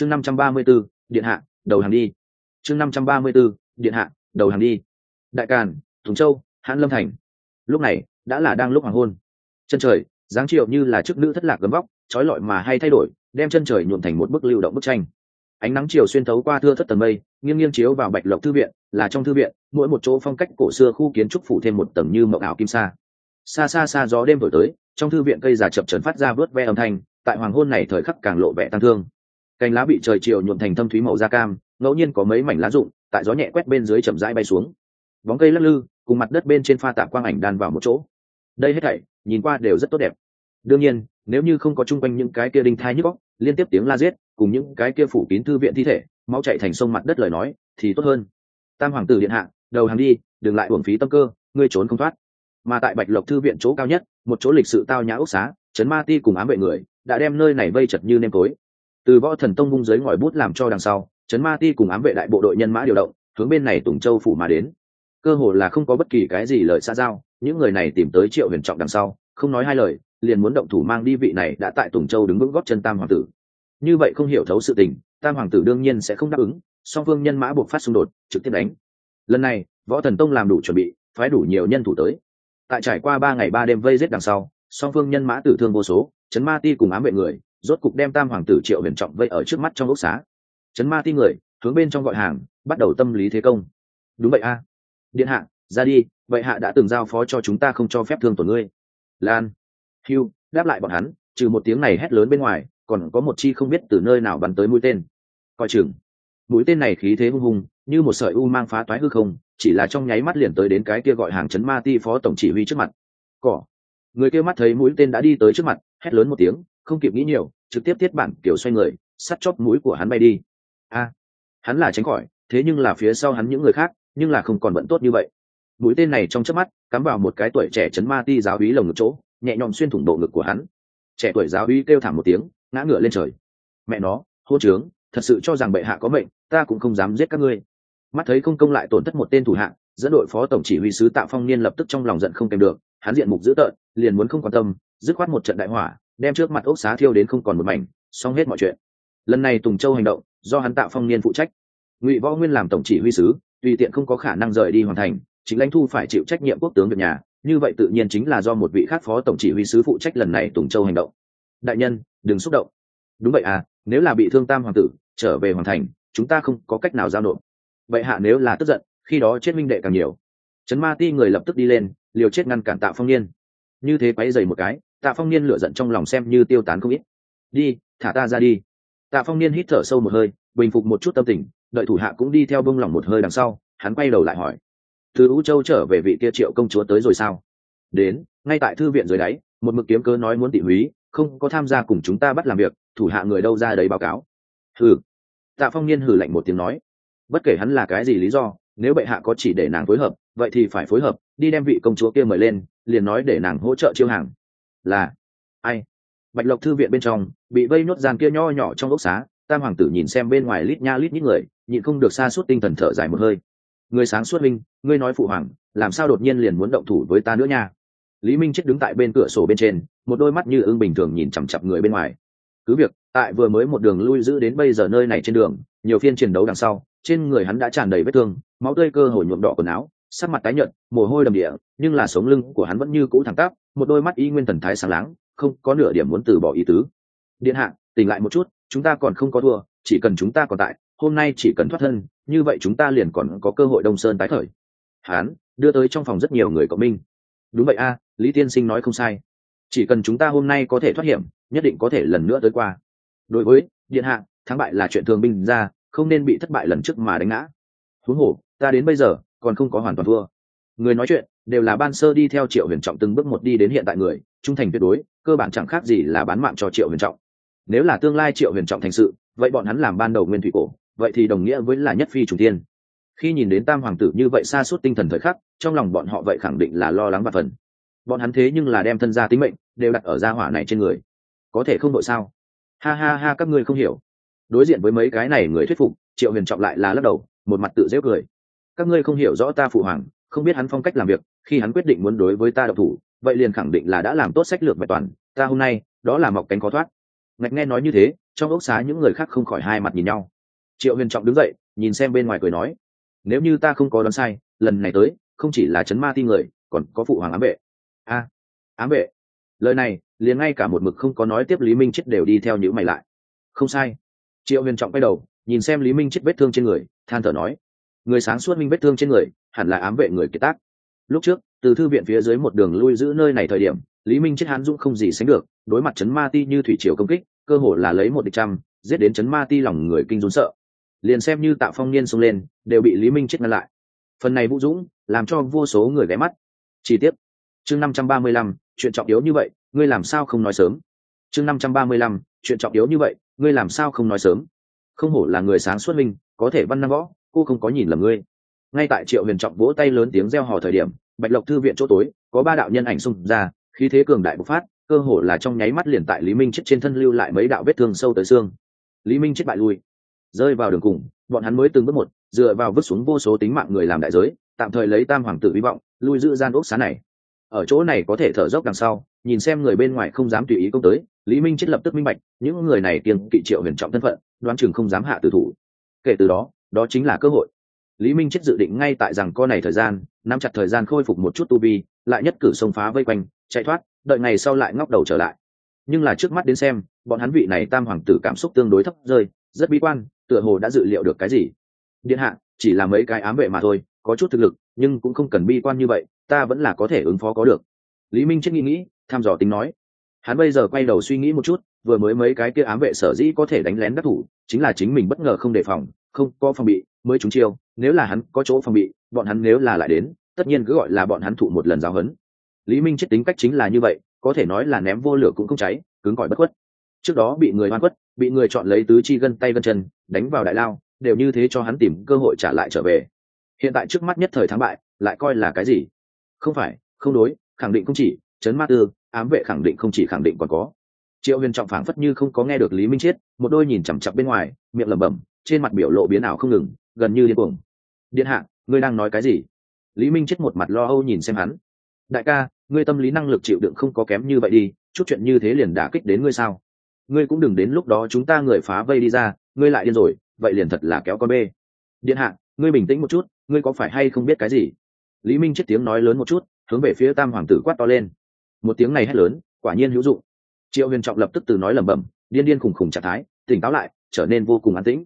chương năm trăm ba mươi b ố điện hạ, đầu hàng đi. Chương năm trăm ba mươi b ố điện hạ, đầu hàng đi. Đại càn thùng châu, hãn lâm thành. Lúc này, đã là đang lúc hoàng hôn. Chân trời, dáng chiều như là chức nữ thất lạc gấm vóc, trói lọi mà hay thay đổi, đem chân trời nhuộm thành một bức lưu động bức tranh. Ánh nắng chiều xuyên thấu qua thưa thất tầng mây, nghiêng nghiêng chiếu vào bạch lộc thư viện, là trong thư viện, mỗi một chỗ phong cách cổ xưa khu kiến trúc phủ thêm một tầng như mộng ảo kim sa. Xa xa xa gió đêm thổi tới, trong thư viện cây già chập trần phát ra vớt ve âm thanh, tại hoàng hôn này thời khắc càng lộ vẻ tăng thương cành lá bị trời chiều nhuộm thành thâm thúy màu da cam, ngẫu nhiên có mấy mảnh lá rụng, tại gió nhẹ quét bên dưới chậm rãi bay xuống. Bóng cây lắc lư, cùng mặt đất bên trên pha tạp quang ảnh đan vào một chỗ. Đây hết thảy, nhìn qua đều rất tốt đẹp. Đương nhiên, nếu như không có chung quanh những cái kia đinh thai nhức góc liên tiếp tiếng la giết, cùng những cái kia phủ kín thư viện thi thể máu chạy thành sông mặt đất lời nói, thì tốt hơn. Tam hoàng tử điện hạ, đầu hàng đi, đừng lại uổng phí tâm cơ, ngươi trốn không thoát. Mà tại bạch lộc thư viện chỗ cao nhất, một chỗ lịch sự tao nhã ốc xá, trấn ma ti cùng ám vệ người, đã đem nơi này vây chật như nêm tối từ võ thần tông vung giới ngòi bút làm cho đằng sau, trấn ma ti cùng ám vệ đại bộ đội nhân mã điều động, hướng bên này tùng châu phủ mà đến. Cơ hồ là không có bất kỳ cái gì lời xa giao, những người này tìm tới triệu huyền trọng đằng sau, không nói hai lời, liền muốn động thủ mang đi vị này đã tại tùng châu đứng vững góp chân tam hoàng tử. Như vậy không hiểu thấu sự tình, tam hoàng tử đương nhiên sẽ không đáp ứng, song phương nhân mã buộc phát xung đột, trực tiếp đánh. Lần này, võ thần tông làm đủ chuẩn bị, phái đủ nhiều nhân thủ tới. Tại trải qua ba ngày ba đêm vây giết đằng sau, song phương nhân mã tử thương vô số chấn ma ti cùng ám vệ người rốt cục đem tam hoàng tử triệu huyền trọng vây ở trước mắt trong ốc xá. Chấn ma ti người, hướng bên trong gọi hàng, bắt đầu tâm lý thế công. Đúng vậy a. Điện hạ, ra đi, vậy hạ đã từng giao phó cho chúng ta không cho phép thương tổn ngươi. Lan, hugh, đáp lại bọn hắn, trừ một tiếng này hét lớn bên ngoài, còn có một chi không biết từ nơi nào bắn tới mũi tên. Coi chừng. Mũi tên này khí thế hung hùng, như một sợi u mang phá toái hư không, chỉ là trong nháy mắt liền tới đến cái kia gọi hàng chấn ma ti phó tổng chỉ huy trước mặt. Cỏ. Người kia mắt thấy mũi tên đã đi tới trước mặt, hét lớn một tiếng không kịp nghĩ nhiều, trực tiếp thiết bản kiểu xoay người, sắt chóp mũi của hắn bay đi. A, hắn là tránh khỏi, thế nhưng là phía sau hắn những người khác, nhưng là không còn bận tốt như vậy. Mũi tên này trong chớp mắt, cắm vào một cái tuổi trẻ chấn ma ti giáo úy lồng ngực chỗ, nhẹ nhõm xuyên thủng độ ngực của hắn. Trẻ tuổi giáo úy kêu thảm một tiếng, ngã ngựa lên trời. Mẹ nó hô trướng, thật sự cho rằng bệ hạ có mệnh, ta cũng không dám giết các ngươi. Mắt thấy không công lại tổn thất một tên thủ hạ, dẫn đội phó tổng chỉ huy sứ tạ phong niên lập tức trong lòng giận không kèm được, hắn diện mục dữ tợn, liền muốn không quan tâm, dứt khoát một trận đại hỏa đem trước mặt ốc xá thiêu đến không còn một mảnh, xong hết mọi chuyện. Lần này tùng châu hành động, do hắn Tạo phong niên phụ trách. Ngụy võ nguyên làm tổng chỉ huy sứ, tùy tiện không có khả năng rời đi hoàn thành, chính lãnh thu phải chịu trách nhiệm quốc tướng việc nhà, như vậy tự nhiên chính là do một vị khác phó tổng chỉ huy sứ phụ trách lần này tùng châu hành động. Đại nhân, đừng xúc động. Đúng vậy à nếu là bị thương tam hoàng tử, trở về hoàn thành, chúng ta không có cách nào giao nộp. Vậy hạ nếu là tức giận, khi đó chết minh đệ càng nhiều. Trấn ma ti người lập tức đi lên, liều chết ngăn cản Tạo phong niên. Như thế quấy dày một cái tạ phong niên lựa giận trong lòng xem như tiêu tán không ít. Đi, thả ta ra đi. Tạ phong niên hít thở sâu một hơi, bình phục một chút tâm tình, đợi thủ hạ cũng đi theo bông lòng một hơi đằng sau, hắn quay đầu lại hỏi, từ U châu trở về vị kia triệu công chúa tới rồi sao? Đến, ngay tại thư viện dưới đáy, một mực kiếm cớ nói muốn tị húy, không có tham gia cùng chúng ta bắt làm việc, thủ hạ người đâu ra đấy báo cáo. Hừ. Tạ phong niên hừ lạnh một tiếng nói, bất kể hắn là cái gì lý do, nếu bệ hạ có chỉ để nàng phối hợp, vậy thì phải phối hợp, đi đem vị công chúa kia mời lên, liền nói để nàng hỗ trợ chiêu hàng là, ai? Bạch lộc thư viện bên trong, bị vây nhốt dàn kia nho nhỏ trong ốc xá, tam hoàng tử nhìn xem bên ngoài lít nha lít nhít người, nhịn không được xa suốt tinh thần thở dài một hơi. Người sáng suốt minh, ngươi nói phụ hoàng, làm sao đột nhiên liền muốn động thủ với ta nữa nha? Lý minh chết đứng tại bên cửa sổ bên trên, một đôi mắt như ưng bình thường nhìn chằm chặp người bên ngoài. Cứ việc, tại vừa mới một đường lui giữ đến bây giờ nơi này trên đường, nhiều phiên chiến đấu đằng sau, trên người hắn đã tràn đầy vết thương, máu tươi cơ hồ nhuộm đỏ quần áo sắc mặt tái nhợt, mồ hôi đầm địa nhưng là sống lưng của hắn vẫn như cũ thẳng tắp, một đôi mắt y nguyên thần thái sáng láng, không có nửa điểm muốn từ bỏ ý tứ. Điện hạ, tỉnh lại một chút, chúng ta còn không có thua, chỉ cần chúng ta còn tại, hôm nay chỉ cần thoát thân, như vậy chúng ta liền còn có cơ hội đông sơn tái khởi. Hán đưa tới trong phòng rất nhiều người cộng minh. Đúng vậy a, lý tiên sinh nói không sai. Chỉ cần chúng ta hôm nay có thể thoát hiểm, nhất định có thể lần nữa tới qua. Đối với, điện hạ, thắng bại là chuyện thường binh ra, không nên bị thất bại lần trước mà đánh ngã. Huống hồ, ta đến bây giờ còn không có hoàn toàn thua. Người nói chuyện, đều là ban sơ đi theo triệu huyền trọng từng bước một đi đến hiện tại người, trung thành tuyệt đối, cơ bản chẳng khác gì là bán mạng cho triệu huyền trọng. Nếu là tương lai triệu huyền trọng thành sự, vậy bọn hắn làm ban đầu nguyên thủy cổ, vậy thì đồng nghĩa với là nhất phi chủ tiên khi nhìn đến tam hoàng tử như vậy xa suốt tinh thần thời khắc, trong lòng bọn họ vậy khẳng định là lo lắng và phần. Bọn hắn thế nhưng là đem thân gia tính mệnh, đều đặt ở gia hỏa này trên người. Có thể không đội sao? Ha ha ha, các ngươi không hiểu. Đối diện với mấy cái này người thuyết phục, triệu huyền trọng lại là lắc đầu, một mặt tự dễ cười các ngươi không hiểu rõ ta phụ hoàng, không biết hắn phong cách làm việc, khi hắn quyết định muốn đối với ta độc thủ, vậy liền khẳng định là đã làm tốt sách lược vẹn toàn, ta hôm nay, đó là mọc cánh khó thoát. Ngạch nghe nói như thế, trong ốc xá những người khác không khỏi hai mặt nhìn nhau. Triệu huyền trọng đứng dậy, nhìn xem bên ngoài cười nói, nếu như ta không có đoán sai, lần này tới, không chỉ là chấn ma ti người, còn có phụ hoàng ám vệ. A, ám vệ? Lời này, liền ngay cả một mực không có nói tiếp lý minh chết đều đi theo những mày lại. Không sai. Triệu huyền trọng quay đầu, nhìn xem lý minh chết vết thương trên người, than thở nói người sáng suốt minh vết thương trên người, hẳn là ám vệ người kiệt tác. Lúc trước, từ thư viện phía dưới một đường lui giữ nơi này thời điểm, lý minh chết hán dũng không gì sánh được, đối mặt chấn ma ti như thủy triều công kích, cơ hồ là lấy một địch trăm, giết đến chấn ma ti lòng người kinh rốn sợ. Liền xem như tạo phong niên xông lên, đều bị lý minh chết ngăn lại. Phần này vũ dũng, làm cho vô số người ghé mắt. Chi tiết. Chương năm trăm ba mươi lăm, chuyện trọng yếu như vậy, ngươi làm sao không nói sớm? Chương năm trăm ba mươi lăm, chuyện trọng yếu như vậy, ngươi làm sao không nói sớm? Không hổ là người sáng suốt minh, có thể văn năng võ cô không có nhìn lầm ngươi. Ngay tại triệu huyền trọng vỗ tay lớn tiếng reo hò thời điểm, bạch lộc thư viện chỗ tối, có ba đạo nhân ảnh xung ra, khí thế cường đại bộc phát, cơ hồ là trong nháy mắt liền tại lý minh chết trên thân lưu lại mấy đạo vết thương sâu tới xương. Lý minh chết bại lui. Rơi vào đường cùng, bọn hắn mới từng bước một, dựa vào vứt xuống vô số tính mạng người làm đại giới, tạm thời lấy tam hoàng tử hy vọng, lui giữ gian ốc xá này. Ở chỗ này có thể thở dốc đằng sau, nhìn xem người bên ngoài không dám tùy ý công tới, lý minh chết lập tức minh bạch, những người này kiêng kỵ triệu huyền trọng thân phận, đoán chừng không dám hạ tử thủ. Kể từ đó đó chính là cơ hội. Lý minh chết dự định ngay tại rằng co này thời gian, nắm chặt thời gian khôi phục một chút tu vi, lại nhất cử xông phá vây quanh, chạy thoát, đợi ngày sau lại ngóc đầu trở lại. Nhưng là trước mắt đến xem, bọn hắn vị này tam hoàng tử cảm xúc tương đối thấp rơi, rất bi quan, tựa hồ đã dự liệu được cái gì. Điện hạ, chỉ là mấy cái ám vệ mà thôi, có chút thực lực, nhưng cũng không cần bi quan như vậy, ta vẫn là có thể ứng phó có được. Lý minh chết nghĩ nghĩ, tham dò tính nói. Hắn bây giờ quay đầu suy nghĩ một chút, vừa mới mấy cái kia ám vệ sở dĩ có thể đánh lén đắc thủ, chính là chính mình bất ngờ không đề phòng không có phòng bị, mới trúng chiêu, nếu là hắn có chỗ phòng bị, bọn hắn nếu là lại đến, tất nhiên cứ gọi là bọn hắn thụ một lần giáo hấn lý minh chết tính cách chính là như vậy, có thể nói là ném vô lửa cũng không cháy, cứng cỏi bất khuất. Trước đó bị người hoan khuất, bị người chọn lấy tứ chi gân tay gân chân, đánh vào đại lao, đều như thế cho hắn tìm cơ hội trả lại trở về. Hiện tại trước mắt nhất thời thắng bại, lại coi là cái gì? Không phải, không đối, khẳng định không chỉ, chấn mát tư, ám vệ khẳng định không chỉ khẳng định còn có. Triệu huyền trọng phảng phất như không có nghe được lý minh chiết một đôi nhìn chằm chặp bên ngoài, miệng lẩm bẩm trên mặt biểu lộ biến ảo không ngừng, gần như điên cuồng. Điện hạ, ngươi đang nói cái gì? Lý minh chết một mặt lo âu nhìn xem hắn. Đại ca, ngươi tâm lý năng lực chịu đựng không có kém như vậy đi, chút chuyện như thế liền đả kích đến ngươi sao? Ngươi cũng đừng đến lúc đó chúng ta người phá vây đi ra, ngươi lại điên rồi, vậy liền thật là kéo con bê. Điện hạ, ngươi bình tĩnh một chút, ngươi có phải hay không biết cái gì? Lý minh chết tiếng nói lớn một chút, hướng về phía tam hoàng tử quát to lên. Một tiếng này hét lớn, quả nhiên hữu dụng. Triệu huyền trọng lập tức từ nói lẩm bẩm, điên điên khùng khùng trạng thái, tỉnh táo lại, trở nên vô cùng an tĩnh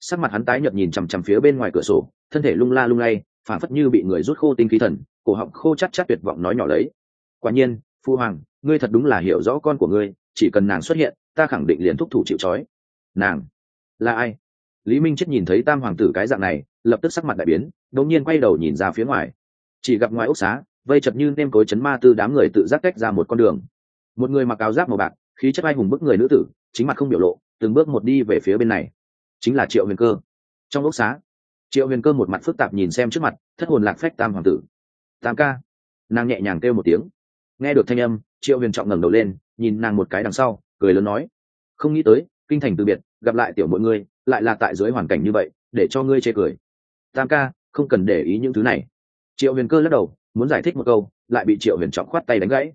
sắc mặt hắn tái nhợt nhìn chằm chằm phía bên ngoài cửa sổ, thân thể lung la lung lay phản phất như bị người rút khô tinh khí thần, cổ họng khô chắc chắc tuyệt vọng nói nhỏ lấy. Quả nhiên, phu hoàng, ngươi thật đúng là hiểu rõ con của ngươi, chỉ cần nàng xuất hiện, ta khẳng định liền thúc thủ chịu trói. Nàng? Là ai? Lý minh chết nhìn thấy tam hoàng tử cái dạng này, lập tức sắc mặt đại biến, đột nhiên quay đầu nhìn ra phía ngoài. Chỉ gặp ngoài ốc xá, vây chật như nêm cối chấn ma tư đám người tự giác cách ra một con đường. Một người mặc áo giáp màu bạc, khí chất ai hùng bức người nữ tử, chính mặt không biểu lộ, từng bước một đi về phía bên này chính là triệu huyền cơ. Trong ốc xá, triệu huyền cơ một mặt phức tạp nhìn xem trước mặt, thất hồn lạc phách tam hoàng tử. Tam ca. Nàng nhẹ nhàng kêu một tiếng. Nghe được thanh âm, triệu huyền trọng ngẩng đầu lên, nhìn nàng một cái đằng sau, cười lớn nói, không nghĩ tới, kinh thành từ biệt, gặp lại tiểu mọi người lại là tại dưới hoàn cảnh như vậy, để cho ngươi chê cười. Tam ca, không cần để ý những thứ này. Triệu huyền cơ lắc đầu, muốn giải thích một câu, lại bị triệu huyền trọng khoát tay đánh gãy.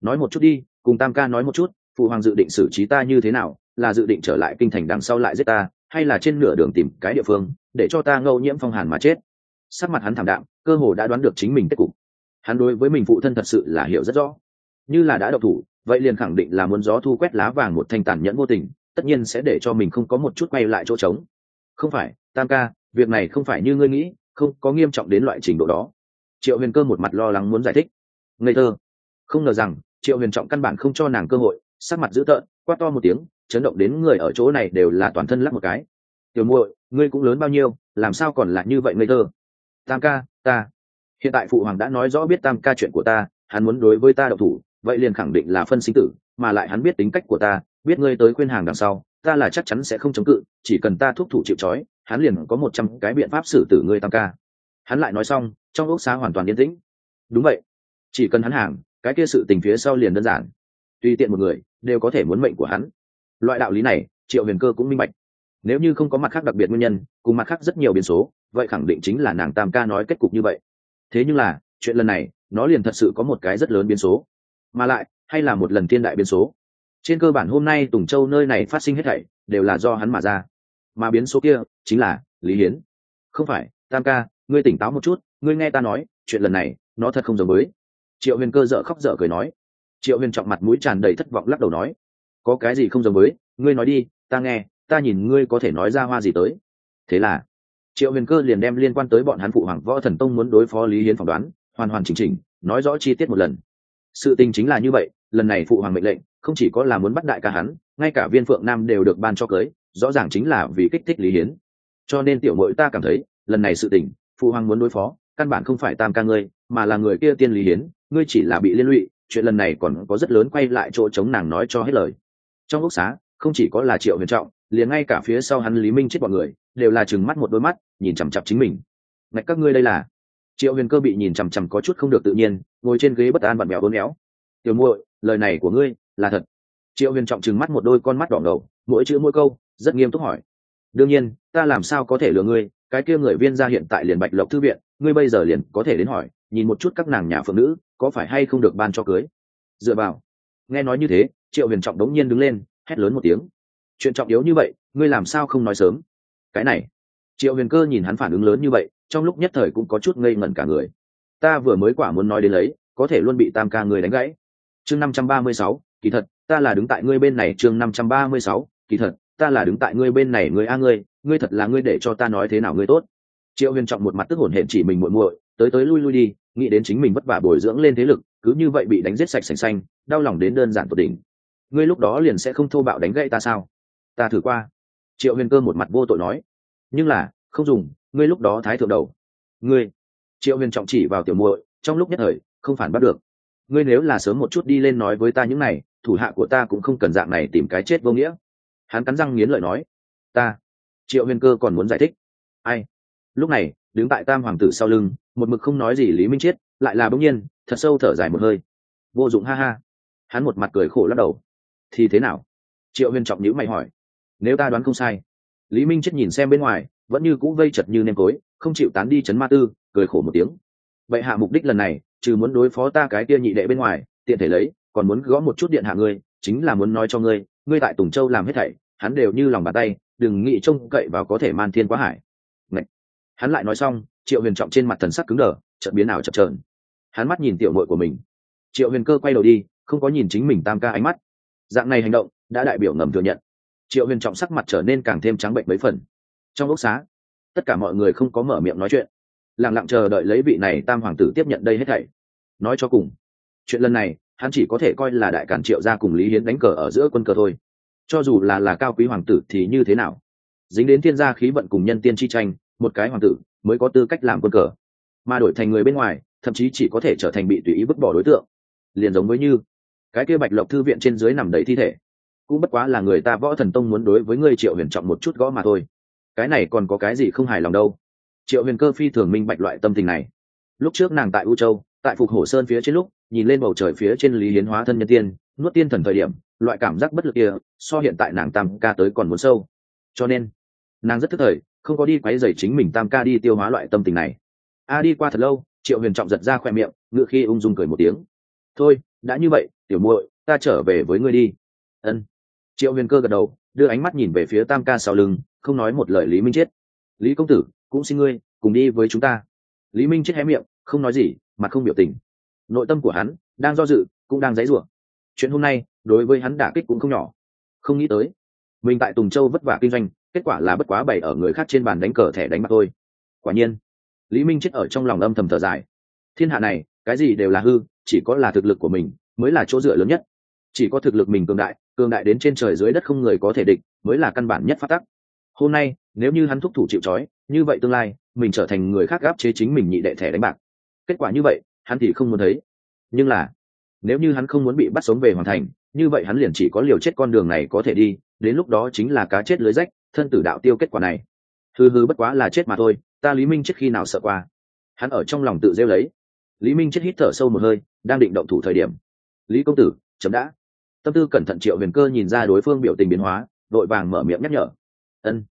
Nói một chút đi, cùng tam ca nói một chút, phụ hoàng dự định xử trí ta như thế nào, là dự định trở lại kinh thành đằng sau lại giết ta hay là trên nửa đường tìm cái địa phương, để cho ta ngâu nhiễm phong hàn mà chết. Sắc mặt hắn thảm đạm, cơ hồ đã đoán được chính mình kết cục. Hắn đối với mình phụ thân thật sự là hiểu rất rõ. Như là đã độc thủ, vậy liền khẳng định là muốn gió thu quét lá vàng một thanh tàn nhẫn vô tình, tất nhiên sẽ để cho mình không có một chút quay lại chỗ trống. Không phải, tam ca, việc này không phải như ngươi nghĩ, không có nghiêm trọng đến loại trình độ đó. Triệu huyền cơ một mặt lo lắng muốn giải thích. Ngây thơ. Không ngờ rằng, triệu huyền trọng căn bản không cho nàng cơ hội, sắc mặt dữ tợn, quát to một tiếng chấn động đến người ở chỗ này đều là toàn thân lắc một cái. Tiểu muội, ngươi cũng lớn bao nhiêu, làm sao còn lại như vậy ngây thơ? Tam ca, ta. Hiện tại phụ hoàng đã nói rõ biết tam ca chuyện của ta, hắn muốn đối với ta độc thủ, vậy liền khẳng định là phân sinh tử, mà lại hắn biết tính cách của ta, biết ngươi tới khuyên hàng đằng sau, ta là chắc chắn sẽ không chống cự, chỉ cần ta thúc thủ chịu trói, hắn liền có một trăm cái biện pháp xử tử ngươi tam ca. Hắn lại nói xong, trong ốc xá hoàn toàn yên tĩnh. Đúng vậy. Chỉ cần hắn hàng, cái kia sự tình phía sau liền đơn giản. Tùy tiện một người, đều có thể muốn mệnh của hắn loại đạo lý này, triệu huyền cơ cũng minh bạch. Nếu như không có mặt khác đặc biệt nguyên nhân, cùng mặt khác rất nhiều biến số, vậy khẳng định chính là nàng tam ca nói kết cục như vậy. Thế nhưng là, chuyện lần này, nó liền thật sự có một cái rất lớn biến số. Mà lại, hay là một lần thiên đại biến số. Trên cơ bản hôm nay tùng châu nơi này phát sinh hết thảy, đều là do hắn mà ra. Mà biến số kia, chính là lý hiến. Không phải, tam ca, ngươi tỉnh táo một chút, ngươi nghe ta nói, chuyện lần này, nó thật không giống với. Triệu huyền cơ dợ khóc dở cười nói. Triệu huyền trọng mặt mũi tràn đầy thất vọng lắc đầu nói có cái gì không giống với, ngươi nói đi, ta nghe, ta nhìn ngươi có thể nói ra hoa gì tới. Thế là, triệu huyền cơ liền đem liên quan tới bọn hắn phụ hoàng võ thần tông muốn đối phó lý hiến phỏng đoán, hoàn hoàn chỉnh chỉnh, nói rõ chi tiết một lần. Sự tình chính là như vậy, lần này phụ hoàng mệnh lệnh, không chỉ có là muốn bắt đại ca hắn, ngay cả viên phượng nam đều được ban cho cưới, rõ ràng chính là vì kích thích lý hiến. Cho nên tiểu mội ta cảm thấy, lần này sự tình, phụ hoàng muốn đối phó, căn bản không phải tam ca ngươi, mà là người kia tiên lý hiến, ngươi chỉ là bị liên lụy, chuyện lần này còn có rất lớn quay lại chỗ chống nàng nói cho hết lời trong lúc xá, không chỉ có là triệu huyền trọng, liền ngay cả phía sau hắn lý minh chết bọn người, đều là chừng mắt một đôi mắt, nhìn chằm chặp chính mình. Ngạch các ngươi đây là? Triệu huyền cơ bị nhìn chằm chằm có chút không được tự nhiên, ngồi trên ghế bất an bận mẹo bốn éo. Tiểu muội, lời này của ngươi là thật. Triệu huyền trọng chừng mắt một đôi con mắt đỏ ngầu, mỗi chữ mỗi câu, rất nghiêm túc hỏi. Đương nhiên, ta làm sao có thể lừa ngươi? Cái kia người viên ra hiện tại liền bạch lộc thư viện, ngươi bây giờ liền có thể đến hỏi, nhìn một chút các nàng nhà phụ nữ, có phải hay không được ban cho cưới? Dựa vào. Nghe nói như thế triệu huyền trọng đống nhiên đứng lên, hét lớn một tiếng. Chuyện trọng yếu như vậy, ngươi làm sao không nói sớm? Cái này. Triệu huyền cơ nhìn hắn phản ứng lớn như vậy, trong lúc nhất thời cũng có chút ngây ngẩn cả người. Ta vừa mới quả muốn nói đến lấy, có thể luôn bị tam ca người đánh gãy. Chương năm trăm ba mươi sáu, kỳ thật, ta là đứng tại ngươi bên này, chương năm trăm ba mươi sáu, kỳ thật, ta là đứng tại ngươi bên này, ngươi a ngươi ngươi thật là ngươi để cho ta nói thế nào ngươi tốt. Triệu huyền trọng một mặt tức hổn hển chỉ mình muội muội, tới tới lui lui đi, nghĩ đến chính mình vất vả bồi dưỡng lên thế lực, cứ như vậy bị đánh giết sạch sành xanh, đau lòng đến đơn giản tột đỉnh ngươi lúc đó liền sẽ không thô bạo đánh gãy ta sao? Ta thử qua. Triệu huyền cơ một mặt vô tội nói. Nhưng là, không dùng, ngươi lúc đó thái thượng đầu. Ngươi? Triệu huyền trọng chỉ vào tiểu muội, trong lúc nhất thời, không phản bắt được. Ngươi nếu là sớm một chút đi lên nói với ta những này, thủ hạ của ta cũng không cần dạng này tìm cái chết vô nghĩa. Hắn cắn răng nghiến lợi nói. Ta? Triệu huyền cơ còn muốn giải thích. Ai? Lúc này, đứng tại tam hoàng tử sau lưng, một mực không nói gì lý minh chiết, lại là bỗng nhiên, thật sâu thở dài một hơi. Vô dụng, ha ha. Hắn một mặt cười khổ lắc đầu thì thế nào? Triệu huyền trọng nhữ mày hỏi. Nếu ta đoán không sai, lý minh chết nhìn xem bên ngoài, vẫn như cũ vây chật như nêm cối, không chịu tán đi chấn ma tư, cười khổ một tiếng. Vậy hạ mục đích lần này, trừ muốn đối phó ta cái kia nhị đệ bên ngoài, tiện thể lấy, còn muốn gõ một chút điện hạ ngươi, chính là muốn nói cho ngươi ngươi tại tùng châu làm hết thảy, hắn đều như lòng bàn tay, đừng nghĩ trông cậy vào có thể man thiên quá hải. Ngậy. hắn lại nói xong, triệu huyền trọng trên mặt thần sắc cứng đờ, chợt biến ảo chập trờn hắn mắt nhìn tiểu nội của mình. Triệu huyền cơ quay đầu đi, không có nhìn chính mình tam ca ánh mắt dạng này hành động đã đại biểu ngầm thừa nhận. Triệu huyền trọng sắc mặt trở nên càng thêm trắng bệnh mấy phần. Trong ốc xá, tất cả mọi người không có mở miệng nói chuyện. Lẳng lặng chờ đợi lấy vị này tam hoàng tử tiếp nhận đây hết thảy. Nói cho cùng, chuyện lần này, hắn chỉ có thể coi là đại cản triệu ra cùng lý hiến đánh cờ ở giữa quân cờ thôi. Cho dù là là cao quý hoàng tử thì như thế nào? Dính đến thiên gia khí vận cùng nhân tiên chi tranh, một cái hoàng tử mới có tư cách làm quân cờ. Mà đổi thành người bên ngoài, thậm chí chỉ có thể trở thành bị tùy ý vứt bỏ đối tượng. Liền giống với như cái kia bạch lộc thư viện trên dưới nằm đầy thi thể. Cũng bất quá là người ta võ thần tông muốn đối với ngươi triệu huyền trọng một chút gõ mà thôi. Cái này còn có cái gì không hài lòng đâu? Triệu huyền cơ phi thường minh bạch loại tâm tình này. Lúc trước nàng tại u châu, tại phục hổ sơn phía trên lúc, nhìn lên bầu trời phía trên lý hiến hóa thân nhân tiên, nuốt tiên thần thời điểm, loại cảm giác bất lực kia, so hiện tại nàng tam ca tới còn muốn sâu. Cho nên, nàng rất thức thời, không có đi quấy dày chính mình tam ca đi tiêu hóa loại tâm tình này. A, đi qua thật lâu, triệu huyền trọng giật ra khoe miệng, ngựa khi ung dung cười một tiếng. Thôi, đã như vậy tiểu muội, ta trở về với ngươi đi. Ân. Triệu huyền cơ gật đầu, đưa ánh mắt nhìn về phía tam ca sau lưng, không nói một lời lý minh chết. Lý công tử, cũng xin ngươi cùng đi với chúng ta. Lý minh chết hé miệng, không nói gì, mặt không biểu tình. Nội tâm của hắn đang do dự, cũng đang dãy rủa. Chuyện hôm nay, đối với hắn đả kích cũng không nhỏ. Không nghĩ tới, mình tại tùng châu vất vả kinh doanh, kết quả là bất quá bày ở người khác trên bàn đánh cờ thẻ đánh bạc thôi. Quả nhiên, lý minh chết ở trong lòng âm thầm thở dài. Thiên hạ này, cái gì đều là hư, chỉ có là thực lực của mình mới là chỗ dựa lớn nhất. Chỉ có thực lực mình cường đại cường đại đến trên trời dưới đất không người có thể địch, mới là căn bản nhất phát tắc. Hôm nay, nếu như hắn thúc thủ chịu trói, như vậy tương lai, mình trở thành người khác gáp chế chính mình nhị đệ thẻ đánh bạc. Kết quả như vậy, hắn thì không muốn thấy. Nhưng là, nếu như hắn không muốn bị bắt sống về hoàn thành, như vậy hắn liền chỉ có liều chết con đường này có thể đi, đến lúc đó chính là cá chết lưới rách, thân tử đạo tiêu kết quả này. Hư hư bất quá là chết mà thôi, ta lý minh chết khi nào sợ qua? Hắn ở trong lòng tự rêu lấy. Lý minh chết hít thở sâu một hơi, đang định động thủ thời điểm lý công tử chấm đã. Tâm tư cẩn thận triệu huyền cơ nhìn ra đối phương biểu tình biến hóa đội vàng mở miệng nhắc nhở. Ân,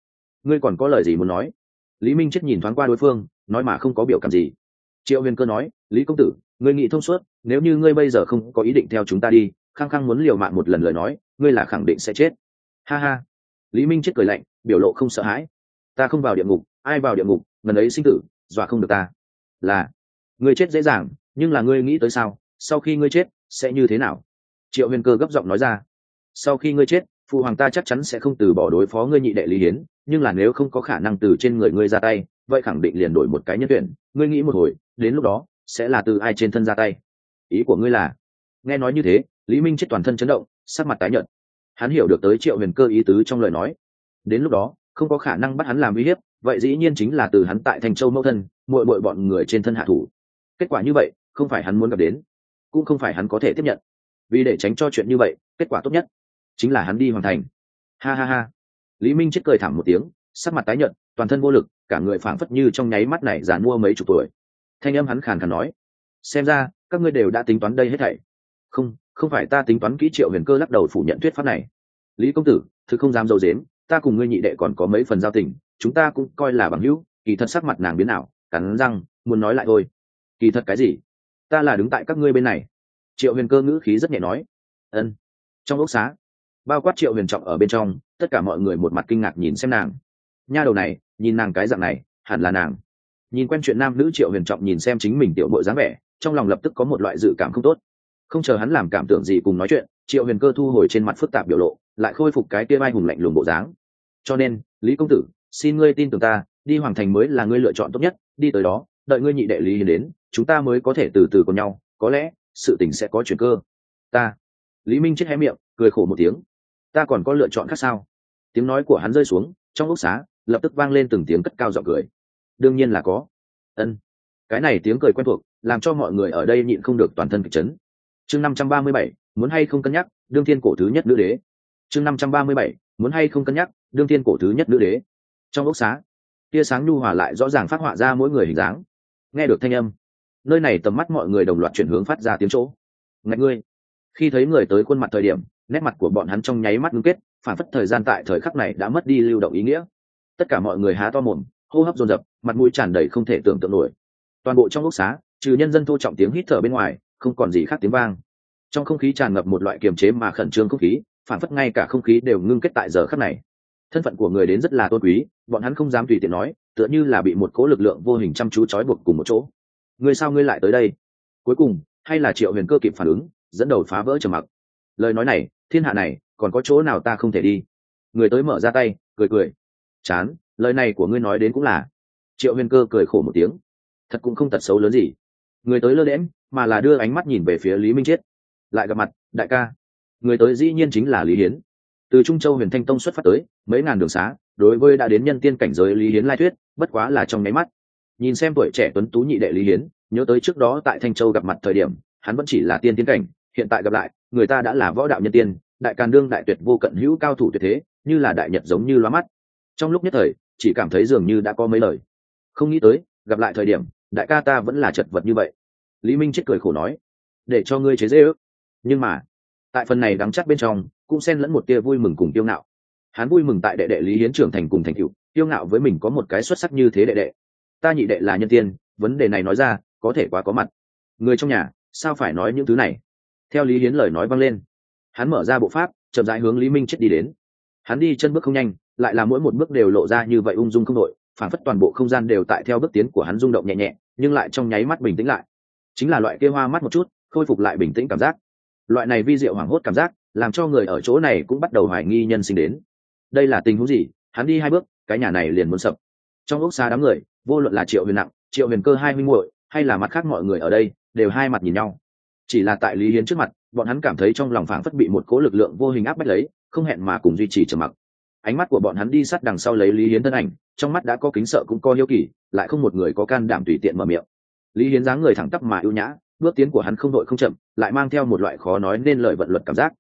ngươi còn có lời gì muốn nói? Lý minh chết nhìn thoáng qua đối phương, nói mà không có biểu cảm gì. Triệu huyền cơ nói, lý công tử, ngươi nghĩ thông suốt, nếu như ngươi bây giờ không có ý định theo chúng ta đi khăng khăng muốn liều mạng một lần lời nói, ngươi là khẳng định sẽ chết. Ha ha. Lý minh chết cười lạnh, biểu lộ không sợ hãi. Ta không vào địa ngục, ai vào địa ngục, ngần ấy sinh tử, dọa không được ta. Là, ngươi chết dễ dàng, nhưng là ngươi nghĩ tới sao? Sau khi ngươi chết sẽ như thế nào? Triệu huyền cơ gấp giọng nói ra. Sau khi ngươi chết, phụ hoàng ta chắc chắn sẽ không từ bỏ đối phó ngươi nhị đệ lý hiến, nhưng là nếu không có khả năng từ trên người ngươi ra tay, vậy khẳng định liền đổi một cái nhân tuyển. Ngươi nghĩ một hồi, đến lúc đó, sẽ là từ ai trên thân ra tay? Ý của ngươi là? Nghe nói như thế, lý minh chết toàn thân chấn động, sắc mặt tái nhợt. Hắn hiểu được tới triệu huyền cơ ý tứ trong lời nói. Đến lúc đó, không có khả năng bắt hắn làm uy hiếp, vậy dĩ nhiên chính là từ hắn tại thành châu mẫu thân, muội muội bọn người trên thân hạ thủ. Kết quả như vậy, không phải hắn muốn gặp đến cũng không phải hắn có thể tiếp nhận. Vì để tránh cho chuyện như vậy, kết quả tốt nhất chính là hắn đi hoàn thành. Ha ha ha. Lý minh chết cười thảm một tiếng, sắc mặt tái nhợt, toàn thân vô lực, cả người phảng phất như trong nháy mắt này giàn mua mấy chục tuổi. Thanh âm hắn khàn khàn nói, xem ra, các ngươi đều đã tính toán đây hết thảy. Không không phải ta tính toán kỹ triệu huyền cơ lắc đầu phủ nhận thuyết pháp này. Lý công tử thứ không dám dâu dếm, ta cùng ngươi nhị đệ còn có mấy phần giao tình, chúng ta cũng coi là bằng hữu, kỳ thật sắc mặt nàng biến nào cắn răng, muốn nói lại thôi. Kỳ thật cái gì? Ta là đứng tại các ngươi bên này. Triệu huyền cơ ngữ khí rất nhẹ nói. Ân. Trong ốc xá, bao quát triệu huyền trọng ở bên trong, tất cả mọi người một mặt kinh ngạc nhìn xem nàng. Nha đầu này, nhìn nàng cái dạng này, hẳn là nàng. Nhìn quen chuyện nam nữ triệu huyền trọng nhìn xem chính mình tiểu mội dáng vẻ, trong lòng lập tức có một loại dự cảm không tốt. Không chờ hắn làm cảm tưởng gì cùng nói chuyện, triệu huyền cơ thu hồi trên mặt phức tạp biểu lộ, lại khôi phục cái tia mai hùng lạnh lùng bộ dáng. Cho nên, lý công tử, xin ngươi tin tưởng ta, đi hoàng thành mới là ngươi lựa chọn tốt nhất, đi tới đó, đợi ngươi nhị đệ lý đến chúng ta mới có thể từ từ cùng nhau, có lẽ sự tình sẽ có chuyển cơ. Ta. Lý minh chết hé miệng, cười khổ một tiếng. Ta còn có lựa chọn khác sao? Tiếng nói của hắn rơi xuống, trong ốc xá, lập tức vang lên từng tiếng cất cao giọng cười. Đương nhiên là có. Ân. Cái này tiếng cười quen thuộc, làm cho mọi người ở đây nhịn không được toàn thân kịch chấn. Chương năm trăm ba mươi bảy, muốn hay không cân nhắc, đương thiên cổ thứ nhất nữ đế. Chương năm trăm ba mươi bảy, muốn hay không cân nhắc, đương thiên cổ thứ nhất nữ đế. Trong ốc xá, tia sáng nhu hòa lại rõ ràng phát họa ra mỗi người hình dáng. Nghe được thanh âm nơi này tầm mắt mọi người đồng loạt chuyển hướng phát ra tiếng chỗ. Ngạch ngươi. Khi thấy người tới khuôn mặt thời điểm, nét mặt của bọn hắn trong nháy mắt ngưng kết, phản phất thời gian tại thời khắc này đã mất đi lưu động ý nghĩa. Tất cả mọi người há to mồm, hô hấp dồn dập, mặt mũi tràn đầy không thể tưởng tượng nổi. Toàn bộ trong lúc xá, trừ nhân dân thô trọng tiếng hít thở bên ngoài, không còn gì khác tiếng vang. Trong không khí tràn ngập một loại kiềm chế mà khẩn trương không khí, phản phất ngay cả không khí đều ngưng kết tại giờ khắc này. Thân phận của người đến rất là tôn quý, bọn hắn không dám tùy tiện nói, tựa như là bị một cố lực lượng vô hình chăm chú trói buộc cùng một chỗ ngươi sao ngươi lại tới đây? Cuối cùng, hay là triệu huyền cơ kịp phản ứng, dẫn đầu phá vỡ trầm mặc. Lời nói này, thiên hạ này, còn có chỗ nào ta không thể đi? Người tới mở ra tay, cười cười. Chán, lời này của ngươi nói đến cũng là. Triệu huyền cơ cười khổ một tiếng. Thật cũng không tật xấu lớn gì. Người tới lơ lẽm mà là đưa ánh mắt nhìn về phía lý minh chiết. Lại gặp mặt, đại ca. Người tới dĩ nhiên chính là lý hiến. Từ trung châu huyền thanh tông xuất phát tới, mấy ngàn đường xá, đối với đã đến nhân tiên cảnh giới lý hiến lai thuyết, bất quá là trong nháy mắt nhìn xem tuổi trẻ tuấn tú nhị đệ lý hiến, nhớ tới trước đó tại thanh châu gặp mặt thời điểm, hắn vẫn chỉ là tiên tiến cảnh, hiện tại gặp lại, người ta đã là võ đạo nhân tiên, đại càn đương đại tuyệt vô cận hữu cao thủ tuyệt thế, như là đại nhật giống như loa mắt. Trong lúc nhất thời, chỉ cảm thấy dường như đã có mấy lời. Không nghĩ tới, gặp lại thời điểm, đại ca ta vẫn là chật vật như vậy. Lý minh chết cười khổ nói, để cho ngươi chế dễ ước. Nhưng mà, tại phần này đắng chắc bên trong, cũng xen lẫn một tia vui mừng cùng tiêu ngạo. Hắn vui mừng tại đệ đệ lý hiến trưởng thành cùng thành cựu tiêu ngạo với mình có một cái xuất sắc như thế đệ đệ ta nhị đệ là nhân tiên, vấn đề này nói ra, có thể quá có mặt. Người trong nhà, sao phải nói những thứ này? Theo lý hiến lời nói vang lên. Hắn mở ra bộ pháp, chậm rãi hướng lý minh chết đi đến. Hắn đi chân bước không nhanh, lại là mỗi một bước đều lộ ra như vậy ung dung không đội phản phất toàn bộ không gian đều tại theo bước tiến của hắn rung động nhẹ nhẹ, nhưng lại trong nháy mắt bình tĩnh lại. Chính là loại kia hoa mắt một chút, khôi phục lại bình tĩnh cảm giác. Loại này vi diệu hoảng hốt cảm giác, làm cho người ở chỗ này cũng bắt đầu hoài nghi nhân sinh đến. Đây là tình huống gì? Hắn đi hai bước, cái nhà này liền muốn sập trong ốc xa đám người vô luận là triệu huyền nặng triệu huyền cơ hai minh muội hay là mặt khác mọi người ở đây đều hai mặt nhìn nhau. Chỉ là tại lý hiến trước mặt bọn hắn cảm thấy trong lòng phảng phất bị một cố lực lượng vô hình áp bách lấy không hẹn mà cùng duy trì trầm mặc. Ánh mắt của bọn hắn đi sát đằng sau lấy lý hiến thân ảnh trong mắt đã có kính sợ cũng có hiếu kỳ lại không một người có can đảm tùy tiện mở miệng. Lý hiến dáng người thẳng tắp mà ưu nhã bước tiến của hắn không đội không chậm lại mang theo một loại khó nói nên lời vận luật cảm giác.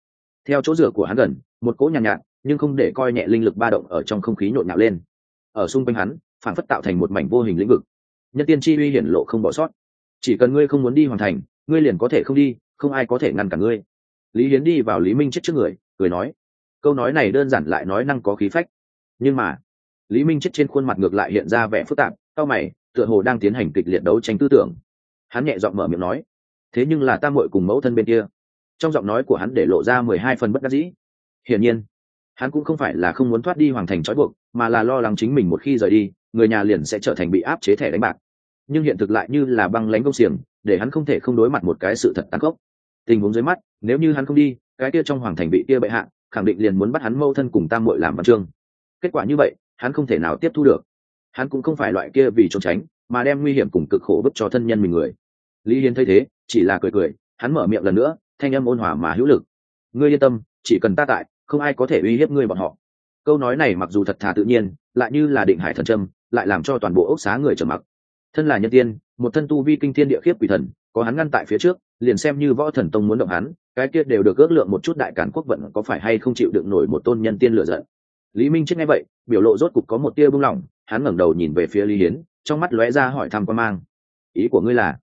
Theo chỗ dựa của hắn gần một cỗ nhàn nhạt, nhạt nhưng không để coi nhẹ linh lực ba động ở trong không khí nhộn nhạo lên. Ở xung quanh hắn phản phất tạo thành một mảnh vô hình lĩnh vực. Nhân tiên chi uy hiển lộ không bỏ sót. Chỉ cần ngươi không muốn đi hoàn thành, ngươi liền có thể không đi, không ai có thể ngăn cả ngươi. Lý hiến đi vào lý minh chết trước người, cười nói. Câu nói này đơn giản lại nói năng có khí phách. Nhưng mà, lý minh chết trên khuôn mặt ngược lại hiện ra vẻ phức tạp, cao mày, tựa hồ đang tiến hành kịch liệt đấu tranh tư tưởng. Hắn nhẹ giọng mở miệng nói. Thế nhưng là ta muội cùng mẫu thân bên kia. Trong giọng nói của hắn để lộ ra mười hai phần bất đắc dĩ. Hiển nhiên hắn cũng không phải là không muốn thoát đi hoàng thành trói buộc, mà là lo lắng chính mình một khi rời đi, người nhà liền sẽ trở thành bị áp chế thẻ đánh bạc. Nhưng hiện thực lại như là băng lánh công xiềng, để hắn không thể không đối mặt một cái sự thật tàn khốc. Tình huống dưới mắt, nếu như hắn không đi, cái kia trong hoàng thành bị kia bệ hạ, khẳng định liền muốn bắt hắn mâu thân cùng tam mội làm văn chương. Kết quả như vậy, hắn không thể nào tiếp thu được. Hắn cũng không phải loại kia vì trốn tránh, mà đem nguy hiểm cùng cực khổ bức cho thân nhân mình người. Lý hiến thấy thế, chỉ là cười cười, hắn mở miệng lần nữa, thanh âm ôn hòa mà hữu lực. Ngươi yên tâm, chỉ cần ta tại không ai có thể uy hiếp ngươi bọn họ. Câu nói này mặc dù thật thà tự nhiên, lại như là định hải thần trâm lại làm cho toàn bộ ốc xá người trầm mặc. Thân là nhân tiên, một thân tu vi kinh thiên địa khiếp quỷ thần, có hắn ngăn tại phía trước, liền xem như võ thần tông muốn động hắn, cái kia đều được ước lượng một chút đại cản quốc vận có phải hay không chịu đựng nổi một tôn nhân tiên lựa giận. Lý minh chết ngay vậy, biểu lộ rốt cục có một tia buông lỏng hắn ngẩng đầu nhìn về phía lý hiến, trong mắt lóe ra hỏi thăm quan mang. Ý của ngươi là?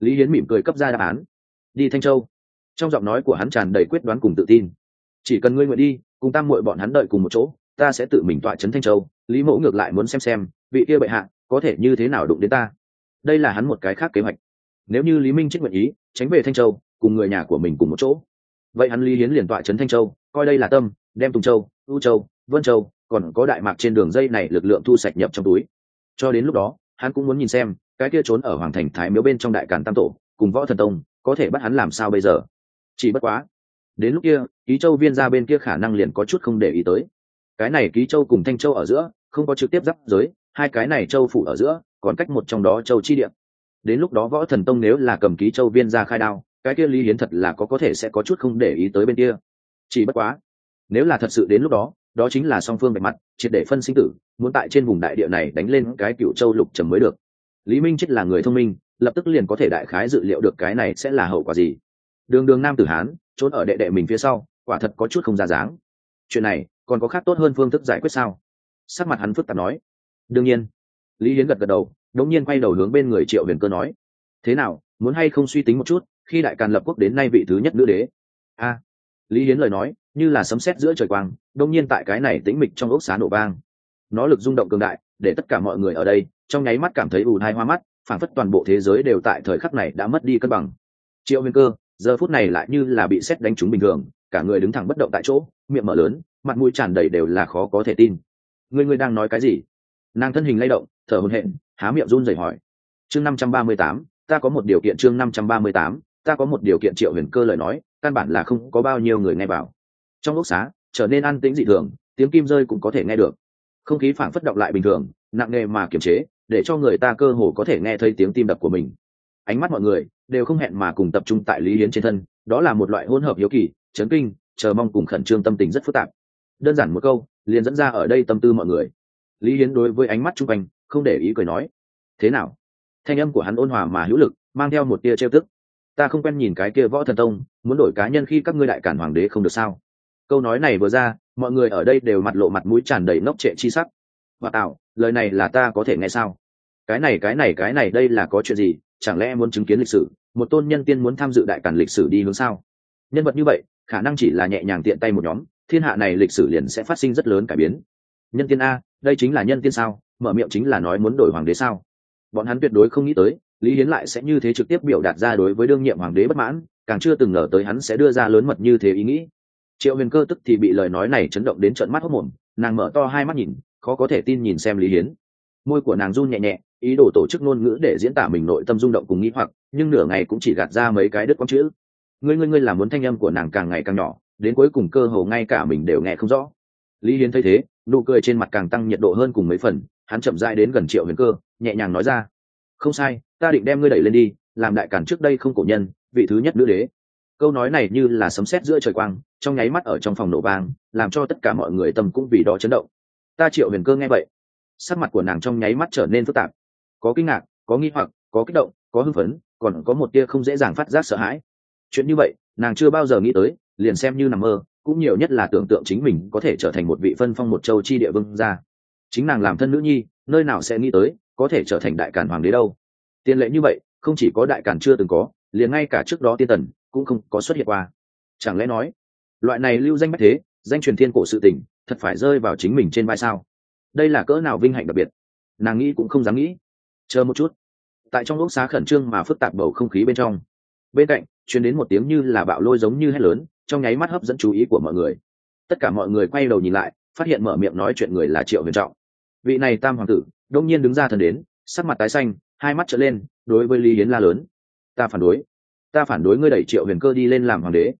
Lý hiến mỉm cười cấp ra đáp án. Đi thanh châu. Trong giọng nói của hắn tràn đầy quyết đoán cùng tự tin chỉ cần ngươi nguyện đi, cùng tam muội bọn hắn đợi cùng một chỗ, ta sẽ tự mình tọa trấn thanh châu. Lý mẫu ngược lại muốn xem xem, vị kia bệ hạ, có thể như thế nào đụng đến ta? Đây là hắn một cái khác kế hoạch. Nếu như lý minh chết nguyện ý, tránh về thanh châu, cùng người nhà của mình cùng một chỗ. Vậy hắn lý hiến liền tọa trấn thanh châu, coi đây là tâm, đem tùng châu u châu, vân châu, còn có đại mạc trên đường dây này lực lượng thu sạch nhập trong túi. Cho đến lúc đó, hắn cũng muốn nhìn xem, cái kia trốn ở hoàng thành thái miếu bên trong đại càn tam tổ, cùng võ thần tông, có thể bắt hắn làm sao bây giờ? Chỉ bất quá đến lúc kia, ký châu viên ra bên kia khả năng liền có chút không để ý tới. Cái này ký châu cùng thanh châu ở giữa, không có trực tiếp giáp giới, hai cái này châu phủ ở giữa, còn cách một trong đó châu chi địa. Đến lúc đó võ thần tông nếu là cầm ký châu viên ra khai đao, cái kia lý hiến thật là có có thể sẽ có chút không để ý tới bên kia. Chỉ bất quá, nếu là thật sự đến lúc đó đó chính là song phương bề mặt, triệt để phân sinh tử, muốn tại trên vùng đại địa này đánh lên cái cựu châu lục trầm mới được. Lý minh chết là người thông minh, lập tức liền có thể đại khái dự liệu được cái này sẽ là hậu quả gì. Đường đường nam tử hán trốn ở đệ đệ mình phía sau, quả thật có chút không ra dáng. Chuyện này, còn có khác tốt hơn phương thức giải quyết sao? Sắc mặt hắn phức tạp nói. Đương nhiên. Lý hiến gật gật đầu, đống nhiên quay đầu hướng bên người triệu huyền cơ nói. Thế nào, muốn hay không suy tính một chút, khi đại càn lập quốc đến nay vị thứ nhất nữ đế? A. Lý hiến lời nói, như là sấm sét giữa trời quang đông nhiên tại cái này tĩnh mịch trong ốc xá nổ vang. Nó lực rung động cường đại, để tất cả mọi người ở đây, trong nháy mắt cảm thấy ù hai hoa mắt phản phất toàn bộ thế giới đều tại thời khắc này đã mất đi cân bằng. Triệu huyền cơ giờ phút này lại như là bị xét đánh trúng bình thường, cả người đứng thẳng bất động tại chỗ, miệng mở lớn, mặt mũi tràn đầy đều là khó có thể tin. Người người đang nói cái gì? Nàng thân hình lay động, thở hồn hện há miệng run rẩy hỏi. Chương năm trăm ba mươi tám, ta có một điều kiện, chương năm trăm ba mươi tám, ta có một điều kiện triệu huyền cơ lời nói, căn bản là không có bao nhiêu người nghe vào. Trong lúc xá, trở nên an tĩnh dị thường, tiếng kim rơi cũng có thể nghe được. Không khí phảng phất động lại bình thường, nặng nề mà kiềm chế, để cho người ta cơ hồ có thể nghe thấy tiếng tim đập của mình. Ánh mắt mọi người đều không hẹn mà cùng tập trung tại lý hiến trên thân, đó là một loại hỗn hợp hiếu kỳ, chấn kinh, chờ mong cùng khẩn trương tâm tình rất phức tạp. Đơn giản một câu, liền dẫn ra ở đây tâm tư mọi người. Lý hiến đối với ánh mắt chung quanh, không để ý cười nói, thế nào? Thanh âm của hắn ôn hòa mà hữu lực, mang theo một tia trêu tức. Ta không quen nhìn cái kia võ thần tông, muốn đổi cá nhân khi các ngươi đại cản hoàng đế không được sao? Câu nói này vừa ra, mọi người ở đây đều mặt lộ mặt mũi tràn đầy nốc trệ chi sắc. Và tạo lời này là ta có thể nghe sao? Cái này cái này cái này, đây là có chuyện gì? Chẳng lẽ muốn chứng kiến lịch sử? Một tôn nhân tiên muốn tham dự đại cản lịch sử đi hướng sao? Nhân vật như vậy, khả năng chỉ là nhẹ nhàng tiện tay một nhóm, thiên hạ này lịch sử liền sẽ phát sinh rất lớn cải biến. Nhân tiên a, đây chính là nhân tiên sao? Mở miệng chính là nói muốn đổi hoàng đế sao? Bọn hắn tuyệt đối không nghĩ tới, lý hiến lại sẽ như thế trực tiếp biểu đạt ra đối với đương nhiệm hoàng đế bất mãn, càng chưa từng ngờ tới hắn sẽ đưa ra lớn mật như thế ý nghĩ. Triệu huyền cơ tức thì bị lời nói này chấn động đến trận mắt hốc mồm, nàng mở to hai mắt nhìn, khó có thể tin nhìn xem lý hiến. Môi của nàng run nhẹ nhẹ ý đồ tổ chức ngôn ngữ để diễn tả mình nội tâm rung động cùng nghĩ hoặc, nhưng nửa ngày cũng chỉ gạt ra mấy cái đứt quang chữ. Ngươi ngươi ngươi làm muốn thanh âm của nàng càng ngày càng nhỏ, đến cuối cùng cơ hồ ngay cả mình đều nghe không rõ. Lý hiến thấy thế, nụ cười trên mặt càng tăng nhiệt độ hơn cùng mấy phần, hắn chậm dai đến gần triệu huyền cơ, nhẹ nhàng nói ra, không sai, ta định đem ngươi đẩy lên đi, làm đại cản trước đây không cổ nhân, vị thứ nhất nữ đế. Câu nói này như là sấm sét giữa trời quang, trong nháy mắt ở trong phòng nổ vang, làm cho tất cả mọi người tâm cũng vì đó chấn động. Ta triệu huyền cơ nghe vậy, sắc mặt của nàng trong nháy mắt trở nên phức tạp có kinh ngạc, có nghi hoặc, có kích động, có hưng phấn, còn có một tia không dễ dàng phát giác sợ hãi. Chuyện như vậy, nàng chưa bao giờ nghĩ tới, liền xem như nằm mơ, cũng nhiều nhất là tưởng tượng chính mình có thể trở thành một vị phân phong một châu chi địa vương gia. Chính nàng làm thân nữ nhi, nơi nào sẽ nghĩ tới, có thể trở thành đại cản hoàng đế đâu. Tiền lệ như vậy, không chỉ có đại cản chưa từng có, liền ngay cả trước đó tiên tần cũng không có xuất hiện qua. Chẳng lẽ nói, loại này lưu danh bách thế, danh truyền thiên cổ sự tình, thật phải rơi vào chính mình trên vai sao? Đây là cỡ nào vinh hạnh đặc biệt? Nàng nghĩ cũng không dám nghĩ chờ một chút. Tại trong ốc xá khẩn trương mà phức tạp bầu không khí bên trong. Bên cạnh chuyển đến một tiếng như là bạo lôi giống như hét lớn, trong nháy mắt hấp dẫn chú ý của mọi người. Tất cả mọi người quay đầu nhìn lại, phát hiện mở miệng nói chuyện người là triệu huyền trọng. Vị này tam hoàng tử, đông nhiên đứng ra thần đến, sắc mặt tái xanh, hai mắt trở lên, đối với lý hiến la lớn. Ta phản đối. Ta phản đối ngươi đẩy triệu huyền cơ đi lên làm hoàng đế.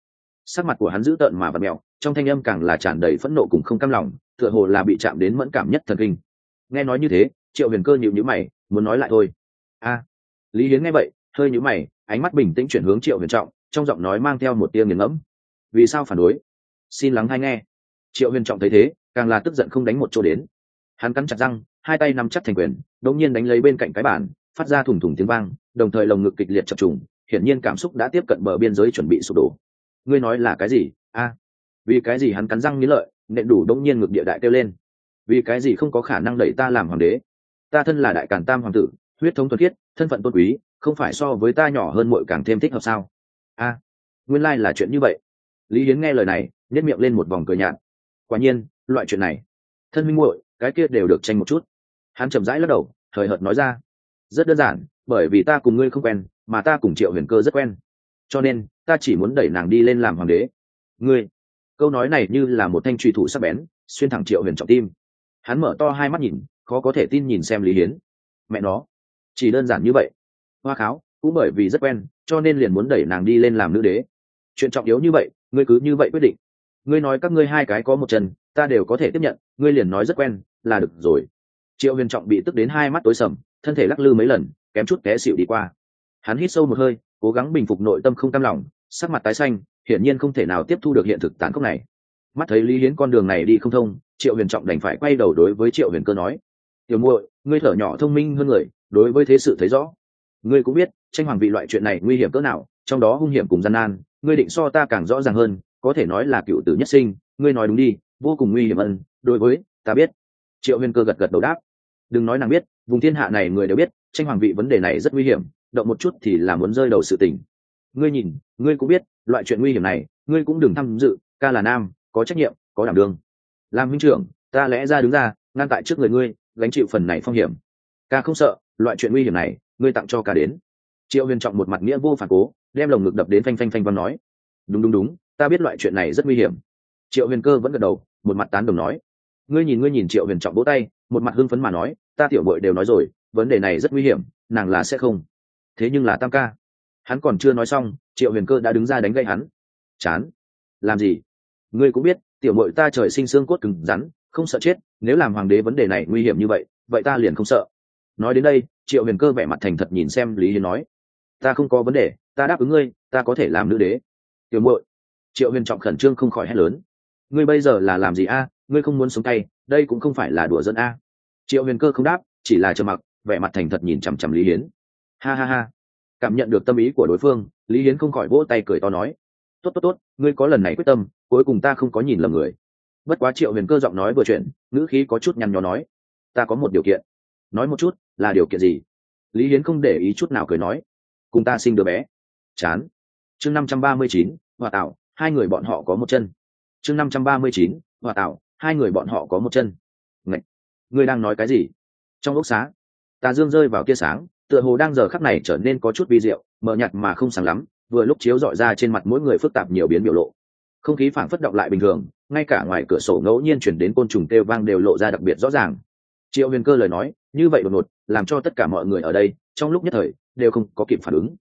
Sắc mặt của hắn dữ tợn mà vật mẹo, trong thanh âm càng là tràn đầy phẫn nộ cùng không cam lòng, tựa hồ là bị chạm đến mẫn cảm nhất thần kinh. Nghe nói như thế, triệu huyền cơ nhịu nhữ mày muốn nói lại thôi. A, lý hiến nghe vậy, hơi nhũ mày, ánh mắt bình tĩnh chuyển hướng triệu huyền trọng, trong giọng nói mang theo một tia nghiền ngẫm. Vì sao phản đối? Xin lắng hay nghe. Triệu huyền trọng thấy thế, càng là tức giận không đánh một chỗ đến. Hắn cắn chặt răng, hai tay nắm chắc thành quyền đống nhiên đánh lấy bên cạnh cái bàn, phát ra thủng thủng tiếng vang, đồng thời lồng ngực kịch liệt chập trùng, hiển nhiên cảm xúc đã tiếp cận bờ biên giới chuẩn bị sụp đổ. Ngươi nói là cái gì? A, vì cái gì hắn cắn răng nghĩ lợi, nện đủ đống nhiên ngực địa đại kêu lên. Vì cái gì không có khả năng đẩy ta làm hoàng đế? Ta thân là đại càn tam hoàng tử, huyết thống thuần khiết, thân phận tôn quý, không phải so với ta nhỏ hơn muội càng thêm thích hợp sao? A, nguyên lai là chuyện như vậy. Lý hiến nghe lời này nhét miệng lên một vòng cười nhạt. Quả nhiên, loại chuyện này, thân minh muội, cái kia đều được tranh một chút. Hắn chậm rãi lắc đầu thời hợt nói ra. Rất đơn giản, bởi vì ta cùng ngươi không quen, mà ta cùng triệu huyền cơ rất quen. Cho nên, ta chỉ muốn đẩy nàng đi lên làm hoàng đế. Ngươi, câu nói này như là một thanh truy thủ sắc bén, xuyên thẳng triệu huyền trọng tim. Hắn mở to hai mắt nhìn khó có thể tin nhìn xem lý hiến. Mẹ nó, chỉ đơn giản như vậy. Hoa kháo, cũng bởi vì rất quen, cho nên liền muốn đẩy nàng đi lên làm nữ đế. Chuyện trọng yếu như vậy, ngươi cứ như vậy quyết định. Ngươi nói các ngươi hai cái có một chân, ta đều có thể tiếp nhận, ngươi liền nói rất quen, là được rồi. Triệu huyền trọng bị tức đến hai mắt tối sầm, thân thể lắc lư mấy lần, kém chút té xịu đi qua. Hắn hít sâu một hơi, cố gắng bình phục nội tâm không cam lòng, sắc mặt tái xanh, hiển nhiên không thể nào tiếp thu được hiện thực tán khốc này. Mắt thấy lý hiến con đường này đi không thông, triệu huyền trọng đành phải quay đầu đối với triệu huyền cơ nói tiểu muội, ngươi thở nhỏ thông minh hơn người, đối với thế sự thấy rõ. Ngươi cũng biết, tranh hoàng vị loại chuyện này nguy hiểm cỡ nào, trong đó hung hiểm cùng gian nan, ngươi định so ta càng rõ ràng hơn, có thể nói là cựu tử nhất sinh, ngươi nói đúng đi, vô cùng nguy hiểm ân, đối với, ta biết. Triệu huyền cơ gật gật đầu đáp. Đừng nói nàng biết, vùng thiên hạ này người đều biết, tranh hoàng vị vấn đề này rất nguy hiểm, động một chút thì là muốn rơi đầu sự tình. Ngươi nhìn, ngươi cũng biết, loại chuyện nguy hiểm này, ngươi cũng đừng tham dự, ca là nam, có trách nhiệm, có đảm đương. Làm huynh trưởng, ta lẽ ra đứng ra, ngăn tại trước người ngươi gánh chịu phần này phong hiểm. Ca không sợ, loại chuyện nguy hiểm này, ngươi tặng cho ca đến. Triệu huyền trọng một mặt nghĩa vô phản cố, đem lồng ngực đập đến phanh phanh phanh văn nói. Đúng đúng đúng, ta biết loại chuyện này rất nguy hiểm. Triệu huyền cơ vẫn gật đầu, một mặt tán đồng nói. Ngươi nhìn ngươi nhìn triệu huyền trọng vỗ tay, một mặt hưng phấn mà nói, ta tiểu bội đều nói rồi, vấn đề này rất nguy hiểm, nàng là sẽ không. Thế nhưng là tam ca. Hắn còn chưa nói xong, triệu huyền cơ đã đứng ra đánh gây hắn. Chán. Làm gì? Ngươi cũng biết, tiểu bội ta trời sinh xương cốt cứng rắn không sợ chết, nếu làm hoàng đế vấn đề này nguy hiểm như vậy vậy ta liền không sợ. Nói đến đây, triệu huyền cơ vẻ mặt thành thật nhìn xem lý hiến nói, ta không có vấn đề, ta đáp ứng ngươi, ta có thể làm nữ đế. Tiểu muội. Triệu huyền trọng khẩn trương không khỏi hét lớn, ngươi bây giờ là làm gì a? Ngươi không muốn xuống tay, đây cũng không phải là đùa dân a. Triệu huyền cơ không đáp, chỉ là trầm mặc, vẻ mặt thành thật nhìn chằm chằm lý hiến. Ha ha ha. Cảm nhận được tâm ý của đối phương, lý hiến không khỏi vỗ tay cười to nói, tốt tốt tốt, ngươi có lần này quyết tâm, cuối cùng ta không có nhìn lầm người bất quá triệu huyền cơ giọng nói vừa chuyện ngữ khí có chút nhăn nhó nói, ta có một điều kiện. Nói một chút, là điều kiện gì? Lý hiến không để ý chút nào cười nói, cùng ta sinh đứa bé. Chán. Chương năm trăm ba mươi chín hòa tạo hai người bọn họ có một chân. Chương năm trăm ba mươi chín hòa tạo hai người bọn họ có một chân. Ngậy! ngươi đang nói cái gì? Trong ốc xá, tà dương rơi vào tia sáng, tựa hồ đang giờ khắc này trở nên có chút vi diệu, mờ nhạt mà không sáng lắm, vừa lúc chiếu dọi ra trên mặt mỗi người phức tạp nhiều biến biểu lộ. Không khí phảng phất động lại bình thường ngay cả ngoài cửa sổ ngẫu nhiên chuyển đến côn trùng kêu vang đều lộ ra đặc biệt rõ ràng. Triệu huyền cơ lời nói, như vậy đột ngột, làm cho tất cả mọi người ở đây, trong lúc nhất thời, đều không có kịp phản ứng.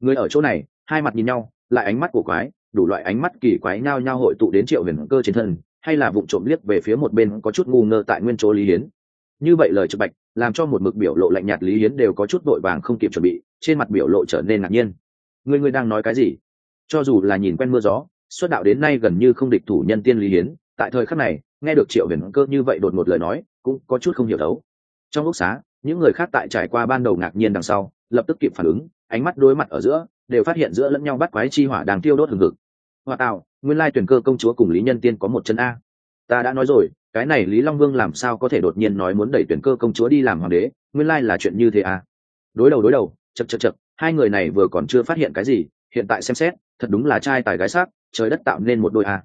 Người ở chỗ này, hai mặt nhìn nhau, lại ánh mắt của quái, đủ loại ánh mắt kỳ quái nhao nhao hội tụ đến triệu huyền cơ trên thân, hay là vụ trộm liếc về phía một bên có chút ngu ngơ tại nguyên chỗ lý hiến. Như vậy lời trực bạch, làm cho một mực biểu lộ lạnh nhạt lý hiến đều có chút vội vàng không kịp chuẩn bị, trên mặt biểu lộ trở nên ngạc nhiên. Người người đang nói cái gì? Cho dù là nhìn quen mưa gió xuất đạo đến nay gần như không địch thủ nhân tiên lý hiến, tại thời khắc này, nghe được triệu huyền cơ như vậy đột một lời nói, cũng có chút không hiểu đấu. Trong lúc xá, những người khác tại trải qua ban đầu ngạc nhiên đằng sau, lập tức kịp phản ứng, ánh mắt đối mặt ở giữa, đều phát hiện giữa lẫn nhau bắt quái chi hỏa đang tiêu đốt hừng hực. Hoa tạo nguyên lai tuyển cơ công chúa cùng lý nhân tiên có một chân a. Ta đã nói rồi, cái này lý long vương làm sao có thể đột nhiên nói muốn đẩy tuyển cơ công chúa đi làm hoàng đế, nguyên lai là chuyện như thế a. Đối đầu đối đầu chật chật chật hai người này vừa còn chưa phát hiện cái gì hiện tại xem xét thật đúng là trai tài gái sắc trời đất tạo nên một đôi a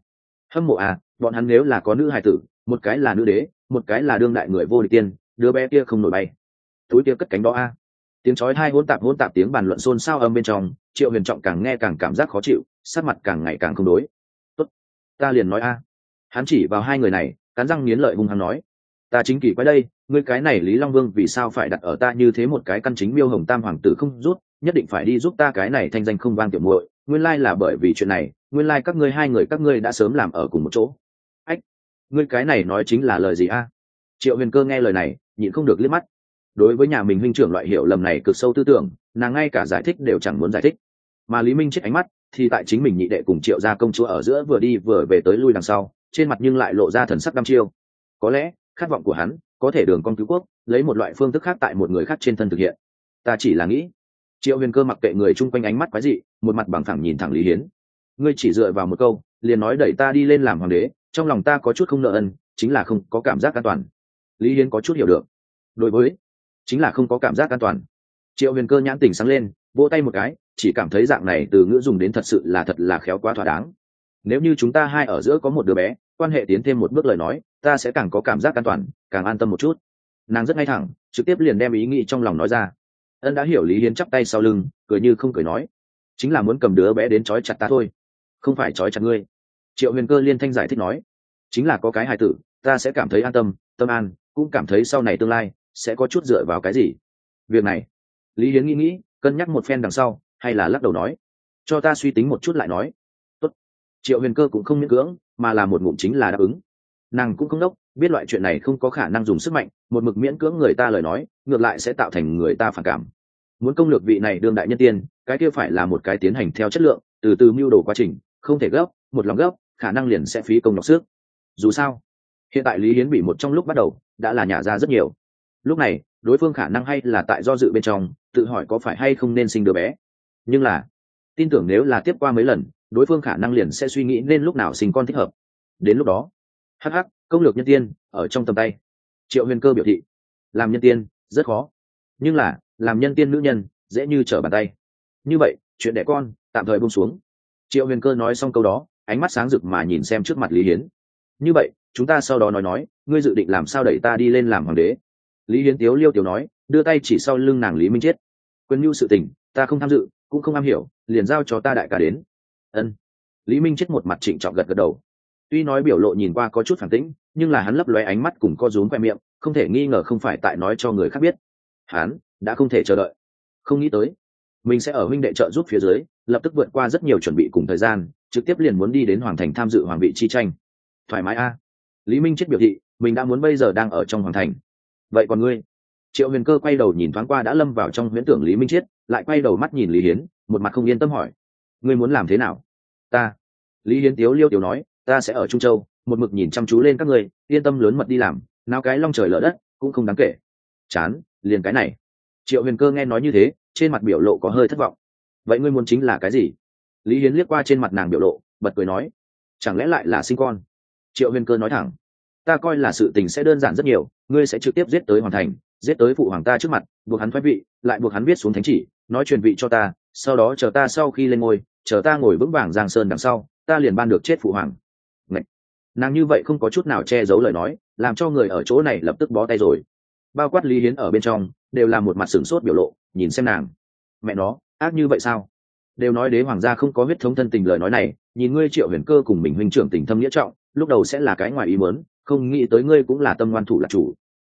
hâm mộ à, bọn hắn nếu là có nữ hài tử một cái là nữ đế một cái là đương đại người vô địch tiên đứa bé kia không nổi bay. Túi kia cất cánh đó a tiếng chói hai hỗn tạp hỗn tạp tiếng bàn luận xôn xao âm bên trong triệu huyền trọng càng nghe càng cảm giác khó chịu sắc mặt càng ngày càng không đối. Tốt ta liền nói a. Hắn chỉ vào hai người này cắn răng nghiến lợi hung hăng nói ta chính kỳ quái đây, ngươi cái này lý long vương vì sao phải đặt ở ta như thế một cái căn chính miêu hồng tam hoàng tử không rút, nhất định phải đi giúp ta cái này thanh danh không vang tiểu muội, nguyên lai là bởi vì chuyện này, nguyên lai các ngươi hai người các ngươi đã sớm làm ở cùng một chỗ. Ách, ngươi cái này nói chính là lời gì a? Triệu huyền cơ nghe lời này, nhịn không được liếc mắt. Đối với nhà mình huynh trưởng loại hiểu lầm này cực sâu tư tưởng, nàng ngay cả giải thích đều chẳng muốn giải thích. Mà lý minh chết ánh mắt, thì tại chính mình nhị đệ cùng triệu gia công chúa ở giữa vừa đi vừa về tới lui đằng sau, trên mặt nhưng lại lộ ra thần sắc đăm chiêu. Có lẽ khát vọng của hắn, có thể đường con cứu quốc, lấy một loại phương thức khác tại một người khác trên thân thực hiện. Ta chỉ là nghĩ. Triệu huyền cơ mặc kệ người chung quanh ánh mắt quái dị, một mặt bằng thẳng nhìn thẳng lý hiến. Ngươi chỉ dựa vào một câu, liền nói đẩy ta đi lên làm hoàng đế, trong lòng ta có chút không nợ ân, chính là không có cảm giác an toàn. Lý hiến có chút hiểu được. Đối với, chính là không có cảm giác an toàn. Triệu huyền cơ nhãn tình sáng lên, vỗ tay một cái, chỉ cảm thấy dạng này từ ngữ dùng đến thật sự là thật là khéo quá thỏa đáng. Nếu như chúng ta hai ở giữa có một đứa bé quan hệ tiến thêm một bước lời nói, ta sẽ càng có cảm giác an toàn, càng an tâm một chút. Nàng rất ngay thẳng, trực tiếp liền đem ý nghĩ trong lòng nói ra. Ân đã hiểu lý hiến chắp tay sau lưng, cười như không cười nói, chính là muốn cầm đứa bé đến trói chặt ta thôi, không phải trói chặt ngươi. Triệu huyền cơ liên thanh giải thích nói, chính là có cái hài tử, ta sẽ cảm thấy an tâm tâm an, cũng cảm thấy sau này tương lai sẽ có chút dựa vào cái gì. Việc này, lý hiến nghĩ nghĩ, cân nhắc một phen đằng sau, hay là lắc đầu nói, cho ta suy tính một chút lại nói. Tốt. triệu huyền cơ cũng không miễn cưỡng mà là một ngụm chính là đáp ứng. Nàng cũng không đốc, biết loại chuyện này không có khả năng dùng sức mạnh, một mực miễn cưỡng người ta lời nói, ngược lại sẽ tạo thành người ta phản cảm. Muốn công lược vị này đương đại nhân tiên, cái kia phải là một cái tiến hành theo chất lượng, từ từ mưu đồ quá trình, không thể gấp, một lòng gấp, khả năng liền sẽ phí công nhọc sức. Dù sao, hiện tại lý hiến bị một trong lúc bắt đầu, đã là nhả ra rất nhiều. Lúc này, đối phương khả năng hay là tại do dự bên trong, tự hỏi có phải hay không nên sinh đứa bé. Nhưng là, tin tưởng nếu là tiếp qua mấy lần đối phương khả năng liền sẽ suy nghĩ nên lúc nào sinh con thích hợp. Đến lúc đó hh công lược nhân tiên ở trong tầm tay. Triệu huyền cơ biểu thị, làm nhân tiên, rất khó. Nhưng là, làm nhân tiên nữ nhân, dễ như trở bàn tay. Như vậy, chuyện đẻ con, tạm thời bông xuống. Triệu huyền cơ nói xong câu đó, ánh mắt sáng rực mà nhìn xem trước mặt lý hiến. Như vậy, chúng ta sau đó nói nói, ngươi dự định làm sao đẩy ta đi lên làm hoàng đế? Lý hiến tiếu liêu tiểu nói, đưa tay chỉ sau lưng nàng lý minh chết quân nhu sự tình, ta không tham dự, cũng không am hiểu, liền giao cho ta đại cả đến ân. Lý minh chết một mặt trịnh trọng gật gật đầu. Tuy nói biểu lộ nhìn qua có chút phản tĩnh, nhưng là hắn lấp lóe ánh mắt cùng co rúm khoe miệng, không thể nghi ngờ không phải tại nói cho người khác biết. Hắn đã không thể chờ đợi. Không nghĩ tới, mình sẽ ở huynh đệ trợ giúp phía dưới, lập tức vượt qua rất nhiều chuẩn bị cùng thời gian, trực tiếp liền muốn đi đến hoàng thành tham dự hoàng vị chi tranh. Thoải mái a. Lý minh chết biểu thị, mình đã muốn bây giờ đang ở trong hoàng thành. Vậy còn ngươi? Triệu huyền cơ quay đầu nhìn thoáng qua đã lâm vào trong huyễn tưởng lý minh chiết lại quay đầu mắt nhìn lý hiến, một mặt không yên tâm hỏi ngươi muốn làm thế nào? Ta. Lý hiến tiếu liêu tiểu nói, ta sẽ ở trung châu, một mực nhìn chăm chú lên các ngươi, yên tâm lớn mật đi làm, nào cái long trời lở đất, cũng không đáng kể. Chán, liền cái này. Triệu huyền cơ nghe nói như thế, trên mặt biểu lộ có hơi thất vọng. Vậy ngươi muốn chính là cái gì? Lý hiến liếc qua trên mặt nàng biểu lộ, bật cười nói, chẳng lẽ lại là sinh con? Triệu huyền cơ nói thẳng, ta coi là sự tình sẽ đơn giản rất nhiều, ngươi sẽ trực tiếp giết tới hoàn thành, giết tới phụ hoàng ta trước mặt, buộc hắn thoái vị, lại buộc hắn viết xuống thánh chỉ, nói truyền vị cho ta, sau đó chờ ta sau khi lên ngôi chờ ta ngồi vững vàng giang sơn đằng sau, ta liền ban được chết phụ hoàng. Ngậy! nàng như vậy không có chút nào che giấu lời nói, làm cho người ở chỗ này lập tức bó tay rồi. Bao quát lý hiến ở bên trong, đều là một mặt sửng sốt biểu lộ, nhìn xem nàng. Mẹ nó, ác như vậy sao? Đều nói đế hoàng gia không có huyết thống thân tình lời nói này, nhìn ngươi triệu huyền cơ cùng mình huynh trưởng tình thâm nghĩa trọng, lúc đầu sẽ là cái ngoài ý muốn, không nghĩ tới ngươi cũng là tâm ngoan thủ là chủ.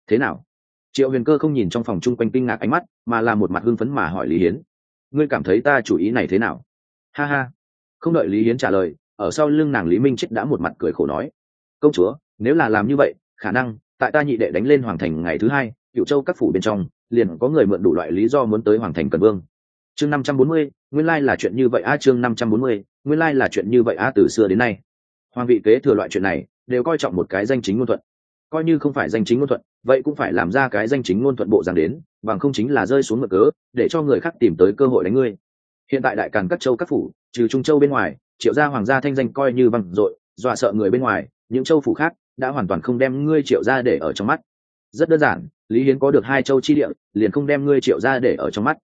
Thế nào? Triệu huyền cơ không nhìn trong phòng chung quanh kinh ngạc ánh mắt, mà là một mặt hưng phấn mà hỏi lý hiến. Ngươi cảm thấy ta chủ ý này thế nào? Ha ha. Không đợi lý hiến trả lời, ở sau lưng nàng lý minh chết đã một mặt cười khổ nói, công chúa, nếu là làm như vậy, khả năng tại ta nhị đệ đánh lên hoàng thành ngày thứ hai cựu châu các phủ bên trong, liền có người mượn đủ loại lý do muốn tới hoàng thành cần vương. Chương năm trăm bốn mươi, nguyên lai là chuyện như vậy a, chương năm trăm bốn mươi, nguyên lai là chuyện như vậy a, từ xưa đến nay. Hoàng vị kế thừa loại chuyện này, đều coi trọng một cái danh chính ngôn thuận. Coi như không phải danh chính ngôn thuận, vậy cũng phải làm ra cái danh chính ngôn thuận bộ dáng đến, bằng không chính là rơi xuống ngược cớ, để cho người khác tìm tới cơ hội đánh ngươi hiện tại đại càn các châu các phủ, trừ trung châu bên ngoài, triệu gia hoàng gia thanh danh coi như văng dội, dọa sợ người bên ngoài, những châu phủ khác đã hoàn toàn không đem ngươi triệu gia để ở trong mắt. Rất đơn giản, lý hiến có được hai châu chi địa, liền không đem ngươi triệu gia để ở trong mắt.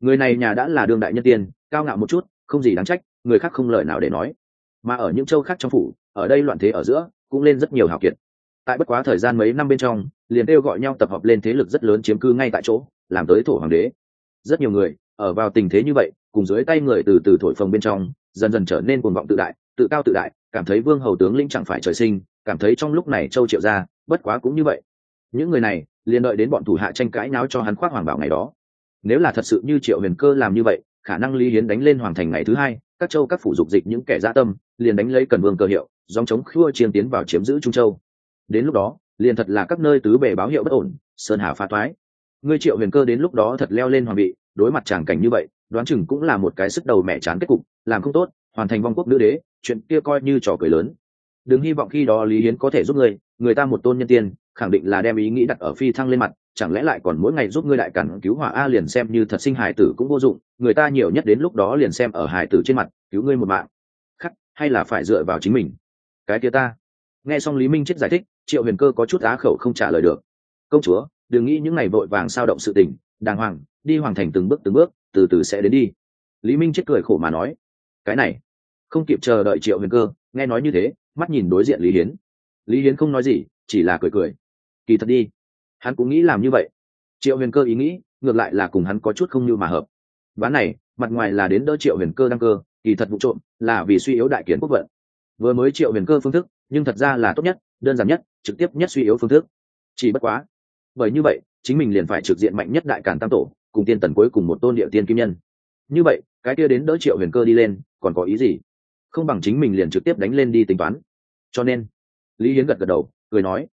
Người này nhà đã là đương đại nhân tiền cao ngạo một chút, không gì đáng trách, người khác không lời nào để nói. Mà ở những châu khác trong phủ, ở đây loạn thế ở giữa, cũng lên rất nhiều hào kiệt. Tại bất quá thời gian mấy năm bên trong, liền kêu gọi nhau tập hợp lên thế lực rất lớn chiếm cư ngay tại chỗ, làm tới thổ hoàng đế. Rất nhiều người, ở vào tình thế như vậy cùng dưới tay người từ từ thổi phồng bên trong, dần dần trở nên cuồng vọng tự đại, tự cao tự đại, cảm thấy vương hầu tướng lĩnh chẳng phải trời sinh, cảm thấy trong lúc này châu triệu ra bất quá cũng như vậy. Những người này, liền đợi đến bọn thủ hạ tranh cãi náo cho hắn khoác hoàng bảo ngày đó. Nếu là thật sự như triệu huyền cơ làm như vậy, khả năng lý hiến đánh lên hoàng thành ngày thứ hai, các châu các phủ dục dịch những kẻ gia tâm, liền đánh lấy cần vương cơ hiệu dòng chống khua chiên tiến vào chiếm giữ trung châu. Đến lúc đó, liền thật là các nơi tứ bề báo hiệu bất ổn, sơn hà phá thoái. Ngươi triệu huyền cơ đến lúc đó thật leo lên hoàng vị, đối mặt tràng cảnh như vậy đoán chừng cũng là một cái sức đầu mẹ chán kết cục, làm không tốt, hoàn thành vong quốc nữ đế, chuyện kia coi như trò cười lớn. Đừng hy vọng khi đó lý hiến có thể giúp ngươi, người ta một tôn nhân tiên, khẳng định là đem ý nghĩ đặt ở phi thăng lên mặt, chẳng lẽ lại còn mỗi ngày giúp ngươi đại cản cứu hỏa a liền xem như thật sinh hải tử cũng vô dụng, người ta nhiều nhất đến lúc đó liền xem ở hải tử trên mặt, cứu ngươi một mạng. Khắc, hay là phải dựa vào chính mình. Cái kia ta. Nghe xong lý minh chết giải thích, triệu huyền cơ có chút á khẩu không trả lời được. Công chúa, đừng nghĩ những ngày vội vàng sao động sự tình, đàng hoàng, đi hoàng thành từng bước từng bước từ từ sẽ đến đi. Lý minh chết cười khổ mà nói, cái này, không kịp chờ đợi triệu huyền cơ, nghe nói như thế, mắt nhìn đối diện lý hiến. Lý hiến không nói gì, chỉ là cười cười. Kỳ thật đi, hắn cũng nghĩ làm như vậy. Triệu huyền cơ ý nghĩ, ngược lại là cùng hắn có chút không như mà hợp. Ván này, mặt ngoài là đến đỡ triệu huyền cơ đăng cơ, kỳ thật vụ trộm là vì suy yếu đại kiến quốc vận. Vừa mới triệu huyền cơ phương thức, nhưng thật ra là tốt nhất, đơn giản nhất, trực tiếp nhất suy yếu phương thức. Chỉ bất quá, bởi như vậy, chính mình liền phải trực diện mạnh nhất đại cản tam tổ cùng tiên tần cuối cùng một tôn địa tiên kim nhân. Như vậy, cái kia đến đỡ triệu huyền cơ đi lên, còn có ý gì? Không bằng chính mình liền trực tiếp đánh lên đi tính toán. Cho nên, lý hiến gật gật đầu, cười nói,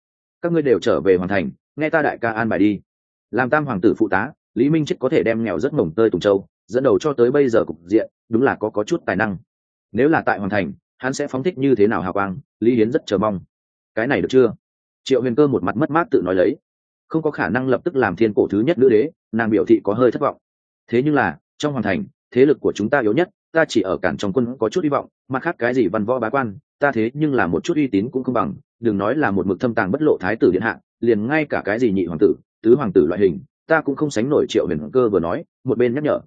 các ngươi đều trở về hoàn thành, nghe ta đại ca an bài đi. Làm tam hoàng tử phụ tá, lý minh chết có thể đem nghèo rất mồng tơi tùng châu, dẫn đầu cho tới bây giờ cục diện, đúng là có có chút tài năng. Nếu là tại hoàn thành, hắn sẽ phóng thích như thế nào hào quang, lý hiến rất chờ mong. Cái này được chưa? Triệu huyền cơ một mặt mất mát tự nói lấy. Không có khả năng lập tức làm thiên cổ thứ nhất nữ đế nàng biểu thị có hơi thất vọng. Thế nhưng là, trong hoàn thành, thế lực của chúng ta yếu nhất, ta chỉ ở cản trong quân có chút hy vọng mặt khác cái gì văn võ bá quan, ta thế nhưng là một chút uy tín cũng không bằng, đừng nói là một mực thâm tàng bất lộ thái tử điện hạ, liền ngay cả cái gì nhị hoàng tử, tứ hoàng tử loại hình, ta cũng không sánh nổi triệu huyền cơ vừa nói, một bên nhắc nhở.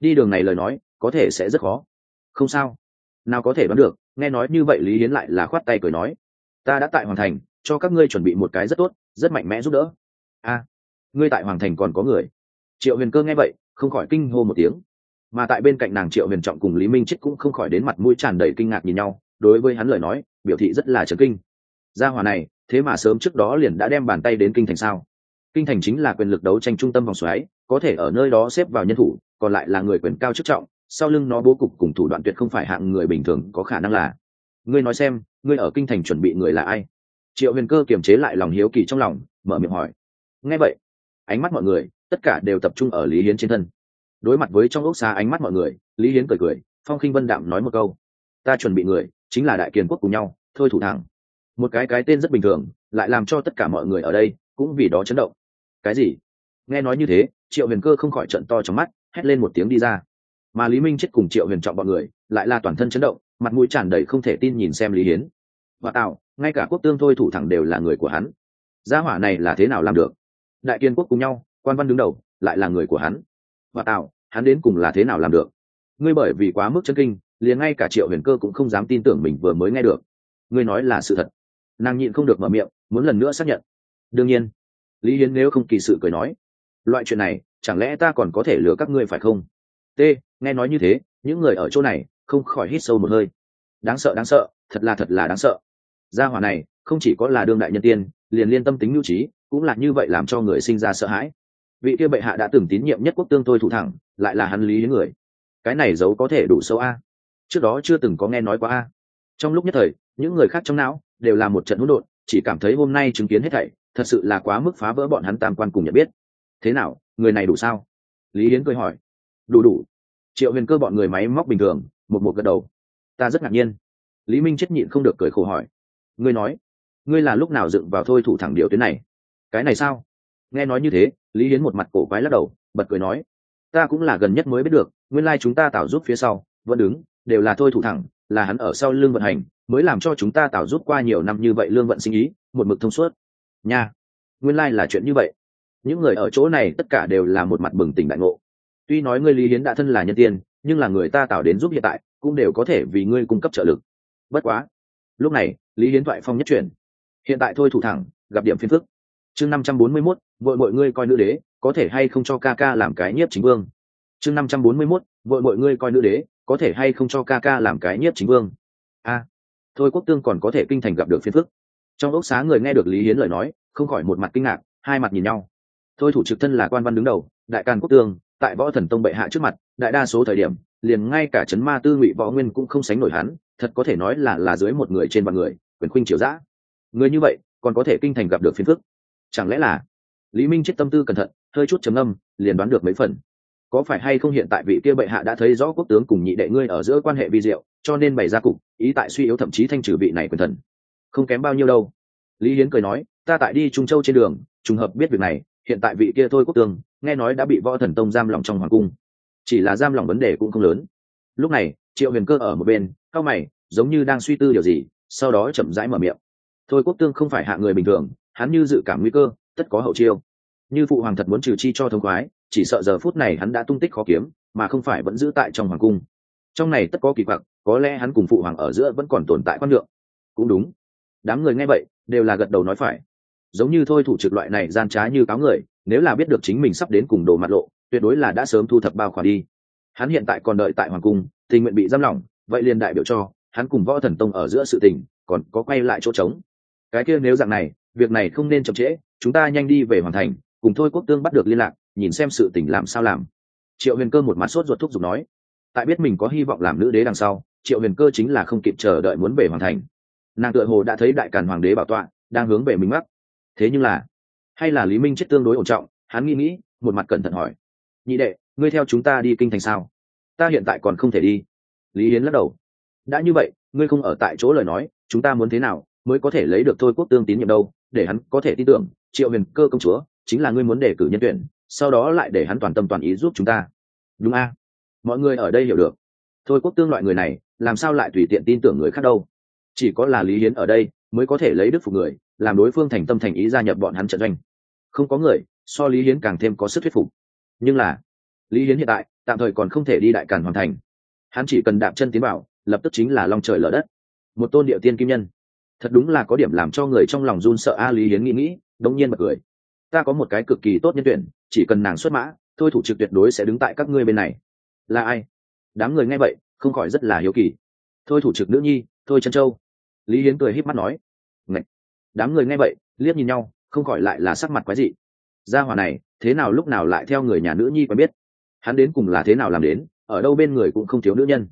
Đi đường này lời nói, có thể sẽ rất khó. Không sao. Nào có thể đoán được, nghe nói như vậy lý hiến lại là khoát tay cười nói. Ta đã tại hoàng thành, cho các ngươi chuẩn bị một cái rất tốt, rất mạnh mẽ giúp đỡ. A, ngươi tại hoàng thành còn có người triệu huyền cơ nghe vậy, không khỏi kinh hô một tiếng. Mà tại bên cạnh nàng triệu huyền trọng cùng lý minh chết cũng không khỏi đến mặt mũi tràn đầy kinh ngạc nhìn nhau, đối với hắn lời nói, biểu thị rất là trấn kinh. Gia hòa này, thế mà sớm trước đó liền đã đem bàn tay đến kinh thành sao? Kinh thành chính là quyền lực đấu tranh trung tâm vòng xoáy, có thể ở nơi đó xếp vào nhân thủ, còn lại là người quyền cao chức trọng, sau lưng nó bố cục cùng thủ đoạn tuyệt không phải hạng người bình thường có khả năng là. Ngươi nói xem, ngươi ở kinh thành chuẩn bị người là ai? Triệu huyền cơ kiềm chế lại lòng hiếu kỳ trong lòng, mở miệng hỏi. Nghe vậy, ánh mắt mọi người tất cả đều tập trung ở lý hiến trên thân. Đối mặt với trong ốc xa ánh mắt mọi người, lý hiến cười cười, phong khinh vân đạm nói một câu. Ta chuẩn bị người, chính là đại kiền quốc cùng nhau, thôi thủ thẳng. Một cái cái tên rất bình thường, lại làm cho tất cả mọi người ở đây cũng vì đó chấn động. Cái gì? Nghe nói như thế, triệu huyền cơ không khỏi trận to trong mắt, hét lên một tiếng đi ra. Mà lý minh chết cùng triệu huyền trọng bọn người, lại là toàn thân chấn động, mặt mũi tràn đầy không thể tin nhìn xem lý hiến. Và tạo, ngay cả quốc tương thôi thủ thẳng đều là người của hắn. Gia hỏa này là thế nào làm được? Đại kiên quốc cùng nhau quan văn đứng đầu, lại là người của hắn. Và tạo, hắn đến cùng là thế nào làm được? Ngươi bởi vì quá mức chân kinh, liền ngay cả triệu huyền cơ cũng không dám tin tưởng mình vừa mới nghe được. Ngươi nói là sự thật. Nàng nhịn không được mở miệng, muốn lần nữa xác nhận. Đương nhiên, lý hiến nếu không kỳ sự cười nói, loại chuyện này, chẳng lẽ ta còn có thể lừa các ngươi phải không? T, nghe nói như thế, những người ở chỗ này, không khỏi hít sâu một hơi. Đáng sợ đáng sợ, thật là thật là đáng sợ. Gia hỏa này, không chỉ có là đương đại nhân tiên, liền liên tâm tính mưu trí, cũng là như vậy làm cho người sinh ra sợ hãi vị kia bệ hạ đã từng tín nhiệm nhất quốc tương tôi thủ thẳng, lại là hắn lý người. Cái này giấu có thể đủ sâu a. Trước đó chưa từng có nghe nói qua a. Trong lúc nhất thời, những người khác trong não đều là một trận hỗn độn, chỉ cảm thấy hôm nay chứng kiến hết thảy, thật sự là quá mức phá vỡ bọn hắn tam quan cùng nhận biết. Thế nào, người này đủ sao? Lý hiến cười hỏi. Đủ đủ. Triệu huyền cơ bọn người máy móc bình thường, một một gật đầu. Ta rất ngạc nhiên. Lý minh chết nhịn không được cười khổ hỏi. Ngươi nói, ngươi là lúc nào dựng vào thôi thủ thẳng điều tuyến này? Cái này sao? Nghe nói như thế, lý hiến một mặt cổ quái lắc đầu, bật cười nói, ta cũng là gần nhất mới biết được, nguyên lai、like、chúng ta tạo giúp phía sau, vẫn đứng, đều là thôi thủ thẳng, là hắn ở sau lương vận hành, mới làm cho chúng ta tạo giúp qua nhiều năm như vậy lương vận sinh ý, một mực thông suốt. Nha, nguyên lai、like、là chuyện như vậy. Những người ở chỗ này tất cả đều là một mặt bừng tỉnh đại ngộ. Tuy nói ngươi lý hiến đã thân là nhân tiên, nhưng là người ta tạo đến giúp hiện tại, cũng đều có thể vì ngươi cung cấp trợ lực. Bất quá, lúc này, lý hiến thoại phong nhất truyền hiện tại thôi thủ thẳng, gặp điểm phiên phức. Chương năm trăm bốn mươi mốt vội mọi ngươi coi nữ đế, có thể hay không cho ca ca làm cái nhiếp chính vương. Chương năm trăm bốn mươi mốt, vội mọi ngươi coi nữ đế, có thể hay không cho ca ca làm cái nhiếp chính vương. A. Thôi quốc tương còn có thể kinh thành gặp được phiền phức. Trong ốc xá người nghe được lý hiến lời nói, không khỏi một mặt kinh ngạc, hai mặt nhìn nhau. Thôi thủ trực thân là quan văn đứng đầu, đại càn quốc tương, tại võ thần tông bệ hạ trước mặt, đại đa số thời điểm, liền ngay cả chấn ma tư ngụy võ nguyên cũng không sánh nổi hắn, thật có thể nói là là dưới một người trên vạn người, quyền khuynh triều giã. Người như vậy, còn có thể kinh thành gặp được phiền phức. Chẳng lẽ là lý minh chết tâm tư cẩn thận, hơi chút trầm âm liền đoán được mấy phần. Có phải hay không hiện tại vị kia bệ hạ đã thấy rõ quốc tướng cùng nhị đệ ngươi ở giữa quan hệ vi diệu, cho nên bày ra cục, ý tại suy yếu thậm chí thanh trừ vị này quyền thần. Không kém bao nhiêu đâu. Lý hiến cười nói, ta tại đi trung châu trên đường, trùng hợp biết việc này, hiện tại vị kia thôi quốc tướng, nghe nói đã bị võ thần tông giam lòng trong hoàng cung. Chỉ là giam lòng vấn đề cũng không lớn. Lúc này, triệu huyền cơ ở một bên, cao mày, giống như đang suy tư điều gì, sau đó chậm rãi mở miệng. Thôi quốc tương không phải hạ người bình thường, hắn như dự cảm nguy cơ tất có hậu chiêu. Như phụ hoàng thật muốn trừ chi cho thông khoái, chỉ sợ giờ phút này hắn đã tung tích khó kiếm, mà không phải vẫn giữ tại trong hoàng cung. Trong này tất có kỳ quặc, có lẽ hắn cùng phụ hoàng ở giữa vẫn còn tồn tại quan lượng. Cũng đúng. Đám người nghe vậy, đều là gật đầu nói phải. Giống như thôi thủ trực loại này gian trá như cáo người, nếu là biết được chính mình sắp đến cùng đồ mặt lộ, tuyệt đối là đã sớm thu thập bao khoản đi. Hắn hiện tại còn đợi tại hoàng cung, tình nguyện bị giam lỏng, vậy liền đại biểu cho, hắn cùng võ thần tông ở giữa sự tình, còn có quay lại chỗ trống. Cái kia nếu dạng này, việc này không nên chậm trễ chúng ta nhanh đi về hoàn thành, cùng thôi quốc tương bắt được liên lạc, nhìn xem sự tình làm sao làm. Triệu huyền cơ một mặt sốt ruột thúc giục nói. Tại biết mình có hy vọng làm nữ đế đằng sau, triệu huyền cơ chính là không kịp chờ đợi muốn về hoàn thành. Nàng tựa hồ đã thấy đại càn hoàng đế bảo tọa, đang hướng về mình mắc. Thế nhưng là, hay là lý minh chết tương đối ổn trọng, hắn nghĩ nghĩ, một mặt cẩn thận hỏi. Nhị đệ, ngươi theo chúng ta đi kinh thành sao? Ta hiện tại còn không thể đi. Lý hiến lắc đầu. Đã như vậy, ngươi không ở tại chỗ lời nói, chúng ta muốn thế nào mới có thể lấy được thôi quốc tương tín nhiệm đâu, để hắn có thể tin tưởng triệu huyền cơ công chúa, chính là ngươi muốn đề cử nhân tuyển, sau đó lại để hắn toàn tâm toàn ý giúp chúng ta. Đúng a? Mọi người ở đây hiểu được. Thôi quốc tương loại người này, làm sao lại tùy tiện tin tưởng người khác đâu? Chỉ có là lý hiến ở đây, mới có thể lấy đức phục người, làm đối phương thành tâm thành ý gia nhập bọn hắn trận doanh. Không có người, so lý hiến càng thêm có sức thuyết phục. Nhưng là, lý hiến hiện tại, tạm thời còn không thể đi đại càn hoàn thành. Hắn chỉ cần đạp chân tiến bảo lập tức chính là lòng trời lở đất. Một tôn địa tiên kim nhân. Thật đúng là có điểm làm cho người trong lòng run sợ a, lý hiến nghĩ nghĩ đống nhiên bật cười. Ta có một cái cực kỳ tốt nhân tuyển, chỉ cần nàng xuất mã, thôi thủ trực tuyệt đối sẽ đứng tại các ngươi bên này. Là ai? Đám người nghe vậy, không khỏi rất là hiếu kỳ. Thôi thủ trực nữ nhi, thôi chân châu. Lý hiến cười híp mắt nói. Ngậy! đám người nghe vậy, liếc nhìn nhau, không khỏi lại là sắc mặt quái dị. Gia hỏa này, thế nào lúc nào lại theo người nhà nữ nhi quen biết? Hắn đến cùng là thế nào làm đến, ở đâu bên người cũng không thiếu nữ nhân.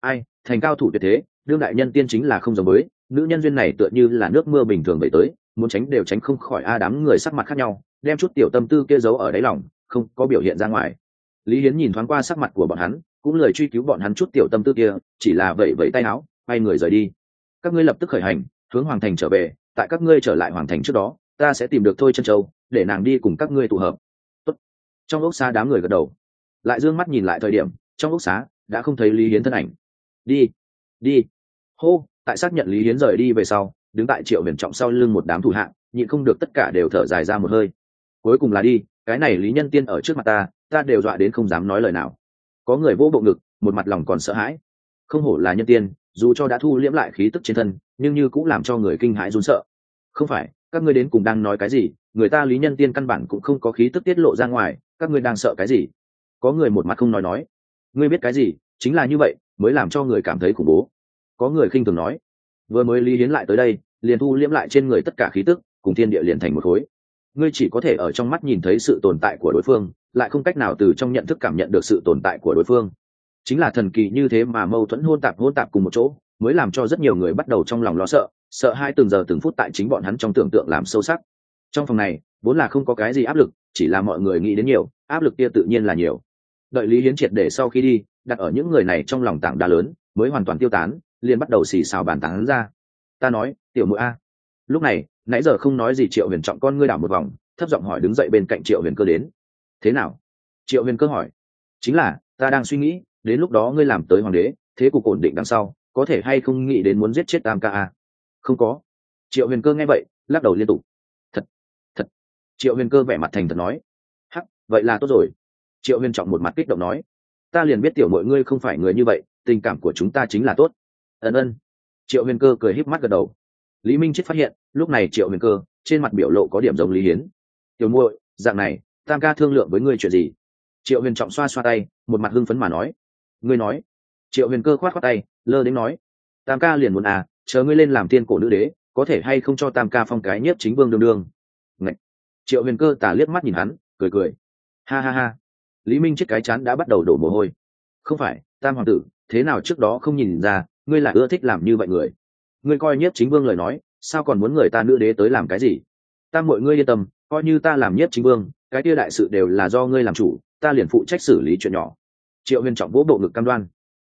Ai, thành cao thủ tuyệt thế, đương đại nhân tiên chính là không giống mới nữ nhân duyên này tựa như là nước mưa bình thường vậy tới, muốn tránh đều tránh không khỏi a đám người sắc mặt khác nhau, đem chút tiểu tâm tư kia giấu ở đáy lòng, không có biểu hiện ra ngoài. Lý hiến nhìn thoáng qua sắc mặt của bọn hắn, cũng lời truy cứu bọn hắn chút tiểu tâm tư kia, chỉ là vẫy vẫy tay áo, quay người rời đi. Các ngươi lập tức khởi hành, hướng hoàng thành trở về, tại các ngươi trở lại hoàng thành trước đó, ta sẽ tìm được thôi chân châu, để nàng đi cùng các ngươi tụ hợp. Tốt. trong ốc xa đám người gật đầu. Lại d ư ơ n g mắt nhìn lại thời điểm, trong ốc xá đã không thấy lý hiến thân ảnh. Đi. Đi. Hô tại xác nhận lý hiến rời đi về sau, đứng tại triệu huyền trọng sau lưng một đám thủ hạng nhịn không được tất cả đều thở dài ra một hơi. Cuối cùng là đi, cái này lý nhân tiên ở trước mặt ta ta đều dọa đến không dám nói lời nào. Có người vô bộ ngực, một mặt lòng còn sợ hãi. Không hổ là nhân tiên, dù cho đã thu liễm lại khí tức trên thân, nhưng như cũng làm cho người kinh hãi run sợ. Không phải, các ngươi đến cùng đang nói cái gì? Người ta lý nhân tiên căn bản cũng không có khí tức tiết lộ ra ngoài, các ngươi đang sợ cái gì? Có người một mặt không nói nói. Ngươi biết cái gì? Chính là như vậy, mới làm cho người cảm thấy khủng bố có người khinh thường nói. Vừa mới lý hiến lại tới đây, liền thu liễm lại trên người tất cả khí tức, cùng thiên địa liền thành một khối. Ngươi chỉ có thể ở trong mắt nhìn thấy sự tồn tại của đối phương, lại không cách nào từ trong nhận thức cảm nhận được sự tồn tại của đối phương. Chính là thần kỳ như thế mà mâu thuẫn hôn tạp hôn tạp cùng một chỗ, mới làm cho rất nhiều người bắt đầu trong lòng lo sợ sợ hai từng giờ từng phút tại chính bọn hắn trong tưởng tượng làm sâu sắc. Trong phòng này, vốn là không có cái gì áp lực, chỉ là mọi người nghĩ đến nhiều, áp lực kia tự nhiên là nhiều. Đợi lý hiến triệt để sau khi đi, đặt ở những người này trong lòng tảng đá lớn, mới hoàn toàn tiêu tán liền bắt đầu xì xào bàn tán ra. Ta nói, tiểu mũi a, lúc này, nãy giờ không nói gì triệu huyền trọng con ngươi đảo một vòng, thấp giọng hỏi đứng dậy bên cạnh triệu huyền cơ đến. Thế nào? Triệu huyền cơ hỏi. Chính là, ta đang suy nghĩ, đến lúc đó ngươi làm tới hoàng đế, thế cục ổn định đằng sau, có thể hay không nghĩ đến muốn giết chết tam ca a? Không có. Triệu huyền cơ nghe vậy, lắc đầu liên tục. Thật thật. Triệu huyền cơ vẻ mặt thành thật nói. Hắc, vậy là tốt rồi. Triệu huyền trọng một mặt kích động nói. Ta liền biết tiểu mọi ngươi không phải người như vậy, tình cảm của chúng ta chính là tốt ân ân. Triệu huyền cơ cười híp mắt gật đầu. Lý minh chết phát hiện, lúc này triệu huyền cơ, trên mặt biểu lộ có điểm giống lý hiến. Tiểu muội, dạng này, tam ca thương lượng với ngươi chuyện gì? Triệu huyền trọng xoa xoa tay, một mặt hưng phấn mà nói. Ngươi nói. Triệu huyền cơ khoát khoát tay, lơ đến nói. Tam ca liền muốn à chờ ngươi lên làm tiên cổ nữ đế, có thể hay không cho tam ca phong cái nhiếp chính vương đương đương? Ngậy. triệu huyền cơ tả liếc mắt nhìn hắn, cười cười. Ha ha ha. Lý minh chiếc cái chán đã bắt đầu đổ mồ hôi. Không phải, tam hoàng tử, thế nào trước đó không nhìn ra ngươi là ưa thích làm như vậy người. Ngươi coi nhiếp chính vương lời nói, sao còn muốn người ta nữ đế tới làm cái gì? Ta mọi ngươi yên tâm, coi như ta làm nhiếp chính vương, cái kia đại sự đều là do ngươi làm chủ, ta liền phụ trách xử lý chuyện nhỏ. Triệu huyền trọng vỗ bộ ngực cam đoan.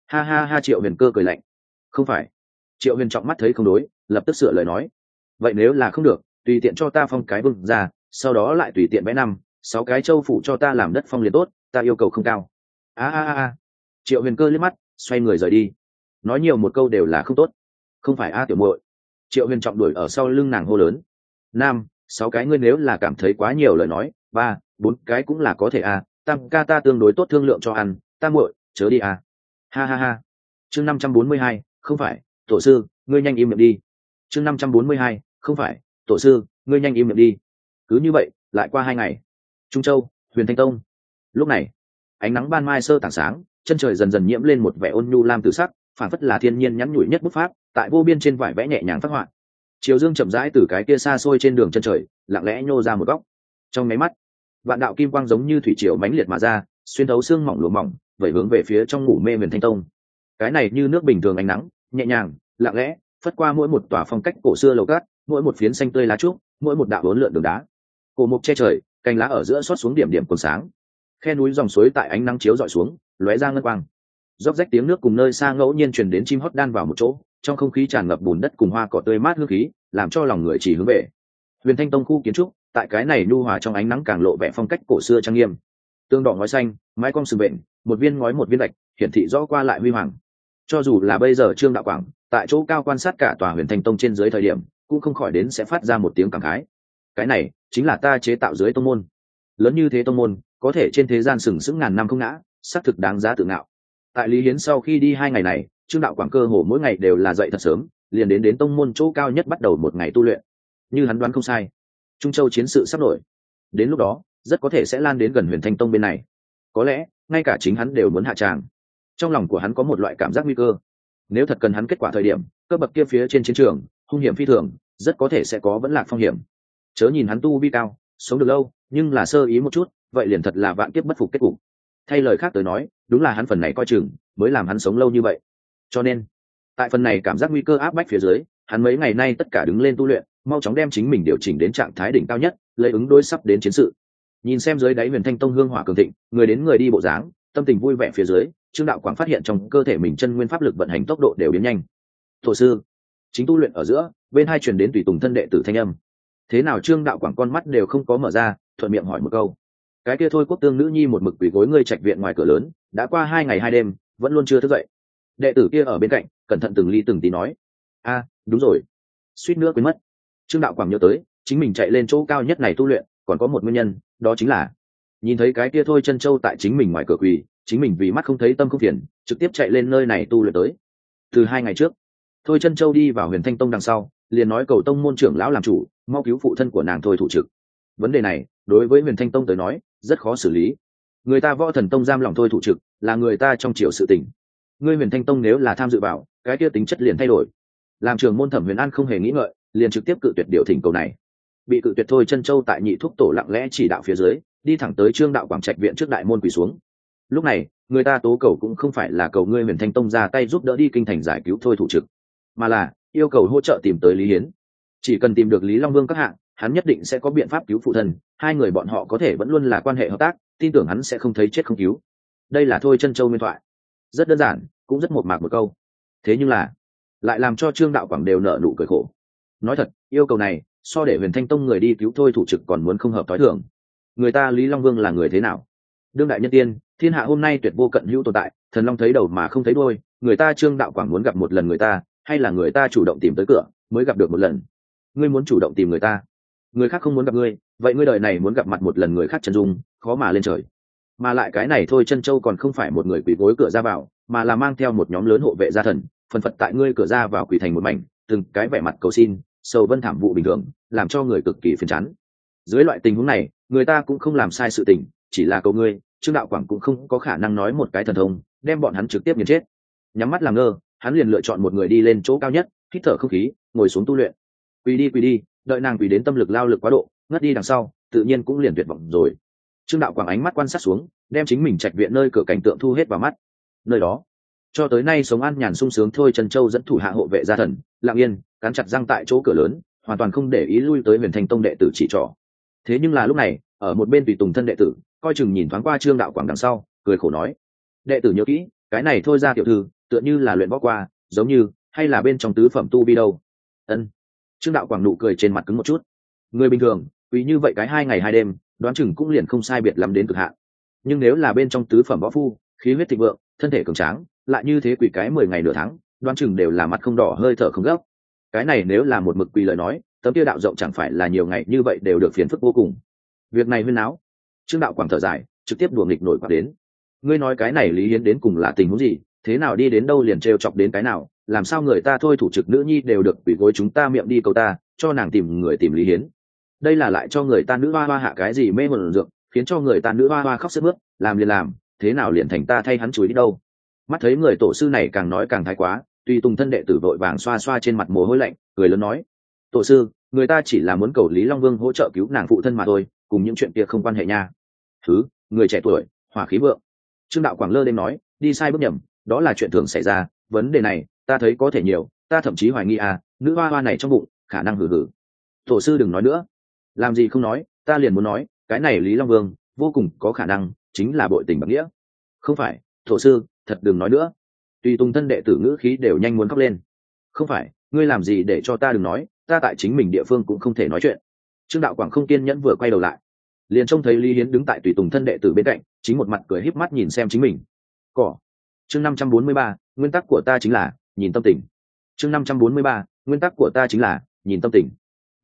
Ha ha ha, triệu huyền cơ cười lạnh. Không phải. Triệu huyền trọng mắt thấy không đối, lập tức sửa lời nói. Vậy nếu là không được, tùy tiện cho ta phong cái vương ra, sau đó lại tùy tiện vẽ năm, sáu cái châu phủ cho ta làm đất phong liền tốt, ta yêu cầu không cao. A a a. Triệu huyền cơ liếc mắt, xoay người rời đi nói nhiều một câu đều là không tốt. Không phải a tiểu muội. Triệu huyền trọng đuổi ở sau lưng nàng hô lớn. Nam, sáu cái ngươi nếu là cảm thấy quá nhiều lời nói, ba, bốn cái cũng là có thể a, tam ca ta tương đối tốt thương lượng cho ăn, ta muội, chớ đi a. Ha ha ha. Chương năm trăm bốn mươi hai, không phải, tổ sư, ngươi nhanh im miệng đi. Chương năm trăm bốn mươi hai, không phải, tổ sư, ngươi nhanh im miệng đi. Cứ như vậy, lại qua hai ngày. Trung châu, huyền thanh tông. Lúc này, ánh nắng ban mai sơ tảng sáng, chân trời dần dần nhiễm lên một vẻ ôn nhu lam tự sắc phản phất là thiên nhiên nhắn nhủi nhất bút pháp, tại vô biên trên vải vẽ nhẹ nhàng phát họa. Chiều dương chậm rãi từ cái kia xa xôi trên đường chân trời, lặng lẽ nhô ra một góc. Trong máy mắt, vạn đạo kim quang giống như thủy triều mãnh liệt mà ra, xuyên thấu xương mỏng lụa mỏng, vẩy hướng về phía trong ngủ mê miền thanh tông. Cái này như nước bình thường ánh nắng, nhẹ nhàng, lặng lẽ, phất qua mỗi một tòa phong cách cổ xưa lầu cát, mỗi một phiến xanh tươi lá trúc, mỗi một đạo bốn lượn đường đá. Cổ mục che trời, cành lá ở giữa xót xuống điểm điểm còn sáng. Khe núi dòng suối tại ánh nắng chiếu dọi xuống, lóe ra ngân quang róc rách tiếng nước cùng nơi xa ngẫu nhiên truyền đến chim hót đan vào một chỗ, trong không khí tràn ngập bùn đất cùng hoa cỏ tươi mát hương khí, làm cho lòng người chỉ hướng về. Huyền thanh tông khu kiến trúc, tại cái này nhu hòa trong ánh nắng càng lộ vẻ phong cách cổ xưa trang nghiêm. Tương đỏ ngói xanh, mái cong sừng bệnh một viên ngói một viên lạch hiển thị rõ qua lại huy hoàng. Cho dù là bây giờ trương đạo quảng, tại chỗ cao quan sát cả tòa huyền thanh tông trên dưới thời điểm, cũng không khỏi đến sẽ phát ra một tiếng cảm khái. Cái này, chính là ta chế tạo dưới tông môn. Lớn như thế tông môn, có thể trên thế gian sừng sững ngàn năm không ngã, xác thực đáng giá tự ngạo tại lý hiến sau khi đi hai ngày này, trương đạo quảng cơ hồ mỗi ngày đều là dậy thật sớm, liền đến đến tông môn chỗ cao nhất bắt đầu một ngày tu luyện. Như hắn đoán không sai, trung châu chiến sự sắp nổi. Đến lúc đó, rất có thể sẽ lan đến gần huyền thanh tông bên này. Có lẽ, ngay cả chính hắn đều muốn hạ tràng. Trong lòng của hắn có một loại cảm giác nguy cơ. Nếu thật cần hắn kết quả thời điểm, cơ bậc kia phía trên chiến trường, hung hiểm phi thường, rất có thể sẽ có vẫn lạc phong hiểm. Chớ nhìn hắn tu vi cao, sống được lâu, nhưng là sơ ý một chút, vậy liền thật là vạn kiếp bất phục kết cục thay lời khác tới nói, đúng là hắn phần này coi chừng mới làm hắn sống lâu như vậy. Cho nên, tại phần này cảm giác nguy cơ áp bách phía dưới, hắn mấy ngày nay tất cả đứng lên tu luyện, mau chóng đem chính mình điều chỉnh đến trạng thái đỉnh cao nhất, lấy ứng đối sắp đến chiến sự. Nhìn xem dưới đáy huyền thanh tông hương hỏa cường thịnh, người đến người đi bộ dáng, tâm tình vui vẻ phía dưới, trương đạo quảng phát hiện trong cơ thể mình chân nguyên pháp lực vận hành tốc độ đều biến nhanh. Thổ sư, chính tu luyện ở giữa, bên hai truyền đến tùy tùng thân đệ tử thanh âm. Thế nào trương đạo quảng con mắt đều không có mở ra, thuận miệng hỏi một câu cái kia thôi quốc tương nữ nhi một mực quỳ gối ngươi trạch viện ngoài cửa lớn, đã qua hai ngày hai đêm, vẫn luôn chưa thức dậy. Đệ tử kia ở bên cạnh, cẩn thận từng ly từng tí nói. A, đúng rồi. Suýt nữa quên mất. Trương đạo quảng nhớ tới, chính mình chạy lên chỗ cao nhất này tu luyện, còn có một nguyên nhân, đó chính là, nhìn thấy cái kia thôi chân châu tại chính mình ngoài cửa quỳ, chính mình vì mắt không thấy tâm không phiền, trực tiếp chạy lên nơi này tu luyện tới. Từ hai ngày trước, thôi chân châu đi vào huyền thanh tông đằng sau, liền nói cầu tông môn trưởng lão làm chủ, mau cứu phụ thân của nàng thôi thủ trực. Vấn đề này, đối với huyền thanh tông tới nói rất khó xử lý. Người ta võ thần tông giam lòng thôi thủ trực, là người ta trong chiều sự tình ngươi huyền thanh tông nếu là tham dự vào, cái kia tính chất liền thay đổi. Làm trường môn thẩm huyền an không hề nghĩ ngợi, liền trực tiếp cự tuyệt điều thỉnh cầu này. Bị cự tuyệt thôi chân châu tại nhị thúc tổ lặng lẽ chỉ đạo phía dưới, đi thẳng tới trương đạo quảng trạch viện trước đại môn quỳ xuống. Lúc này, người ta tố cầu cũng không phải là cầu ngươi huyền thanh tông ra tay giúp đỡ đi kinh thành giải cứu thôi thủ trực, mà là yêu cầu hỗ trợ tìm tới lý hiến. Chỉ cần tìm được lý long vương các hạng hắn nhất định sẽ có biện pháp cứu phụ thân, hai người bọn họ có thể vẫn luôn là quan hệ hợp tác, tin tưởng hắn sẽ không thấy chết không cứu. Đây là thôi chân châu nguyên thoại. Rất đơn giản, cũng rất một mạc một câu. Thế nhưng là, lại làm cho trương đạo quảng đều nợ nụ cười khổ. Nói thật, yêu cầu này, so để huyền thanh tông người đi cứu thôi thủ trực còn muốn không hợp t h o i thường. Người ta lý long vương là người thế nào? Đương đại nhân tiên, thiên hạ hôm nay tuyệt vô cận hữu tồn tại, thần long thấy đầu mà không thấy đôi người ta trương đạo quảng muốn gặp một lần người ta, hay là người ta chủ động tìm tới cửa, mới gặp được một lần? Ngươi muốn chủ động tìm người ta? Người khác không muốn gặp ngươi, vậy ngươi đời này muốn gặp mặt một lần người khác chân dung, khó mà lên trời. Mà lại cái này thôi chân châu còn không phải một người quỳ gối cửa ra vào, mà là mang theo một nhóm lớn hộ vệ gia thần phần phật tại ngươi cửa ra vào quỳ thành một mảnh, từng cái vẻ mặt cầu xin, sầu vân thảm vụ bình thường, làm cho người cực kỳ phiền chán. Dưới loại tình huống này, người ta cũng không làm sai sự tình, chỉ là cầu ngươi, trương đạo quảng cũng không có khả năng nói một cái thần thông, đem bọn hắn trực tiếp nghiền chết. Nhắm mắt làm ngơ, hắn liền lựa chọn một người đi lên chỗ cao nhất, hít thở không khí, ngồi xuống tu luyện. Quỳ đi quỳ đi đợi nàng vì đến tâm lực lao lực quá độ, ngất đi đằng sau, tự nhiên cũng liền tuyệt vọng rồi. Trương đạo quảng ánh mắt quan sát xuống, đem chính mình trạch viện nơi cửa cảnh tượng thu hết vào mắt. Nơi đó, cho tới nay sống an nhàn sung sướng thôi trần châu dẫn thủ hạ hộ vệ gia thần lặng yên, cắn chặt răng tại chỗ cửa lớn, hoàn toàn không để ý lui tới huyền thành tông đệ tử chỉ trỏ. Thế nhưng là lúc này, ở một bên tùy tùng thân đệ tử, coi chừng nhìn thoáng qua trương đạo quảng đằng sau, cười khổ nói, đệ tử nhớ kỹ, cái này thôi ra tiểu thư, tựa như là luyện võ qua, giống như, hay là bên trong tứ phẩm tu bi đâu? Ân trương đạo quảng nụ cười trên mặt cứng một chút. Người bình thường, vì như vậy cái hai ngày hai đêm, đoán chừng cũng liền không sai biệt lắm đến cực hạn. Nhưng nếu là bên trong tứ phẩm võ phu, khí huyết thịnh vượng, thân thể cường tráng, lại như thế quỷ cái mười ngày nửa tháng, đoán chừng đều là mặt không đỏ, hơi thở không gấp. Cái này nếu là một mực quỳ lời nói, tấm tiêu đạo rộng chẳng phải là nhiều ngày như vậy đều được phiền phức vô cùng. Việc này huyên áo trương đạo quảng thở dài, trực tiếp đùa nghịch nổi quạt đến. Ngươi nói cái này lý hiến đến cùng là tình huống gì? Thế nào đi đến đâu liền trêu chọc đến cái nào? Làm sao người ta thôi thủ trực nữ nhi đều được bị gối chúng ta miệng đi cầu ta, cho nàng tìm người tìm lý hiến. Đây là lại cho người ta nữ hoa hoa hạ cái gì mê mẩn dược, khiến cho người ta nữ hoa hoa khóc sức mướt, làm liền làm, thế nào liền thành ta thay hắn chuối đi đâu. Mắt thấy người tổ sư này càng nói càng thái quá, tuy tùng thân đệ tử vội vàng xoa xoa trên mặt mồ hôi lạnh, cười lớn nói, tổ sư, người ta chỉ là muốn cầu lý long vương hỗ trợ cứu nàng phụ thân mà thôi, cùng những chuyện kia không quan hệ nha. Thứ, người trẻ tuổi, hỏa khí vượng. Trương đạo quảng lơ lên nói, đi sai bước nhầm, đó là chuyện thường xảy ra, vấn đề này ta thấy có thể nhiều, ta thậm chí hoài nghi à nữ hoa hoa này trong bụng, khả năng hử hử tổ sư đừng nói nữa. Làm gì không nói, ta liền muốn nói, cái này lý long vương, vô cùng có khả năng chính là bội tình bằng nghĩa. Không phải thổ sư, thật đừng nói nữa. Tùy tùng thân đệ tử ngữ khí đều nhanh muốn khóc lên. Không phải, ngươi làm gì để cho ta đừng nói, ta tại chính mình địa phương cũng không thể nói chuyện. Trương đạo quảng không kiên nhẫn vừa quay đầu lại. Liền trông thấy lý hiến đứng tại tùy tùng thân đệ tử bên cạnh, chính một mặt cười híp mắt nhìn xem chính mình. Cỏ. Chương năm trăm bốn mươi ba, nguyên tắc của ta chính là nhìn tâm tình. Chương năm trăm bốn mươi ba, nguyên tắc của ta chính là nhìn tâm tình.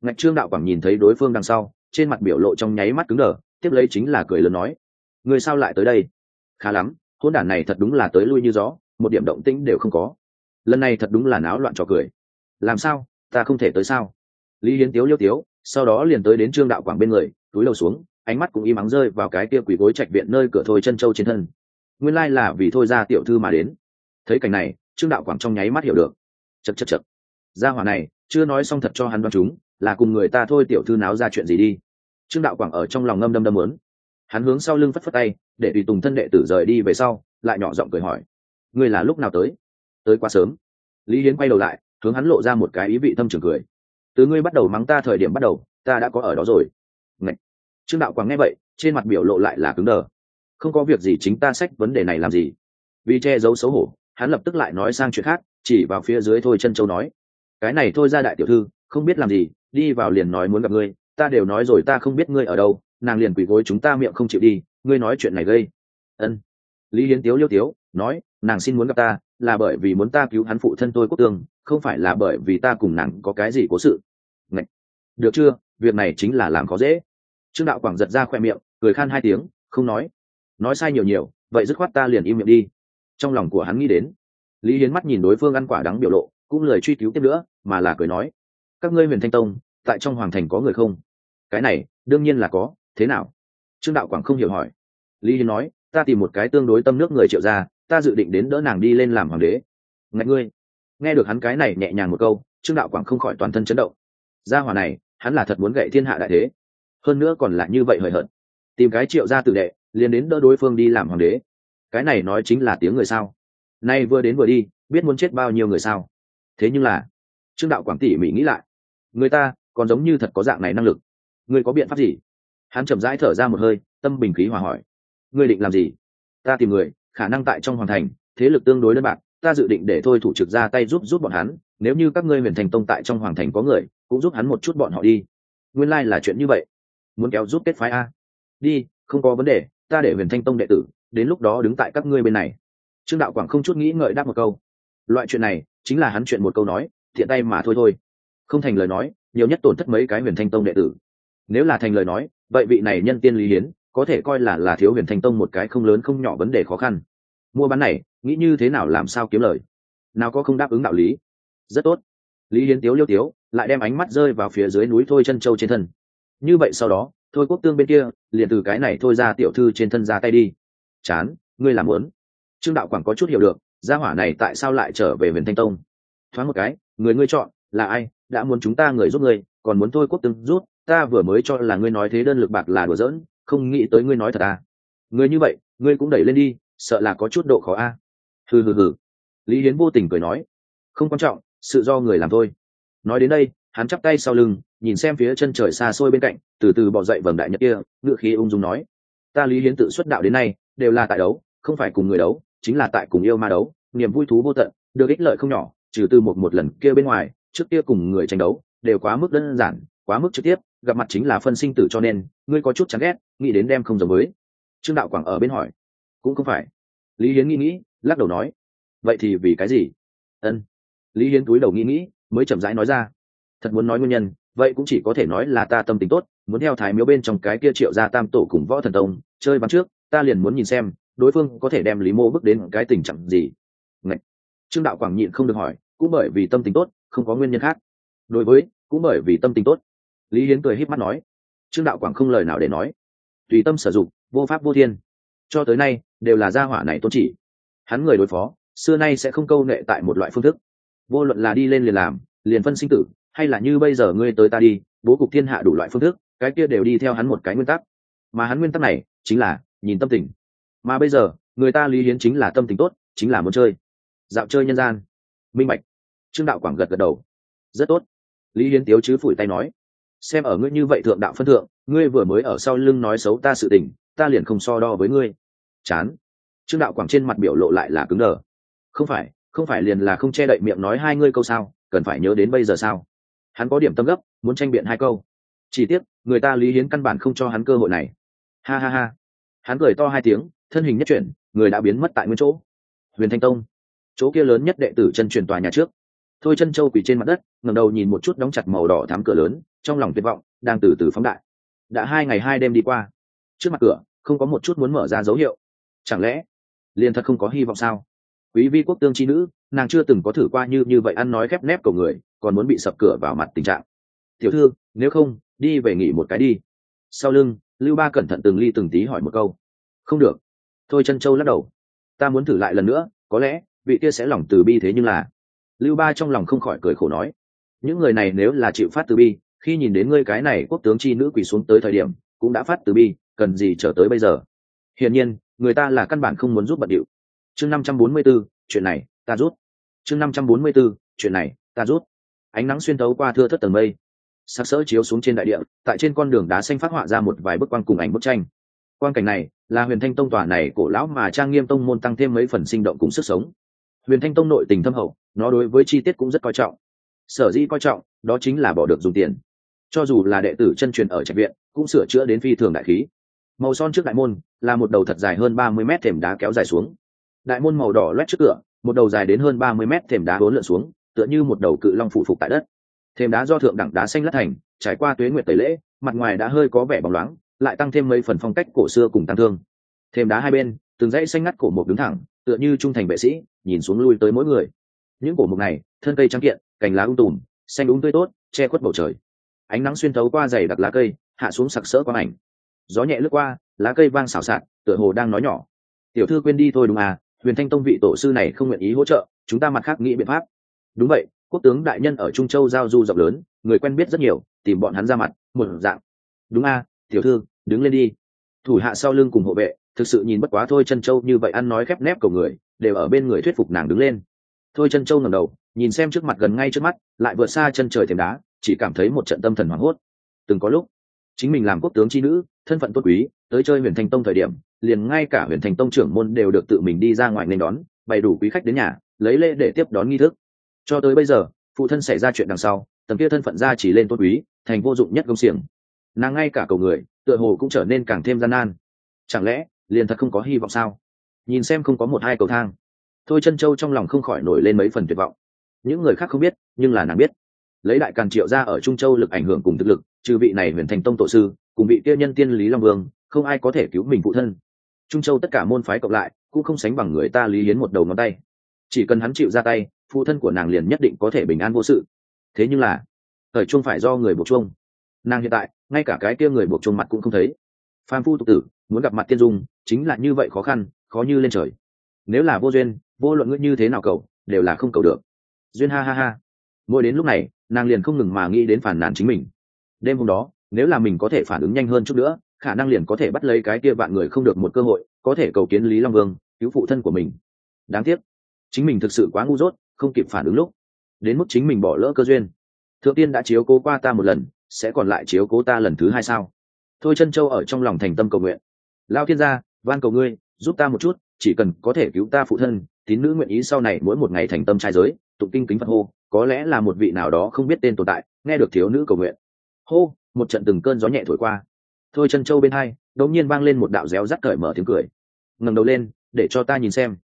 Ngạch trương đạo quảng nhìn thấy đối phương đằng sau, trên mặt biểu lộ trong nháy mắt cứng đờ, tiếp lấy chính là cười lớn nói, người sao lại tới đây? Khá lắm, hôn đản này thật đúng là tới lui như gió, một điểm động tĩnh đều không có. Lần này thật đúng là náo loạn trò cười. Làm sao? Ta không thể tới sao? Lý hiến tiếu liêu tiếu, sau đó liền tới đến trương đạo quảng bên người, túi đầu xuống, ánh mắt cũng im ắng rơi vào cái kia quỷ gối trạch viện nơi cửa thôi chân châu trên thân. Nguyên lai là vì thôi ra tiểu thư mà đến. Thấy cảnh này trương đạo quảng trong nháy mắt hiểu được. Chật chật chật gia hỏa này, chưa nói xong thật cho hắn đoán chúng, là cùng người ta thôi tiểu thư náo ra chuyện gì đi. Trương đạo quảng ở trong lòng ngâm đâm đâm muốn. Hắn hướng sau lưng phất phất tay, để tùy tùng thân đệ tử rời đi về sau, lại nhỏ giọng cười hỏi. Ngươi là lúc nào tới? Tới quá sớm. Lý hiến quay đầu lại, hướng hắn lộ ra một cái ý vị thâm trường cười. Từ ngươi bắt đầu mắng ta thời điểm bắt đầu, ta đã có ở đó rồi. Ngậy! trương đạo quảng nghe vậy, trên mặt biểu lộ lại là cứng đờ. Không có việc gì chính ta sách vấn đề này làm gì. Vì che giấu xấu hổ hắn lập tức lại nói sang chuyện khác, chỉ vào phía dưới thôi chân châu nói, cái này thôi ra đại tiểu thư, không biết làm gì, đi vào liền nói muốn gặp ngươi, ta đều nói rồi ta không biết ngươi ở đâu, nàng liền quỳ gối chúng ta miệng không chịu đi, ngươi nói chuyện này gây. Ân. Lý hiến tiếu liêu tiếu, nói, nàng xin muốn gặp ta, là bởi vì muốn ta cứu hắn phụ thân tôi quốc tương không phải là bởi vì ta cùng nàng có cái gì cố sự. Ngạch. Được chưa, việc này chính là làm khó dễ. Trương đạo quảng giật ra khoe miệng, cười khan hai tiếng, không nói. Nói sai nhiều nhiều, vậy dứt khoát ta liền im miệng đi trong lòng của hắn nghĩ đến. Lý hiến mắt nhìn đối phương ăn quả đắng biểu lộ, cũng lời truy cứu tiếp nữa, mà là cười nói, các ngươi huyền thanh tông, tại trong hoàng thành có người không? Cái này, đương nhiên là có, thế nào? Trương đạo quảng không hiểu hỏi. Lý hiến nói, ta tìm một cái tương đối tâm nước người triệu ra ta dự định đến đỡ nàng đi lên làm hoàng đế. Ngạch ngươi. Nghe được hắn cái này nhẹ nhàng một câu, trương đạo quảng không khỏi toàn thân chấn động. Gia hòa này, hắn là thật muốn gậy thiên hạ đại thế. Hơn nữa còn là như vậy hời hợt. Tìm cái triệu gia tự đệ, liền đến đỡ đối phương đi làm hoàng đế cái này nói chính là tiếng người sao? Nay vừa đến vừa đi, biết muốn chết bao nhiêu người sao? Thế nhưng là, trương đạo quảng tỉ mỉ nghĩ lại, người ta còn giống như thật có dạng này năng lực. Người có biện pháp gì? Hắn chậm rãi thở ra một hơi, tâm bình khí hòa hỏi người định làm gì? Ta tìm người, khả năng tại trong hoàng thành, thế lực tương đối đơn bạc, ta dự định để thôi thủ trực ra tay giúp giúp bọn hắn, nếu như các ngươi huyền thành tông tại trong hoàng thành có người, cũng giúp hắn một chút bọn họ đi. Nguyên lai、like、là chuyện như vậy. Muốn kéo giúp kết phái a. Đi, không có vấn đề, ta để huyền thanh tông đệ tử đến lúc đó đứng tại các ngươi bên này. Trương đạo quảng không chút nghĩ ngợi đáp một câu. Loại chuyện này, chính là hắn chuyện một câu nói, thiện tay mà thôi thôi. Không thành lời nói, nhiều nhất tổn thất mấy cái huyền thanh tông đệ tử. Nếu là thành lời nói, vậy vị này nhân tiên lý hiến, có thể coi là là thiếu huyền thanh tông một cái không lớn không nhỏ vấn đề khó khăn. Mua bán này, nghĩ như thế nào làm sao kiếm lời? Nào có không đáp ứng đạo lý? Rất tốt. Lý hiến tiếu liêu tiếu, lại đem ánh mắt rơi vào phía dưới núi thôi chân châu trên thân. Như vậy sau đó, thôi quốc tương bên kia, liền từ cái này thôi ra tiểu thư trên thân ra tay đi chán, ngươi làm muốn trương đạo quảng có chút hiểu được, gia hỏa này tại sao lại trở về huyền thanh tông? Thoáng một cái, người ngươi chọn là ai? Đã muốn chúng ta người giúp ngươi, còn muốn thôi quốc tương rút ta vừa mới cho là ngươi nói thế đơn lực bạc là đùa giỡn, không nghĩ tới ngươi nói thật à. Ngươi như vậy, ngươi cũng đẩy lên đi, sợ là có chút độ khó a. À. hừ hừ hừ. Lý hiến vô tình cười nói, không quan trọng, sự do người làm thôi. Nói đến đây, hắn chắp tay sau lưng, nhìn xem phía chân trời xa xôi bên cạnh, từ từ bỏ dậy vầng đại nhật kia ngựa khí ung dung nói, ta lý hiến tự xuất đạo đến nay đều là tại đấu, không phải cùng người đấu, chính là tại cùng yêu ma đấu, niềm vui thú vô tận, được ích lợi không nhỏ, trừ từ một một lần kia bên ngoài, trước kia cùng người tranh đấu đều quá mức đơn giản, quá mức trực tiếp, gặp mặt chính là phân sinh tử cho nên, ngươi có chút chán ghét, nghĩ đến đem không giống với. Trương đạo quảng ở bên hỏi. Cũng không phải. Lý hiến nghĩ nghĩ, lắc đầu nói. Vậy thì vì cái gì? Ân. Lý hiến túi đầu nghĩ nghĩ, mới chậm rãi nói ra. Thật muốn nói nguyên nhân, vậy cũng chỉ có thể nói là ta tâm tính tốt, muốn theo thái miếu bên trong cái kia triệu ra tam tổ cùng võ thần tông, chơi bắn trước ta liền muốn nhìn xem, đối phương có thể đem lý mô bước đến cái tình trạng gì. Ngậy! trương đạo quảng nhịn không được hỏi, cũng bởi vì tâm tình tốt, không có nguyên nhân khác. Đối với, cũng bởi vì tâm tình tốt. Lý hiến cười híp mắt nói. Trương đạo quảng không lời nào để nói. Tùy tâm sử dụng, vô pháp vô thiên. Cho tới nay, đều là gia hỏa này tôn chỉ. Hắn người đối phó, xưa nay sẽ không câu nệ tại một loại phương thức. Vô luận là đi lên liền làm, liền phân sinh tử, hay là như bây giờ ngươi tới ta đi, bố cục thiên hạ đủ loại phương thức, cái kia đều đi theo hắn một cái nguyên tắc. Mà hắn nguyên tắc này, chính là nhìn tâm tình. Mà bây giờ, người ta lý hiến chính là tâm tình tốt, chính là muốn chơi. Dạo chơi nhân gian. Minh bạch. Trương đạo quảng gật gật đầu. Rất tốt. Lý hiến tiếu chứ phủi tay nói. Xem ở ngươi như vậy thượng đạo phân thượng, ngươi vừa mới ở sau lưng nói xấu ta sự tình, ta liền không so đo với ngươi. Chán. Trương đạo quảng trên mặt biểu lộ lại là cứng đờ. Không phải không phải liền là không che đậy miệng nói hai ngươi câu sao, cần phải nhớ đến bây giờ sao? Hắn có điểm tâm gấp, muốn tranh biện hai câu. Chỉ tiếc, người ta lý hiến căn bản không cho hắn cơ hội này. Ha ha ha hắn cười to hai tiếng, thân hình nhất chuyển, người đã biến mất tại nguyên chỗ. Huyền thanh tông. Chỗ kia lớn nhất đệ tử chân truyền tòa nhà trước. Thôi chân châu quỳ trên mặt đất, ngẩng đầu nhìn một chút đóng chặt màu đỏ thám cửa lớn, trong lòng tuyệt vọng, đang từ từ phóng đại. Đã hai ngày hai đêm đi qua. Trước mặt cửa, không có một chút muốn mở ra dấu hiệu. Chẳng lẽ, liền thật không có hy vọng sao? Quý vi quốc tương chi nữ, nàng chưa từng có thử qua như như vậy ăn nói khép nép cầu người, còn muốn bị sập cửa vào mặt tình trạng. Tiểu thư, nếu không, đi về nghỉ một cái đi. Sau lưng lưu ba cẩn thận từng ly từng tí hỏi một câu. Không được. Thôi chân châu lắc đầu. Ta muốn thử lại lần nữa, có lẽ, vị kia sẽ lòng từ bi thế nhưng là. Lưu ba trong lòng không khỏi cười khổ nói. Những người này nếu là chịu phát từ bi, khi nhìn đến ngươi cái này quốc tướng chi nữ quỳ xuống tới thời điểm, cũng đã phát từ bi, cần gì trở tới bây giờ? Hiển nhiên, người ta là căn bản không muốn giúp bận điệu. Chương năm trăm bốn mươi b ố chuyện này, ta rút. Chương năm trăm bốn mươi b ố chuyện này, ta rút. Ánh nắng xuyên tấu qua thưa thất tầng mây sắc sỡ chiếu xuống trên đại địa, tại trên con đường đá xanh phát họa ra một vài bức quang cùng ảnh bức tranh. Quan cảnh này, là huyền thanh tông tòa này cổ lão mà trang nghiêm tông môn tăng thêm mấy phần sinh động cùng sức sống. Huyền thanh tông nội tình thâm hậu, nó đối với chi tiết cũng rất coi trọng. Sở dĩ coi trọng, đó chính là bỏ được dùng tiền. Cho dù là đệ tử chân truyền ở trạch viện, cũng sửa chữa đến phi thường đại khí. Màu son trước đại môn, là một đầu thật dài hơn ba mươi mét thềm đá kéo dài xuống. Đại môn màu đỏ loét trước cửa, một đầu dài đến hơn ba mươi mét thềm đá hỗn lượn xuống, tựa như một đầu cự long phụ phục tại đất. Thêm đá do thượng đẳng đá xanh lát thành, trải qua tuế nguyệt tẩy lễ, mặt ngoài đã hơi có vẻ bóng loáng, lại tăng thêm mấy phần phong cách cổ xưa cùng tăng thương. Thêm đá hai bên, từng dãy xanh ngắt cổ một đứng thẳng, tựa như trung thành vệ sĩ, nhìn xuống lui tới mỗi người. Những cổ mục này, thân cây trắng kiện, cành lá ung tùm, xanh đúng tươi tốt, che khuất bầu trời. Ánh nắng xuyên thấu qua dày đặc lá cây, hạ xuống sặc sỡ quang ảnh. Gió nhẹ lướt qua, lá cây vang xào xạc, tựa hồ đang nói nhỏ. Tiểu thư quên đi thôi đúng à huyền thanh tông vị tổ sư này không nguyện ý hỗ trợ, chúng ta mặt khác nghĩ biện pháp. Đúng vậy quốc tướng đại nhân ở trung châu giao du rộng lớn, người quen biết rất nhiều, tìm bọn hắn ra mặt, một dạng. Đúng a, tiểu thư, đứng lên đi. Thủ hạ sau lưng cùng hộ vệ, thực sự nhìn bất quá thôi chân châu như vậy ăn nói khép nép cầu người, đều ở bên người thuyết phục nàng đứng lên. Thôi chân châu ngầm đầu, nhìn xem trước mặt gần ngay trước mắt, lại vượt xa chân trời thềm đá, chỉ cảm thấy một trận tâm thần hoảng hốt. Từng có lúc, chính mình làm quốc tướng chi nữ, thân phận tốt quý, tới chơi huyền thành tông thời điểm, liền ngay cả huyền thành tông trưởng môn đều được tự mình đi ra ngoài nên đón, bày đủ quý khách đến nhà, lấy lễ để tiếp đón nghi thức cho tới bây giờ, phụ thân xảy ra chuyện đằng sau, tầng kia thân phận ra chỉ lên tôn quý, thành vô dụng nhất công xiềng. Nàng ngay cả cầu người, tựa hồ cũng trở nên càng thêm gian nan. Chẳng lẽ, liền thật không có hy vọng sao? Nhìn xem không có một hai cầu thang. Thôi chân châu trong lòng không khỏi nổi lên mấy phần tuyệt vọng. Những người khác không biết, nhưng là nàng biết. Lấy đại càn triệu ra ở trung châu lực ảnh hưởng cùng thực lực, trừ vị này huyền thành tông tổ sư, cùng vị kia nhân tiên lý long vương, không ai có thể cứu mình phụ thân. Trung châu tất cả môn phái cộng lại, cũng không sánh bằng người ta lý hiến một đầu ngón tay. Chỉ cần hắn chịu ra tay phụ thân của nàng liền nhất định có thể bình an vô sự. Thế nhưng là, thời chung phải do người buộc chuông. Nàng hiện tại, ngay cả cái kia người buộc chuông mặt cũng không thấy. Phan phu tục tử, muốn gặp mặt tiên dung, chính là như vậy khó khăn, khó như lên trời. Nếu là vô duyên, vô luận ngươi như thế nào cầu, đều là không cầu được. Duyên ha ha ha. Mỗi đến lúc này, nàng liền không ngừng mà nghĩ đến phản nàn chính mình. Đêm hôm đó, nếu là mình có thể phản ứng nhanh hơn chút nữa, khả năng liền có thể bắt lấy cái kia vạn người không được một cơ hội, có thể cầu kiến lý long vương, cứu phụ thân của mình. Đáng tiếc, chính mình thực sự quá ngu dốt không kịp phản ứng lúc, đến mức chính mình bỏ lỡ cơ duyên. Thượng tiên đã chiếu cố qua ta một lần, sẽ còn lại chiếu cố ta lần thứ hai sao? Thôi chân châu ở trong lòng thành tâm cầu nguyện. Lao thiên gia, van cầu ngươi, giúp ta một chút, chỉ cần có thể cứu ta phụ thân, tín nữ nguyện ý sau này mỗi một ngày thành tâm trai giới, tụng kinh kính phật hô, có lẽ là một vị nào đó không biết tên tồn tại, nghe được thiếu nữ cầu nguyện. Hô, một trận từng cơn gió nhẹ thổi qua. Thôi chân châu bên hai, đột nhiên vang lên một đạo réo rắt cởi mở tiếng cười. Ngẩng đầu lên, để cho ta nhìn xem.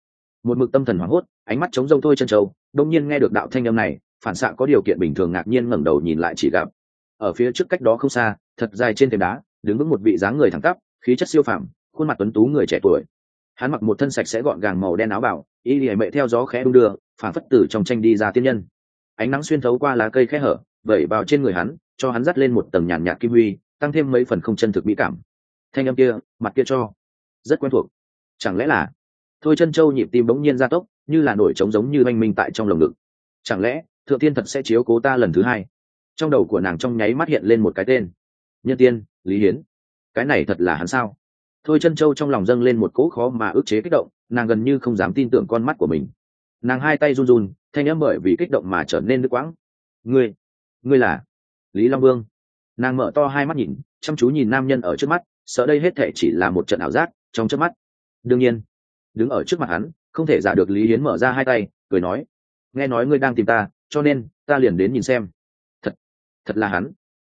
Một mực tâm thần hoảng hốt ánh mắt trống rông thôi chân châu đông nhiên nghe được đạo thanh âm này, phản xạ có điều kiện bình thường ngạc nhiên ngẩng đầu nhìn lại chỉ gặp. Ở phía trước cách đó không xa, thật dài trên thềm đá, đứng vững một vị dáng người thẳng tắp, khí chất siêu phàm, khuôn mặt tuấn tú người trẻ tuổi. Hắn mặc một thân sạch sẽ gọn gàng màu đen áo bảo, y lìa mệ theo gió khẽ đung đưa, phản phất tử trong tranh đi ra tiên nhân. Ánh nắng xuyên thấu qua lá cây khẽ hở, vẩy vào trên người hắn, cho hắn dắt lên một tầng nhàn nhạt kim huy, tăng thêm mấy phần không chân thực mỹ cảm. Thanh âm kia, mặt kia cho, rất quen thuộc. Chẳng lẽ là, thôi chân châu nhịp tim bỗng nhiên gia tốc như là nổi trống giống như oanh minh tại trong lồng ngực. Chẳng lẽ, thượng tiên thật sẽ chiếu cố ta lần thứ hai? Trong đầu của nàng trong nháy mắt hiện lên một cái tên. Nhân tiên, lý hiến. Cái này thật là hắn sao? Thôi chân châu trong lòng dâng lên một cỗ khó mà ức chế kích động, nàng gần như không dám tin tưởng con mắt của mình. Nàng hai tay run run, thanh n m bởi vì kích động mà trở nên nước quãng. Ngươi ngươi là lý long vương. Nàng mở to hai mắt nhìn, chăm chú nhìn nam nhân ở trước mắt, sợ đây hết thể chỉ là một trận ảo giác trong trước mắt. Đương nhiên, đứng ở trước mặt hắn không thể giả được lý hiến mở ra hai tay, cười nói, nghe nói ngươi đang tìm ta, cho nên ta liền đến nhìn xem. Thật thật là hắn.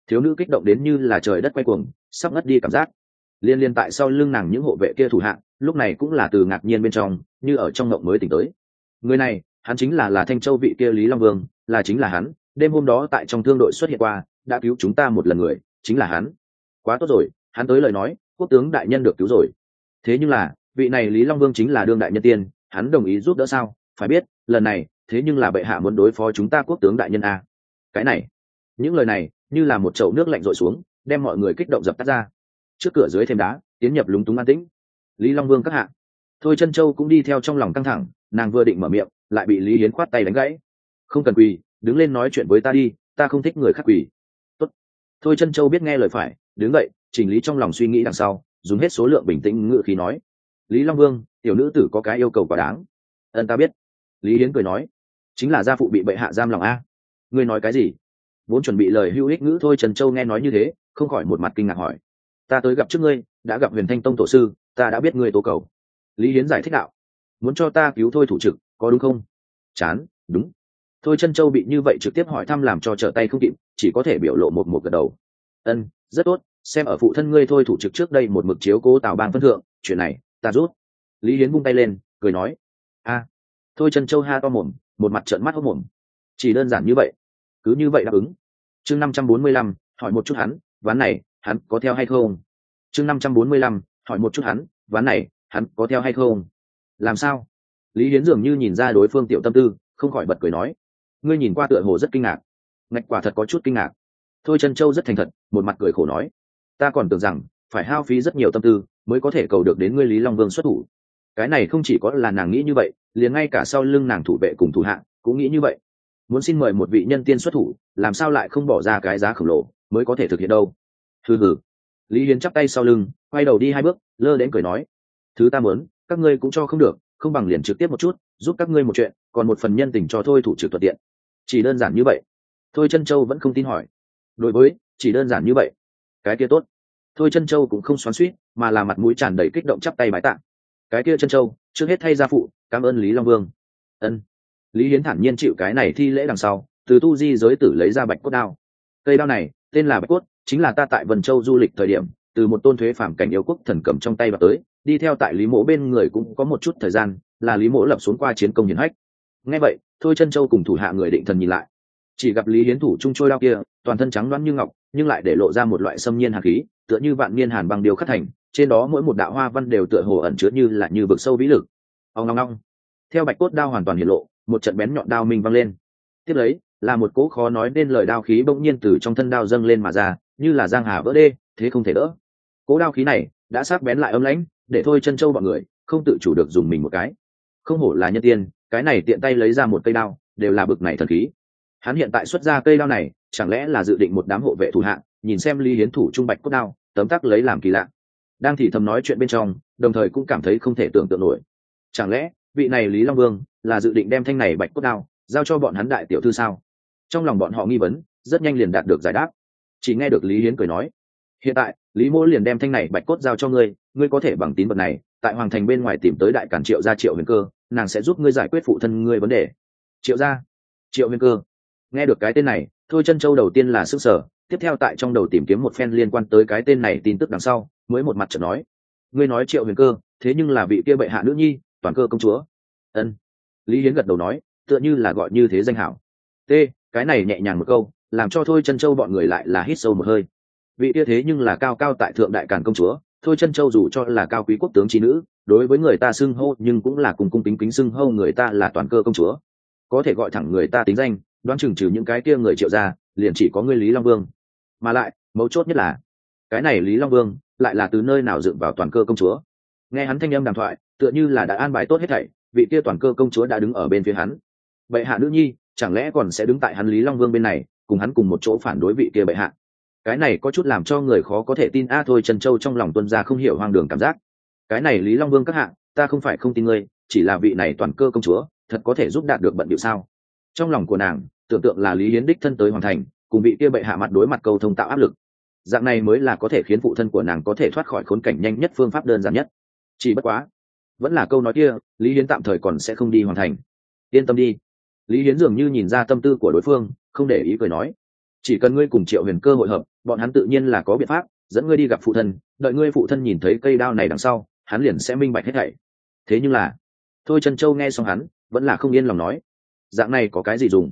Thiếu nữ kích động đến như là trời đất quay cuồng, sắp ngất đi cảm giác. Liên liên tại sau lưng nàng những hộ vệ kia thủ hạng lúc này cũng là từ ngạc nhiên bên trong, như ở trong ngộng mới tỉnh tới. Người này, hắn chính là là thanh châu vị kia lý long vương, là chính là hắn, đêm hôm đó tại trong thương đội xuất hiện qua, đã cứu chúng ta một lần người, chính là hắn. Quá tốt rồi, hắn tới lời nói, quốc tướng đại nhân được cứu rồi. Thế nhưng là, vị này lý long vương chính là đương đại nhân tiên hắn đồng ý giúp đỡ sao? Phải biết, lần này, thế nhưng là bệ hạ muốn đối phó chúng ta quốc tướng đại nhân a. Cái này, những lời này, như là một chậu nước lạnh rội xuống, đem mọi người kích động dập tắt ra. Trước cửa dưới thêm đá, tiến nhập lúng túng an tĩnh. Lý long vương các hạ. Thôi chân châu cũng đi theo trong lòng căng thẳng, nàng vừa định mở miệng, lại bị lý hiến khoát tay đánh gãy. Không cần quỳ, đứng lên nói chuyện với ta đi, ta không thích người khác quỳ. Tốt. thôi chân châu biết nghe lời phải, đứng dậy, chỉnh lý trong lòng suy nghĩ đằng sau, dùng hết số lượng bình tĩnh ngự khí nói lý long vương, tiểu nữ tử có cái yêu cầu quá đáng. Ân ta biết. Lý hiến cười nói, chính là gia phụ bị bệ hạ giam lòng a. Ngươi nói cái gì? Vốn chuẩn bị lời hữu ích ngữ thôi, trần châu nghe nói như thế, không khỏi một mặt kinh ngạc hỏi. Ta tới gặp trước ngươi, đã gặp huyền thanh tông tổ sư, ta đã biết ngươi tố cầu. Lý hiến giải thích đạo, muốn cho ta cứu thôi thủ trực, có đúng không? Chán, đúng. Thôi chân châu bị như vậy trực tiếp hỏi thăm làm cho trở tay không kịp, chỉ có thể biểu lộ một một gật đầu. Ân, rất tốt, xem ở phụ thân ngươi thôi thủ trực trước đây một mực chiếu cố tào bang phân thượng, chuyện này ta rút. Lý hiến vung tay lên, cười nói, a, thôi chân châu ha to mồm, một mặt trợn mắt hốc mồm. Chỉ đơn giản như vậy, cứ như vậy đáp ứng. Chương năm trăm bốn mươi lăm, hỏi một chút hắn, ván này, hắn có theo hay không? Chương năm trăm bốn mươi lăm, hỏi một chút hắn, ván này, hắn có theo hay không? Làm sao? Lý hiến dường như nhìn ra đối phương tiểu tâm tư, không khỏi bật cười nói, ngươi nhìn qua tựa hồ rất kinh ngạc. Ngạch quả thật có chút kinh ngạc. Thôi chân châu rất thành thật, một mặt cười khổ nói, ta còn tưởng rằng phải hao phí rất nhiều tâm tư mới có thể cầu được đến ngươi lý long vương xuất thủ. Cái này không chỉ có là nàng nghĩ như vậy, liền ngay cả sau lưng nàng thủ vệ cùng thủ hạng cũng nghĩ như vậy. Muốn xin mời một vị nhân tiên xuất thủ, làm sao lại không bỏ ra cái giá khổng lồ mới có thể thực hiện đâu? Hừ hừ. Lý hiến chắp tay sau lưng, quay đầu đi hai bước, lơ đến cười nói, thứ ta muốn, các ngươi cũng cho không được, không bằng liền trực tiếp một chút, giúp các ngươi một chuyện, còn một phần nhân tình cho thôi thủ trực thuận tiện. Chỉ đơn giản như vậy. Thôi chân châu vẫn không tin hỏi. Đối với, chỉ đơn giản như vậy. Cái kia tốt thôi chân châu cũng không xoắn suýt mà là mặt mũi tràn đầy kích động chắp tay bái tạng cái kia chân châu, trước hết thay gia phụ, cảm ơn lý long vương. Ân. Lý hiến thản nhiên chịu cái này thi lễ đằng sau, từ tu di giới tử lấy ra bạch cốt đao. Cây đao này, tên là bạch cốt, chính là ta tại vân châu du lịch thời điểm, từ một tôn thuế phạm cảnh yêu quốc thần cầm trong tay và tới, đi theo tại lý mỗ bên người cũng có một chút thời gian, là lý mỗ lập xuống qua chiến công hiển hách. Ngay vậy, thôi chân châu cùng thủ hạ người định thần nhìn lại. Chỉ gặp lý hiến thủ trung trôi đao kia, toàn thân trắng loáng như ngọc, nhưng lại để lộ ra một loại xâm nhiên hạt khí tựa như vạn niên hàn bằng điều khắc thành, trên đó mỗi một đạo hoa văn đều tựa hồ ẩn chứa như là như vực sâu vĩ lực. Ông ngong ngong theo bạch cốt đao hoàn toàn hiện lộ, một trận bén nhọn đao minh văng lên. Tiếp lấy, là một cỗ khó nói nên lời đao khí bỗng nhiên từ trong thân đao dâng lên mà ra, như là giang hà vỡ đê, thế không thể đỡ. Cỗ đao khí này đã sắc bén lại âm lãnh, để thôi chân châu bọn người không tự chủ được dùng mình một cái. Không hổ là nhân tiên, cái này tiện tay lấy ra một cây đao, đều là bực này thần khí. Hắn hiện tại xuất ra cây đao này, chẳng lẽ là dự định một đám hộ vệ thủ hạng nhìn xem lý hiến thủ trung bạch cốt đao, tấm tắc lấy làm kỳ lạ. Đang thì thầm nói chuyện bên trong, đồng thời cũng cảm thấy không thể tưởng tượng nổi. Chẳng lẽ, vị này lý long vương là dự định đem thanh này bạch cốt đao giao cho bọn hắn đại tiểu thư sao? Trong lòng bọn họ nghi vấn, rất nhanh liền đạt được giải đáp. Chỉ nghe được lý hiến cười nói, hiện tại, lý Mỗ liền đem thanh này bạch cốt giao cho ngươi ngươi có thể bằng tín vật này, tại hoàng thành bên ngoài tìm tới đại cản triệu gia triệu huyền cơ, nàng sẽ giúp ngươi giải quyết phụ thân ngươi vấn đề. Triệu gia? Triệu huyền cơ. Nghe được cái tên này, thôi chân châu đầu tiên là sức sở tiếp theo tại trong đầu tìm kiếm một phen liên quan tới cái tên này tin tức đằng sau, mới một mặt chợt nói. Ngươi nói triệu huyền cơ, thế nhưng là vị kia bệ hạ nữ nhi, toàn cơ công chúa. Ân. Lý hiến gật đầu nói, tựa như là gọi như thế danh hảo. T, cái này nhẹ nhàng một câu, làm cho thôi chân châu bọn người lại là hít sâu một hơi. Vị kia thế nhưng là cao cao tại thượng đại càn công chúa, thôi chân châu dù cho là cao quý quốc tướng trí nữ, đối với người ta xưng hô nhưng cũng là cùng cung kính kính xưng hô người ta là toàn cơ công chúa. Có thể gọi thẳng người ta tính danh, đoán chừng trừ những cái kia người triệu ra liền chỉ có ngươi lý long vương mà lại, mấu chốt nhất là, cái này lý long vương lại là từ nơi nào dựng vào toàn cơ công chúa? Nghe hắn thanh âm đàm thoại, tựa như là đã an bài tốt hết thảy, vị kia toàn cơ công chúa đã đứng ở bên phía hắn. Bệ hạ nữ nhi, chẳng lẽ còn sẽ đứng tại hắn lý long vương bên này, cùng hắn cùng một chỗ phản đối vị kia bệ hạ? Cái này có chút làm cho người khó có thể tin. A, thôi, trần châu trong lòng tuân gia không hiểu hoang đường cảm giác. Cái này lý long vương các hạ, ta không phải không tin ngươi, chỉ là vị này toàn cơ công chúa, thật có thể giúp đạt được bận điệu sao? Trong lòng của nàng, tưởng tượng là lý hiến đích thân tới hoàn thành cùng vị kia bệ hạ mặt đối mặt câu thông tạo áp lực. Dạng này mới là có thể khiến phụ thân của nàng có thể thoát khỏi khốn cảnh nhanh nhất phương pháp đơn giản nhất. Chỉ bất quá, vẫn là câu nói kia, lý hiến tạm thời còn sẽ không đi hoàn thành. Yên tâm đi. Lý hiến dường như nhìn ra tâm tư của đối phương, không để ý cười nói, chỉ cần ngươi cùng triệu huyền cơ hội hợp, bọn hắn tự nhiên là có biện pháp, dẫn ngươi đi gặp phụ thân, đợi ngươi phụ thân nhìn thấy cây đao này đằng sau, hắn liền sẽ minh bạch hết thảy. Thế nhưng là, thôi trần châu nghe xong hắn, vẫn là không yên lòng nói, dạng này có cái gì dùng?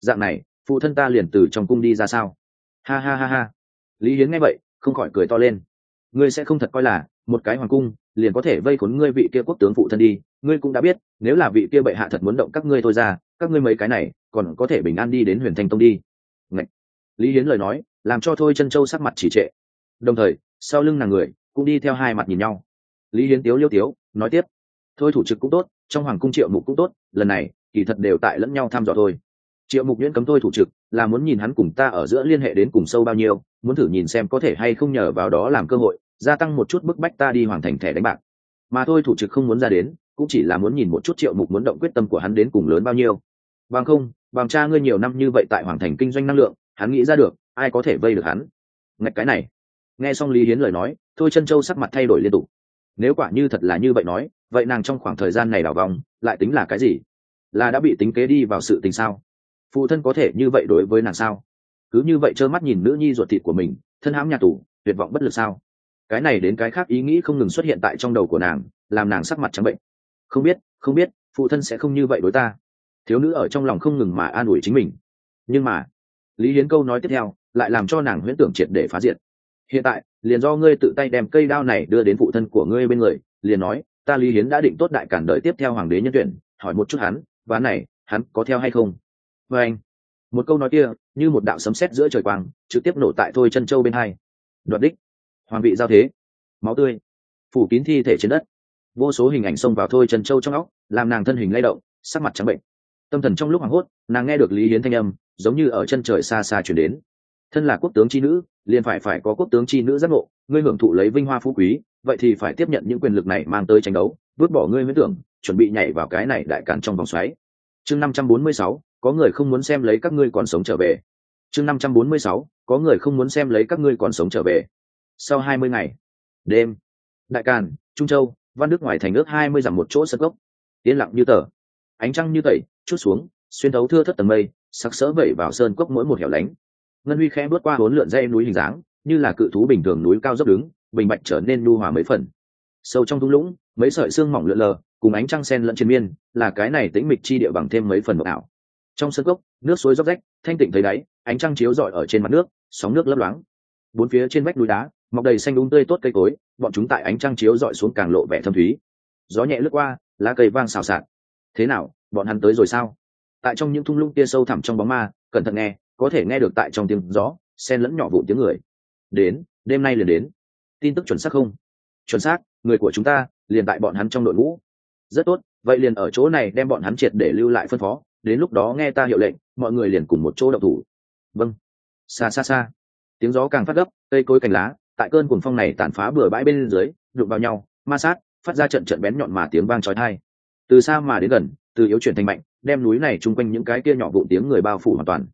Dạng này phụ thân ta liền từ trong cung đi ra sao? Ha ha ha ha. Lý hiến nghe vậy, không khỏi cười to lên. Ngươi sẽ không thật coi là một cái hoàng cung, liền có thể vây khốn ngươi vị kia quốc tướng phụ thân đi. Ngươi cũng đã biết, nếu là vị kia bệ hạ thật muốn động các ngươi thôi ra, các ngươi mấy cái này còn có thể bình an đi đến huyền thanh tông đi. Ngậy! lý hiến lời nói, làm cho thôi chân châu sắc mặt chỉ trệ. Đồng thời, sau lưng nàng người cũng đi theo hai mặt nhìn nhau. Lý hiến tiếu liêu tiếu, nói tiếp. Thôi thủ trực cũng tốt, trong hoàng cung triệu mục cũng tốt, lần này kỳ thật đều tại lẫn nhau thăm dò thôi triệu mục nhuyễn cấm tôi thủ trực, là muốn nhìn hắn cùng ta ở giữa liên hệ đến cùng sâu bao nhiêu, muốn thử nhìn xem có thể hay không nhờ vào đó làm cơ hội, gia tăng một chút bức bách ta đi hoàn thành thẻ đánh bạc. Mà thôi thủ trực không muốn ra đến, cũng chỉ là muốn nhìn một chút triệu mục muốn động quyết tâm của hắn đến cùng lớn bao nhiêu. Bằng không, bằng cha ngươi nhiều năm như vậy tại hoàng thành kinh doanh năng lượng, hắn nghĩ ra được, ai có thể vây được hắn? Ngạch cái này. Nghe xong lý hiến lời nói, thôi chân châu sắc mặt thay đổi liên tục. Nếu quả như thật là như vậy nói, vậy nàng trong khoảng thời gian này đảo vòng, lại tính là cái gì? Là đã bị tính kế đi vào sự tình sao? Phụ thân có thể như vậy đối với nàng sao? Cứ như vậy trơ mắt nhìn nữ nhi ruột thịt của mình, thân hãm nhà tù, tuyệt vọng bất lực sao? Cái này đến cái khác ý nghĩ không ngừng xuất hiện tại trong đầu của nàng, làm nàng sắc mặt trắng bệnh. Không biết không biết, phụ thân sẽ không như vậy đối ta. Thiếu nữ ở trong lòng không ngừng mà an ủi chính mình. Nhưng mà, lý hiến câu nói tiếp theo, lại làm cho nàng huyễn tưởng triệt để phá diệt. Hiện tại, liền do ngươi tự tay đem cây đao này đưa đến phụ thân của ngươi bên người, liền nói, ta lý hiến đã định tốt đại cản đợi tiếp theo hoàng đế nhân tuyển, hỏi một chút hắn, ván này, hắn có theo hay không? Và anh. Một câu nói kia, như một đạo sấm sét giữa trời quang, trực tiếp nổ tại thôi chân châu bên hai. Đoạt đích. Hoàng vị giao thế. Máu tươi. Phủ kín thi thể trên đất. Vô số hình ảnh xông vào thôi chân châu trong óc, làm nàng thân hình lay động, sắc mặt trắng bệnh. Tâm thần trong lúc hoảng hốt, nàng nghe được lý hiến thanh âm, giống như ở chân trời xa xa chuyển đến. Thân là quốc tướng c h i nữ, liền phải phải có quốc tướng c h i nữ giác ngộ, ngươi hưởng thụ lấy vinh hoa phú quý, vậy thì phải tiếp nhận những quyền lực này mang tới tranh đấu, vứt bỏ ngươi huyết tưởng, chuẩn bị nhảy vào cái này đại cản trong vòng xoáy. Chương năm trăm bốn mươi sáu có người không muốn xem lấy các ngươi còn sống trở về. Chương năm trăm bốn mươi sáu, có người không muốn xem lấy các ngươi còn sống trở về. Sau hai mươi ngày, đêm, đại càn, trung châu, văn đức ngoài thành nước hai mươi dặm một chỗ sân gốc yên lặng như tờ. Ánh trăng như tẩy, chút xuống, xuyên thấu thưa thất tầng mây sắc sỡ vẩy vào sơn cốc mỗi một hẻo lánh. Ngân huy khẽ bước qua bốn lượn dây núi hình dáng, như là cự thú bình thường núi cao dốc đứng, bình bạch trở nên nu hòa mấy phần. Sâu trong thung lũng, mấy sợi xương mỏng lượn lờ, cùng ánh trăng sen lẫn trên miên, là cái này tĩnh mịch chi địa bằng thêm mấy phần mộng ảo trong sân gốc, nước suối róc rách, thanh tịnh thấy đáy, ánh trăng chiếu rọi ở trên mặt nước, sóng nước lấp loáng. Bốn phía trên vách núi đá, mọc đầy xanh đúng tươi tốt cây cối, bọn chúng tại ánh trăng chiếu rọi xuống càng lộ vẻ thâm thúy. Gió nhẹ lướt qua, lá cây vang xào xạc. Thế nào, bọn hắn tới rồi sao? Tại trong những thung lũng kia sâu thẳm trong bóng ma, cẩn thận nghe, có thể nghe được tại trong tiếng gió sen lẫn nhỏ vụ tiếng người. Đến, đêm nay liền đến. Tin tức chuẩn xác không? Chuẩn xác, người của chúng ta, liền tại bọn hắn trong đội ngũ. Rất tốt, vậy liền ở chỗ này đem bọn hắn triệt để lưu lại phân phó đến lúc đó nghe ta hiệu lệnh, mọi người liền cùng một chỗ đậu thủ. Vâng. Xa xa xa. Tiếng gió càng phát gấp, cây cối cành lá, tại cơn cuồng phong này tàn phá bừa bãi bên dưới, đụng vào nhau, ma sát, phát ra trận trận bén nhọn mà tiếng vang trói thai từ xa mà đến gần, từ yếu chuyển thành mạnh, đem núi này chung quanh những cái kia nhỏ vụn tiếng người bao phủ hoàn toàn.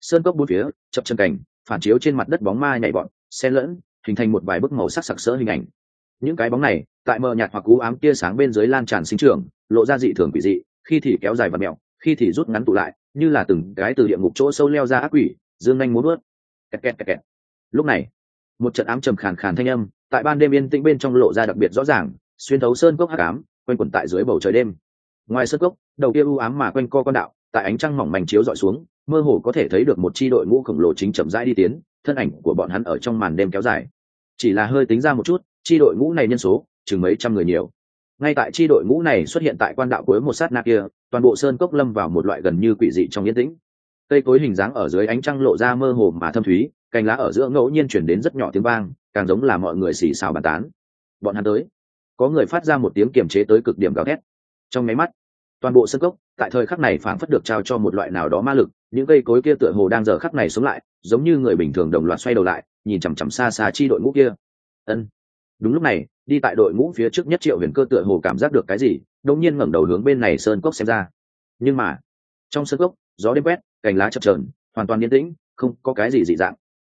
Sơn cốc bốn phía, chập chân cảnh phản chiếu trên mặt đất bóng ma nhảy bọn, xen lẫn, hình thành một vài bức màu sắc sặc sỡ hình ảnh. Những cái bóng này, tại mờ nhạt hoặc cú ám tia sáng bên dưới lan tràn sinh trường lộ ra dị thường quỷ dị, khi thì kéo dài và mẹo khi thì rút ngắn tụ lại, như là từng cái từ địa ngục chỗ sâu leo ra ác quỷ, dương nhanh muốn bớt kẹt kẹt kẹt kẹt. lúc này, một trận ám trầm khàn khàn thanh âm, tại ban đêm yên tĩnh bên trong lộ ra đặc biệt rõ ràng, xuyên thấu sơn cốc hắc ám, quanh quẩn tại dưới bầu trời đêm. Ngoài sơn cốc, đầu kia u ám mà quanh co con đạo, tại ánh trăng mỏng manh chiếu dọi xuống, mơ hồ có thể thấy được một chi đội ngũ khổng lồ chính chậm rãi đi tiến, thân ảnh của bọn hắn ở trong màn đêm kéo dài. Chỉ là hơi tính ra một chút, chi đội ngũ này nhân số, chừng mấy trăm người nhiều. Ngay tại chi đội ngũ này xuất hiện tại quan đạo cuối một sát na kia toàn bộ sơn cốc lâm vào một loại gần như quỷ dị trong yên tĩnh. Cây cối hình dáng ở dưới ánh trăng lộ ra mơ hồ mà thâm thúy, cành lá ở giữa ngẫu nhiên chuyển đến rất nhỏ tiếng vang, càng giống là mọi người xì xào bàn tán. Bọn hắn tới. Có người phát ra một tiếng kiềm chế tới cực điểm gào thét. Trong máy mắt, toàn bộ sân cốc, tại thời khắc này phảng phất được trao cho một loại nào đó ma lực, những cây cối kia tựa hồ đang giờ khắc này sống lại, giống như người bình thường đồng loạt xoay đầu lại, nhìn chằm chằm xa xa chi đội ngũ kia. Ân. Đúng lúc này đi tại đội ngũ phía trước nhất triệu huyền cơ tựa hồ cảm giác được cái gì đông nhiên ngẩng đầu hướng bên này sơn cốc xem ra. Nhưng mà, trong sơn cốc, gió đêm quét, cành lá chập trờn hoàn toàn yên tĩnh, không có cái gì dị dạng.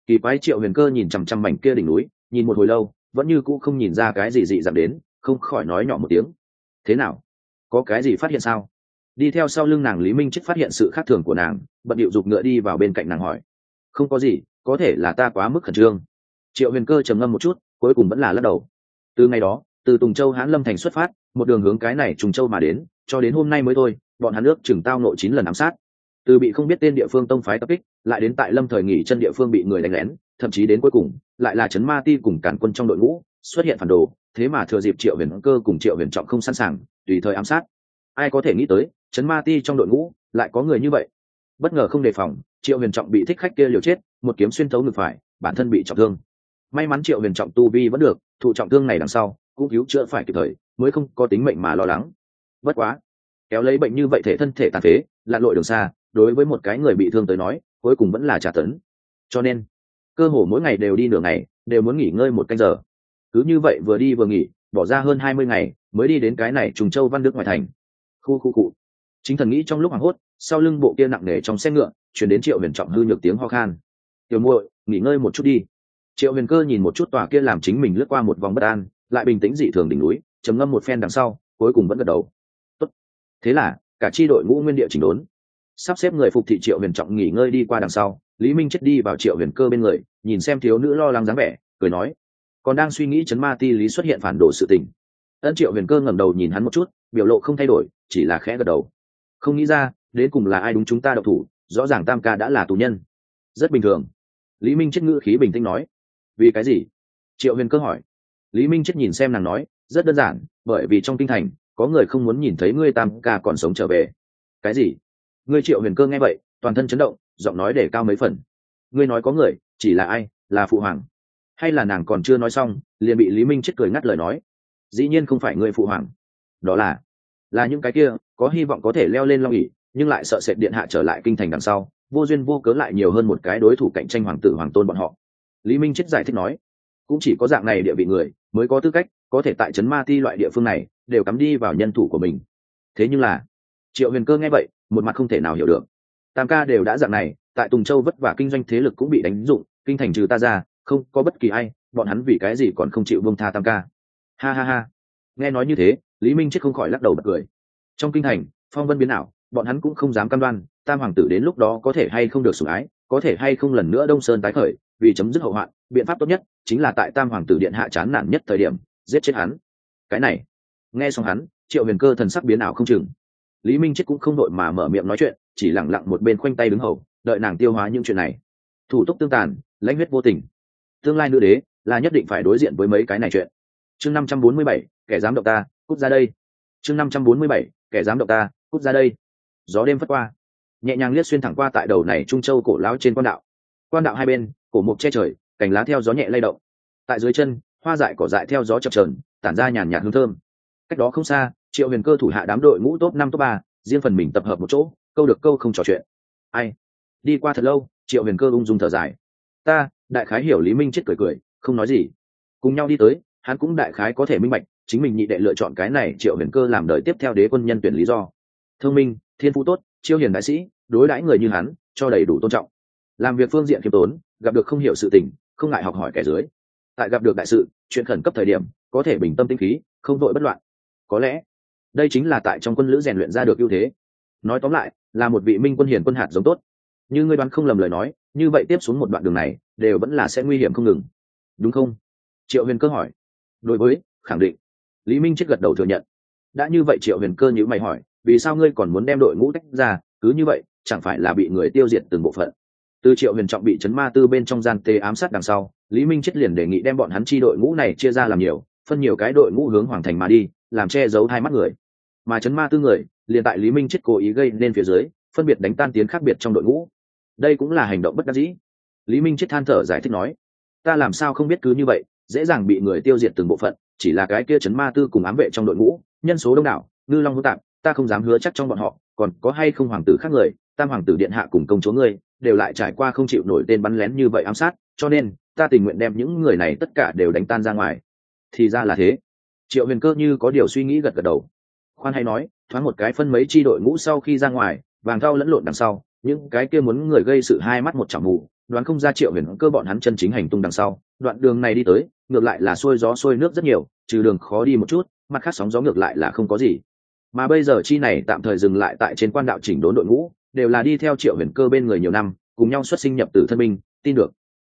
Kỳ quái triệu huyền cơ nhìn chằm chằm mảnh kia đỉnh núi, nhìn một hồi lâu, vẫn như cũ không nhìn ra cái gì dị dạng đến, không khỏi nói nhỏ một tiếng. Thế nào? Có cái gì phát hiện sao? Đi theo sau lưng nàng lý minh chức phát hiện sự khác thường của nàng, bận điệu giục ngựa đi vào bên cạnh nàng hỏi. Không có gì, có thể là ta quá mức khẩn trương. Triệu huyền cơ trầm ngâm một chút, cuối cùng vẫn là lắc đầu từ ngày đó, từ tùng châu hãn lâm thành xuất phát, một đường hướng cái này trùng châu mà đến, cho đến hôm nay mới thôi, bọn hắn ước chừng tao nội chín lần ám sát. Từ bị không biết tên địa phương tông phái tập kích, lại đến tại lâm thời nghỉ chân địa phương bị người đánh lén, thậm chí đến cuối cùng, lại là trấn ma ti cùng cản quân trong đội ngũ, xuất hiện phản đồ, thế mà thừa dịp triệu huyền cơ cùng triệu huyền trọng không sẵn sàng, tùy thời ám sát. Ai có thể nghĩ tới, trấn ma ti trong đội ngũ, lại có người như vậy. Bất ngờ không đề phòng, triệu huyền trọng bị thích khách kia liều chết, một kiếm xuyên thấu ngực phải, bản thân bị trọng thương may mắn triệu huyền trọng tu vi vẫn được, thụ trọng thương này đằng sau, cũng cứu chữa phải kịp thời, mới không có tính mệnh mà lo lắng. Bất quá, kéo lấy bệnh như vậy thể thân thể tàn phế, lặn lội đường xa, đối với một cái người bị thương tới nói, cuối cùng vẫn là trả tấn. Cho nên, cơ hồ mỗi ngày đều đi nửa ngày, đều muốn nghỉ ngơi một canh giờ. Cứ như vậy vừa đi vừa nghỉ, bỏ ra hơn hai mươi ngày, mới đi đến cái này trùng châu văn đức ngoại thành. Khu khu cụ. Chính thần nghĩ trong lúc hoảng hốt, sau lưng bộ kia nặng nề trong xe ngựa, chuyển đến triệu huyền trọng hư nhược tiếng ho khan. Tiểu muội, nghỉ ngơi một chút đi triệu huyền cơ nhìn một chút tòa kia làm chính mình lướt qua một vòng bất an, lại bình tĩnh dị thường đỉnh núi chấm ngâm một phen đằng sau, cuối cùng vẫn gật đầu. Tốt. thế là, cả tri đội ngũ nguyên địa chỉnh đốn. Sắp xếp người phục thị triệu huyền trọng nghỉ ngơi đi qua đằng sau, lý minh chết đi vào triệu huyền cơ bên người, nhìn xem thiếu nữ lo lắng dáng vẻ, cười nói, còn đang suy nghĩ chấn ma ti lý xuất hiện phản đồ sự tình. Ân triệu huyền cơ ngẩng đầu nhìn hắn một chút, biểu lộ không thay đổi, chỉ là khẽ gật đầu. Không nghĩ ra, đến cùng là ai đúng chúng ta độc thủ, rõ ràng tam ca đã là tù nhân. Rất bình thường. Lý minh chết ngữ khí bình tĩnh nói vì cái gì? Triệu huyền cơ hỏi. Lý minh chết nhìn xem nàng nói, rất đơn giản, bởi vì trong kinh thành, có người không muốn nhìn thấy ngươi tam ca còn sống trở về. Cái gì? Ngươi triệu huyền cơ nghe vậy, toàn thân chấn động, giọng nói để cao mấy phần. Ngươi nói có người, chỉ là ai? Là phụ hoàng. Hay là nàng còn chưa nói xong, liền bị lý minh chết cười ngắt lời nói. Dĩ nhiên không phải ngươi phụ hoàng. Đó là là những cái kia, có hy vọng có thể leo lên long ỉ nhưng lại sợ sệt điện hạ trở lại kinh thành đằng sau, vô duyên vô cớ lại nhiều hơn một cái đối thủ cạnh tranh hoàng tử hoàng tôn bọn họ lý minh chết giải thích nói, cũng chỉ có dạng này địa vị người mới có tư cách, có thể tại trấn ma ti loại địa phương này đều cắm đi vào nhân thủ của mình. Thế nhưng là, triệu huyền cơ nghe vậy, một mặt không thể nào hiểu được. Tam ca đều đã dạng này, tại tùng châu vất vả kinh doanh thế lực cũng bị đánh dụng, kinh thành trừ ta ra, không có bất kỳ ai, bọn hắn vì cái gì còn không chịu vương tha tam ca? Ha ha ha. Nghe nói như thế, lý minh chết không khỏi lắc đầu bật cười. Trong kinh thành, phong vân biến ảo, bọn hắn cũng không dám cam đoan, tam hoàng tử đến lúc đó có thể hay không được sủng ái, có thể hay không lần nữa đông sơn tái khởi vì chấm dứt hậu hoạn, biện pháp tốt nhất chính là tại tam hoàng tử điện hạ chán nản nhất thời điểm, giết chết hắn. Cái này, nghe xong hắn, triệu huyền cơ thần sắc biến ảo không chừng. Lý minh chết cũng không đội mà mở miệng nói chuyện, chỉ lẳng lặng một bên khoanh tay đứng hầu, đợi nàng tiêu hóa những chuyện này. Thủ tục tương tàn, lãnh huyết vô tình. Tương lai nữ đế là nhất định phải đối diện với mấy cái này chuyện. Chương năm trăm bốn mươi bảy, kẻ dám động ta, cút ra đây. Chương năm trăm bốn mươi bảy, kẻ dám động ta, cút ra đây. Gió đêm phất qua, nhẹ nhàng liếc xuyên thẳng qua tại đầu này trung châu cổ lão trên quan đạo quan đạo hai bên, cổ mục che trời, cành lá theo gió nhẹ lay động. Tại dưới chân, hoa dại cỏ dại theo gió chập trờn tản ra nhàn nhạt hương thơm. Cách đó không xa, triệu huyền cơ thủ hạ đám đội ngũ top năm, top ba, riêng phần mình tập hợp một chỗ, câu được câu không trò chuyện. Ai? Đi qua thật lâu, triệu huyền cơ ung dung thở dài. Ta, đại khái hiểu lý minh chết cười cười, không nói gì. Cùng nhau đi tới, hắn cũng đại khái có thể minh bạch, chính mình nhị đệ lựa chọn cái này triệu huyền cơ làm đời tiếp theo đế quân nhân tuyển lý do. Thông minh, thiên phú tốt, chiêu hiền đại sĩ, đối đãi người như hắn, cho đầy đủ tôn trọng làm việc phương diện khiêm tốn, gặp được không hiểu sự tình, không ngại học hỏi kẻ dưới. Tại gặp được đại sự, chuyện khẩn cấp thời điểm, có thể bình tâm tinh khí, không vội bất loạn. Có lẽ, đây chính là tại trong quân lữ rèn luyện ra được ưu thế. Nói tóm lại, là một vị minh quân hiền quân hạt giống tốt. Như ngươi đoán không lầm lời nói, như vậy tiếp xuống một đoạn đường này, đều vẫn là sẽ nguy hiểm không ngừng. Đúng không? Triệu huyền cơ hỏi. Đối với, khẳng định. Lý minh chết gật đầu thừa nhận. Đã như vậy triệu huyền cơ như mày hỏi, vì sao ngươi còn muốn đem đội ngũ tách ra? Cứ như vậy, chẳng phải là bị người tiêu diệt từng bộ phận? Từ triệu huyền trọng bị chấn ma tư bên trong gian tê ám sát đằng sau, lý minh chết liền đề nghị đem bọn hắn chi đội ngũ này chia ra làm nhiều, phân nhiều cái đội ngũ hướng hoàng thành mà đi, làm che giấu hai mắt người. Mà chấn ma tư người, liền tại lý minh chết cố ý gây nên phía dưới, phân biệt đánh tan tiến khác biệt trong đội ngũ. Đây cũng là hành động bất đắc dĩ. Lý minh chết than thở giải thích nói, ta làm sao không biết cứ như vậy, dễ dàng bị người tiêu diệt từng bộ phận, chỉ là cái kia chấn ma tư cùng ám vệ trong đội ngũ, nhân số đông đảo, ngư long hữu tạp, ta không dám hứa chắc trong bọn họ, còn có hay không hoàng tử khác người, tam hoàng tử điện hạ cùng công chúa ngươi đều lại trải qua không chịu nổi tên bắn lén như vậy ám sát, cho nên, ta tình nguyện đem những người này tất cả đều đánh tan ra ngoài. Thì ra là thế. Triệu huyền cơ như có điều suy nghĩ gật gật đầu. Khoan hay nói, thoáng một cái phân mấy chi đội ngũ sau khi ra ngoài, vàng thao lẫn lộn đằng sau, những cái kia muốn người gây sự hai mắt một chảo mù, đoán không ra triệu huyền cơ bọn hắn chân chính hành tung đằng sau. Đoạn đường này đi tới, ngược lại là xuôi gió xuôi nước rất nhiều, trừ đường khó đi một chút, mặt khác sóng gió ngược lại là không có gì. Mà bây giờ chi này tạm thời dừng lại tại trên quan đạo chỉnh đốn đội ngũ đều là đi theo triệu huyền cơ bên người nhiều năm, cùng nhau xuất sinh nhập tử thân minh tin được.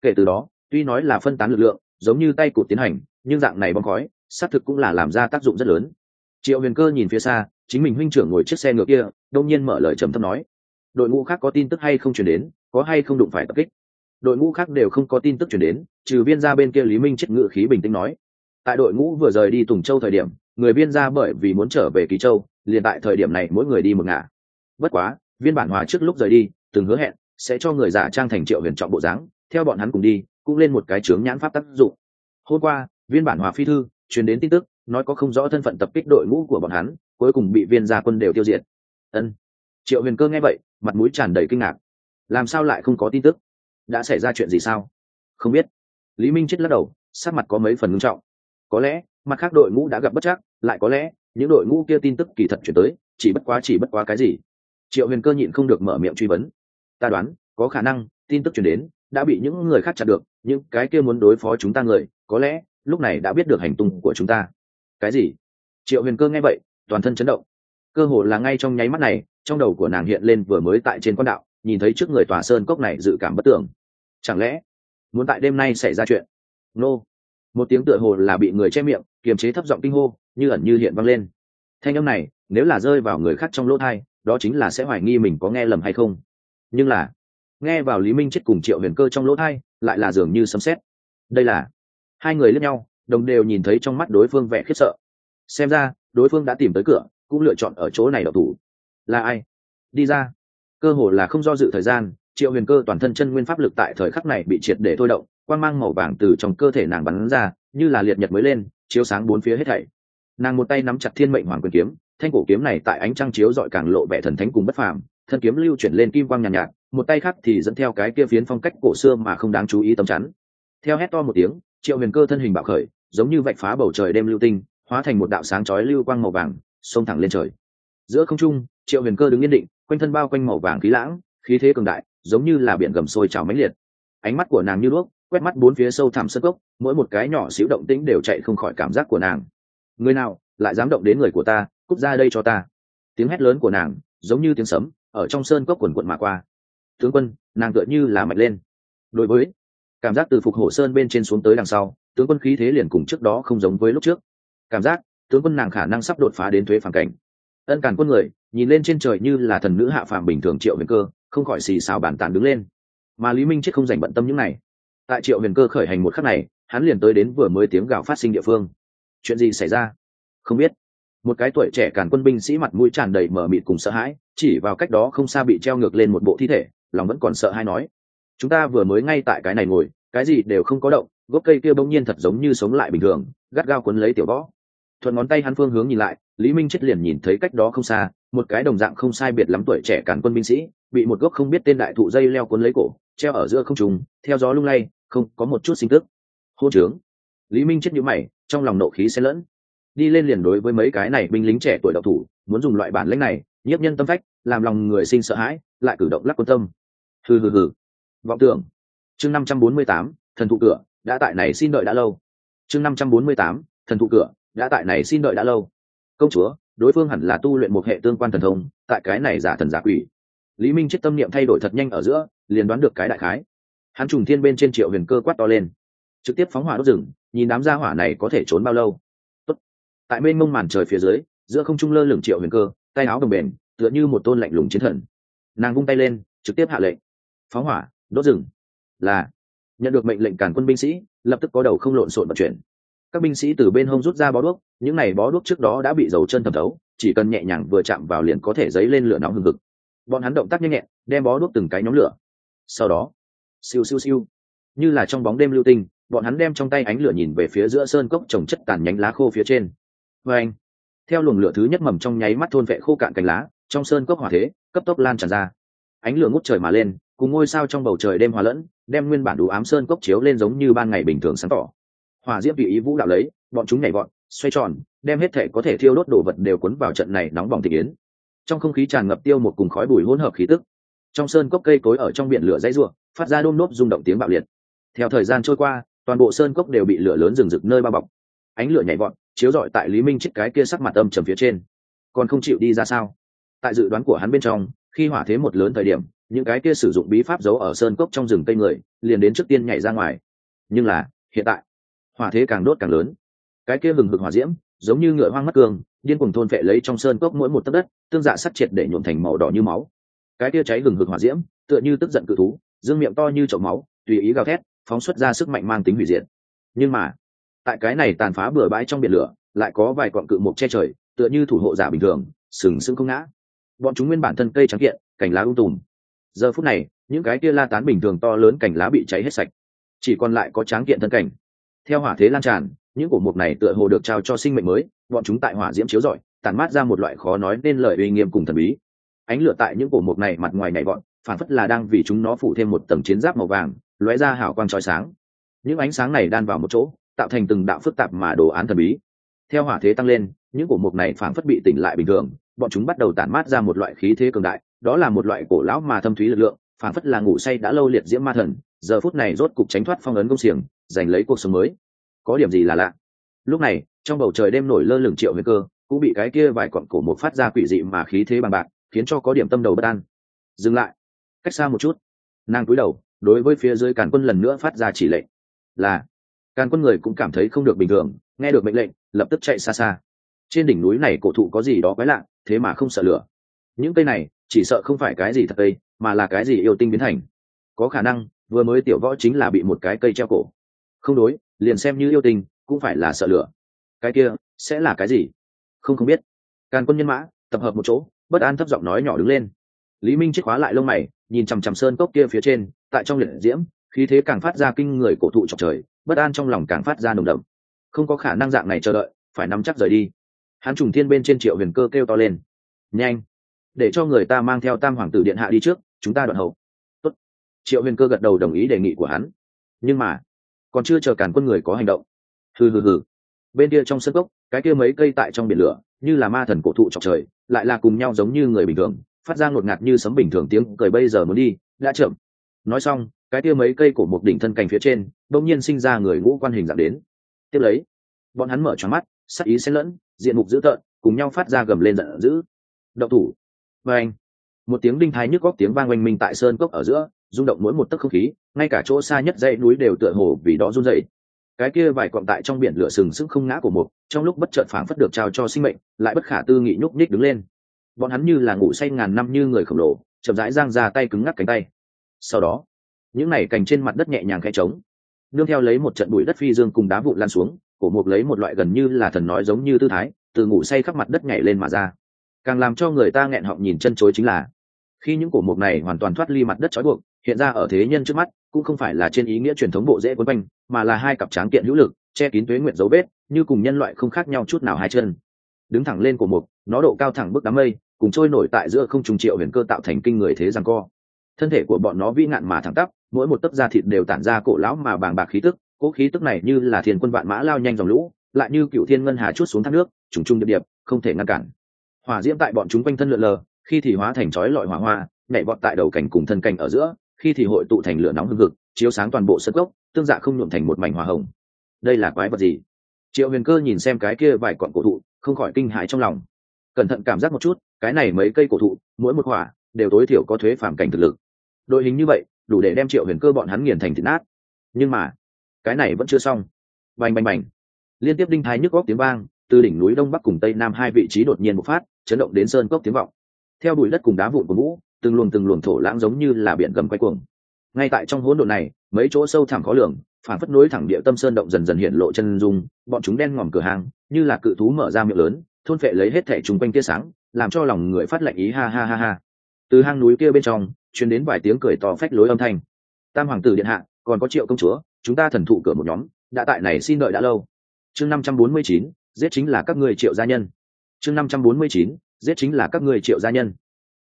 Kể từ đó, tuy nói là phân tán lực lượng, giống như tay cụt tiến hành, nhưng dạng này bong khói, xác thực cũng là làm ra tác dụng rất lớn. Triệu huyền cơ nhìn phía xa, chính mình huynh trưởng ngồi chiếc xe ngựa kia, đông nhiên mở lời trầm thấp nói. Đội ngũ khác có tin tức hay không chuyển đến, có hay không đụng phải tập kích? Đội ngũ khác đều không có tin tức chuyển đến, trừ viên ra bên kia lý minh chết ngự khí bình tĩnh nói. Tại đội ngũ vừa rời đi tùng châu thời điểm, người viên ra bởi vì muốn trở về kỳ châu, liền tại thời điểm này mỗi người đi một ngả. Bất quá viên bản hòa trước lúc rời đi, từng hứa hẹn, sẽ cho người giả trang thành triệu huyền trọng bộ dáng, theo bọn hắn cùng đi, cũng lên một cái chướng nhãn pháp tác dụng. Hôm qua, viên bản hòa phi thư, truyền đến tin tức, nói có không rõ thân phận tập kích đội ngũ của bọn hắn, cuối cùng bị viên gia quân đều tiêu diệt. Ân. Triệu huyền cơ nghe vậy, mặt mũi tràn đầy kinh ngạc. Làm sao lại không có tin tức? Đã xảy ra chuyện gì sao? Không biết. Lý minh chết lắc đầu sát mặt có mấy phần ngưng trọng. Có lẽ, mặt khác đội ngũ đã gặp bất chắc, lại có lẽ, những đội ngũ kia tin tức kỳ thật chuyển tới, chỉ bất quá, chỉ bất quá cái gì? Triệu huyền cơ nhịn không được mở miệng truy vấn. Ta đoán, có khả năng, tin tức chuyển đến, đã bị những người khác chặn được, những cái kia muốn đối phó chúng ta người, có lẽ, lúc này đã biết được hành tung của chúng ta. Cái gì? Triệu huyền cơ nghe vậy, toàn thân chấn động. Cơ hồ là ngay trong nháy mắt này, trong đầu của nàng hiện lên vừa mới tại trên quan đạo, nhìn thấy trước người tòa sơn cốc này dự cảm bất tưởng. Chẳng lẽ, muốn tại đêm nay xảy ra chuyện? Nô. Một tiếng tựa hồ là bị người che miệng, kiềm chế thấp giọng kinh hô, như ẩn như hiện vang lên. Thanh âm này, nếu là rơi vào người khác trong lỗ thai đó chính là sẽ hoài nghi mình có nghe lầm hay không. Nhưng là, nghe vào lý minh chết cùng triệu huyền cơ trong lỗ thai, lại là dường như sấm xét đây là, hai người lẫn nhau, đồng đều nhìn thấy trong mắt đối phương vẻ khiếp sợ. Xem ra, đối phương đã tìm tới cửa, cũng lựa chọn ở chỗ này đậu thủ. Là ai? Đi ra. Cơ hồ là không do dự thời gian, triệu huyền cơ toàn thân chân nguyên pháp lực tại thời khắc này bị triệt để thôi động, quang mang màu vàng từ trong cơ thể nàng bắn ra, như là liệt nhật mới lên, chiếu sáng bốn phía hết thảy. Nàng một tay nắm chặt thiên mệnh hoàng quyền kiếm thanh cổ kiếm này tại ánh trăng chiếu dọi càng lộ vẻ thần thánh cùng bất phàm thân kiếm lưu chuyển lên kim quang nhàn nhạt, nhạt một tay khác thì dẫn theo cái kia phiến phong cách cổ xưa mà không đáng chú ý tấm chắn. Theo hét to một tiếng triệu huyền cơ thân hình bạo khởi giống như vạch phá bầu trời đêm lưu tinh hóa thành một đạo sáng chói lưu quang màu vàng xông thẳng lên trời. Giữa không trung triệu huyền cơ đứng yên định quanh thân bao quanh màu vàng khí lãng khí thế cường đại giống như là biển gầm sôi trào mãnh liệt. Ánh mắt của nàng như đuốc quét mắt bốn phía sâu thẳm sân cốc mỗi một cái nhỏ xíu động tĩnh đều chạy không khỏi cảm giác của nàng. Người nào lại dám động đến người của ta cút ra đây cho ta. Tiếng hét lớn của nàng giống như tiếng sấm ở trong sơn cốc quần quận mà qua. Tướng quân, nàng tựa như là mạnh lên. Đối với, cảm giác từ phục hổ sơn bên trên xuống tới đằng sau, tướng quân khí thế liền cùng trước đó không giống với lúc trước. Cảm giác, tướng quân nàng khả năng sắp đột phá đến thuế phản cảnh. Ân cản quân người, nhìn lên trên trời như là thần nữ hạ phàm bình thường triệu huyền cơ, không khỏi xì xào bản tàn đứng lên. Mà lý minh chết không dành bận tâm những này. Tại triệu huyền cơ khởi hành một khắc này, hắn liền tới đến vừa mới tiếng gào phát sinh địa phương. Chuyện gì xảy ra? Không biết một cái tuổi trẻ càn quân binh sĩ mặt mũi tràn đầy mở mịt cùng sợ hãi, chỉ vào cách đó không xa bị treo ngược lên một bộ thi thể, lòng vẫn còn sợ hãi nói, chúng ta vừa mới ngay tại cái này ngồi, cái gì đều không có động, gốc cây kia bỗng nhiên thật giống như sống lại bình thường, gắt gao quấn lấy tiểu võ. Thuận ngón tay hắn phương hướng nhìn lại, lý minh chết liền nhìn thấy cách đó không xa, một cái đồng dạng không sai biệt lắm tuổi trẻ cản quân binh sĩ, bị một gốc không biết tên đại thụ dây leo cuốn lấy cổ, treo ở giữa không trùng theo gió lung lay, không có một chút sinh tức. Hô trướng. Lý minh chết nhíu mày, trong lòng nộ khí xen lẫn đi lên liền đối với mấy cái này binh lính trẻ tuổi độc thủ, muốn dùng loại bản lĩnh này, nhiếp nhân tâm phách, làm lòng người sinh sợ hãi, lại cử động lắc quân tâm. Hừ hừ hừ. Vọng tưởng. Chương năm trăm bốn mươi tám, thần thụ cửa, đã tại này xin đợi đã lâu. Chương năm trăm bốn mươi tám, thần thụ cửa, đã tại này xin đợi đã lâu. Công chúa, đối phương hẳn là tu luyện một hệ tương quan thần thông, tại cái này giả thần giả quỷ. Lý minh chết tâm niệm thay đổi thật nhanh ở giữa, liền đoán được cái đại khái. Hắn trùng thiên bên trên triệu huyền cơ quát to lên. Trực tiếp phóng hỏa đốt rừng, nhìn đám gia hỏa này có thể trốn bao lâu tại mênh mông màn trời phía dưới, giữa không trung lơ lửng triệu huyền cơ, tay áo đồng bền tựa như một tôn lạnh lùng chiến thần. Nàng vung tay lên, trực tiếp hạ lệnh. Phóng hỏa, đốt rừng. Là, nhận được mệnh lệnh cản quân binh sĩ, lập tức có đầu không lộn xộn vận chuyển. Các binh sĩ từ bên hông rút ra bó đuốc, những này bó đuốc trước đó đã bị dầu chân thẩm thấu, chỉ cần nhẹ nhàng vừa chạm vào liền có thể dấy lên lửa nóng hừng hực. Bọn hắn động tác nhanh nhẹn, đem bó đuốc từng cái nhóm lửa. Sau đó, siêu siêu siêu, như là trong bóng đêm lưu tinh, bọn hắn đem trong tay ánh lửa nhìn về phía giữa sơn cốc trồng chất tàn nhánh lá khô phía trên và anh, theo luồng lửa thứ nhất mầm trong nháy mắt thôn vệ khô cạn cành lá, trong sơn cốc hỏa thế, cấp tốc lan tràn ra. Ánh lửa ngút trời mà lên, cùng ngôi sao trong bầu trời đêm hòa lẫn, đem nguyên bản đủ ám sơn cốc chiếu lên giống như ban ngày bình thường sáng tỏ. Hỏa diễm tùy ý vũ đạo lấy, bọn chúng nhảy vọt, xoay tròn, đem hết thể có thể thiêu đốt đồ vật đều cuốn vào trận này nóng bỏng thị yến. Trong không khí tràn ngập tiêu một cùng khói bụi hỗn hợp khí tức. Trong sơn cốc cây cối ở trong biển lửa dãy ruộng phát ra đôm nốt rung động tiếng bạo liệt. Theo thời gian trôi qua, toàn bộ sơn cốc đều bị lửa lớn rừng rực nơi bao bọc. Ánh lửa nhảy vọt chiếu rọi tại lý minh chiếc cái kia sắc mặt âm trầm phía trên. Còn không chịu đi ra sao? Tại dự đoán của hắn bên trong, khi hỏa thế một lớn thời điểm, những cái kia sử dụng bí pháp giấu ở sơn cốc trong rừng cây người, liền đến trước tiên nhảy ra ngoài. Nhưng là, hiện tại, hỏa thế càng đốt càng lớn. Cái kia hừng hực hỏa diễm, giống như ngựa hoang mất cường, điên cùng thôn phệ lấy trong sơn cốc mỗi một tấc đất, tương dạ sắt triệt để nhuộm thành màu đỏ như máu. Cái kia cháy hừng hực hỏa diễm, tựa như tức giận cự thú, dương miệng to như chậu máu, tùy ý gào thét, phóng xuất ra sức mạnh mang tính hủy diệt. Nhưng mà tại cái này tàn phá bừa bãi trong biển lửa, lại có vài cọn cự mộc che trời, tựa như thủ hộ giả bình thường, sừng sững không ngã. Bọn chúng nguyên bản thân cây trắng kiện, cành lá ung tùm. Giờ phút này, những cái kia la tán bình thường to lớn cành lá bị cháy hết sạch. Chỉ còn lại có tráng kiện thân cảnh theo hỏa thế lan tràn, những cổ mục này tựa hồ được trao cho sinh mệnh mới, bọn chúng tại hỏa diễm chiếu rọi tàn mát ra một loại khó nói nên lời uy nghiêm cùng thần bí. Ánh lửa tại những cổ mục này mặt ngoài nhảy bọn phản phất là đang vì chúng nó phủ thêm một tầng chiến giáp màu vàng, lóe ra hào quang trói sáng. Những ánh sáng này đan vào một chỗ tạo thành từng đạo phức tạp mà đồ án thần bí. Theo hỏa thế tăng lên, những cổ mục này phản phất bị tỉnh lại bình thường, bọn chúng bắt đầu tản mát ra một loại khí thế cường đại, đó là một loại cổ lão mà thâm thúy lực lượng phản phất là ngủ say đã lâu liệt diễm ma thần, giờ phút này rốt cục tránh thoát phong ấn công xiềng, giành lấy cuộc sống mới. Có điểm gì là lạ? Lúc này, trong bầu trời đêm nổi lơ lửng triệu nguy cơ, cũng bị cái kia vài cọn cổ một phát ra quỷ dị mà khí thế bằng bạc, khiến cho có điểm tâm đầu bất an. Dừng lại. Cách xa một chút. Nàng cúi đầu, đối với phía dưới càn quân lần nữa phát ra chỉ lệnh. Là càn quân người cũng cảm thấy không được bình thường, nghe được mệnh lệnh, lập tức chạy xa xa. Trên đỉnh núi này cổ thụ có gì đó quái lạ, thế mà không sợ lửa. Những cây này, chỉ sợ không phải cái gì thật cây, mà là cái gì yêu tinh biến thành. Có khả năng, vừa mới tiểu võ chính là bị một cái cây treo cổ. Không đối, liền xem như yêu tinh, cũng phải là sợ lửa. Cái kia, sẽ là cái gì? Không không biết. Càn quân nhân mã, tập hợp một chỗ, bất an thấp giọng nói nhỏ đứng lên. Lý minh chiếc khóa lại lông mày, nhìn chằm chằm sơn cốc kia phía trên, tại trong liệt diễm, khí thế càng phát ra kinh người cổ thụ trọc trời bất an trong lòng càng phát ra nồng đậm. Không có khả năng dạng này chờ đợi, phải nắm chắc rời đi. Hắn trùng thiên bên trên triệu huyền cơ kêu to lên. Nhanh, để cho người ta mang theo tam hoàng tử điện hạ đi trước, chúng ta đoạn hậu. Tốt. triệu huyền cơ gật đầu đồng ý đề nghị của hắn. Nhưng mà, còn chưa chờ cản quân người có hành động. Hừ hừ hừ. Bên kia trong sân gốc cái kia mấy cây tại trong biển lửa, như là ma thần cổ thụ trọc trời, lại là cùng nhau giống như người bình thường, phát ra ngột ngạt như sấm bình thường tiếng cười bây giờ muốn đi, đã chậm. Nói xong, cái kia mấy cây cổ một đỉnh thân cành phía trên đông nhiên sinh ra người ngũ quan hình dạng đến. Tiếp lấy, bọn hắn mở tròn mắt, sắc ý xen lẫn, diện mục dữ tợn, cùng nhau phát ra gầm lên giận dữ. Động thủ. Và anh, một tiếng đinh thái nhức góc tiếng vang oanh minh tại sơn cốc ở giữa, rung động mỗi một tấc không khí, ngay cả chỗ xa nhất dãy núi đều tựa hồ vì đó run dậy cái kia vài cọng tại trong biển lửa sừng sững không ngã của một, trong lúc bất chợt phảng phất được trao cho sinh mệnh, lại bất khả tư nghị nhúc nhích đứng lên. Bọn hắn như là ngủ say ngàn năm như người khổng lồ, chậm rãi giang ra tay cứng ngắc cánh tay. Sau đó, những này cành trên mặt đất nhẹ nhàng khe trống nương theo lấy một trận bụi đất phi dương cùng đá vụn lan xuống, cổ mục lấy một loại gần như là thần nói giống như tư thái, từ ngủ say khắp mặt đất nhảy lên mà ra. Càng làm cho người ta nghẹn họng nhìn chân chối chính là, khi những cổ mục này hoàn toàn thoát ly mặt đất trói buộc, hiện ra ở thế nhân trước mắt, cũng không phải là trên ý nghĩa truyền thống bộ dễ quấn quanh, mà là hai cặp tráng kiện hữu lực, che kín tuế nguyện dấu vết, như cùng nhân loại không khác nhau chút nào hai chân. Đứng thẳng lên cổ mục, nó độ cao thẳng bức đám mây, cùng trôi nổi tại giữa không trùng triệu huyền cơ tạo thành kinh người thế rằng co thân thể của bọn nó vĩ ngạn mà thẳng tắp, mỗi một tấc da thịt đều tản ra cổ lão mà bàng bạc khí tức, cỗ khí tức này như là thiên quân vạn mã lao nhanh dòng lũ, lại như cựu thiên ngân hà chút xuống thác nước, trùng trung điệp điệp, không thể ngăn cản. Hỏa diễm tại bọn chúng quanh thân lượn lờ, khi thì hóa thành chói lọi hỏa hoa, nhảy vọt tại đầu cảnh cùng thân cảnh ở giữa, khi thì hội tụ thành lửa nóng hưng hực, chiếu sáng toàn bộ sân gốc, tương dạ không nhuộm thành một mảnh hỏa hồng. Đây là quái vật gì? Triệu huyền cơ nhìn xem cái kia vài cọn cổ thụ, không khỏi kinh hãi trong lòng. Cẩn thận cảm giác một chút, cái này mấy cây cổ thụ, mỗi một hỏa, đều tối thiểu có thuế phản cảnh thực lực đội hình như vậy, đủ để đem triệu huyền cơ bọn hắn nghiền thành thịt nát. Nhưng mà, cái này vẫn chưa xong. Bành bành bành. Liên tiếp đinh thái nhức góc tiếng vang, từ đỉnh núi đông bắc cùng tây nam hai vị trí đột nhiên bộc phát, chấn động đến sơn cốc tiếng vọng. Theo bụi đất cùng đá vụn của vũ từng luồng từng luồng thổ lãng giống như là biển gầm quay cuồng. Ngay tại trong hỗn độn này, mấy chỗ sâu thẳm khó lường phản phất nối thẳng địa tâm sơn động dần dần hiện lộ chân dung, bọn chúng đen ngòm cửa hàng, như là cự thú mở ra miệng lớn, thôn phệ lấy hết thẻ chung quanh tia sáng, làm cho lòng người phát lạnh ý ha ha ha ha. Từ hang núi kia bên trong truyền đến vài tiếng cười to phách lối âm thanh. Tam hoàng tử điện hạ, còn có triệu công chúa, chúng ta thần thụ cửa một nhóm, đã tại này xin đợi đã lâu. Chương năm trăm bốn mươi chín, giết chính là các người triệu gia nhân. Chương năm trăm bốn mươi chín, giết chính là các người triệu gia nhân.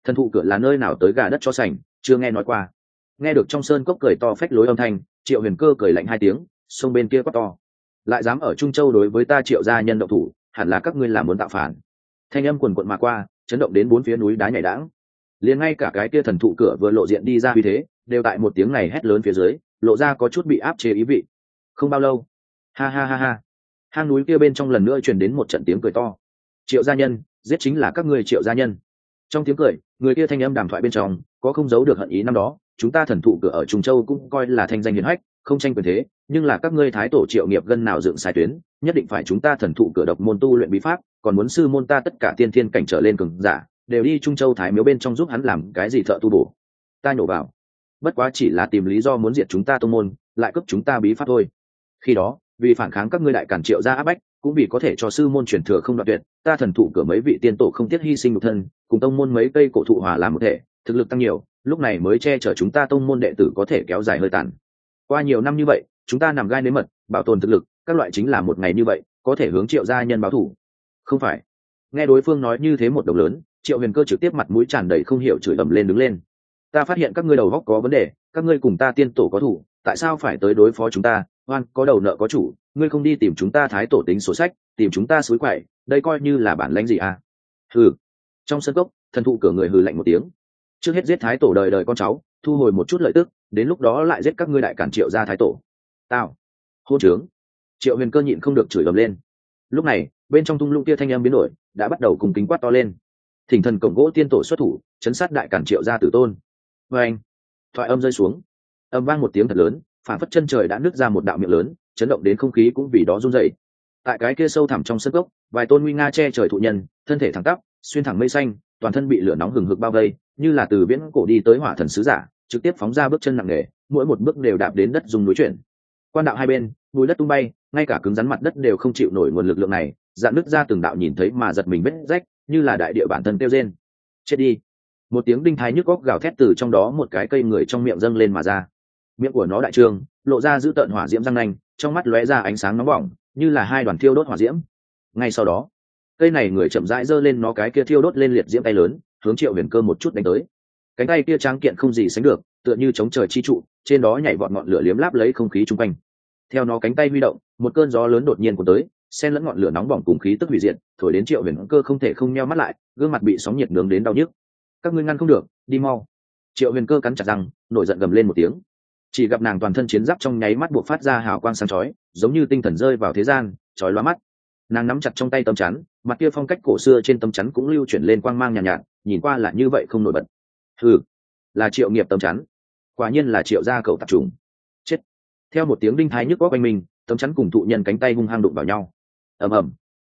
Thần thụ cửa là nơi nào tới gà đất cho sành, chưa nghe nói qua. Nghe được trong sơn cốc cười to phách lối âm thanh, triệu huyền cơ cười lạnh hai tiếng, sông bên kia quát to. Lại dám ở trung châu đối với ta triệu gia nhân động thủ, hẳn là các ngươi làm muốn tạo phản. Thanh âm quần quận mà qua, chấn động đến bốn phía núi đá nhảy đãng liền ngay cả cái kia thần thụ cửa vừa lộ diện đi ra vì thế, đều tại một tiếng này hét lớn phía dưới, lộ ra có chút bị áp chế ý vị. Không bao lâu, ha ha ha ha, hang núi kia bên trong lần nữa truyền đến một trận tiếng cười to. Triệu gia nhân, giết chính là các ngươi triệu gia nhân. Trong tiếng cười, người kia thanh âm đàm thoại bên trong, có không giấu được hận ý năm đó, chúng ta thần thụ cửa ở trung châu cũng coi là thanh danh hiển hách, không tranh quyền thế, nhưng là các ngươi thái tổ triệu nghiệp gân nào dựng sai tuyến, nhất định phải chúng ta thần thụ cửa độc môn tu luyện bí pháp, còn muốn sư môn ta tất cả tiên thiên cảnh trở lên cường giả đều đi trung châu thái miếu bên trong giúp hắn làm cái gì thợ tu bổ. Ta nhổ vào. Bất quá chỉ là tìm lý do muốn diệt chúng ta tô môn, lại cấp chúng ta bí pháp thôi. Khi đó, vì phản kháng các ngươi đại cản triệu ra áp bách, cũng vì có thể cho sư môn truyền thừa không đoạn tuyệt, ta thần thụ cửa mấy vị tiên tổ không tiếc hy sinh một thân, cùng tông môn mấy cây cổ thụ hòa làm một thể, thực lực tăng nhiều, lúc này mới che chở chúng ta tông môn đệ tử có thể kéo dài hơi tàn. Qua nhiều năm như vậy, chúng ta nằm gai nếm mật, bảo tồn thực lực, các loại chính là một ngày như vậy, có thể hướng triệu gia nhân báo thủ. Không phải. Nghe đối phương nói như thế một đồng lớn triệu huyền cơ trực tiếp mặt mũi tràn đầy không hiểu chửi ầm lên đứng lên. Ta phát hiện các ngươi đầu góc có vấn đề, các ngươi cùng ta tiên tổ có thủ, tại sao phải tới đối phó chúng ta? Oan, có đầu nợ có chủ, ngươi không đi tìm chúng ta thái tổ tính sổ sách, tìm chúng ta xối quậy, đây coi như là bản lãnh gì à? Hừ. Trong sân cốc, thần thụ cửa người hừ lạnh một tiếng. Trước hết giết thái tổ đời đời con cháu, thu hồi một chút lợi tức, đến lúc đó lại giết các ngươi đại cản triệu ra thái tổ. Tao. Hô trướng. Triệu huyền cơ nhịn không được chửi ầm lên. Lúc này, bên trong tung lũng kia thanh em biến đổi, đã bắt đầu cùng kính quát to lên thỉnh thần cổng gỗ tiên tổ xuất thủ, chấn sát đại cản triệu gia tử tôn. Vê anh, thoại âm rơi xuống. Âm vang một tiếng thật lớn phản phất chân trời đã nứt ra một đạo miệng lớn, chấn động đến không khí cũng vì đó run dậy tại cái kia sâu thẳm trong sân gốc vài tôn nguy nga che trời thụ nhân, thân thể thẳng tắp, xuyên thẳng mây xanh, toàn thân bị lửa nóng hừng hực bao vây, như là từ viễn cổ đi tới hỏa thần sứ giả, trực tiếp phóng ra bước chân nặng nề, mỗi một bước đều đạp đến đất dùng núi chuyển. Quan đạo hai bên, bùi đất tung bay, ngay cả cứng rắn mặt đất đều không chịu nổi nguồn lực lượng này, dạn nứt ra từng đạo nhìn thấy mà giật mình vết rách như là đại địa bản thân tiêu rên. Chết đi. Một tiếng đinh thái nhức góc gào thét từ trong đó một cái cây người trong miệng dâng lên mà ra. Miệng của nó đại trương lộ ra giữ tợn hỏa diễm răng nanh, trong mắt lóe ra ánh sáng nóng bỏng, như là hai đoàn thiêu đốt hỏa diễm. Ngay sau đó, cây này người chậm rãi giơ lên nó cái kia thiêu đốt lên liệt diễm tay lớn, hướng triệu huyền cơ một chút đánh tới. Cánh tay kia tráng kiện không gì sánh được, tựa như chống trời chi trụ, trên đó nhảy vọt ngọn lửa liếm láp lấy không khí chung quanh. Theo nó cánh tay huy động, một cơn gió lớn đột nhiên cuốn tới xen lẫn ngọn lửa nóng bỏng cùng khí tức hủy diệt thổi đến triệu huyền cơ không thể không nheo mắt lại gương mặt bị sóng nhiệt nướng đến đau nhức. Các ngươi ngăn không được đi mau. Triệu huyền cơ cắn chặt răng nổi giận gầm lên một tiếng. Chỉ gặp nàng toàn thân chiến giáp trong nháy mắt buộc phát ra hào quang sáng chói giống như tinh thần rơi vào thế gian chói lóa mắt. Nàng nắm chặt trong tay tấm chắn mặt kia phong cách cổ xưa trên tấm chắn cũng lưu chuyển lên quang mang nhàn nhạt, nhạt nhìn qua là như vậy không nổi bật. Ừ là triệu nghiệp tấm chắn. Quả nhiên là triệu gia cầu tập trùng chết. Theo một tiếng đinh thái nhức góc quanh mình tấm chắn cùng thụ nhân cánh tay hung hăng đụng vào nhau ầm ầm.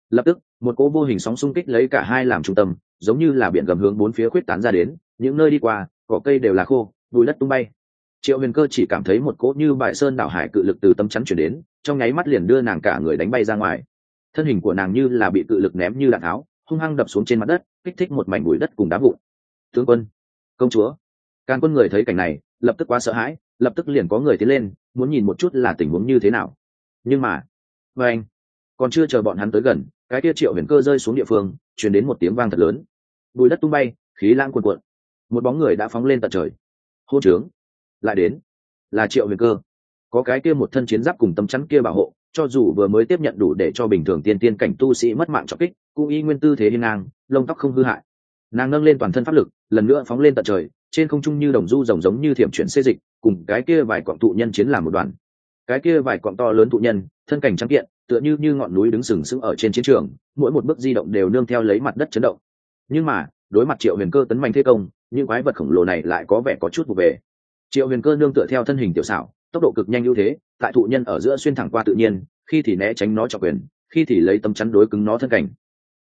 Lập tức, một cỗ vô hình sóng xung kích lấy cả hai làm trung tâm, giống như là biển gầm hướng bốn phía khuyết tán ra đến, những nơi đi qua, cỏ cây đều là khô bùi đất tung bay. Triệu huyền cơ chỉ cảm thấy một cỗ như bại sơn đảo hải cự lực từ tâm chắn chuyển đến, trong nháy mắt liền đưa nàng cả người đánh bay ra ngoài. Thân hình của nàng như là bị cự lực ném như đạn tháo, hung hăng đập xuống trên mặt đất, kích thích một mảnh bụi đất cùng đá vụn. Tướng quân, công chúa. Càng quân người thấy cảnh này, lập tức quá sợ hãi, lập tức liền có người tiến lên, muốn nhìn một chút là tình huống như thế nào. Nhưng mà vê anh còn chưa chờ bọn hắn tới gần, cái kia triệu huyền cơ rơi xuống địa phương chuyển đến một tiếng vang thật lớn. Bùi đất tung bay, khí lãng cuồn cuộn. Một bóng người đã phóng lên tận trời. Hô trướng. Lại đến. Là triệu huyền cơ. Có cái kia một thân chiến giáp cùng tấm chắn kia bảo hộ, cho dù vừa mới tiếp nhận đủ để cho bình thường tiên tiên cảnh tu sĩ mất mạng trọng kích, cũng y nguyên tư thế hiên ngang, lông tóc không hư hại. Nàng nâng lên toàn thân pháp lực, lần nữa phóng lên tận trời, trên không trung như đồng du rồng giống như thiểm chuyển xê dịch, cùng cái kia vài quặng thụ nhân chiến làm một đoàn. Cái kia vài quặng to lớn thụ nhân, thân cảnh trắng kiện tựa như như ngọn núi đứng sừng sững ở trên chiến trường, mỗi một bước di động đều nương theo lấy mặt đất chấn động. Nhưng mà, đối mặt triệu huyền cơ tấn mạnh thế công, những quái vật khổng lồ này lại có vẻ có chút vụ về triệu huyền cơ nương tựa theo thân hình tiểu xảo, tốc độ cực nhanh ưu thế, tại thụ nhân ở giữa xuyên thẳng qua tự nhiên, khi thì né tránh nó cho quyền, khi thì lấy tấm chắn đối cứng nó thân cảnh.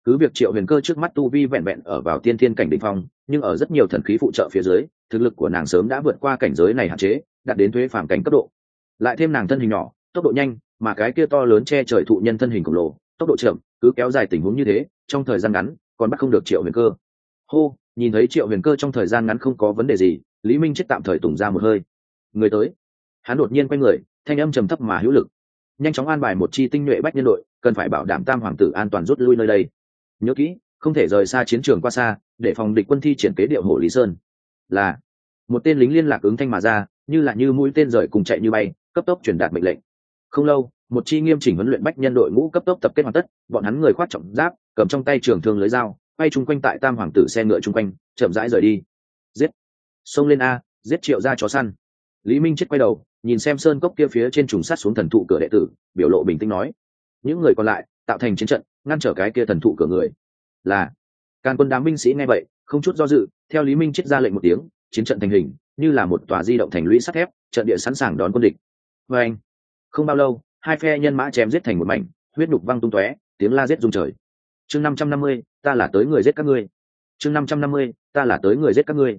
Cứ việc triệu huyền cơ trước mắt tu vi vẹn vẹn ở vào tiên thiên cảnh đ ỉ n h phong, nhưng ở rất nhiều thần khí phụ trợ phía dưới, thực lực của nàng sớm đã vượt qua cảnh giới này hạn chế, đạt đến thuế phản cảnh cấp độ. Lại thêm nàng thân hình nhỏ, tốc độ nhanh mà cái kia to lớn che trời thụ nhân thân hình khổng lồ, tốc độ chậm, cứ kéo dài tình huống như thế, trong thời gian ngắn, còn bắt không được triệu huyền cơ. Hô, nhìn thấy triệu huyền cơ trong thời gian ngắn không có vấn đề gì, lý minh chết tạm thời tùng ra một hơi. Người tới. Hắn đột nhiên quay người, thanh âm trầm thấp mà hữu lực. Nhanh chóng an bài một chi tinh nhuệ bách nhân đội, cần phải bảo đảm tam hoàng tử an toàn rút lui nơi đây. Nhớ kỹ, không thể rời xa chiến trường qua xa, để phòng địch quân thi triển kế điệu hồ lý sơn. Là, một tên lính liên lạc ứng thanh mà ra, như là như mũi tên rời cùng chạy như bay, cấp tốc truyền đạt mệnh lệnh không lâu, một chi nghiêm chỉnh huấn luyện bách nhân đội ngũ cấp tốc tập kết hoàn tất, bọn hắn người khoát trọng giáp, cầm trong tay trường thương lưới dao quay chung quanh tại tam hoàng tử xe ngựa chung quanh, chậm rãi rời đi. Giết! Xông lên a, giết triệu ra chó săn. Lý minh chết quay đầu, nhìn xem sơn cốc kia phía trên trùng sát xuống thần thụ cửa đệ tử, biểu lộ bình tĩnh nói. Những người còn lại, tạo thành chiến trận, ngăn trở cái kia thần thụ cửa người. Là, càn quân đám binh sĩ nghe vậy, không chút do dự, theo lý minh chết ra lệnh một tiếng, chiến trận thành hình, như là một tòa di động thành lũy sắt thép, trận địa sẵn sàng đón quân địch. Vê anh không bao lâu, hai phe nhân mã chém giết thành một mảnh, huyết đục văng tung tóe, tiếng la giết rung trời. Chương năm trăm năm mươi, ta là tới người giết các ngươi. Chương năm trăm năm mươi, ta là tới người giết các ngươi.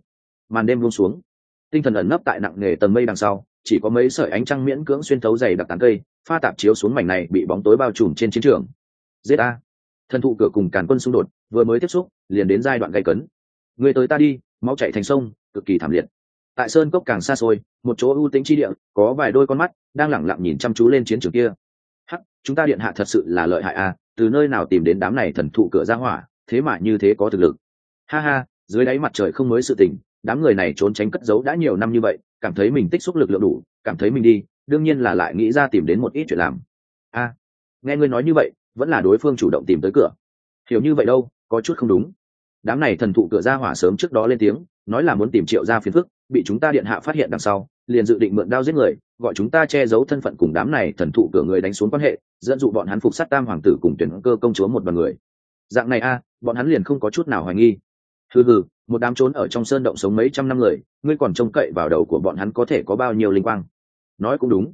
Màn đêm buông xuống. Tinh thần ẩn nấp tại nặng nề tầng mây đằng sau, chỉ có mấy sợi ánh trăng miễn cưỡng xuyên thấu dày đặc tán cây, pha tạp chiếu xuống mảnh này bị bóng tối bao trùm trên chiến trường. Giết a thần thụ cửa cùng càn quân xung đột, vừa mới tiếp xúc, liền đến giai đoạn gây cấn. Người tới ta đi máu chạy thành sông, cực kỳ thảm liệt tại sơn cốc càng xa xôi, một chỗ ưu tính chi địa, có vài đôi con mắt đang lẳng lặng nhìn chăm chú lên chiến trường kia. Hắc, chúng ta điện hạ thật sự là lợi hại à? từ nơi nào tìm đến đám này thần thụ cửa ra hỏa, thế mà như thế có thực lực. Ha ha, dưới đáy mặt trời không mới sự tình, đám người này trốn tránh cất giấu đã nhiều năm như vậy, cảm thấy mình tích xúc lực lượng đủ, cảm thấy mình đi, đương nhiên là lại nghĩ ra tìm đến một ít chuyện làm. A, nghe ngươi nói như vậy, vẫn là đối phương chủ động tìm tới cửa. Hiểu như vậy đâu, có chút không đúng. Đám này thần thụ cửa ra hỏa sớm trước đó lên tiếng, nói là muốn tìm triệu ra phiền phức bị chúng ta điện hạ phát hiện đằng sau liền dự định mượn đao giết người gọi chúng ta che giấu thân phận cùng đám này thần thụ cửa người đánh xuống quan hệ dẫn dụ bọn hắn phục sát tam hoàng tử cùng tuyển cơ công chúa một đoàn người. Dạng này a bọn hắn liền không có chút nào hoài nghi. Hừ hừ một đám trốn ở trong sơn động sống mấy trăm năm người ngươi còn trông cậy vào đầu của bọn hắn có thể có bao nhiêu linh quang? Nói cũng đúng.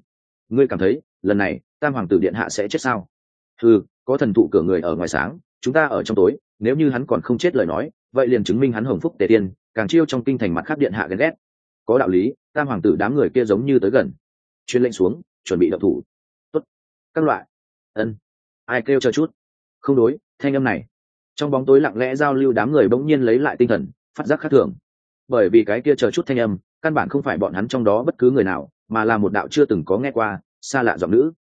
Ngươi cảm thấy lần này tam hoàng tử điện hạ sẽ chết sao? Thư, có thần thụ cửa người ở ngoài sáng chúng ta ở trong tối nếu như hắn còn không chết lời nói vậy liền chứng minh hắn hồng phúc tề tiên càng chiêu trong kinh thành mặt khác điện hạ ghen ghét. Có đạo lý, tam hoàng tử đám người kia giống như tới gần. Chuyên lệnh xuống, chuẩn bị đập thủ. Tốt. các loại. Ân. Ai kêu chờ chút? Không đối, thanh âm này. Trong bóng tối lặng lẽ giao lưu đám người bỗng nhiên lấy lại tinh thần, phát giác khác thường. Bởi vì cái kia chờ chút thanh âm, căn bản không phải bọn hắn trong đó bất cứ người nào, mà là một đạo chưa từng có nghe qua, xa lạ giọng nữ.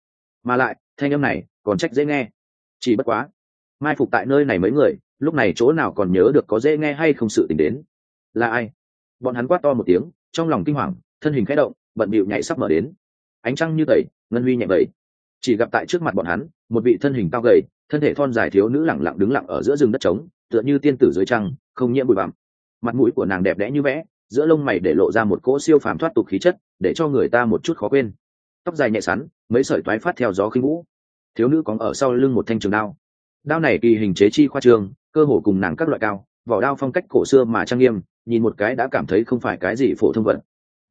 Mà lại, thanh âm này còn trách dễ nghe. Chỉ bất quá, mai phục tại nơi này mấy người, lúc này chỗ nào còn nhớ được có dễ nghe hay không sự t ì n h đến là ai? Bọn hắn quát to một tiếng, trong lòng kinh hoàng, thân hình khẽ động, bận bịu nhảy sắp mở đến. Ánh trăng như tẩy, ngân huy nhẹ vẩy chỉ gặp tại trước mặt bọn hắn, một vị thân hình cao gầy, thân thể thon dài thiếu nữ lẳng lặng đứng lặng ở giữa rừng đất trống, tựa như tiên tử dưới trăng, không nhiễm bụi bặm. Mặt mũi của nàng đẹp đẽ như vẽ, giữa lông mày để lộ ra một cỗ siêu phàm thoát tục khí chất, để cho người ta một chút khó quên. Tóc dài nhẹ sắn, mấy sợi toái phát theo gió khinh vũ. Thiếu nữ có ở sau lưng một thanh trường đao. Đao này kỳ hình chế chi khoa trường, cơ hồ cùng nàng các loại cao, vỏ đao phong cách cổ xưa mà trang nghiêm nhìn một cái đã cảm thấy không phải cái gì phổ thông vận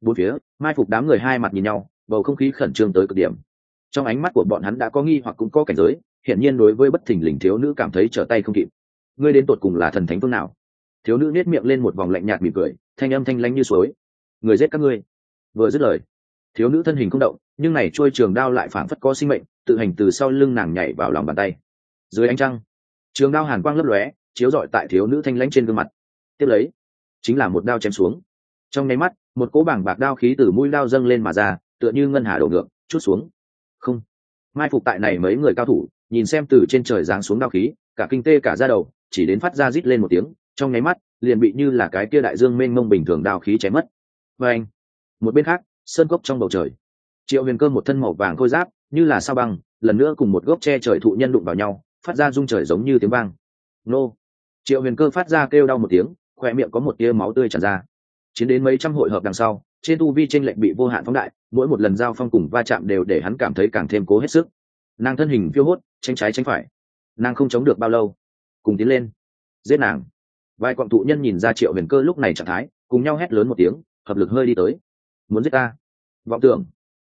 bốn phía, mai phục đám người hai mặt nhìn nhau, bầu không khí khẩn trương tới cực điểm. Trong ánh mắt của bọn hắn đã có nghi hoặc cũng có cảnh giới, hiển nhiên đối với bất thình lình thiếu nữ cảm thấy trở tay không kịp. Ngươi đến tột cùng là thần thánh phương nào? Thiếu nữ nết miệng lên một vòng lạnh nhạt mỉm cười, thanh âm thanh lãnh như suối. Người giết các ngươi. Vừa dứt lời, thiếu nữ thân hình không động, nhưng này trôi trường đao lại phảng phất có sinh mệnh, tự hành từ sau lưng nàng nhảy vào lòng bàn tay. Dưới ánh trăng, trường đao hàn quang lấp lóe, chiếu rọi tại thiếu nữ thanh lãnh trên gương mặt. Tiếp lấy chính là một đao chém xuống. Trong nháy mắt, một cỗ bảng bạc đao khí từ mũi đao dâng lên mà ra, tựa như ngân hà đổ ngược, chút xuống. Không. Mai phục tại này mấy người cao thủ, nhìn xem từ trên trời giáng xuống đao khí, cả kinh tê cả ra đầu, chỉ đến phát ra rít lên một tiếng, trong nháy mắt, liền bị như là cái kia đại dương mênh mông bình thường đào khí chém mất. Và anh một bên khác, sơn cốc trong bầu trời. Triệu huyền cơ một thân màu vàng khôi giáp, như là sao băng, lần nữa cùng một gốc tre trời thụ nhân đụng vào nhau, phát ra rung trời giống như tiếng vang. Nô. Triệu huyền cơ phát ra kêu đau một tiếng khoe miệng có một tia máu tươi tràn ra. Chiến đến mấy trăm hội hợp đằng sau, trên tu vi tranh lệch bị vô hạn phóng đại, mỗi một lần giao phong cùng va chạm đều để hắn cảm thấy càng thêm cố hết sức. Nàng thân hình phiêu hốt tranh trái tranh phải. Nàng không chống được bao lâu, cùng tiến lên, giết nàng. Vài quặng thụ nhân nhìn ra triệu huyền cơ lúc này trạng thái, cùng nhau hét lớn một tiếng, hợp lực hơi đi tới. Muốn giết ta? Vọng tưởng.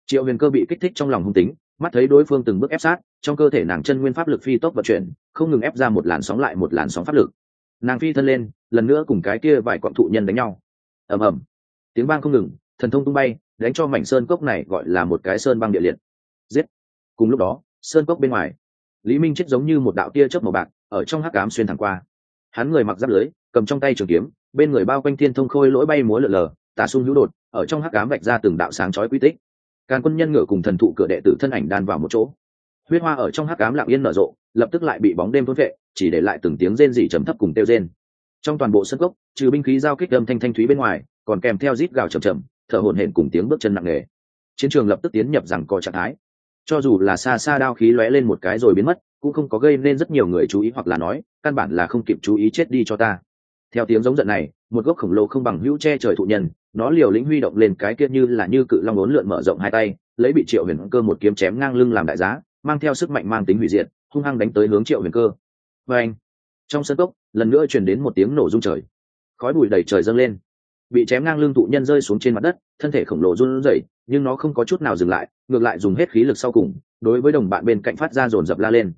Triệu huyền cơ bị kích thích trong lòng hung tính, mắt thấy đối phương từng bước ép sát, trong cơ thể nàng chân nguyên pháp lực phi tốc vận chuyển, không ngừng ép ra một làn sóng lại một làn sóng pháp lực nàng phi thân lên, lần nữa cùng cái kia vài quặng thụ nhân đánh nhau. Ầm ầm. Tiếng vang không ngừng, thần thông tung bay, đánh cho mảnh sơn cốc này gọi là một cái sơn băng địa liệt. Giết. Cùng lúc đó, sơn cốc bên ngoài, lý minh chết giống như một đạo tia chớp màu bạc, ở trong hắc cám xuyên thẳng qua. Hắn người mặc giáp lưới, cầm trong tay trường kiếm, bên người bao quanh thiên thông khôi lỗi bay múa lượn lờ, tà sung hữu đột, ở trong hắc cám vạch ra từng đạo sáng chói quy tích. Càn quân nhân ngựa cùng thần thụ cửa đệ tử thân ảnh đan vào một chỗ huyết hoa ở trong hắc cám lặng yên nở rộ, lập tức lại bị bóng đêm thôn vệ chỉ để lại từng tiếng rên rỉ trầm thấp cùng tiêu rên. Trong toàn bộ sân gốc trừ binh khí giao kích âm thanh thanh thúy bên ngoài, còn kèm theo rít gào chầm chầm thở hổn hển cùng tiếng bước chân nặng nề. Chiến trường lập tức tiến nhập rằng co trạng thái. Cho dù là xa xa đao khí lóe lên một cái rồi biến mất, cũng không có gây nên rất nhiều người chú ý hoặc là nói, căn bản là không kịp chú ý chết đi cho ta. Theo tiếng giống giận này, một gốc khổng lồ không bằng hữu che trời thụ nhân, nó liều lĩnh huy động lên cái kia như là như cự long ốn lượn mở rộng hai tay, lấy bị triệu huyền cơ một kiếm chém ngang lưng làm đại giá mang theo sức mạnh mang tính hủy diệt, hung hăng đánh tới hướng triệu huyền cơ. Và anh, trong sân cốc, lần nữa chuyển đến một tiếng nổ rung trời. Khói bụi đầy trời dâng lên. Bị chém ngang lưng thụ nhân rơi xuống trên mặt đất, thân thể khổng lồ run rẩy, nhưng nó không có chút nào dừng lại, ngược lại dùng hết khí lực sau cùng, đối với đồng bạn bên cạnh phát ra dồn dập la lên.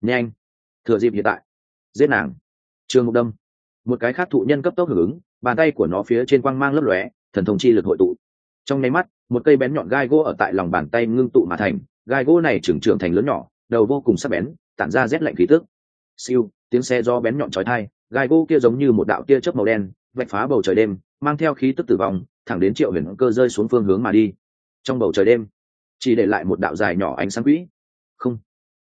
Nhanh! Thừa dịp hiện tại. Giết nàng. Trường mục đâm. Một cái khác thụ nhân cấp tốc hưởng ứng, bàn tay của nó phía trên quang mang lấp lóe, thần thông chi lực hội tụ. Trong nháy mắt, một cây bén nhọn gai gỗ ở tại lòng bàn tay ngưng tụ mà thành gai gỗ này trưởng trưởng thành lớn nhỏ, đầu vô cùng sắc bén, tản ra rét lạnh khí tức. Siêu, tiếng xe do bén nhọn chói thai gai gỗ kia giống như một đạo tia chớp màu đen, vạch phá bầu trời đêm, mang theo khí tức tử vong, thẳng đến triệu huyền cơ rơi xuống phương hướng mà đi. Trong bầu trời đêm, chỉ để lại một đạo dài nhỏ ánh sáng quỹ. Không,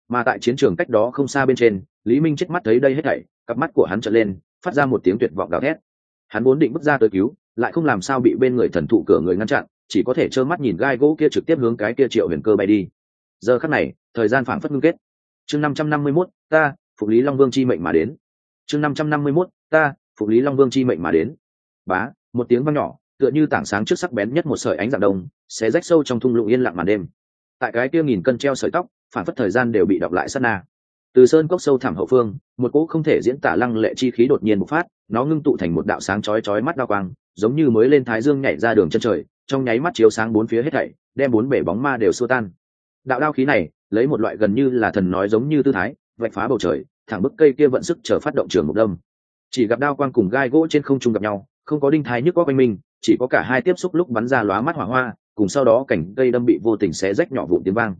mà tại chiến trường cách đó không xa bên trên, lý minh chết mắt thấy đây hết thảy, cặp mắt của hắn trở lên, phát ra một tiếng tuyệt vọng gào thét. Hắn vốn định bước ra tới cứu, lại không làm sao bị bên người thần thụ cửa người ngăn chặn, chỉ có thể trơ mắt nhìn gai gỗ kia trực tiếp hướng cái kia triệu huyền cơ bay đi giờ khắc này, thời gian phảng phất ngưng kết. Chương năm trăm năm mươi mốt, ta, phục lý long vương chi mệnh mà đến. Chương năm trăm năm mươi mốt, ta, phục lý long vương chi mệnh mà đến. Bá, một tiếng vang nhỏ, tựa như tảng sáng trước sắc bén nhất một sợi ánh dạng đông, xé rách sâu trong thung lũng yên lặng màn đêm. Tại cái kia nghìn cân treo sợi tóc phản phất thời gian đều bị đọc lại sát na. Từ sơn cốc sâu thẳm hậu phương, một cỗ không thể diễn tả lăng lệ chi khí đột nhiên bộc phát, nó ngưng tụ thành một đạo sáng chói chói mắt đa quang, giống như mới lên thái dương nhảy ra đường chân trời, trong nháy mắt chiếu sáng bốn phía hết thảy, đem bốn bể bóng ma đều xua tan đạo đao khí này, lấy một loại gần như là thần nói giống như tư thái, vạch phá bầu trời, thẳng bức cây kia vận sức chờ phát động trường mục đông chỉ gặp đao quang cùng gai gỗ trên không trung gặp nhau, không có đinh thái nhức có quanh mình, chỉ có cả hai tiếp xúc lúc bắn ra lóa mắt hỏa hoa, cùng sau đó cảnh cây đâm bị vô tình xé rách nhỏ vụn tiếng vang.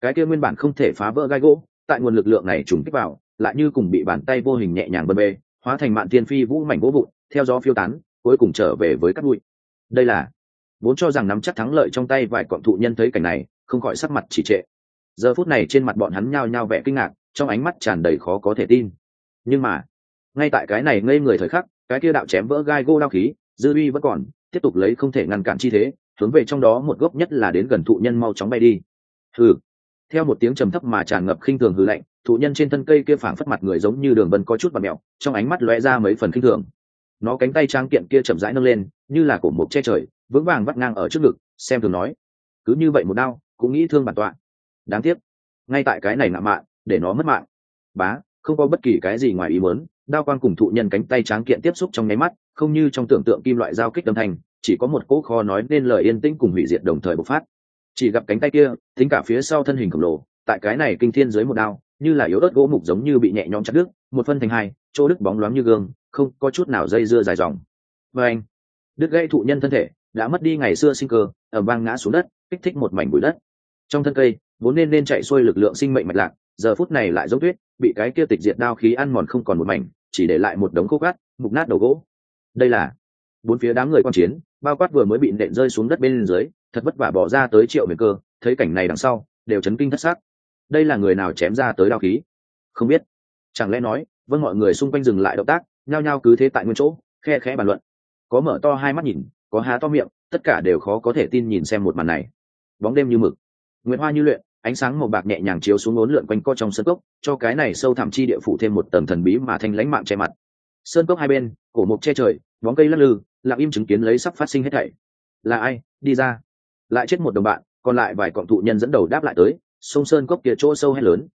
Cái kia nguyên bản không thể phá vỡ gai gỗ, tại nguồn lực lượng này trùng kích vào, lại như cùng bị bàn tay vô hình nhẹ nhàng bân bê, hóa thành mạn tiên phi vũ mảnh gỗ vụn, theo gió phiêu tán, cuối cùng trở về với các bụi. Đây là, vốn cho rằng nắm chắc thắng lợi trong tay vài cọn thụ nhân thấy cảnh này không khỏi sắc mặt chỉ trệ. Giờ phút này trên mặt bọn hắn nhao nhao vẻ kinh ngạc, trong ánh mắt tràn đầy khó có thể tin. Nhưng mà, ngay tại cái này ngây người thời khắc, cái kia đạo chém vỡ gai gỗ đau khí, dư uy vẫn còn, tiếp tục lấy không thể ngăn cản chi thế, hướng về trong đó một gốc nhất là đến gần thụ nhân mau chóng bay đi. Hừ. Theo một tiếng trầm thấp mà tràn ngập khinh thường hư lạnh, thụ nhân trên thân cây kia phảng phất mặt người giống như đường vân có chút và mẹo trong ánh mắt lóe ra mấy phần khinh thường. Nó cánh tay trang kiện kia chậm rãi nâng lên, như là cổ mộc che trời, vững vàng vắt ngang ở trước ngực, xem thường nói, cứ như vậy một đau cũng nghĩ thương bản tọa. Đáng tiếc, ngay tại cái này nạ mạng để nó mất mạng. Bá, không có bất kỳ cái gì ngoài ý muốn, đao quang cùng thụ nhân cánh tay tráng kiện tiếp xúc trong nháy mắt, không như trong tưởng tượng kim loại giao kích đâm thành, chỉ có một cỗ kho nói nên lời yên tĩnh cùng hủy diệt đồng thời bộc phát. Chỉ gặp cánh tay kia tính cả phía sau thân hình khổng lồ, tại cái này kinh thiên dưới một đao, như là yếu ớt gỗ mục giống như bị nhẹ nhõm chặt đứt, một phân thành hai, chỗ đứt bóng loáng như gương, không có chút nào dây dưa dài dòng. Và anh, đứt gãy thụ nhân thân thể, đã mất đi ngày xưa sinh cơ ở vang ngã xuống đất, kích thích một mảnh bụi đất trong thân cây, vốn nên nên chạy xuôi lực lượng sinh mệnh mạch lạc, giờ phút này lại giống tuyết, bị cái kia tịch diệt đao khí ăn mòn không còn một mảnh, chỉ để lại một đống khô cát, mục nát đầu gỗ. Đây là bốn phía đám người quan chiến, bao quát vừa mới bị nện rơi xuống đất bên dưới, thật vất vả bỏ ra tới triệu huyền cơ, thấy cảnh này đằng sau, đều chấn kinh thất xác đây là người nào chém ra tới đao khí? Không biết. Chẳng lẽ nói vâng mọi người xung quanh dừng lại động tác, nhao nhao cứ thế tại nguyên chỗ, khe khẽ bàn luận. Có mở to hai mắt nhìn, có há to miệng, tất cả đều khó có thể tin nhìn xem một màn này. Bóng đêm như mực nguyệt hoa như luyện, ánh sáng màu bạc nhẹ nhàng chiếu xuống ốn lượn quanh co trong sân cốc, cho cái này sâu thẳm chi địa phủ thêm một tầng thần bí mà thanh lãnh mạng che mặt. Sơn cốc hai bên, cổ mục che trời, bóng cây lắc lư, lặng im chứng kiến lấy sắp phát sinh hết thảy. Là ai? Đi ra. Lại chết một đồng bạn, còn lại vài cọng thụ nhân dẫn đầu đáp lại tới, sông sơn cốc kia chỗ sâu hay lớn.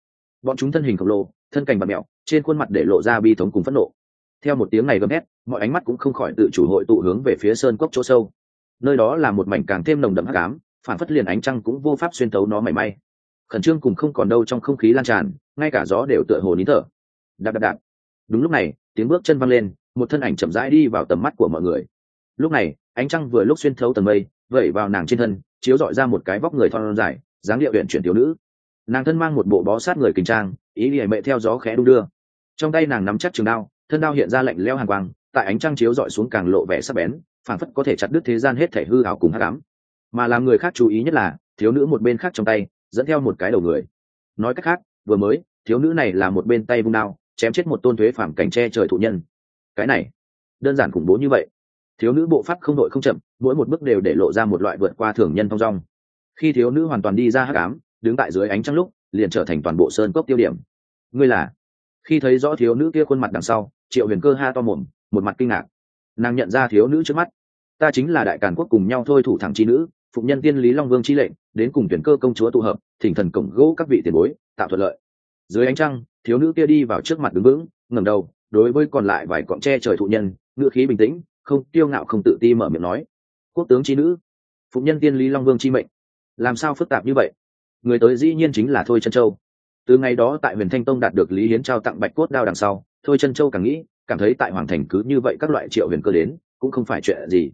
Bọn chúng thân hình khổng lồ, thân cảnh bạt mẹo, trên khuôn mặt để lộ ra bi thống cùng phẫn nộ. Theo một tiếng này gầm hét mọi ánh mắt cũng không khỏi tự chủ hội tụ hướng về phía sơn cốc chỗ sâu. Nơi đó là một mảnh càng thêm nồng đậm hắc ám phản phất liền ánh trăng cũng vô pháp xuyên tấu nó mảy may. Khẩn trương cùng không còn đâu trong không khí lan tràn, ngay cả gió đều tựa hồ nín thở. Đạp đạp đạp. Đúng lúc này, tiếng bước chân văng lên, một thân ảnh chậm rãi đi vào tầm mắt của mọi người. Lúc này, ánh trăng vừa lúc xuyên thấu tầng mây, vẩy vào nàng trên thân, chiếu dọi ra một cái vóc người thon dài, dáng điệu huyện chuyển thiếu nữ. Nàng thân mang một bộ bó sát người kinh trang, ý lìa mệ theo gió khẽ đung đưa. Trong tay nàng nắm chắc trường đao, thân đao hiện ra lạnh leo hàng quang, tại ánh trăng chiếu dọi xuống càng lộ vẻ sắc bén, phảng phất có thể chặt đứt thế gian hết thể hư ảo cùng hắc ám mà làm người khác chú ý nhất là, thiếu nữ một bên khác trong tay, dẫn theo một cái đầu người. Nói cách khác, vừa mới, thiếu nữ này là một bên tay vung đao, chém chết một tôn thuế phản cảnh tre trời thụ nhân. Cái này, đơn giản khủng bố như vậy. Thiếu nữ bộ pháp không đội không chậm, mỗi một bước đều để lộ ra một loại vượt qua thường nhân thong dong. Khi thiếu nữ hoàn toàn đi ra hắc ám, đứng tại dưới ánh trăng lúc, liền trở thành toàn bộ sơn cốc tiêu điểm. Ngươi là? Khi thấy rõ thiếu nữ kia khuôn mặt đằng sau, triệu huyền cơ ha to mồm, một mặt kinh ngạc. Nàng nhận ra thiếu nữ trước mắt. Ta chính là đại càn quốc cùng nhau thôi thủ thẳng chi nữ phụng nhân tiên lý long vương chi lệnh, đến cùng tuyển cơ công chúa tụ hợp, thỉnh thần cổng gỗ các vị tiền bối, tạo thuận lợi. Dưới ánh trăng, thiếu nữ kia đi vào trước mặt đứng vững, ngẩng đầu, đối với còn lại vài cọng tre trời thụ nhân ngựa khí bình tĩnh, không kiêu ngạo không tự ti mở miệng nói. Quốc tướng chi nữ phụng nhân tiên lý long vương chi mệnh. Làm sao phức tạp như vậy? Người tới dĩ nhiên chính là thôi chân châu. Từ ngày đó tại huyền thanh tông đạt được lý hiến trao tặng bạch cốt đao đằng sau, thôi chân châu càng nghĩ, cảm thấy tại hoàng thành cứ như vậy các loại triệu huyền cơ đến, cũng không phải chuyện gì.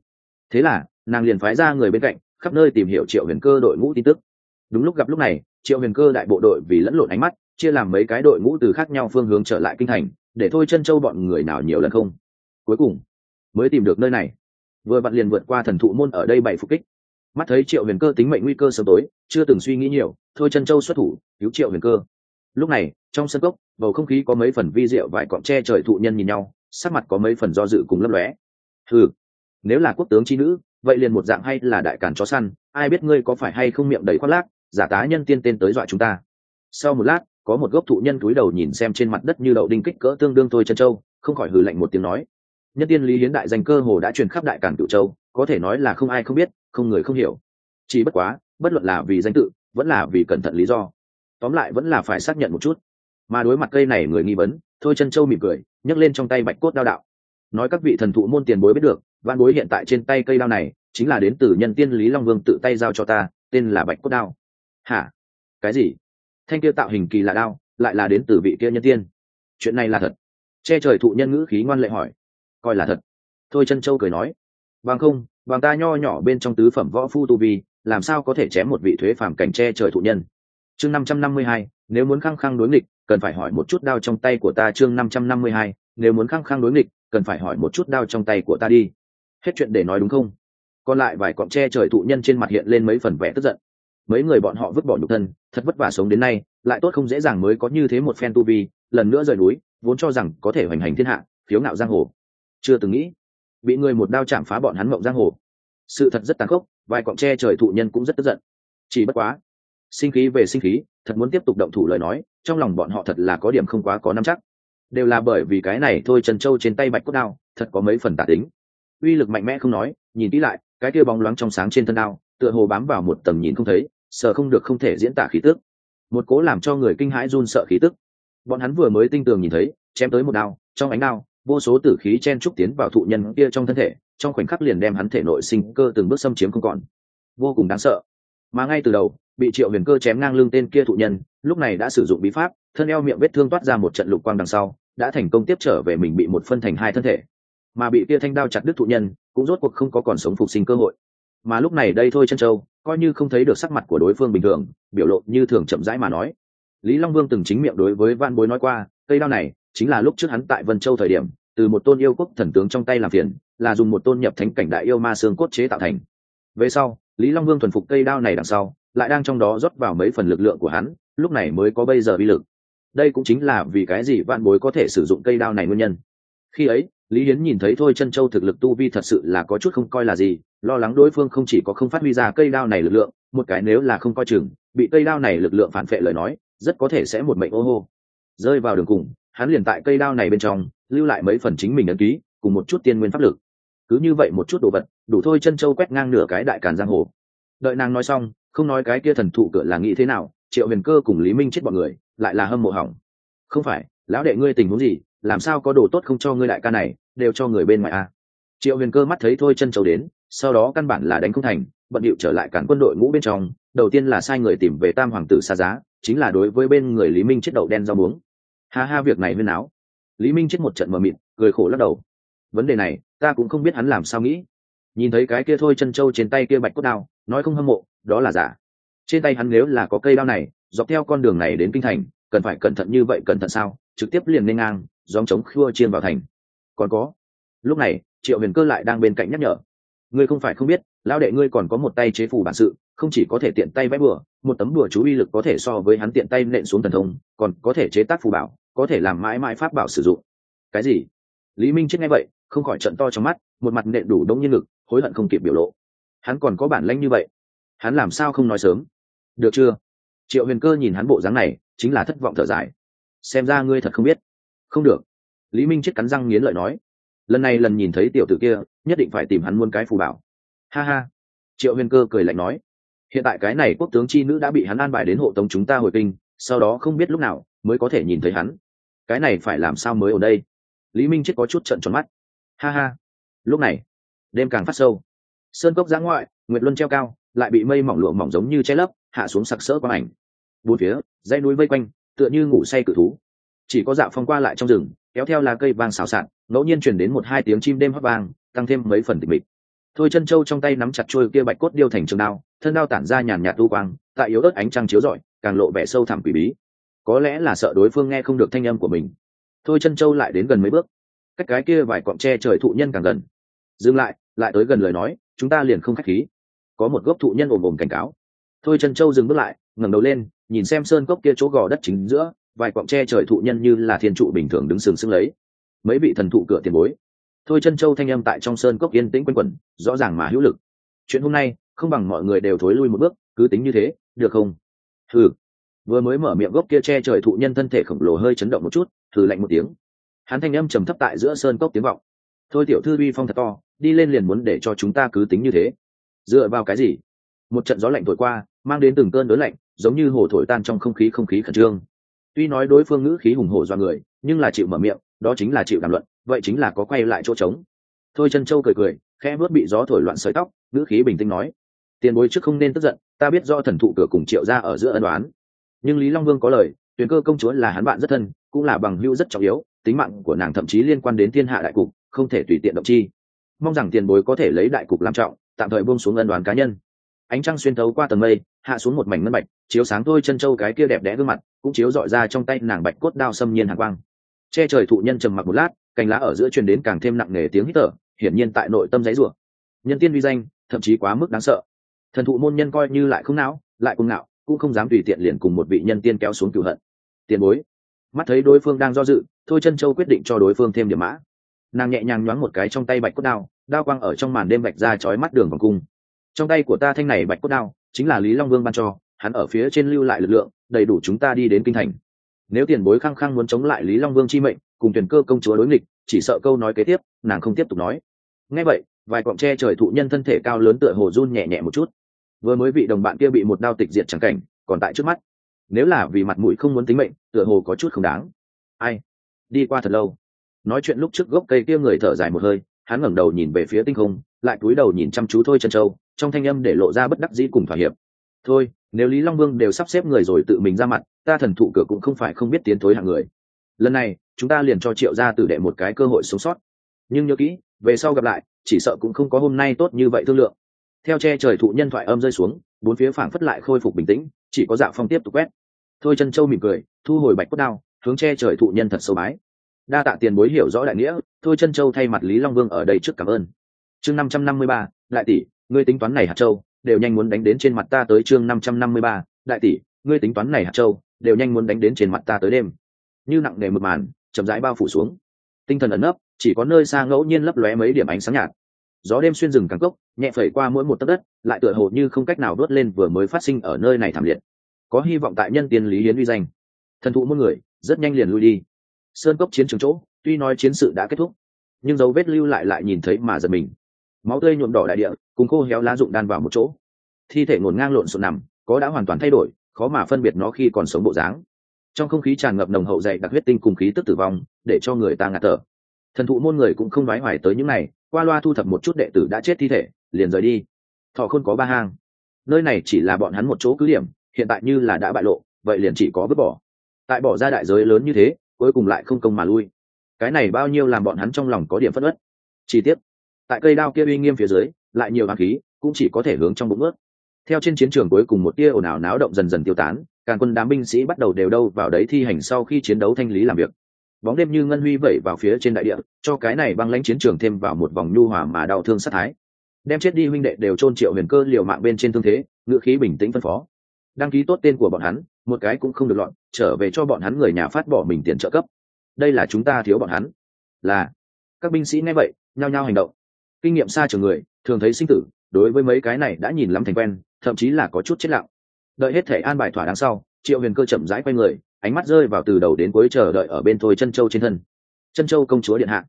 Thế là, nàng liền phái ra người bên cạnh khắp nơi tìm hiểu triệu huyền cơ đội ngũ tin tức. Đúng lúc gặp lúc này, triệu huyền cơ đại bộ đội vì lẫn lộn ánh mắt, chia làm mấy cái đội ngũ từ khác nhau phương hướng trở lại kinh thành, để thôi chân châu bọn người nào nhiều lần không. Cuối cùng, mới tìm được nơi này. Vừa vặn liền vượt qua thần thụ môn ở đây bảy phục kích. Mắt thấy triệu huyền cơ tính mệnh nguy cơ sớm tối, chưa từng suy nghĩ nhiều, thôi chân châu xuất thủ, cứu triệu huyền cơ. Lúc này, trong sân cốc, bầu không khí có mấy phần vi rượu vài cọng tre trời thụ nhân nhìn nhau, sắc mặt có mấy phần do dự cùng lấp lóe. Ừ nếu là quốc tướng chi nữ vậy liền một dạng hay là đại cản chó săn, ai biết ngươi có phải hay không miệng đầy khoác lác, giả tá nhân tiên tên tới dọa chúng ta. Sau một lát, có một gốc thụ nhân túi đầu nhìn xem trên mặt đất như đậu đinh kích cỡ tương đương thôi chân châu, không khỏi hừ lạnh một tiếng nói. Nhân tiên lý hiến đại danh cơ hồ đã truyền khắp đại cản cựu châu, có thể nói là không ai không biết, không người không hiểu. Chỉ bất quá, bất luận là vì danh tự, vẫn là vì cẩn thận lý do. Tóm lại vẫn là phải xác nhận một chút. Mà đối mặt cây này người nghi vấn, thôi chân châu mỉm cười, nhấc lên trong tay bạch cốt đao đạo nói các vị thần thụ môn tiền bối biết được văn bối hiện tại trên tay cây đao này, chính là đến từ nhân tiên lý long vương tự tay giao cho ta, tên là bạch cốt đao. Hả? Cái gì? Thanh kia tạo hình kỳ lạ đao, lại là đến từ vị kia nhân tiên. Chuyện này là thật. Che trời thụ nhân ngữ khí ngoan lệ hỏi. Coi là thật. Thôi chân châu cười nói. Bằng không, bằng ta nho nhỏ bên trong tứ phẩm võ phu tu vi, làm sao có thể chém một vị thuế phàm cảnh che trời thụ nhân? Chương năm trăm năm mươi hai, nếu muốn khăng khăng đối nghịch, cần phải hỏi một chút đao trong tay của ta chương năm trăm năm mươi hai, nếu muốn khăng khăng đối nghịch cần phải hỏi một chút đao trong tay của ta đi. Hết chuyện để nói đúng không? Còn lại vài cọng tre trời thụ nhân trên mặt hiện lên mấy phần vẻ tức giận. Mấy người bọn họ vứt bỏ nhục thân, thật vất vả sống đến nay, lại tốt không dễ dàng mới có như thế một phen tu vi, lần nữa rời núi, vốn cho rằng có thể hoành hành thiên hạ, phiếu ngạo giang hồ. Chưa từng nghĩ, bị người một đao chạm phá bọn hắn mộng giang hồ. Sự thật rất tàn khốc, vài cọng tre trời thụ nhân cũng rất tức giận. Chỉ bất quá, sinh khí về sinh khí, thật muốn tiếp tục động thủ lời nói, trong lòng bọn họ thật là có điểm không quá có năm chắc đều là bởi vì cái này thôi trần châu trên tay bạch cốt đao, thật có mấy phần tả tính. Uy lực mạnh mẽ không nói, nhìn kỹ lại, cái kia bóng loáng trong sáng trên thân đao, tựa hồ bám vào một tầm nhìn không thấy, sợ không được không thể diễn tả khí tức. Một cố làm cho người kinh hãi run sợ khí tức. Bọn hắn vừa mới tinh tường nhìn thấy, chém tới một đao, trong ánh đao, vô số tử khí chen trúc tiến vào thụ nhân kia trong thân thể, trong khoảnh khắc liền đem hắn thể nội sinh cơ từng bước xâm chiếm không còn. Vô cùng đáng sợ. Mà ngay từ đầu, bị triệu huyền cơ chém ngang lưng tên kia thụ nhân, lúc này đã sử dụng bí pháp, thân eo miệng vết thương toát ra một trận lục quang đằng sau đã thành công tiếp trở về mình bị một phân thành hai thân thể. Mà bị tia thanh đao chặt đứt thụ nhân, cũng rốt cuộc không có còn sống phục sinh cơ hội. Mà lúc này đây thôi chân châu, coi như không thấy được sắc mặt của đối phương bình thường, biểu lộ như thường chậm rãi mà nói. Lý long vương từng chính miệng đối với van bối nói qua, cây đao này chính là lúc trước hắn tại vân châu thời điểm, từ một tôn yêu quốc thần tướng trong tay làm phiền, là dùng một tôn nhập thánh cảnh đại yêu ma xương cốt chế tạo thành. Về sau, lý long vương thuần phục cây đao này đằng sau, lại đang trong đó rót vào mấy phần lực lượng của hắn, lúc này mới có bây giờ vi lực đây cũng chính là vì cái gì vạn bối có thể sử dụng cây đao này nguyên nhân. Khi ấy, lý hiến nhìn thấy thôi chân châu thực lực tu vi thật sự là có chút không coi là gì, lo lắng đối phương không chỉ có không phát huy ra cây đao này lực lượng, một cái nếu là không coi chừng, bị cây đao này lực lượng phản vệ lời nói, rất có thể sẽ một mệnh ô hô. Rơi vào đường cùng, hắn liền tại cây đao này bên trong, lưu lại mấy phần chính mình ấn ký, cùng một chút tiên nguyên pháp lực. Cứ như vậy một chút đồ vật, đủ thôi chân châu quét ngang nửa cái đại càn giang hồ. Đợi nàng nói xong, không nói cái kia thần thụ cửa là nghĩ thế nào triệu huyền cơ cùng lý minh chết bọn người, lại là hâm mộ hỏng. Không phải, lão đệ ngươi tình huống gì, làm sao có đồ tốt không cho ngươi đại ca này, đều cho người bên ngoài a à? triệu huyền cơ mắt thấy thôi chân châu đến, sau đó căn bản là đánh không thành, bận điệu trở lại cản quân đội ngũ bên trong, đầu tiên là sai người tìm về tam hoàng tử xa giá, chính là đối với bên người lý minh chết đậu đen rau muống. Ha ha, việc này huyên áo lý minh chết một trận mờ mịt, cười khổ lắc đầu. Vấn đề này, ta cũng không biết hắn làm sao nghĩ. Nhìn thấy cái kia thôi chân trâu trên tay kia bạch cốt đao, nói không hâm mộ, đó là giả trên tay hắn nếu là có cây đao này, dọc theo con đường này đến kinh thành, cần phải cẩn thận như vậy cẩn thận sao? Trực tiếp liền nên ngang dòng chống khua chiên vào thành. Còn có. Lúc này, triệu huyền cơ lại đang bên cạnh nhắc nhở. Ngươi không phải không biết, lão đệ ngươi còn có một tay chế phù bản sự, không chỉ có thể tiện tay vẽ bừa, một tấm bừa chú uy lực có thể so với hắn tiện tay nện xuống thần thông, còn có thể chế tác phù bảo, có thể làm mãi mãi pháp bảo sử dụng. Cái gì? Lý minh chết ngay vậy, không khỏi trận to trong mắt, một mặt nện đủ đông như ngực hối hận không kịp biểu lộ. Hắn còn có bản lãnh như vậy. Hắn làm sao không nói sớm? Được chưa? Triệu huyền cơ nhìn hắn bộ dáng này, chính là thất vọng thở dài. Xem ra ngươi thật không biết. Không được. Lý minh chết cắn răng nghiến lợi nói. Lần này lần nhìn thấy tiểu tử kia, nhất định phải tìm hắn muôn cái phù bảo. Ha ha. Triệu huyền cơ cười lạnh nói. Hiện tại cái này quốc tướng chi nữ đã bị hắn an bài đến hộ tống chúng ta hồi kinh, sau đó không biết lúc nào mới có thể nhìn thấy hắn. Cái này phải làm sao mới ở đây? Lý minh chết có chút trận tròn mắt. Ha ha. Lúc này, đêm càng phát sâu. Sơn cốc giã ngoại, nguyệt luân treo cao, lại bị mây mỏng lụa mỏng giống như che lấp hạ xuống sặc sỡ quang ảnh. Bốn phía, dãy núi vây quanh, tựa như ngủ say cự thú. Chỉ có dạo phong qua lại trong rừng, kéo theo là cây vàng xào xạc, ngẫu nhiên chuyển đến một hai tiếng chim đêm hót vang, tăng thêm mấy phần tịch mịch. Thôi chân trâu trong tay nắm chặt trôi kia bạch cốt điêu thành trường đao, thân đao tản ra nhàn nhạt tu quang, tại yếu ớt ánh trăng chiếu rọi, càng lộ vẻ sâu thẳm quỷ bí. Có lẽ là sợ đối phương nghe không được thanh âm của mình. Thôi chân châu lại đến gần mấy bước. Cách cái kia vài cọng tre trời thụ nhân càng gần. Dừng lại lại tới gần lời nói, chúng ta liền không khách khí. Có một gốc thụ nhân ồm ồm cảnh cáo thôi chân châu dừng bước lại, ngẩng đầu lên, nhìn xem sơn cốc kia chỗ gò đất chính giữa, vài cọng tre trời thụ nhân như là thiên trụ bình thường đứng sừng sững lấy. Mấy vị thần thụ cửa tiền bối. Thôi chân châu thanh âm tại trong sơn cốc yên tĩnh quanh quẩn, rõ ràng mà hữu lực. Chuyện hôm nay, không bằng mọi người đều thối lui một bước, cứ tính như thế, được không? Thử. Vừa mới mở miệng gốc kia che trời thụ nhân thân thể khổng lồ hơi chấn động một chút, thử lạnh một tiếng. Hắn thanh âm trầm thấp tại giữa sơn cốc tiếng vọng. Thôi tiểu thư uy phong thật to, đi lên liền muốn để cho chúng ta cứ tính như thế. Dựa vào cái gì? Một trận gió lạnh thổi qua mang đến từng cơn đớn lạnh, giống như hồ thổi tan trong không khí không khí khẩn trương. Tuy nói đối phương ngữ khí hùng hổ do người, nhưng là chịu mở miệng, đó chính là chịu đàm luận, vậy chính là có quay lại chỗ trống. Thôi chân châu cười cười, khẽ vớt bị gió thổi loạn sợi tóc, ngữ khí bình tĩnh nói, tiền bối trước không nên tức giận, ta biết do thần thụ cửa cùng triệu ra ở giữa ân đoán nhưng lý long vương có lời tuyền cơ công chúa là hắn bạn rất thân, cũng là bằng hữu rất trọng yếu, tính mạng của nàng thậm chí liên quan đến thiên hạ đại cục, không thể tùy tiện động chi. Mong rằng tiền bối có thể lấy đại cục làm trọng, tạm thời buông xuống ân đoán cá nhân. Ánh trăng xuyên thấu qua tầng mây hạ xuống một mảnh ngân bạch, chiếu sáng thôi chân châu cái kia đẹp đẽ gương mặt, cũng chiếu dọi ra trong tay nàng bạch cốt đao xâm nhiên hàng quang. Che trời thụ nhân trầm mặc một lát, cành lá ở giữa truyền đến càng thêm nặng nề tiếng hít thở, hiển nhiên tại nội tâm giấy rủa nhân tiên vi danh, thậm chí quá mức đáng sợ. Thần thụ môn nhân coi như lại không não, lại cùng não cũng không dám tùy tiện liền cùng một vị nhân tiên kéo xuống cửu hận. Tiền bối. Mắt thấy đối phương đang do dự, thôi chân châu quyết định cho đối phương thêm điểm mã. Nàng nhẹ nhàng nhoáng một cái trong tay bạch cốt đao đao quang ở trong màn đêm bạch ra chói mắt đường vòng cung. Trong tay của ta thanh này bạch cốt đao chính là lý long vương ban cho, hắn ở phía trên lưu lại lực lượng, đầy đủ chúng ta đi đến kinh thành. Nếu tiền bối khăng khăng muốn chống lại lý long vương chi mệnh, cùng tuyển cơ công chúa đối nghịch, chỉ sợ câu nói kế tiếp, nàng không tiếp tục nói. Ngay vậy, vài cọng tre trời thụ nhân thân thể cao lớn tựa hồ run nhẹ nhẹ một chút. Vừa mới vị đồng bạn kia bị một đao tịch diệt chẳng cảnh, còn tại trước mắt. Nếu là vì mặt mũi không muốn tính mệnh, tựa hồ có chút không đáng. Ai? Đi qua thật lâu. Nói chuyện lúc trước gốc cây kia người thở dài một hơi, hắn ngẩng đầu nhìn về phía tinh không, lại cúi đầu nhìn chăm chú thôi chân châu trong thanh âm để lộ ra bất đắc dĩ cùng thỏa hiệp. Thôi, nếu lý long vương đều sắp xếp người rồi tự mình ra mặt, ta thần thụ cửa cũng không phải không biết tiến thối hạng người. Lần này, chúng ta liền cho triệu ra tử đệ một cái cơ hội sống sót. Nhưng nhớ kỹ, về sau gặp lại, chỉ sợ cũng không có hôm nay tốt như vậy thương lượng. Theo che trời thụ nhân thoại âm rơi xuống, bốn phía phảng phất lại khôi phục bình tĩnh, chỉ có Dạng phong tiếp tục quét. Thôi chân châu mỉm cười, thu hồi bạch cốt đao, hướng che trời thụ nhân thật sâu bái. Đa tạ tiền bối hiểu rõ đại nghĩa, thôi chân châu thay mặt lý long vương ở đây trước cảm ơn. Chương năm trăm năm mươi ba, đại tỷ ngươi tính toán này hạt châu, đều nhanh muốn đánh đến trên mặt ta tới chương năm trăm năm mươi ba, đại tỷ, ngươi tính toán này hạt châu, đều nhanh muốn đánh đến trên mặt ta tới đêm. Như nặng nề mực màn, chậm rãi bao phủ xuống. Tinh thần ẩn nấp, chỉ có nơi xa ngẫu nhiên lấp lóe mấy điểm ánh sáng nhạt. Gió đêm xuyên rừng càng cốc, nhẹ phẩy qua mỗi một tấc đất, lại tựa hồ như không cách nào đốt lên vừa mới phát sinh ở nơi này thảm liệt. Có hy vọng tại nhân tiên lý hiến uy danh. Thần thụ muôn người, rất nhanh liền lui đi. Sơn cốc chiến trường chỗ, tuy nói chiến sự đã kết thúc, nhưng dấu vết lưu lại lại nhìn thấy mà giật mình máu tươi nhuộm đỏ đại địa, cùng khô héo lá rụng đan vào một chỗ. Thi thể ngổn ngang lộn xộn nằm, có đã hoàn toàn thay đổi, khó mà phân biệt nó khi còn sống bộ dáng. Trong không khí tràn ngập nồng hậu dày đặc huyết tinh cùng khí tức tử vong, để cho người ta ngạt thở. Thần thụ môn người cũng không nói hoài tới những này, qua loa thu thập một chút đệ tử đã chết thi thể, liền rời đi. Thọ không có ba hang. Nơi này chỉ là bọn hắn một chỗ cứ điểm, hiện tại như là đã bại lộ, vậy liền chỉ có vứt bỏ. Tại bỏ ra đại giới lớn như thế, cuối cùng lại không công mà lui. Cái này bao nhiêu làm bọn hắn trong lòng có điểm phất ất chi tiết tại cây đao kia uy nghiêm phía dưới, lại nhiều hoàng khí, cũng chỉ có thể hướng trong bụng ướt. Theo trên chiến trường cuối cùng một tia ồn ào náo động dần dần tiêu tán, càng quân đám binh sĩ bắt đầu đều đâu vào đấy thi hành sau khi chiến đấu thanh lý làm việc. Bóng đêm như ngân huy vẩy vào phía trên đại địa, cho cái này băng lãnh chiến trường thêm vào một vòng nhu hòa mà đau thương sát thái. Đem chết đi huynh đệ đều chôn triệu huyền cơ liều mạng bên trên thương thế, ngữ khí bình tĩnh phân phó. Đăng ký tốt tên của bọn hắn, một cái cũng không được lọt, trở về cho bọn hắn người nhà phát bỏ mình tiền trợ cấp. Đây là chúng ta thiếu bọn hắn. Là, các binh sĩ nghe vậy, nhao nhao hành động kinh nghiệm xa trường người, thường thấy sinh tử, đối với mấy cái này đã nhìn lắm thành quen, thậm chí là có chút chết lặng. Đợi hết thể an bài thỏa đáng sau, triệu huyền cơ chậm rãi quay người, ánh mắt rơi vào từ đầu đến cuối chờ đợi ở bên thôi chân châu trên thân. Chân châu công chúa điện hạ.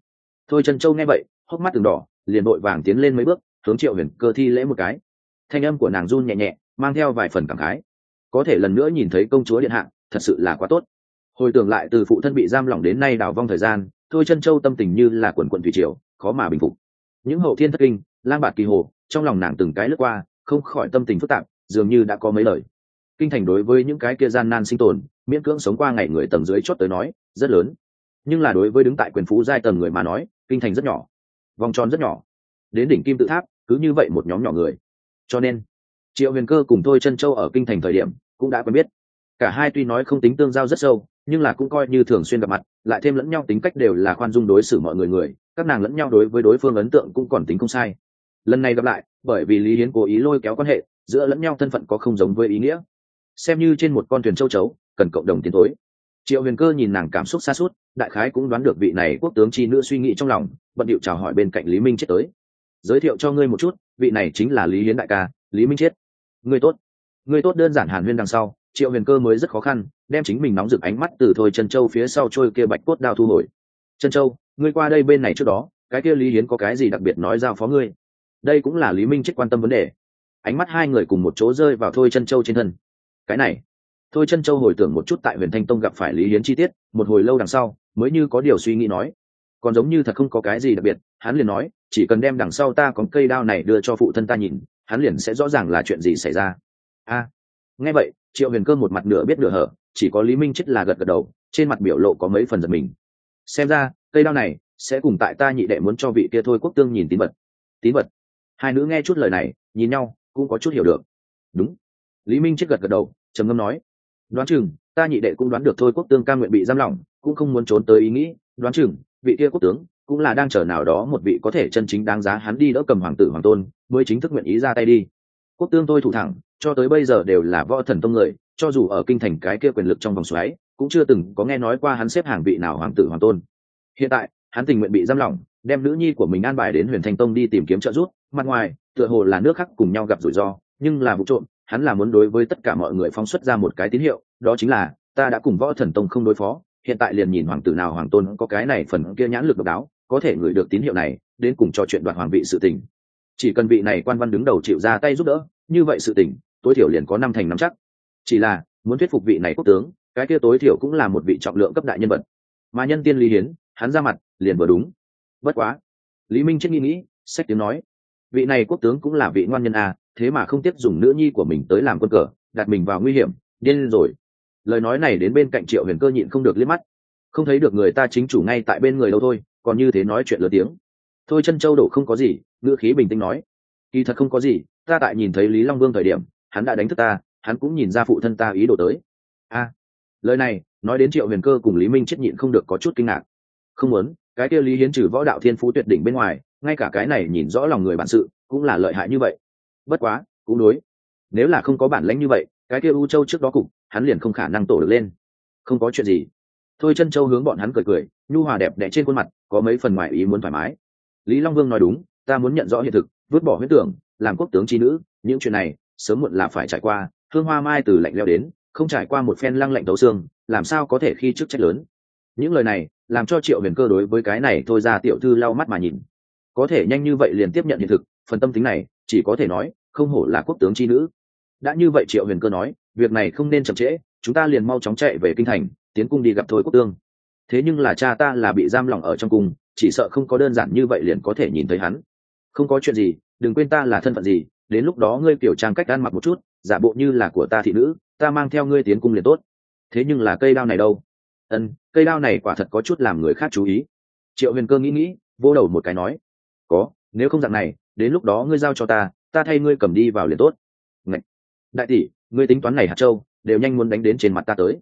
Thôi chân châu nghe vậy, hốc mắt từng đỏ, liền vội vàng tiến lên mấy bước, hướng triệu huyền cơ thi lễ một cái. Thanh âm của nàng run nhẹ nhẹ, mang theo vài phần cảm khái. Có thể lần nữa nhìn thấy công chúa điện hạ, thật sự là quá tốt. Hồi tưởng lại từ phụ thân bị giam lỏng đến nay đào vong thời gian, thôi chân châu tâm tình như là quần quận thủy triều, khó mà bình phục những hậu thiên thất kinh, lang bạt kỳ hồ, trong lòng nàng từng cái lướt qua, không khỏi tâm tình phức tạp, dường như đã có mấy lời. Kinh thành đối với những cái kia gian nan sinh tồn, miễn cưỡng sống qua ngày người tầng dưới chót tới nói, rất lớn. Nhưng là đối với đứng tại quyền phú giai tầng người mà nói, kinh thành rất nhỏ. Vòng tròn rất nhỏ. Đến đỉnh kim tự tháp, cứ như vậy một nhóm nhỏ người. Cho nên, triệu huyền cơ cùng thôi chân châu ở kinh thành thời điểm, cũng đã quen biết. Cả hai tuy nói không tính tương giao rất sâu nhưng là cũng coi như thường xuyên gặp mặt, lại thêm lẫn nhau tính cách đều là khoan dung đối xử mọi người người, các nàng lẫn nhau đối với đối phương ấn tượng cũng còn tính không sai. Lần này gặp lại, bởi vì lý hiến cố ý lôi kéo quan hệ, giữa lẫn nhau thân phận có không giống với ý nghĩa. Xem như trên một con thuyền châu chấu, cần cộng đồng tiến tối triệu huyền cơ nhìn nàng cảm xúc xa suốt, đại khái cũng đoán được vị này quốc tướng chi nữ suy nghĩ trong lòng, bận điệu chào hỏi bên cạnh lý minh chết tới. Giới thiệu cho ngươi một chút, vị này chính là lý hiến đại ca, lý minh chết. Ngươi tốt. Ngươi tốt, đơn giản hàn huyên đằng sau triệu huyền cơ mới rất khó khăn, đem chính mình nóng rực ánh mắt từ thôi chân châu phía sau trôi kia bạch cốt đao thu hồi. Chân châu, ngươi qua đây bên này trước đó, cái kia lý hiến có cái gì đặc biệt nói giao phó ngươi? Đây cũng là lý minh chết quan tâm vấn đề. Ánh mắt hai người cùng một chỗ rơi vào thôi chân châu trên thân. Cái này. Thôi chân châu hồi tưởng một chút tại huyền thanh tông gặp phải lý hiến chi tiết, một hồi lâu đằng sau, mới như có điều suy nghĩ nói. Còn giống như thật không có cái gì đặc biệt, hắn liền nói, chỉ cần đem đằng sau ta còn cây đao này đưa cho phụ thân ta nhìn, hắn liền sẽ rõ ràng là chuyện gì xảy ra. A, nghe vậy triệu huyền cơ một mặt nửa biết nửa hở, chỉ có lý minh chết là gật gật đầu, trên mặt biểu lộ có mấy phần giật mình. Xem ra, cây đao này sẽ cùng tại ta nhị đệ muốn cho vị kia thôi quốc tương nhìn tín vật. Tín vật? Hai nữ nghe chút lời này, nhìn nhau, cũng có chút hiểu được. Đúng. Lý minh chết gật gật đầu, trầm ngâm nói, đoán chừng, ta nhị đệ cũng đoán được thôi quốc tương ca nguyện bị giam lỏng, cũng không muốn trốn tới ý nghĩ. Đoán chừng, vị kia quốc tướng cũng là đang chờ nào đó một vị có thể chân chính đáng giá hắn đi đỡ cầm hoàng tử hoàng tôn, mới chính thức nguyện ý ra tay đi. Quốc tương tôi thủ thẳng cho tới bây giờ đều là võ thần tông người, cho dù ở kinh thành cái kia quyền lực trong vòng xoáy, cũng chưa từng có nghe nói qua hắn xếp hàng vị nào hoàng tử hoàng tôn. Hiện tại, hắn tình nguyện bị giam lỏng, đem nữ nhi của mình an bài đến huyền thanh tông đi tìm kiếm trợ giúp, mặt ngoài, tựa hồ là nước khác cùng nhau gặp rủi ro, nhưng là vụ trộm, hắn là muốn đối với tất cả mọi người phóng xuất ra một cái tín hiệu, đó chính là, ta đã cùng võ thần tông không đối phó, hiện tại liền nhìn hoàng tử nào hoàng tôn có cái này phần kia nhãn lực độc đáo, có thể gửi được tín hiệu này, đến cùng trò chuyện đoạn hoàng vị sự tình. Chỉ cần vị này quan văn đứng đầu chịu ra tay giúp đỡ, như vậy sự tình tối thiểu liền có năm thành năm chắc. Chỉ là, muốn thuyết phục vị này quốc tướng, cái kia tối thiểu cũng là một vị trọng lượng cấp đại nhân vật. Mà nhân tiên lý hiến, hắn ra mặt, liền vừa đúng. Bất quá, lý minh chết nghĩ nghĩ sách tiếng nói. Vị này quốc tướng cũng là vị ngoan nhân à thế mà không tiếp dùng nữ nhi của mình tới làm quân cờ, đặt mình vào nguy hiểm, điên rồi. Lời nói này đến bên cạnh triệu huyền cơ nhịn không được liếc mắt. Không thấy được người ta chính chủ ngay tại bên người đâu thôi, còn như thế nói chuyện lớn tiếng. Thôi chân châu đổ không có gì, ngữ khí bình tĩnh nói. Kỳ thật không có gì, ta tại nhìn thấy lý long vương thời điểm hắn đã đánh thức ta, hắn cũng nhìn ra phụ thân ta ý đồ tới. A, lời này, nói đến triệu huyền cơ cùng lý minh chết nhịn không được có chút kinh ngạc. Không muốn, cái kia lý hiến trừ võ đạo thiên phú tuyệt đỉnh bên ngoài, ngay cả cái này nhìn rõ lòng người bản sự, cũng là lợi hại như vậy. Bất quá, cũng đối. Nếu là không có bản lãnh như vậy, cái kia u châu trước đó cục, hắn liền không khả năng tổ được lên. Không có chuyện gì. Thôi chân châu hướng bọn hắn cười cười, nhu hòa đẹp đẽ trên khuôn mặt, có mấy phần ngoài ý muốn thoải mái. Lý long vương nói đúng, ta muốn nhận rõ hiện thực, vứt bỏ huyết tưởng, làm quốc tướng tri nữ, những chuyện này sớm muộn là phải trải qua, hương hoa mai từ lạnh leo đến, không trải qua một phen lăng lạnh tấu xương, làm sao có thể khi chức trách lớn? Những lời này, làm cho triệu huyền cơ đối với cái này thôi ra tiểu thư lau mắt mà nhìn. Có thể nhanh như vậy liền tiếp nhận hiện thực, phần tâm tính này, chỉ có thể nói, không hổ là quốc tướng chi nữ. Đã như vậy triệu huyền cơ nói, việc này không nên chậm trễ, chúng ta liền mau chóng chạy về kinh thành, tiến cung đi gặp thôi quốc tương thế nhưng là cha ta là bị giam lỏng ở trong cung, chỉ sợ không có đơn giản như vậy liền có thể nhìn thấy hắn. Không có chuyện gì, đừng quên ta là thân phận gì đến lúc đó ngươi kiểu trang cách ăn mặc một chút, giả bộ như là của ta thị nữ, ta mang theo ngươi tiến cung liền tốt. Thế nhưng là cây đao này đâu? Ân, cây đao này quả thật có chút làm người khác chú ý. Triệu huyền cơ nghĩ nghĩ vô đầu một cái nói, có, nếu không dạng này, đến lúc đó ngươi giao cho ta ta thay ngươi cầm đi vào liền tốt. Ngậy! đại tỷ, ngươi tính toán này hạt châu, đều nhanh muốn đánh đến trên mặt ta tới.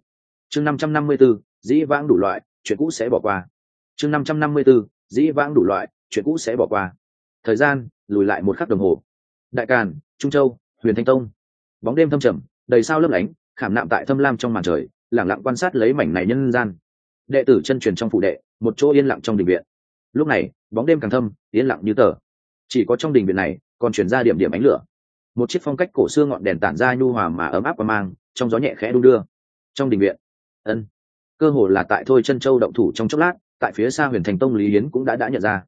Chương năm trăm năm mươi b ố dĩ vãng đủ loại, chuyện cũ sẽ bỏ qua. Chương năm trăm năm mươi b ố dĩ vãng đủ loại, chuyện cũ sẽ bỏ qua. Thời gian, lùi lại một khắc đồng hồ đại càn, trung châu, huyền thanh tông. Bóng đêm thâm trầm, đầy sao lấp lánh, khảm nạm tại thâm lam trong màn trời lẳng lặng quan sát lấy mảnh này nhân gian. Đệ tử chân truyền trong phụ đệ, một chỗ yên lặng trong đình viện. Lúc này, bóng đêm càng thâm, yên lặng như tờ. Chỉ có trong đình viện này, còn chuyển ra điểm điểm ánh lửa. Một chiếc phong cách cổ xưa ngọn đèn tản ra nhu hòa mà ấm áp và mang, trong gió nhẹ khẽ đung đưa. Trong đình viện, ân, cơ hồ là tại thôi chân châu động thủ trong chốc lát, tại phía xa huyền thành tông lý hiến cũng đã đã nhận ra.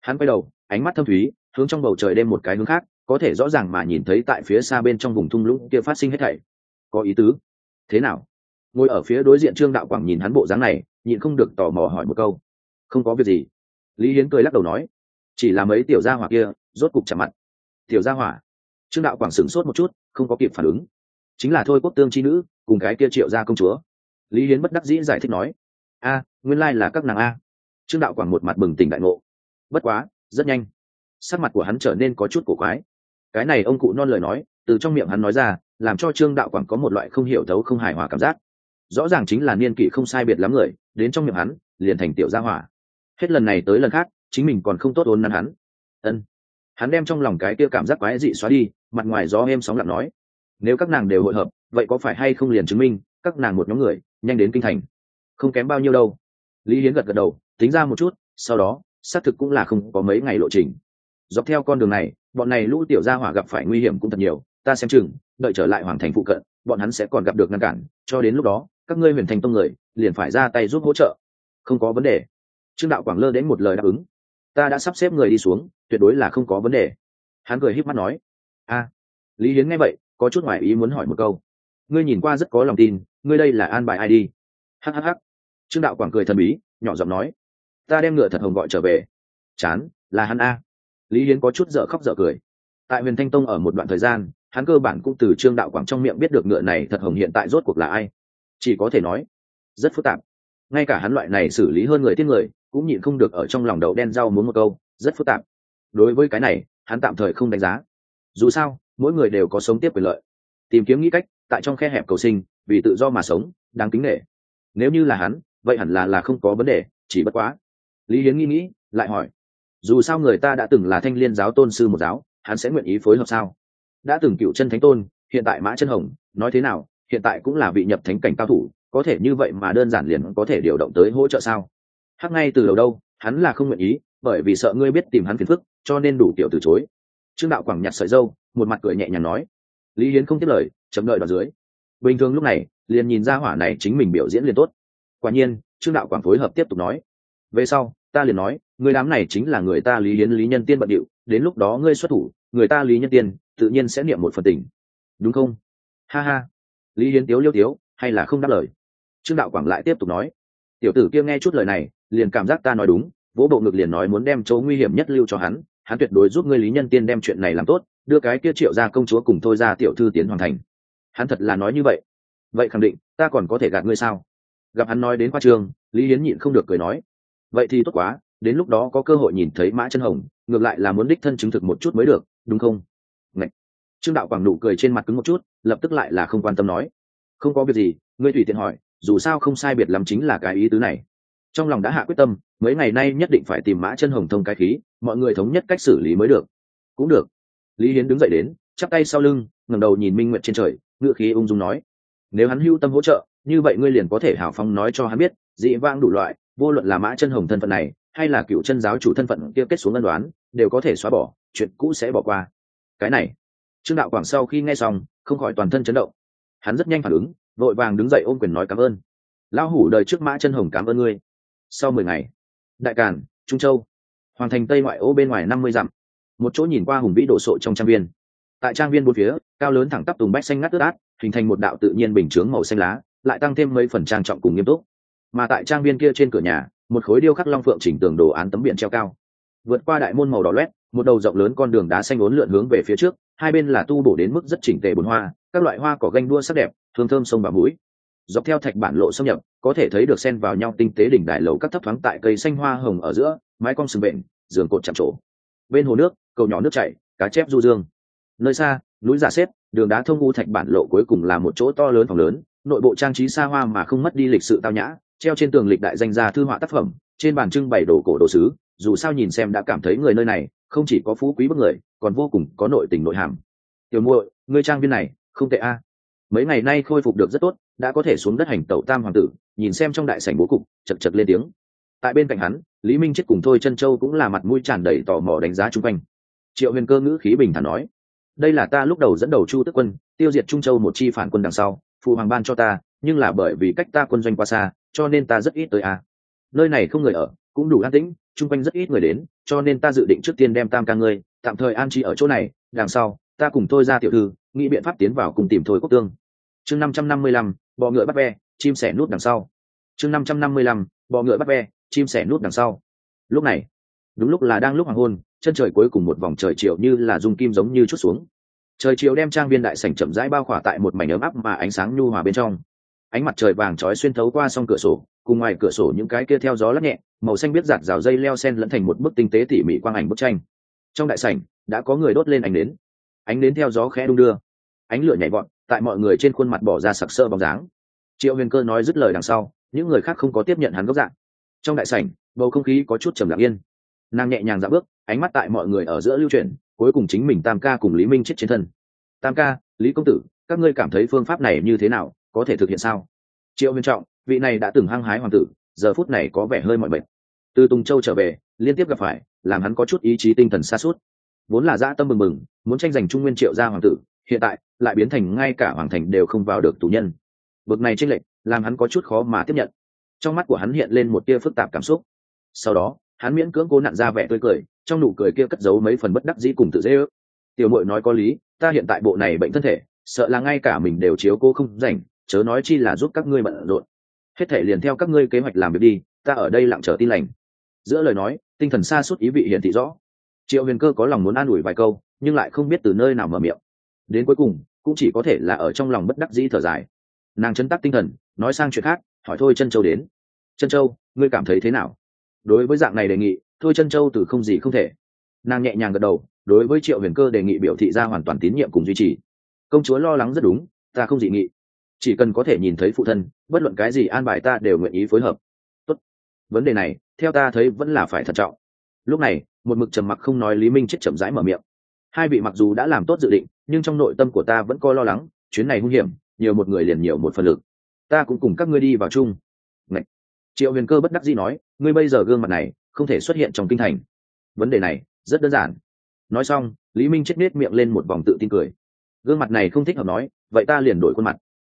Hắn quay đầu, ánh mắt thâm thúy, hướng trong bầu trời đêm một cái hướng khác có thể rõ ràng mà nhìn thấy tại phía xa bên trong vùng thung lũng kia phát sinh hết thảy. Có ý tứ. Thế nào? Ngồi ở phía đối diện trương đạo quảng nhìn hắn bộ dáng này, nhịn không được tò mò hỏi một câu. Không có việc gì. Lý hiến cười lắc đầu nói. Chỉ là mấy tiểu gia hỏa kia, rốt cục chạm mặt. Tiểu gia hỏa. Trương đạo quảng sửng sốt một chút, không có kịp phản ứng. Chính là thôi quốc tương chi nữ, cùng cái kia triệu gia công chúa. Lý hiến bất đắc dĩ giải thích nói. A, nguyên lai là các nàng a. Trương đạo quảng một mặt bừng tỉnh đại ngộ. Bất quá, rất nhanh. Sắc mặt của hắn trở nên có chút cổ quái cái này ông cụ non lời nói, từ trong miệng hắn nói ra, làm cho trương đạo quảng có một loại không hiểu thấu, không hài hòa cảm giác. Rõ ràng chính là niên kỷ không sai biệt lắm người, đến trong miệng hắn, liền thành tiểu gia hỏa. Hết lần này tới lần khác, chính mình còn không tốt ôn nắn hắn. Ân. Hắn đem trong lòng cái kia cảm giác quái dị xóa đi, mặt ngoài gió êm sóng lặng nói, nếu các nàng đều hội hợp, vậy có phải hay không liền chứng minh, các nàng một nhóm người, nhanh đến kinh thành. Không kém bao nhiêu đâu. Lý hiến gật gật đầu, tính ra một chút, sau đó, xác thực cũng là không có mấy ngày lộ trình dọc theo con đường này, bọn này lũ tiểu gia hỏa gặp phải nguy hiểm cũng thật nhiều, ta xem chừng, đợi trở lại hoàng thành phụ cận, bọn hắn sẽ còn gặp được ngăn cản, cho đến lúc đó, các ngươi huyền thành tông người, liền phải ra tay giúp hỗ trợ. Không có vấn đề. Trương đạo quảng lơ đến một lời đáp ứng. Ta đã sắp xếp người đi xuống, tuyệt đối là không có vấn đề. Hắn cười híp mắt nói. A, lý hiến nghe vậy, có chút ngoại ý muốn hỏi một câu. Ngươi nhìn qua rất có lòng tin, ngươi đây là an bài ai đi? Hhh trương đạo quảng cười thần bí, nhỏ giọng nói. Ta đem ngựa thật hồng gọi trở về. Chán, là hắn a lý hiến có chút dở khóc dở cười. Tại huyền thanh tông ở một đoạn thời gian, hắn cơ bản cũng từ trương đạo quảng trong miệng biết được ngựa này thật hồng hiện tại rốt cuộc là ai. Chỉ có thể nói, rất phức tạp. Ngay cả hắn loại này xử lý hơn người tiên người, cũng nhịn không được ở trong lòng đậu đen rau muốn một câu, rất phức tạp. Đối với cái này, hắn tạm thời không đánh giá. Dù sao, mỗi người đều có sống tiếp quyền lợi. Tìm kiếm nghĩ cách, tại trong khe hẹp cầu sinh, vì tự do mà sống, đáng kính nghệ nếu như là hắn, vậy hẳn là là không có vấn đề, chỉ bất quá. Lý hiến nghĩ nghĩ, lại hỏi dù sao người ta đã từng là thanh liên giáo tôn sư một giáo, hắn sẽ nguyện ý phối hợp sao? Đã từng cựu chân thánh tôn, hiện tại mã chân hồng, nói thế nào, hiện tại cũng là vị nhập thánh cảnh cao thủ, có thể như vậy mà đơn giản liền có thể điều động tới hỗ trợ sao? Hắc ngay từ đầu đâu, hắn là không nguyện ý, bởi vì sợ ngươi biết tìm hắn phiền phức, cho nên đủ kiểu từ chối. Trương đạo quảng nhặt sợi dâu, một mặt cười nhẹ nhàng nói. Lý hiến không tiếp lời, chấm đợi vào dưới. Bình thường lúc này, liền nhìn ra hỏa này chính mình biểu diễn liền tốt. Quả nhiên, trương đạo quảng phối hợp tiếp tục nói. Về sau, ta liền nói người đám này chính là người ta lý hiến, lý nhân tiên bận điệu, đến lúc đó ngươi xuất thủ, người ta lý nhân tiên, tự nhiên sẽ niệm một phần tình. Đúng không? Ha ha. Lý hiến tiếu liêu tiếu, hay là không đáp lời? Trương đạo quảng lại tiếp tục nói. Tiểu tử kia nghe chút lời này, liền cảm giác ta nói đúng, vỗ bộ ngực liền nói muốn đem chỗ nguy hiểm nhất lưu cho hắn hắn tuyệt đối giúp ngươi lý nhân tiên đem chuyện này làm tốt, đưa cái kia triệu ra công chúa cùng thôi ra tiểu thư tiến hoàn thành. Hắn thật là nói như vậy. Vậy khẳng định, ta còn có thể gạt ngươi sao? Gặp hắn nói đến khoa trường, lý hiến nhịn không được cười nói. Vậy thì tốt quá đến lúc đó có cơ hội nhìn thấy mã chân hồng, ngược lại là muốn đích thân chứng thực một chút mới được, đúng không? Ngậy. trương đạo quảng nụ cười trên mặt cứng một chút, lập tức lại là không quan tâm nói. Không có việc gì, ngươi tùy tiện hỏi, dù sao không sai biệt lắm chính là cái ý tứ này. Trong lòng đã hạ quyết tâm, mấy ngày nay nhất định phải tìm mã chân hồng thông cái khí, mọi người thống nhất cách xử lý mới được. Cũng được. Lý hiến đứng dậy đến, chắp tay sau lưng, ngẩng đầu nhìn minh nguyệt trên trời, ngựa khí ung dung nói. Nếu hắn hưu tâm hỗ trợ, như vậy ngươi liền có thể hào phong nói cho hắn biết, dị vang đủ loại, vô luận là mã chân hồng thân phận này hay là cựu chân giáo chủ thân phận kia kết xuống ân đoán, đều có thể xóa bỏ, chuyện cũ sẽ bỏ qua. Cái này, trương đạo quảng sau khi nghe xong, không khỏi toàn thân chấn động. Hắn rất nhanh phản ứng, vội vàng đứng dậy ôm quyền nói cảm ơn. Lão hủ đời trước mã chân hồng cảm ơn ngươi. Sau mười ngày, đại càn, trung châu, hoàng thành tây ngoại ô bên ngoài năm mươi dặm, một chỗ nhìn qua hùng vĩ đồ sộ trong trang viên. Tại trang viên bốn phía, cao lớn thẳng tắp tùng bách xanh ngắt ướt át, hình thành một đạo tự nhiên bình chướng màu xanh lá, lại tăng thêm mấy phần trang trọng cùng nghiêm túc. Mà tại trang viên kia trên cửa nhà một khối điêu khắc long phượng chỉnh tường đồ án tấm biển treo cao. Vượt qua đại môn màu đỏ loét, một đầu rộng lớn con đường đá xanh ốn lượn hướng về phía trước, hai bên là tu bổ đến mức rất chỉnh tề bồn hoa, các loại hoa cỏ ganh đua sắc đẹp, hương thơm sông và mũi. Dọc theo thạch bản lộ xâm nhập, có thể thấy được xen vào nhau tinh tế đỉnh đại lầu các thấp thoáng tại cây xanh hoa hồng ở giữa, mái cong sừng bệnh giường cột chạm trổ. Bên hồ nước, cầu nhỏ nước chảy, cá chép du dương. Nơi xa, núi giả xếp, đường đá thông u thạch bản lộ cuối cùng là một chỗ to lớn phòng lớn, nội bộ trang trí xa hoa mà không mất đi lịch sự tao nhã treo trên tường lịch đại danh gia thư họa tác phẩm, trên bàn trưng bày đồ cổ đồ sứ, dù sao nhìn xem đã cảm thấy người nơi này không chỉ có phú quý bức người, còn vô cùng có nội tình nội hàm. Tiểu muội, ngươi trang viên này, không tệ a. Mấy ngày nay khôi phục được rất tốt, đã có thể xuống đất hành tẩu tam hoàng tử, nhìn xem trong đại sảnh bố cục, chật chật lên tiếng. Tại bên cạnh hắn, lý minh chết cùng thôi chân châu cũng là mặt mũi tràn đầy tò mò đánh giá chung quanh. Triệu huyền cơ ngữ khí bình thản nói, đây là ta lúc đầu dẫn đầu chu tức quân, tiêu diệt trung châu một chi phản quân đằng sau, phụ hoàng ban cho ta, nhưng là bởi vì cách ta quân doanh qua xa cho nên ta rất ít tới à. nơi này không người ở, cũng đủ an tĩnh, chung quanh rất ít người đến, cho nên ta dự định trước tiên đem tam ca ngươi, tạm thời an trí ở chỗ này, đằng sau, ta cùng tôi ra tiểu thư, nghĩ biện pháp tiến vào cùng tìm thôi quốc tương. Chương năm trăm năm mươi lăm, bọ ngựa bắt ve, chim sẻ nút đằng sau. Chương năm trăm năm mươi lăm, bọ ngựa bắt ve, chim sẻ nút đằng sau. Lúc này, đúng lúc là đang lúc hoàng hôn, chân trời cuối cùng một vòng trời chiều như là dung kim giống như chút xuống. Trời chiều đem trang viên đại sảnh chậm rãi bao khỏa tại một mảnh ấm áp mà ánh sáng nhu hòa bên trong ánh mặt trời vàng trói xuyên thấu qua song cửa sổ, cùng ngoài cửa sổ những cái kia theo gió lắc nhẹ, màu xanh biết giạt rào dây leo sen lẫn thành một bức tinh tế tỉ mỉ quang ảnh bức tranh. Trong đại sảnh, đã có người đốt lên ánh nến. Ánh nến theo gió khẽ đung đưa. Ánh lửa nhảy vọt, tại mọi người trên khuôn mặt bỏ ra sặc sỡ bóng dáng. Triệu huyền cơ nói dứt lời đằng sau, những người khác không có tiếp nhận hắn gốc dạng. Trong đại sảnh, bầu không khí có chút trầm lặng yên. Nàng nhẹ nhàng dạ bước, ánh mắt tại mọi người ở giữa lưu chuyển, cuối cùng chính mình tam ca cùng lý minh chết trên thân. Tam ca, lý công tử, các ngươi cảm thấy phương pháp này như thế nào? Có thể thực hiện sao? Triệu huyền trọng, vị này đã từng hăng hái hoàng tử, giờ phút này có vẻ hơi mọi bệnh từ tùng châu trở về, liên tiếp gặp phải, làm hắn có chút ý chí tinh thần xa suốt vốn là dã tâm mừng mừng, muốn tranh giành trung nguyên triệu gia hoàng tử, hiện tại, lại biến thành ngay cả hoàng thành đều không vào được tù nhân. Bực này tranh lệch, làm hắn có chút khó mà tiếp nhận. Trong mắt của hắn hiện lên một tia phức tạp cảm xúc. Sau đó, hắn miễn cưỡng cố nặn ra vẻ tươi cười, trong nụ cười kia cất giấu mấy phần bất đắc dĩ cùng tự dễ ước. Tiểu mội nói có lý, ta hiện tại bộ này bệnh thân thể, sợ là ngay cả mình đều chiếu cô không rảnh chớ nói chi là giúp các ngươi bận rộn. Hết thể liền theo các ngươi kế hoạch làm việc đi, ta ở đây lặng chờ tin lành. Giữa lời nói, tinh thần xa suốt ý vị hiển thị rõ. Triệu huyền cơ có lòng muốn an ủi vài câu, nhưng lại không biết từ nơi nào mở miệng. Đến cuối cùng, cũng chỉ có thể là ở trong lòng bất đắc dĩ thở dài. Nàng chấn tắc tinh thần, nói sang chuyện khác, hỏi thôi chân châu đến? Chân châu, ngươi cảm thấy thế nào? Đối với dạng này đề nghị, thôi chân châu từ không gì không thể. Nàng nhẹ nhàng gật đầu, đối với triệu huyền cơ đề nghị biểu thị ra hoàn toàn tín nhiệm cùng duy trì. Công chúa lo lắng rất đúng, ta không dị nghị chỉ cần có thể nhìn thấy phụ thân, bất luận cái gì an bài ta đều nguyện ý phối hợp. Tốt. vấn đề này, theo ta thấy vẫn là phải thận trọng. Lúc này, một mực trầm mặc không nói lý minh chết chậm rãi mở miệng. Hai vị mặc dù đã làm tốt dự định, nhưng trong nội tâm của ta vẫn coi lo lắng, chuyến này hung hiểm, nhiều một người liền nhiều một phần lực. Ta cũng cùng các ngươi đi vào chung. Ngậy. triệu huyền cơ bất đắc dĩ nói, ngươi bây giờ gương mặt này, không thể xuất hiện trong kinh thành. Vấn đề này, rất đơn giản. Nói xong, lý minh chết nết miệng lên một vòng tự tin cười. Gương mặt này không thích hợp nói, vậy ta liền đổi khuôn mặt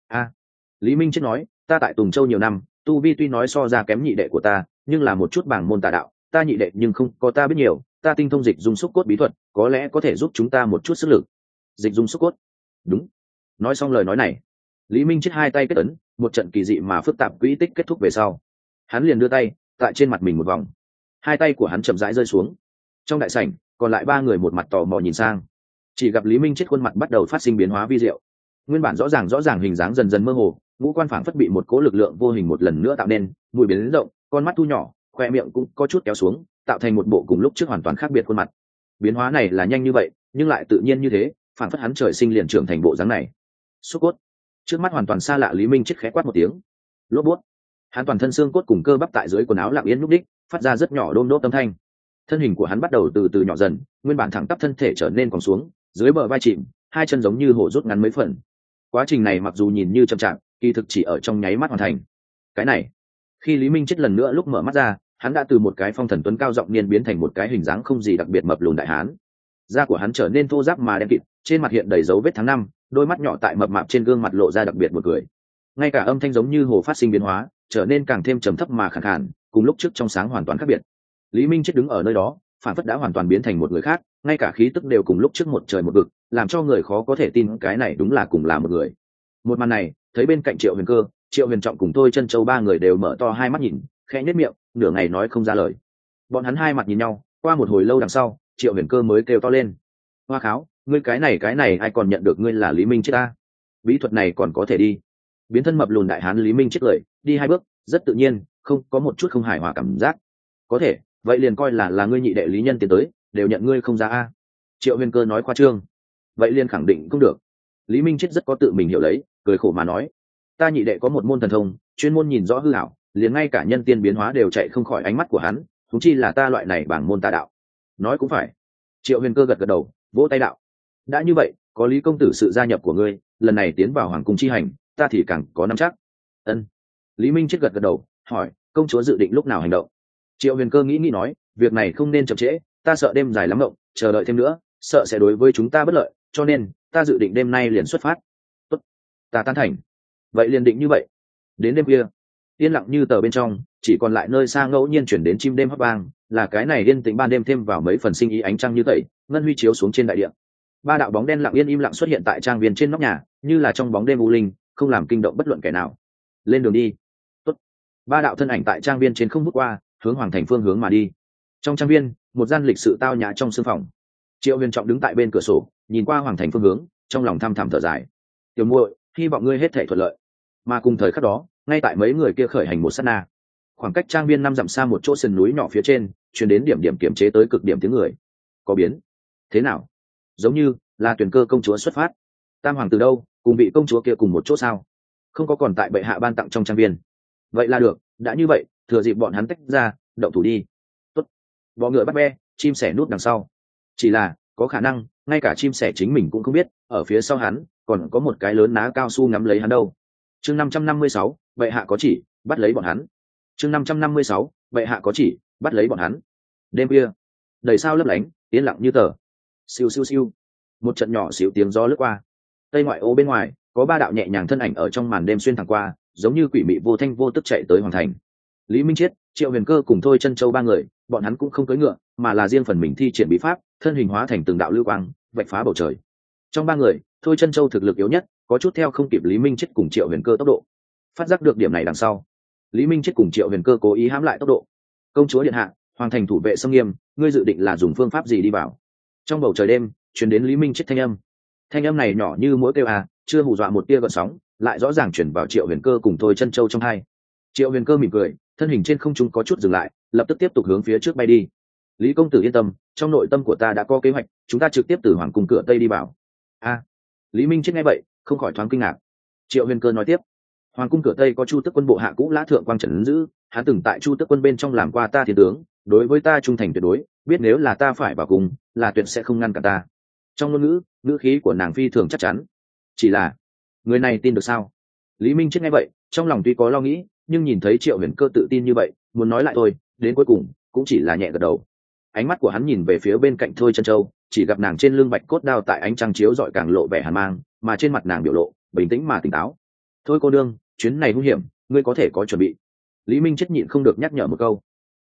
a lý minh chết nói, ta tại tùng châu nhiều năm, tu vi tuy nói so ra kém nhị đệ của ta, nhưng là một chút bảng môn tà đạo, ta nhị đệ nhưng không có ta biết nhiều, ta tinh thông dịch dung xúc cốt bí thuật, có lẽ có thể giúp chúng ta một chút sức lực. Dịch dung xúc cốt? Đúng. Nói xong lời nói này, lý minh chết hai tay kết ấn, một trận kỳ dị mà phức tạp quỹ tích kết thúc về sau. Hắn liền đưa tay, tại trên mặt mình một vòng. Hai tay của hắn chậm rãi rơi xuống. Trong đại sảnh, còn lại ba người một mặt tò mò nhìn sang. Chỉ gặp lý minh chết khuôn mặt bắt đầu phát sinh biến hóa vi diệu nguyên bản rõ ràng rõ ràng hình dáng dần dần mơ hồ, ngũ quan phảng phất bị một cố lực lượng vô hình một lần nữa tạo nên mùi biến lớn rộng, con mắt thu nhỏ, khoe miệng cũng có chút kéo xuống, tạo thành một bộ cùng lúc trước hoàn toàn khác biệt khuôn mặt. Biến hóa này là nhanh như vậy, nhưng lại tự nhiên như thế, phảng phất hắn trời sinh liền trưởng thành bộ dáng này. Xúc cốt. Trước mắt hoàn toàn xa lạ lý minh chết khẽ quát một tiếng. Lốp bút. Hắn toàn thân xương cốt cùng cơ bắp tại dưới quần áo lặng yên núp đích, phát ra rất nhỏ đôm đốt âm thanh. Thân hình của hắn bắt đầu từ từ nhỏ dần, nguyên bản thẳng tắp thân thể trở nên còn xuống, dưới bờ vai chìm, hai chân giống như hổ rút ngắn mấy phần quá trình này mặc dù nhìn như chậm chạp, kỳ thực chỉ ở trong nháy mắt hoàn thành. Cái này, khi lý minh chết lần nữa lúc mở mắt ra, hắn đã từ một cái phong thần tuấn cao giọng niên biến thành một cái hình dáng không gì đặc biệt mập lùn đại hán. Da của hắn trở nên thô ráp mà đen kịt, trên mặt hiện đầy dấu vết tháng năm, đôi mắt nhỏ tại mập mạp trên gương mặt lộ ra đặc biệt một cười. Ngay cả âm thanh giống như hồ phát sinh biến hóa, trở nên càng thêm trầm thấp mà khẳng khản cùng lúc trước trong sáng hoàn toàn khác biệt. Lý minh chết đứng ở nơi đó, phản phất đã hoàn toàn biến thành một người khác, ngay cả khí tức đều cùng lúc trước một trời một vực làm cho người khó có thể tin cái này đúng là cùng là một người. Một màn này, thấy bên cạnh triệu huyền cơ, triệu huyền trọng cùng tôi chân châu ba người đều mở to hai mắt nhìn, khẽ nhất miệng, nửa ngày nói không ra lời. Bọn hắn hai mặt nhìn nhau, qua một hồi lâu đằng sau, triệu huyền cơ mới kêu to lên. Hoa kháo, ngươi cái này cái này, ai còn nhận được ngươi là lý minh chết ta? Bí thuật này còn có thể đi. Biến thân mập lùn đại hán lý minh chết lời, đi hai bước, rất tự nhiên, không, có một chút không hài hòa cảm giác. Có thể, vậy liền coi là là ngươi nhị đệ lý nhân tiến tới, đều nhận ngươi không ra a. Triệu huyền cơ nói khoa trương vậy liền khẳng định cũng được. Lý minh chết rất có tự mình hiểu lấy, cười khổ mà nói, ta nhị đệ có một môn thần thông, chuyên môn nhìn rõ hư hảo liền ngay cả nhân tiên biến hóa đều chạy không khỏi ánh mắt của hắn thúng chi là ta loại này bằng môn tà đạo. Nói cũng phải. Triệu huyền cơ gật gật đầu, vỗ tay đạo, đã như vậy, có lý công tử sự gia nhập của ngươi, lần này tiến vào hoàng cung chi hành, ta thì càng có năm chắc. Ân. Lý minh chết gật gật đầu, hỏi, công chúa dự định lúc nào hành động? Triệu huyền cơ nghĩ nghĩ nói, việc này không nên chậm trễ, ta sợ đêm dài lắm động chờ đợi thêm nữa, sợ sẽ đối với chúng ta bất lợi cho nên, ta dự định đêm nay liền xuất phát. Tốt. ta tan thành. Vậy liền định như vậy. Đến đêm kia, yên lặng như tờ bên trong, chỉ còn lại nơi xa ngẫu nhiên chuyển đến chim đêm hấp vang, là cái này yên tĩnh ban đêm thêm vào mấy phần sinh ý ánh trăng như tẩy, ngân huy chiếu xuống trên đại điện. Ba đạo bóng đen lặng yên im lặng xuất hiện tại trang viên trên nóc nhà, như là trong bóng đêm u linh, không làm kinh động bất luận kẻ nào. Lên đường đi. Tốt. ba đạo thân ảnh tại trang viên trên không bước qua, hướng hoàng thành phương hướng mà đi. Trong trang viên, một gian lịch sự tao nhã trong sương phòng. Triệu huyền trọng đứng tại bên cửa sổ nhìn qua hoàng thành phương hướng, trong lòng thăm thẳm thở dài. Tiểu muội, hy vọng ngươi hết thể thuận lợi. Mà cùng thời khắc đó, ngay tại mấy người kia khởi hành một s á t na. Khoảng cách trang viên năm dặm xa một chỗ sườn núi nhỏ phía trên chuyển đến điểm điểm kiểm chế tới cực điểm tiếng người. Có biến. Thế nào? Giống như là tuyển cơ công chúa xuất phát. Tam hoàng từ đâu, cùng bị công chúa kia cùng một chỗ sao? Không có còn tại bệ hạ ban tặng trong trang viên vậy là được, đã như vậy, thừa dịp bọn hắn tách ra, động thủ đi. Tốt. bọ ngựa bắt be chim sẻ nút đằng sau. Chỉ là có khả năng, ngay cả chim sẻ chính mình cũng không biết, ở phía sau hắn, còn có một cái lớn ná cao su ngắm lấy hắn đâu. Chương năm trăm năm mươi sáu, bệ hạ có chỉ, bắt lấy bọn hắn. Chương năm trăm năm mươi sáu, bệ hạ có chỉ, bắt lấy bọn hắn. Đêm kia đầy sao lấp lánh, yên lặng như tờ. Siêu siêu siêu. Một trận nhỏ xíu tiếng gió lướt qua. Tây ngoại ô bên ngoài, có ba đạo nhẹ nhàng thân ảnh ở trong màn đêm xuyên thẳng qua, giống như quỷ mị vô thanh vô tức chạy tới hoàng thành. Lý minh chiết, triệu huyền cơ cùng thôi chân châu ba người, bọn hắn cũng không cưỡi ngựa, mà là riêng phần mình thi triển bí pháp thân hình hóa thành từng đạo lưu quang, vạch phá bầu trời. Trong ba người, thôi chân châu thực lực yếu nhất, có chút theo không kịp lý minh chết cùng triệu huyền cơ tốc độ. Phát giác được điểm này đằng sau, lý minh chết cùng triệu huyền cơ cố ý hãm lại tốc độ. Công chúa điện hạ, hoàng thành thủ vệ sông nghiêm, ngươi dự định là dùng phương pháp gì đi vào? Trong bầu trời đêm chuyển đến lý minh chết thanh âm. Thanh âm này nhỏ như mỗi kêu à chưa hù dọa một tia gợn sóng, lại rõ ràng chuyển vào triệu huyền cơ cùng thôi chân châu trong hai. Triệu huyền cơ mỉm cười, thân hình trên không trung có chút dừng lại, lập tức tiếp tục hướng phía trước bay đi lý công tử yên tâm, trong nội tâm của ta đã có kế hoạch, chúng ta trực tiếp từ hoàng cung cửa tây đi vào. A, lý minh chết nghe vậy, không khỏi thoáng kinh ngạc. Triệu huyền cơ nói tiếp, hoàng cung cửa tây có chu tức quân bộ hạ cũ lã thượng quang trần ứng dữ hắn từng tại chu tức quân bên trong làm qua ta thiên tướng, đối với ta trung thành tuyệt đối, biết nếu là ta phải vào cùng, là tuyệt sẽ không ngăn cả ta. Trong ngôn ngữ ngữ khí của nàng phi thường chắc chắn. Chỉ là, người này tin được sao? Lý minh chết nghe vậy, trong lòng tuy có lo nghĩ, nhưng nhìn thấy triệu huyền cơ tự tin như vậy, muốn nói lại thôi, đến cuối cùng, cũng chỉ là nhẹ gật đầu ánh mắt của hắn nhìn về phía bên cạnh thôi chân châu, chỉ gặp nàng trên lưng bạch cốt đao tại ánh trăng chiếu dọi càng lộ vẻ hàn mang, mà trên mặt nàng biểu lộ, bình tĩnh mà tỉnh táo. Thôi cô đương chuyến này nguy hiểm, ngươi có thể có chuẩn bị. Lý minh chết nhịn không được nhắc nhở một câu.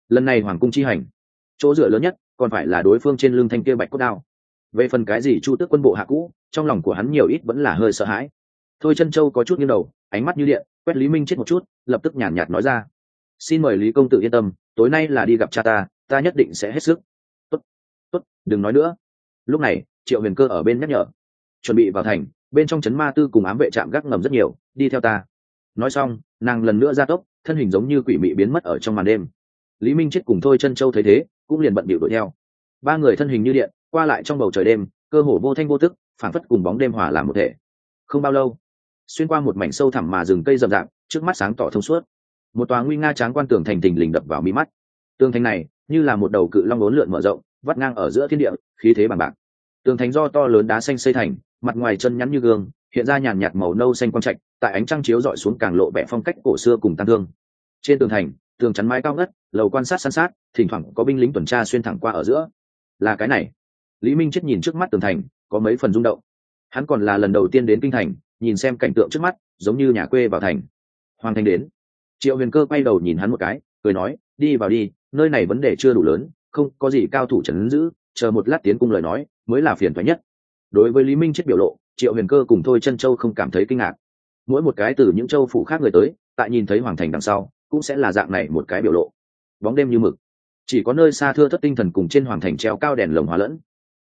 Lần này hoàng cung chi hành, chỗ dựa lớn nhất còn phải là đối phương trên lưng thanh kia bạch cốt đao. Về phần cái gì chu tước quân bộ hạ cũ, trong lòng của hắn nhiều ít vẫn là hơi sợ hãi. Thôi chân châu có chút nghiêng đầu, ánh mắt như điện, quét lý minh chết một chút, lập tức nhàn nhạt nói ra. Xin mời lý công tử yên tâm, tối nay là đi gặp cha ta ta nhất định sẽ hết sức. Tốt tốt, đừng nói nữa. Lúc này, triệu huyền cơ ở bên nhắc nhở. Chuẩn bị vào thành, bên trong trấn ma tư cùng ám vệ trạm gác ngầm rất nhiều, đi theo ta. Nói xong, nàng lần nữa ra tốc, thân hình giống như quỷ mị biến mất ở trong màn đêm. Lý minh chết cùng thôi chân châu thấy thế, cũng liền bận bịu đuổi theo. Ba người thân hình như điện, qua lại trong bầu trời đêm, cơ hồ vô thanh vô tức phản phất cùng bóng đêm hòa làm một thể. Không bao lâu, xuyên qua một mảnh sâu thẳm mà rừng cây rậm rạp, trước mắt sáng tỏ thông suốt. Một tòa nguy nga tráng quan tường thành thình lình đập vào mi mắt. Tường thành này như là một đầu cự long bốn lượn mở rộng, vắt ngang ở giữa thiên địa, khí thế bằng bạc. Tường thành do to lớn đá xanh xây thành, mặt ngoài chân nhắn như gương, hiện ra nhàn nhạt màu nâu xanh quang trạch, tại ánh trăng chiếu dọi xuống càng lộ vẻ phong cách cổ xưa cùng tăng thương. Trên tường thành, tường chắn mái cao ngất, lầu quan sát san sát, thỉnh thoảng có binh lính tuần tra xuyên thẳng qua ở giữa. Là cái này. Lý minh chết nhìn trước mắt tường thành, có mấy phần rung động. Hắn còn là lần đầu tiên đến kinh thành, nhìn xem cảnh tượng trước mắt, giống như nhà quê vào thành. Hoàng thành đến. Triệu huyền cơ quay đầu nhìn hắn một cái, cười nói, đi vào đi nơi này vấn đề chưa đủ lớn, không có gì cao thủ trấn giữ, chờ một lát tiến cung lời nói, mới là phiền thoái nhất. Đối với lý minh chết biểu lộ, triệu huyền cơ cùng thôi chân châu không cảm thấy kinh ngạc. Mỗi một cái từ những châu phủ khác người tới, tại nhìn thấy hoàng thành đằng sau, cũng sẽ là dạng này một cái biểu lộ. Bóng đêm như mực. Chỉ có nơi xa thưa thất tinh thần cùng trên hoàng thành treo cao đèn lồng hóa lẫn.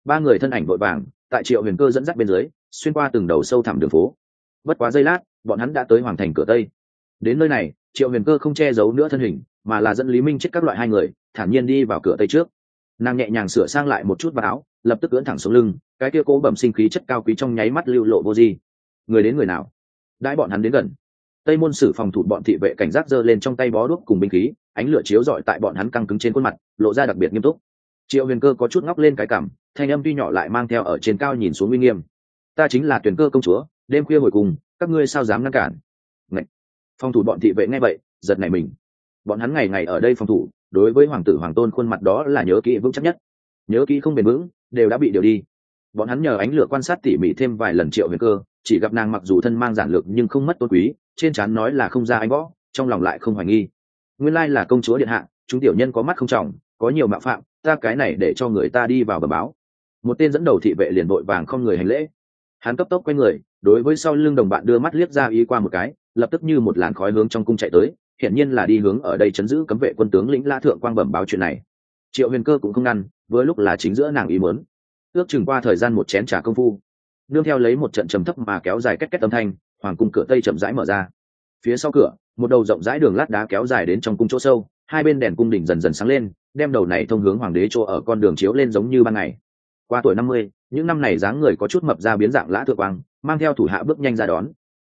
Ba người thân ảnh vội vàng, tại triệu huyền cơ dẫn dắt bên dưới, xuyên qua từng đầu sâu thẳm đường phố. Bất quá giây lát, bọn hắn đã tới hoàng thành cửa tây. Đến nơi này triệu huyền cơ không che giấu nữa thân hình, mà là dẫn lý minh chết các loại hai người, thản nhiên đi vào cửa tây trước. Nàng nhẹ nhàng sửa sang lại một chút vào áo, lập tức ưỡn thẳng xuống lưng, cái kia cố bẩm sinh khí chất cao quý trong nháy mắt lưu lộ vô di. Người đến người nào? Đãi bọn hắn đến gần. Tây môn sử phòng thủ bọn thị vệ cảnh giác giơ lên trong tay bó đuốc cùng binh khí, ánh lửa chiếu rọi tại bọn hắn căng cứng trên khuôn mặt, lộ ra đặc biệt nghiêm túc. Triệu huyền cơ có chút ngóc lên cái cảm, thanh âm tuy nhỏ lại mang theo ở trên cao nhìn xuống uy nghiêm. Ta chính là tuyển cơ công chúa, đêm khuya hồi cùng, các ngươi sao dám ngăn cản? Phòng thủ bọn thị vệ nghe vậy, giật này mình. Bọn hắn ngày ngày ở đây phòng thủ, đối với hoàng tử hoàng tôn khuôn mặt đó là nhớ kỹ vững chắc nhất. Nhớ kỹ không bền vững, đều đã bị điều đi. Bọn hắn nhờ ánh lửa quan sát tỉ mỉ thêm vài lần triệu huyền cơ, chỉ gặp nàng mặc dù thân mang giản lược nhưng không mất tôn quý, trên trán nói là không ra ánh võ, trong lòng lại không hoài nghi. Nguyên lai là công chúa điện hạ, chúng tiểu nhân có mắt không trọng, có nhiều mạo phạm, ta cái này để cho người ta đi vào bờ báo. Một tên dẫn đầu thị vệ liền vội vàng không người hành lễ. Hắn cấp tốc quay người, đối với sau lưng đồng bạn đưa mắt liếc ra ý qua một cái lập tức như một làn khói hướng trong cung chạy tới, hiển nhiên là đi hướng ở đây chấn giữ cấm vệ quân tướng lĩnh la thượng quang bẩm báo chuyện này. Triệu huyền cơ cũng không ngăn với lúc là chính giữa nàng ý muốn. Ước chừng qua thời gian một chén trà công phu, nương theo lấy một trận trầm thấp mà kéo dài cách cách âm thanh, hoàng cung cửa tây chậm rãi mở ra. Phía sau cửa, một đầu rộng rãi đường lát đá kéo dài đến trong cung chỗ sâu, hai bên đèn cung đỉnh dần dần sáng lên, đem đầu này thông hướng hoàng đế chỗ ở con đường chiếu lên giống như ban ngày. Qua tuổi năm mươi, những năm này dáng người có chút mập ra biến dạng lã thượng quang, mang theo thủ hạ bước nhanh ra đón.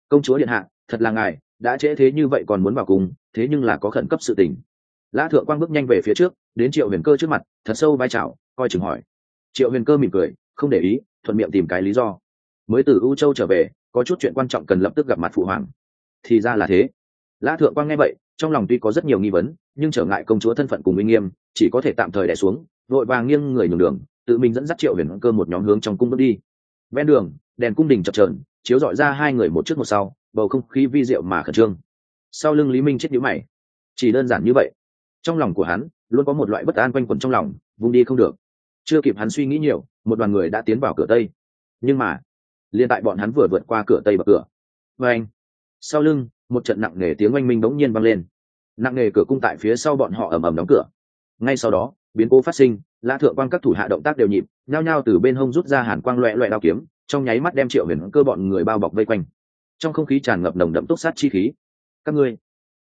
Công chúa điện hạ thật là ngài, đã trễ thế như vậy còn muốn vào cùng, thế nhưng là có khẩn cấp sự tình. Lã thượng quang bước nhanh về phía trước, đến triệu huyền cơ trước mặt, thật sâu vai trào coi chừng hỏi. Triệu huyền cơ mỉm cười, không để ý, thuận miệng tìm cái lý do. Mới từ u châu trở về, có chút chuyện quan trọng cần lập tức gặp mặt phụ hoàng. Thì ra là thế. Lã thượng quang nghe vậy, trong lòng tuy có rất nhiều nghi vấn, nhưng trở ngại công chúa thân phận cùng uy nghiêm, chỉ có thể tạm thời đẻ xuống, vội vàng nghiêng người nhường đường, tự mình dẫn dắt triệu huyền cơ một nhóm hướng trong cung bước đi. Ven đường, đèn cung đình chập trờn chiếu dọi ra hai người một trước một sau bầu không khí vi diệu mà khẩn trương. Sau lưng lý minh chết nhíu mày. Chỉ đơn giản như vậy, trong lòng của hắn luôn có một loại bất an quanh quẩn trong lòng vùng đi không được. Chưa kịp hắn suy nghĩ nhiều, một đoàn người đã tiến vào cửa tây. Nhưng mà, liền tại bọn hắn vừa vượt qua cửa tây bậc cửa. Và anh, sau lưng, một trận nặng nề tiếng oanh minh bỗng nhiên vang lên. Nặng nề cửa cung tại phía sau bọn họ ầm ầm đóng cửa. Ngay sau đó, biến cố phát sinh, lã thượng quan các thủ hạ động tác đều nhịp, nhao nhao từ bên hông rút ra hàn quang loẹ loẹ đao kiếm, trong nháy mắt đem triệu huyền cơ bọn người bao bọc vây quanh trong không khí tràn ngập nồng đậm túc sát chi khí. Các ngươi,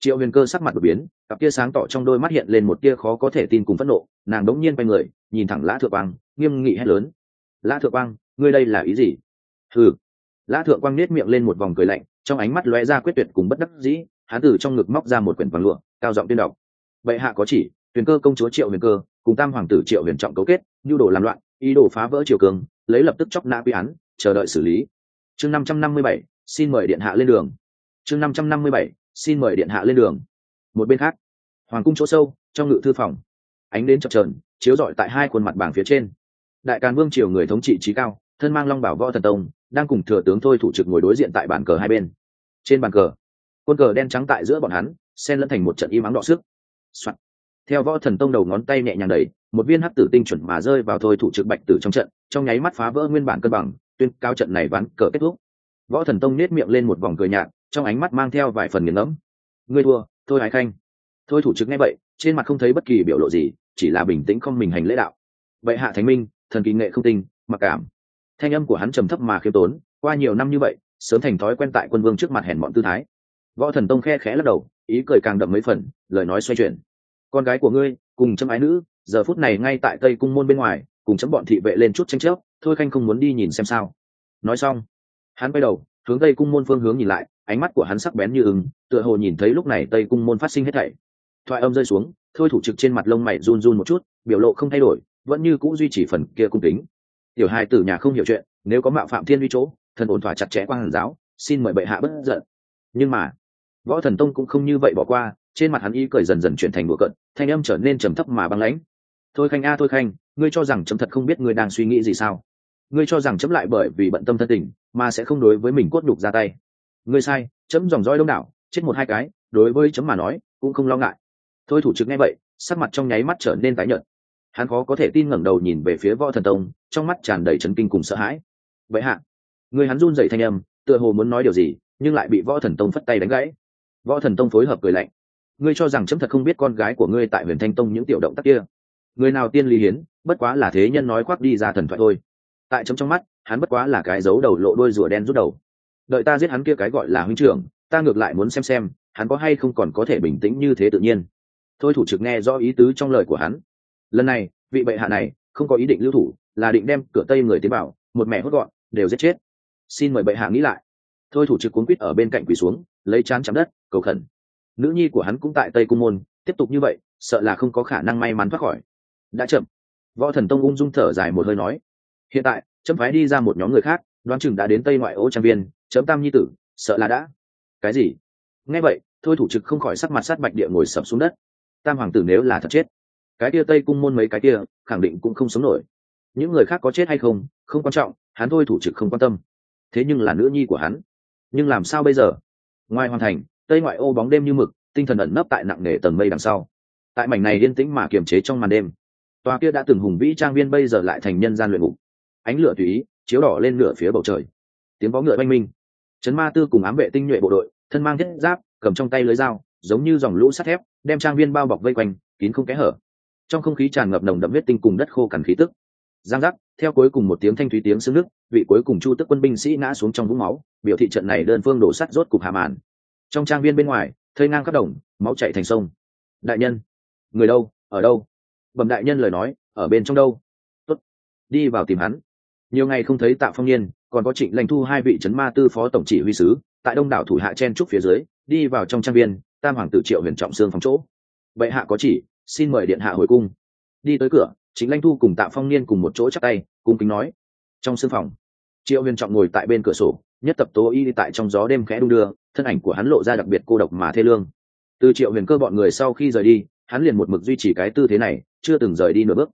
triệu huyền cơ sắc mặt đột biến, cặp kia sáng tỏ trong đôi mắt hiện lên một tia khó có thể tin cùng phẫn nộ, nàng đống nhiên quay người, nhìn thẳng lã thượng quang, nghiêm nghị hét lớn. Lã thượng quang, ngươi đây là ý gì? Ừ lã thượng quang nết miệng lên một vòng cười lạnh, trong ánh mắt lóe ra quyết tuyệt cùng bất đắc dĩ hán tử trong ngực móc ra một quyển vàng lụa, cao giọng tuyên đọc. Vậy hạ có chỉ, huyền cơ công chúa triệu huyền cơ, cùng tam hoàng tử triệu huyền trọng cấu kết, nhu đồ làm loạn, ý đồ phá vỡ triều cường, lấy lập tức chóc nã quy án, chờ đợi xử lý. Chương năm trăm năm mươi bảy xin mời điện hạ lên đường. Chương năm trăm năm mươi bảy, xin mời điện hạ lên đường. Một bên khác, hoàng cung chỗ sâu, trong ngự thư phòng, ánh đến chập trờn chiếu rọi tại hai khuôn mặt bảng phía trên. Đại càn vương triều người thống trị trí cao, thân mang long bảo võ thần tông, đang cùng thừa tướng thôi thủ trực ngồi đối diện tại bàn cờ hai bên. Trên bàn cờ, quân cờ đen trắng tại giữa bọn hắn, xen lẫn thành một trận im ắng đọ sức、Soạn. theo võ thần tông đầu ngón tay nhẹ nhàng đẩy, một viên hắc tử tinh chuẩn mà rơi vào thôi thủ trực bạch tử trong trận, trong nháy mắt phá vỡ nguyên bản cân bằng, tuyên cao trận này ván cờ kết thúc võ thần tông nết miệng lên một vòng cười nhạt, trong ánh mắt mang theo vài phần nghiền ngẫm. Ngươi thua, thôi ái khanh. Thôi thủ trực nghe vậy, trên mặt không thấy bất kỳ biểu lộ gì, chỉ là bình tĩnh không mình hành lễ đạo. Vậy hạ thánh minh, thần kỳ nghệ không tinh, mặc cảm. Thanh âm của hắn trầm thấp mà khiêm tốn, qua nhiều năm như vậy, sớm thành thói quen tại quân vương trước mặt hèn bọn tư thái. Võ thần tông khe khẽ lắc đầu, ý cười càng đậm mấy phần, lời nói xoay chuyển. Con gái của ngươi, cùng chấm ái nữ, giờ phút này ngay tại tây cung môn bên ngoài, cùng chấm bọn thị vệ lên chút tranh chấp, thôi khanh không muốn đi nhìn xem sao. Nói xong hắn quay đầu, hướng tây cung môn phương hướng nhìn lại, ánh mắt của hắn sắc bén như ưng, tựa hồ nhìn thấy lúc này tây cung môn phát sinh hết thảy. Thoại âm rơi xuống, thôi thủ trực trên mặt lông mày run run một chút, biểu lộ không thay đổi, vẫn như c ũ duy trì phần kia cung kính. Tiểu hai tử nhà không hiểu chuyện, nếu có mạo phạm thiên vi chỗ, thần ổn thỏa chặt chẽ qua hàn giáo, xin mời bệ hạ bất giận. Nhưng mà, võ thần tông cũng không như vậy bỏ qua, trên mặt hắn y cười dần dần chuyển thành bụa cận thanh âm trở nên trầm thấp mà băng lãnh. Thôi khanh a, thôi khanh, ngươi cho rằng chấm thật không biết ngươi đang suy nghĩ gì sao? Ngươi cho rằng chấm lại bởi vì bận tâm thân tình mà sẽ không đối với mình cốt đục ra tay. Ngươi sai, chấm dòng dõi đông đảo, chết một hai cái, đối với chấm mà nói, cũng không lo ngại. Thôi thủ trực nghe vậy, sắc mặt trong nháy mắt trở nên tái nhợt. Hắn khó có thể tin ngẩng đầu nhìn về phía võ thần tông, trong mắt tràn đầy chấn kinh cùng sợ hãi. Vậy hạ. Người hắn run dậy thanh âm, tựa hồ muốn nói điều gì, nhưng lại bị võ thần tông phất tay đánh gãy. Võ thần tông phối hợp cười lạnh. Ngươi cho rằng chấm thật không biết con gái của ngươi tại huyền thanh tông những tiểu động tác kia? Người nào tiên lý hiến, bất quá là thế nhân nói khoác đi ra thần thoại thôi. Tại chấm trong mắt hắn bất quá là cái dấu đầu lộ đôi rùa đen rút đầu. Đợi ta giết hắn kia cái gọi là huynh trưởng, ta ngược lại muốn xem xem, hắn có hay không còn có thể bình tĩnh như thế tự nhiên. Thôi thủ trực nghe rõ ý tứ trong lời của hắn. Lần này, vị bệ hạ này không có ý định lưu thủ, là định đem cửa tây người tiến bảo một mẹ hốt gọn, đều giết chết. Xin mời bệ hạ nghĩ lại. Thôi thủ trực cuốn quýt ở bên cạnh quỳ xuống, lấy chán chạm đất, cầu khẩn. Nữ nhi của hắn cũng tại tây cung môn, tiếp tục như vậy, sợ là không có khả năng may mắn thoát khỏi. Đã chậm. Võ thần tông ung dung thở dài một hơi nói. Hiện tại chấm phái đi ra một nhóm người khác, đoán chừng đã đến tây ngoại ô trang viên, chấm tam nhi tử, sợ là đã. Cái gì? Nghe vậy, thôi thủ trực không khỏi sắc mặt sát bạch địa ngồi sập xuống đất. Tam hoàng tử nếu là thật chết, cái kia tây cung môn mấy cái kia, khẳng định cũng không sống nổi. Những người khác có chết hay không không quan trọng, hắn thôi thủ trực không quan tâm. Thế nhưng là nữ nhi của hắn. Nhưng làm sao bây giờ? Ngoài hoàn thành, tây ngoại ô bóng đêm như mực, tinh thần ẩn nấp tại nặng nề tầng mây đằng sau. Tại mảnh này yên tĩnh mà kiềm chế trong màn đêm, tòa kia đã từng hùng vĩ trang viên bây giờ lại thành nhân gian luyện ngục ánh lửa tùy ý, chiếu đỏ lên nửa phía bầu trời. Tiếng vó ngựa oanh minh. Trấn ma tư cùng ám vệ tinh nhuệ bộ đội, thân mang thiết giáp, cầm trong tay lưới dao, giống như dòng lũ sắt thép, đem trang viên bao bọc vây quanh, kín không kẽ hở. Trong không khí tràn ngập nồng đậm huyết tinh cùng đất khô cằn khí tức. Giang giác, theo cuối cùng một tiếng thanh thúy tiếng xương nước, vị cuối cùng chu tức quân binh sĩ ngã xuống trong vũng máu, biểu thị trận này đơn phương đổ sắt rốt cục hạ màn. Trong trang viên bên ngoài thơi ngang các đồng, máu chạy thành sông. Đại nhân, người đâu, ở đâu? Bẩm đại nhân lời nói, ở bên trong đâu? Tốt. đi vào tìm hắn nhiều ngày không thấy tạ phong niên còn có trịnh Lanh thu hai vị trấn ma tư phó tổng chỉ huy sứ, tại đông đảo thủ hạ chen trúc phía dưới, đi vào trong trang viên, tam hoàng tử triệu huyền trọng xương phòng chỗ. Bệ hạ có chỉ, xin mời điện hạ hồi cung. Đi tới cửa chính Lanh thu cùng tạ phong niên cùng một chỗ chắc tay, cung kính nói. Trong sương phòng, triệu huyền trọng ngồi tại bên cửa sổ, nhất tập tố y đi tại trong gió đêm khẽ đung đưa, thân ảnh của hắn lộ ra đặc biệt cô độc mà thê lương. Từ triệu huyền cơ bọn người sau khi rời đi, hắn liền một mực duy trì cái tư thế này, chưa từng rời đi nửa bước.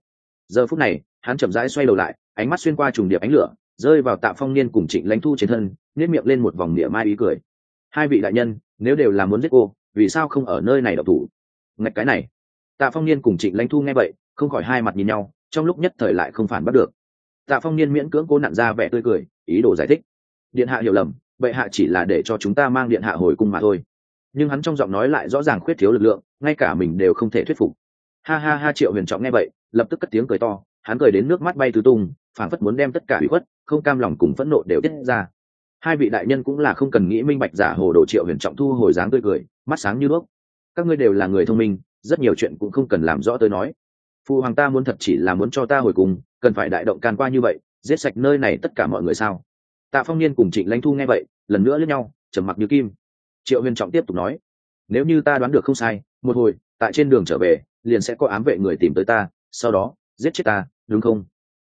Giờ phút này, hắn chậm rãi xoay đầu lại ánh mắt xuyên qua trùng điệp ánh lửa, rơi vào tạ phong niên cùng trịnh lãnh thu trên thân nếp miệng lên một vòng địa mai ý cười. Hai vị đại nhân, nếu đều là muốn giết cô, vì sao không ở nơi này độc thủ? Ngạch cái này. Tạ phong niên cùng trịnh lãnh thu nghe vậy, không khỏi hai mặt nhìn nhau, trong lúc nhất thời lại không phản bắt được. Tạ phong niên miễn cưỡng cố nặn ra vẻ tươi cười, ý đồ giải thích. Điện hạ hiểu lầm, bệ hạ chỉ là để cho chúng ta mang điện hạ hồi cung mà thôi. Nhưng hắn trong giọng nói lại rõ ràng khuyết thiếu lực lượng, ngay cả mình đều không thể thuyết phục. Ha ha ha, triệu huyền trọng nghe vậy, lập tức cất tiếng cười to, hắn cười đến nước mắt bay tứ tung phản phất muốn đem tất cả ủy khuất, không cam lòng cùng phẫn nộ đều tiết ra. Hai vị đại nhân cũng là không cần nghĩ minh bạch giả hồ đồ triệu huyền trọng thu hồi dáng tươi cười, mắt sáng như đuốc. Các ngươi đều là người thông minh, rất nhiều chuyện cũng không cần làm rõ tôi nói. Phụ hoàng ta muốn thật chỉ là muốn cho ta hồi cùng, cần phải đại động can qua như vậy, giết sạch nơi này tất cả mọi người sao? Tạ phong niên cùng trịnh lãnh thu nghe vậy, lần nữa lẫn nhau, trầm mặc như kim. Triệu huyền trọng tiếp tục nói, nếu như ta đoán được không sai, một hồi, tại trên đường trở về, liền sẽ có ám vệ người tìm tới ta, sau đó, giết chết ta, đúng không?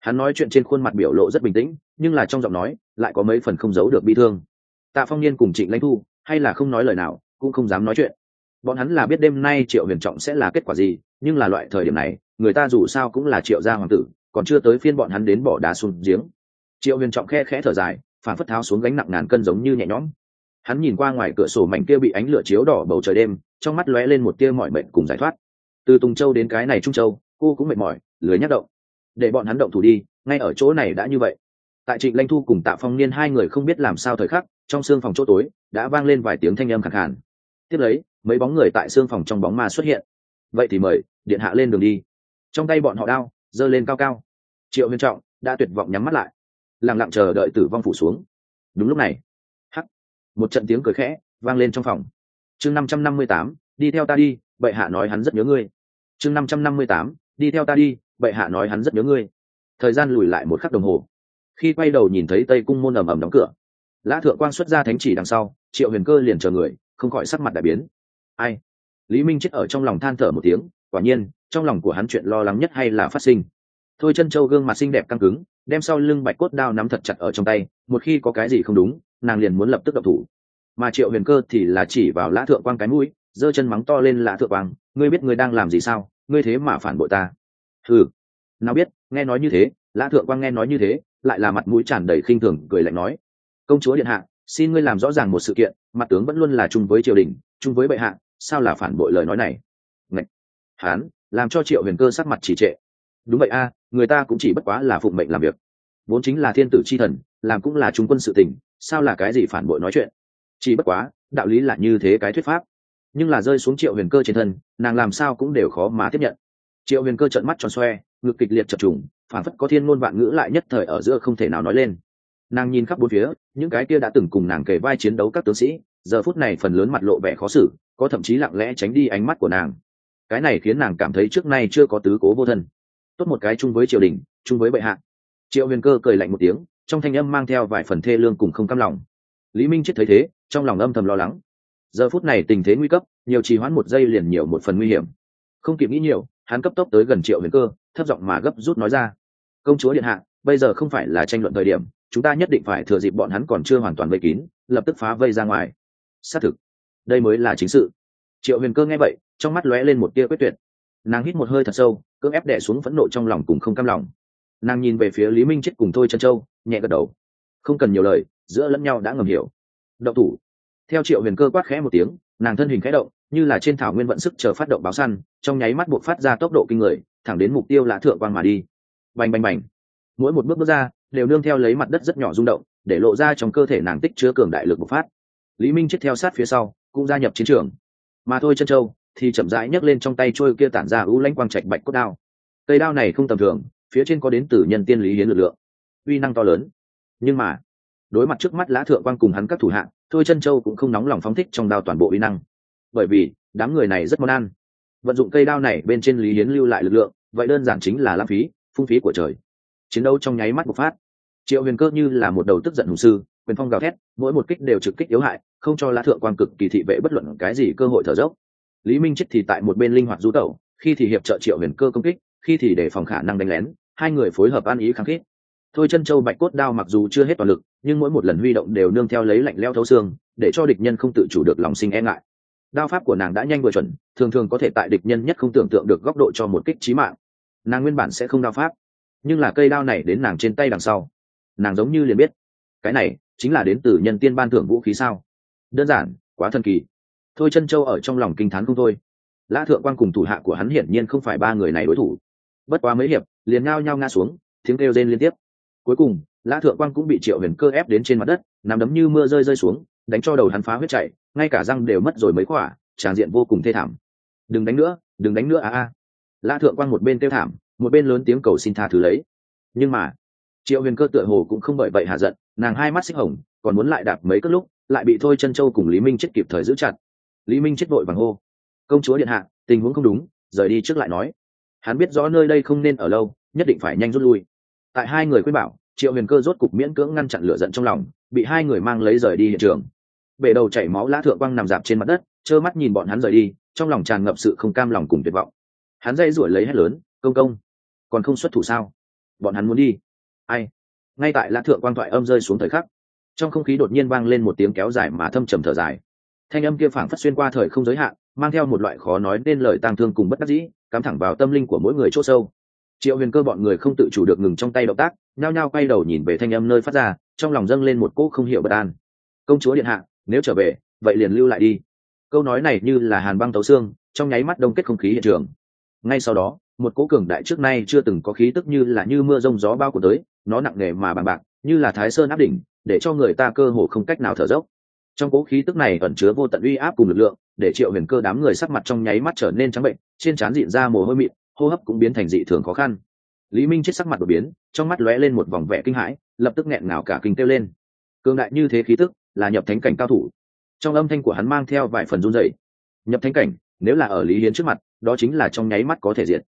Hắn nói chuyện trên khuôn mặt biểu lộ rất bình tĩnh, nhưng là trong giọng nói lại có mấy phần không giấu được bi thương. Tạ phong niên cùng trịnh lãnh thu, hay là không nói lời nào, cũng không dám nói chuyện. Bọn hắn là biết đêm nay triệu huyền trọng sẽ là kết quả gì, nhưng là loại thời điểm này, người ta dù sao cũng là triệu gia hoàng tử, còn chưa tới phiên bọn hắn đến bỏ đá xuống giếng. Triệu huyền trọng khe khẽ thở dài, phản phất tháo xuống gánh nặng ngàn cân giống như nhẹ nhõm. Hắn nhìn qua ngoài cửa sổ mảnh kia bị ánh lửa chiếu đỏ bầu trời đêm, trong mắt lóe lên một tia mọi mệnh cùng giải thoát. Từ tùng châu đến cái này trung châu, cô cũng mệt mỏi, lười nhắc động để bọn hắn động thủ đi, ngay ở chỗ này đã như vậy. Tại trịnh lanh thu cùng tạ phong niên hai người không biết làm sao thời khắc, trong xương phòng chỗ tối, đã vang lên vài tiếng thanh âm khẳng hẳn tiếp lấy, mấy bóng người tại xương phòng trong bóng ma xuất hiện. Vậy thì mời, điện hạ lên đường đi. Trong tay bọn họ đao, giơ lên cao cao. Triệu huyền trọng đã tuyệt vọng nhắm mắt lại. Lẳng lặng chờ đợi tử vong phủ xuống. Đúng lúc này, hắc, một trận tiếng cười khẽ vang lên trong phòng. Chương năm trăm năm mươi tám, đi theo ta đi, bệ hạ nói hắn rất nhớ ngươi. Chương năm trăm năm mươi tám đi theo ta đi, bệ hạ nói hắn rất nhớ ngươi. Thời gian lùi lại một khắc đồng hồ. Khi quay đầu nhìn thấy tây cung môn ầm ầm đóng cửa, lã thượng quang xuất ra thánh chỉ đằng sau, triệu huyền cơ liền chờ người, không khỏi sắc mặt đại biến. Ai? Lý minh chết ở trong lòng than thở một tiếng, quả nhiên, trong lòng của hắn chuyện lo lắng nhất hay là phát sinh. Thôi chân châu gương mặt xinh đẹp căng cứng, đem sau lưng bạch cốt đao nắm thật chặt ở trong tay, một khi có cái gì không đúng, nàng liền muốn lập tức đập thủ. Mà triệu huyền cơ thì là chỉ vào lã thượng quang cái mũi, giơ chân mắng to lên lã thượng quang, ngươi biết ngươi đang làm gì sao? Ngươi thế mà phản bội ta. Ừ nào biết, nghe nói như thế, lã thượng quang nghe nói như thế, lại là mặt mũi tràn đầy khinh thường, cười lạnh nói. Công chúa điện hạ, xin ngươi làm rõ ràng một sự kiện, mặt tướng vẫn luôn là chung với triều đình, chung với bệ hạ, sao là phản bội lời nói này? Ngạch! hán, làm cho triệu huyền cơ sắc mặt chỉ trệ. Đúng vậy a, người ta cũng chỉ bất quá là phụng mệnh làm việc. Vốn chính là thiên tử c h i thần, làm cũng là trung quân sự tình, sao là cái gì phản bội nói chuyện? Chỉ bất quá, đạo lý là như thế cái thuyết pháp nhưng là rơi xuống triệu huyền cơ trên thân, nàng làm sao cũng đều khó mà tiếp nhận. Triệu huyền cơ trận mắt tròn xoe, ngực kịch liệt chập trùng phản phất có thiên ngôn vạn ngữ lại nhất thời ở giữa không thể nào nói lên. Nàng nhìn khắp bốn phía, những cái kia đã từng cùng nàng kề vai chiến đấu các tướng sĩ, giờ phút này phần lớn mặt lộ vẻ khó xử, có thậm chí lặng lẽ tránh đi ánh mắt của nàng. Cái này khiến nàng cảm thấy trước nay chưa có tứ cố vô thân. Tốt một cái chung với triều đình, chung với bệ hạ. Triệu huyền cơ cười lạnh một tiếng, trong thanh âm mang theo vài phần thê lương cùng không cam lòng. Lý minh chết thấy thế, trong lòng âm thầm lo lắng giờ phút này tình thế nguy cấp, nhiều trì hoãn một giây liền nhiều một phần nguy hiểm. Không kịp nghĩ nhiều, hắn cấp tốc tới gần triệu huyền cơ, thấp giọng mà gấp rút nói ra. Công chúa điện hạ, bây giờ không phải là tranh luận thời điểm, chúng ta nhất định phải thừa dịp bọn hắn còn chưa hoàn toàn vây kín, lập tức phá vây ra ngoài. Xác thực, đây mới là chính sự. Triệu huyền cơ nghe vậy, trong mắt lóe lên một tia quyết tuyệt. Nàng hít một hơi thật sâu, cưỡng ép đẻ xuống phẫn nộ trong lòng cùng không cam lòng. Nàng nhìn về phía lý minh chết cùng thôi chân châu, nhẹ gật đầu. Không cần nhiều lời, giữa lẫn nhau đã ngầm hiểu. Động thủ theo triệu huyền cơ quát khẽ một tiếng, nàng thân hình khẽ động, như là trên thảo nguyên vận sức chờ phát động báo săn, trong nháy mắt buộc phát ra tốc độ kinh người, thẳng đến mục tiêu lã thượng quan mà đi. Bành bành bành. Mỗi một bước bước ra, đều nương theo lấy mặt đất rất nhỏ rung động, để lộ ra trong cơ thể nàng tích chứa cường đại lực bộc phát. Lý minh chết theo sát phía sau, cũng gia nhập chiến trường. Mà thôi chân châu, thì chậm rãi nhấc lên trong tay trôi kia tản ra ưu lãnh quang trạch bạch cốt đao. Cây đao này không tầm thường, phía trên có đến từ nhân tiên lý hiến lực lượng. Uy năng to lớn. Nhưng mà đối mặt trước mắt lã thượng quang cùng hắn các thủ hạ, thôi chân châu cũng không nóng lòng phóng thích trong đao toàn bộ uy năng. Bởi vì đám người này rất món ăn. Vận dụng cây đao này bên trên lý hiến lưu lại lực lượng vậy đơn giản chính là lãng phí phung phí của trời. Chiến đấu trong nháy mắt bộc phát. Triệu huyền cơ như là một đầu tức giận hùng sư quyền phong gào thét mỗi một kích đều trực kích yếu hại không cho lã thượng quang cực kỳ thị vệ bất luận cái gì cơ hội thở dốc. Lý minh chết thì tại một bên linh hoạt du tẩu khi thì hiệp trợ triệu huyền cơ công kích khi thì để phòng khả năng đánh lén hai người phối hợp ăn ý kháng khít. Thôi chân châu bạch cốt đao mặc dù chưa hết toàn lực nhưng mỗi một lần huy động đều nương theo lấy lạnh leo thấu xương, để cho địch nhân không tự chủ được lòng sinh e ngại. Đao pháp của nàng đã nhanh vừa chuẩn, thường thường có thể tại địch nhân nhất không tưởng tượng được góc độ cho một kích trí mạng. Nàng nguyên bản sẽ không đao pháp, nhưng là cây đao này đến nàng trên tay đằng sau. Nàng giống như liền biết, cái này chính là đến từ nhân tiên ban thưởng vũ khí sao? Đơn giản, quá thần kỳ. Thôi chân châu ở trong lòng kinh t h á n không thôi. Lã thượng quan cùng thủ hạ của hắn hiển nhiên không phải ba người này đối thủ. Bất quá mấy hiệp, liền ngao nhau nga xuống, tiếng kêu rên liên tiếp. Cuối cùng lã thượng quan cũng bị triệu huyền cơ ép đến trên mặt đất nằm đấm như mưa rơi rơi xuống đánh cho đầu hắn phá huyết chạy ngay cả răng đều mất rồi mấy quả, tràng diện vô cùng thê thảm. Đừng đánh nữa đừng đánh nữa à a. Lã thượng quan một bên kêu thảm một bên lớn tiếng cầu xin tha thứ lấy. Nhưng mà triệu huyền cơ tựa hồ cũng không bởi vậy hạ giận nàng hai mắt xích hồng còn muốn lại đạp mấy cất lúc lại bị thôi chân châu cùng lý minh chết kịp thời giữ chặt. Lý minh chết vội vàng hô công chúa điện hạ tình huống không đúng rời đi trước lại nói. Hắn biết rõ nơi đây không nên ở lâu nhất định phải nhanh rút lui. Tại hai người khuyên bảo triệu huyền cơ rốt cục miễn cưỡng ngăn chặn lửa giận trong lòng, bị hai người mang lấy rời đi hiện trường. Bể đầu chảy máu lã thượng quang nằm dạp trên mặt đất, trơ mắt nhìn bọn hắn rời đi, trong lòng tràn ngập sự không cam lòng cùng tuyệt vọng. Hắn dây rủi lấy hét lớn, công công, còn không xuất thủ sao? Bọn hắn muốn đi. Ai? Ngay tại lã thượng quang thoại âm rơi xuống thời khắc, trong không khí đột nhiên vang lên một tiếng kéo dài mà thâm trầm thở dài. Thanh âm kia phảng phất xuyên qua thời không giới hạn, mang theo một loại khó nói nên lời tang thương cùng bất đắc dĩ, cắm thẳng vào tâm linh của mỗi người chỗ sâu triệu huyền cơ bọn người không tự chủ được ngừng trong tay động tác, nhao nhao quay đầu nhìn về thanh âm nơi phát ra, trong lòng dâng lên một cỗ không hiểu bất an. Công chúa điện hạ, nếu trở về, vậy liền lưu lại đi. Câu nói này như là hàn băng tấu xương, trong nháy mắt đông kết không khí hiện trường. Ngay sau đó, một cỗ cường đại trước nay chưa từng có khí tức như là như mưa rông gió bao của tới, nó nặng nề mà bằng bạc, như là thái sơn áp đỉnh, để cho người ta cơ hồ không cách nào thở dốc. Trong cỗ khí tức này ẩn chứa vô tận uy áp cùng lực lượng, để triệu huyền cơ đám người sắc mặt trong nháy mắt trở nên trắng bệnh, trên trán dịn ra mồ hôi mịn hô hấp cũng biến thành dị thường khó khăn. Lý minh chết sắc mặt đột biến, trong mắt lóe lên một vòng vẻ kinh hãi, lập tức nghẹn ngào cả kinh kêu lên. Cường đại như thế khí tức là nhập thánh cảnh cao thủ. Trong âm thanh của hắn mang theo vài phần run rẩy. nhập thánh cảnh, nếu là ở lý hiến trước mặt, đó chính là trong nháy mắt có thể diệt.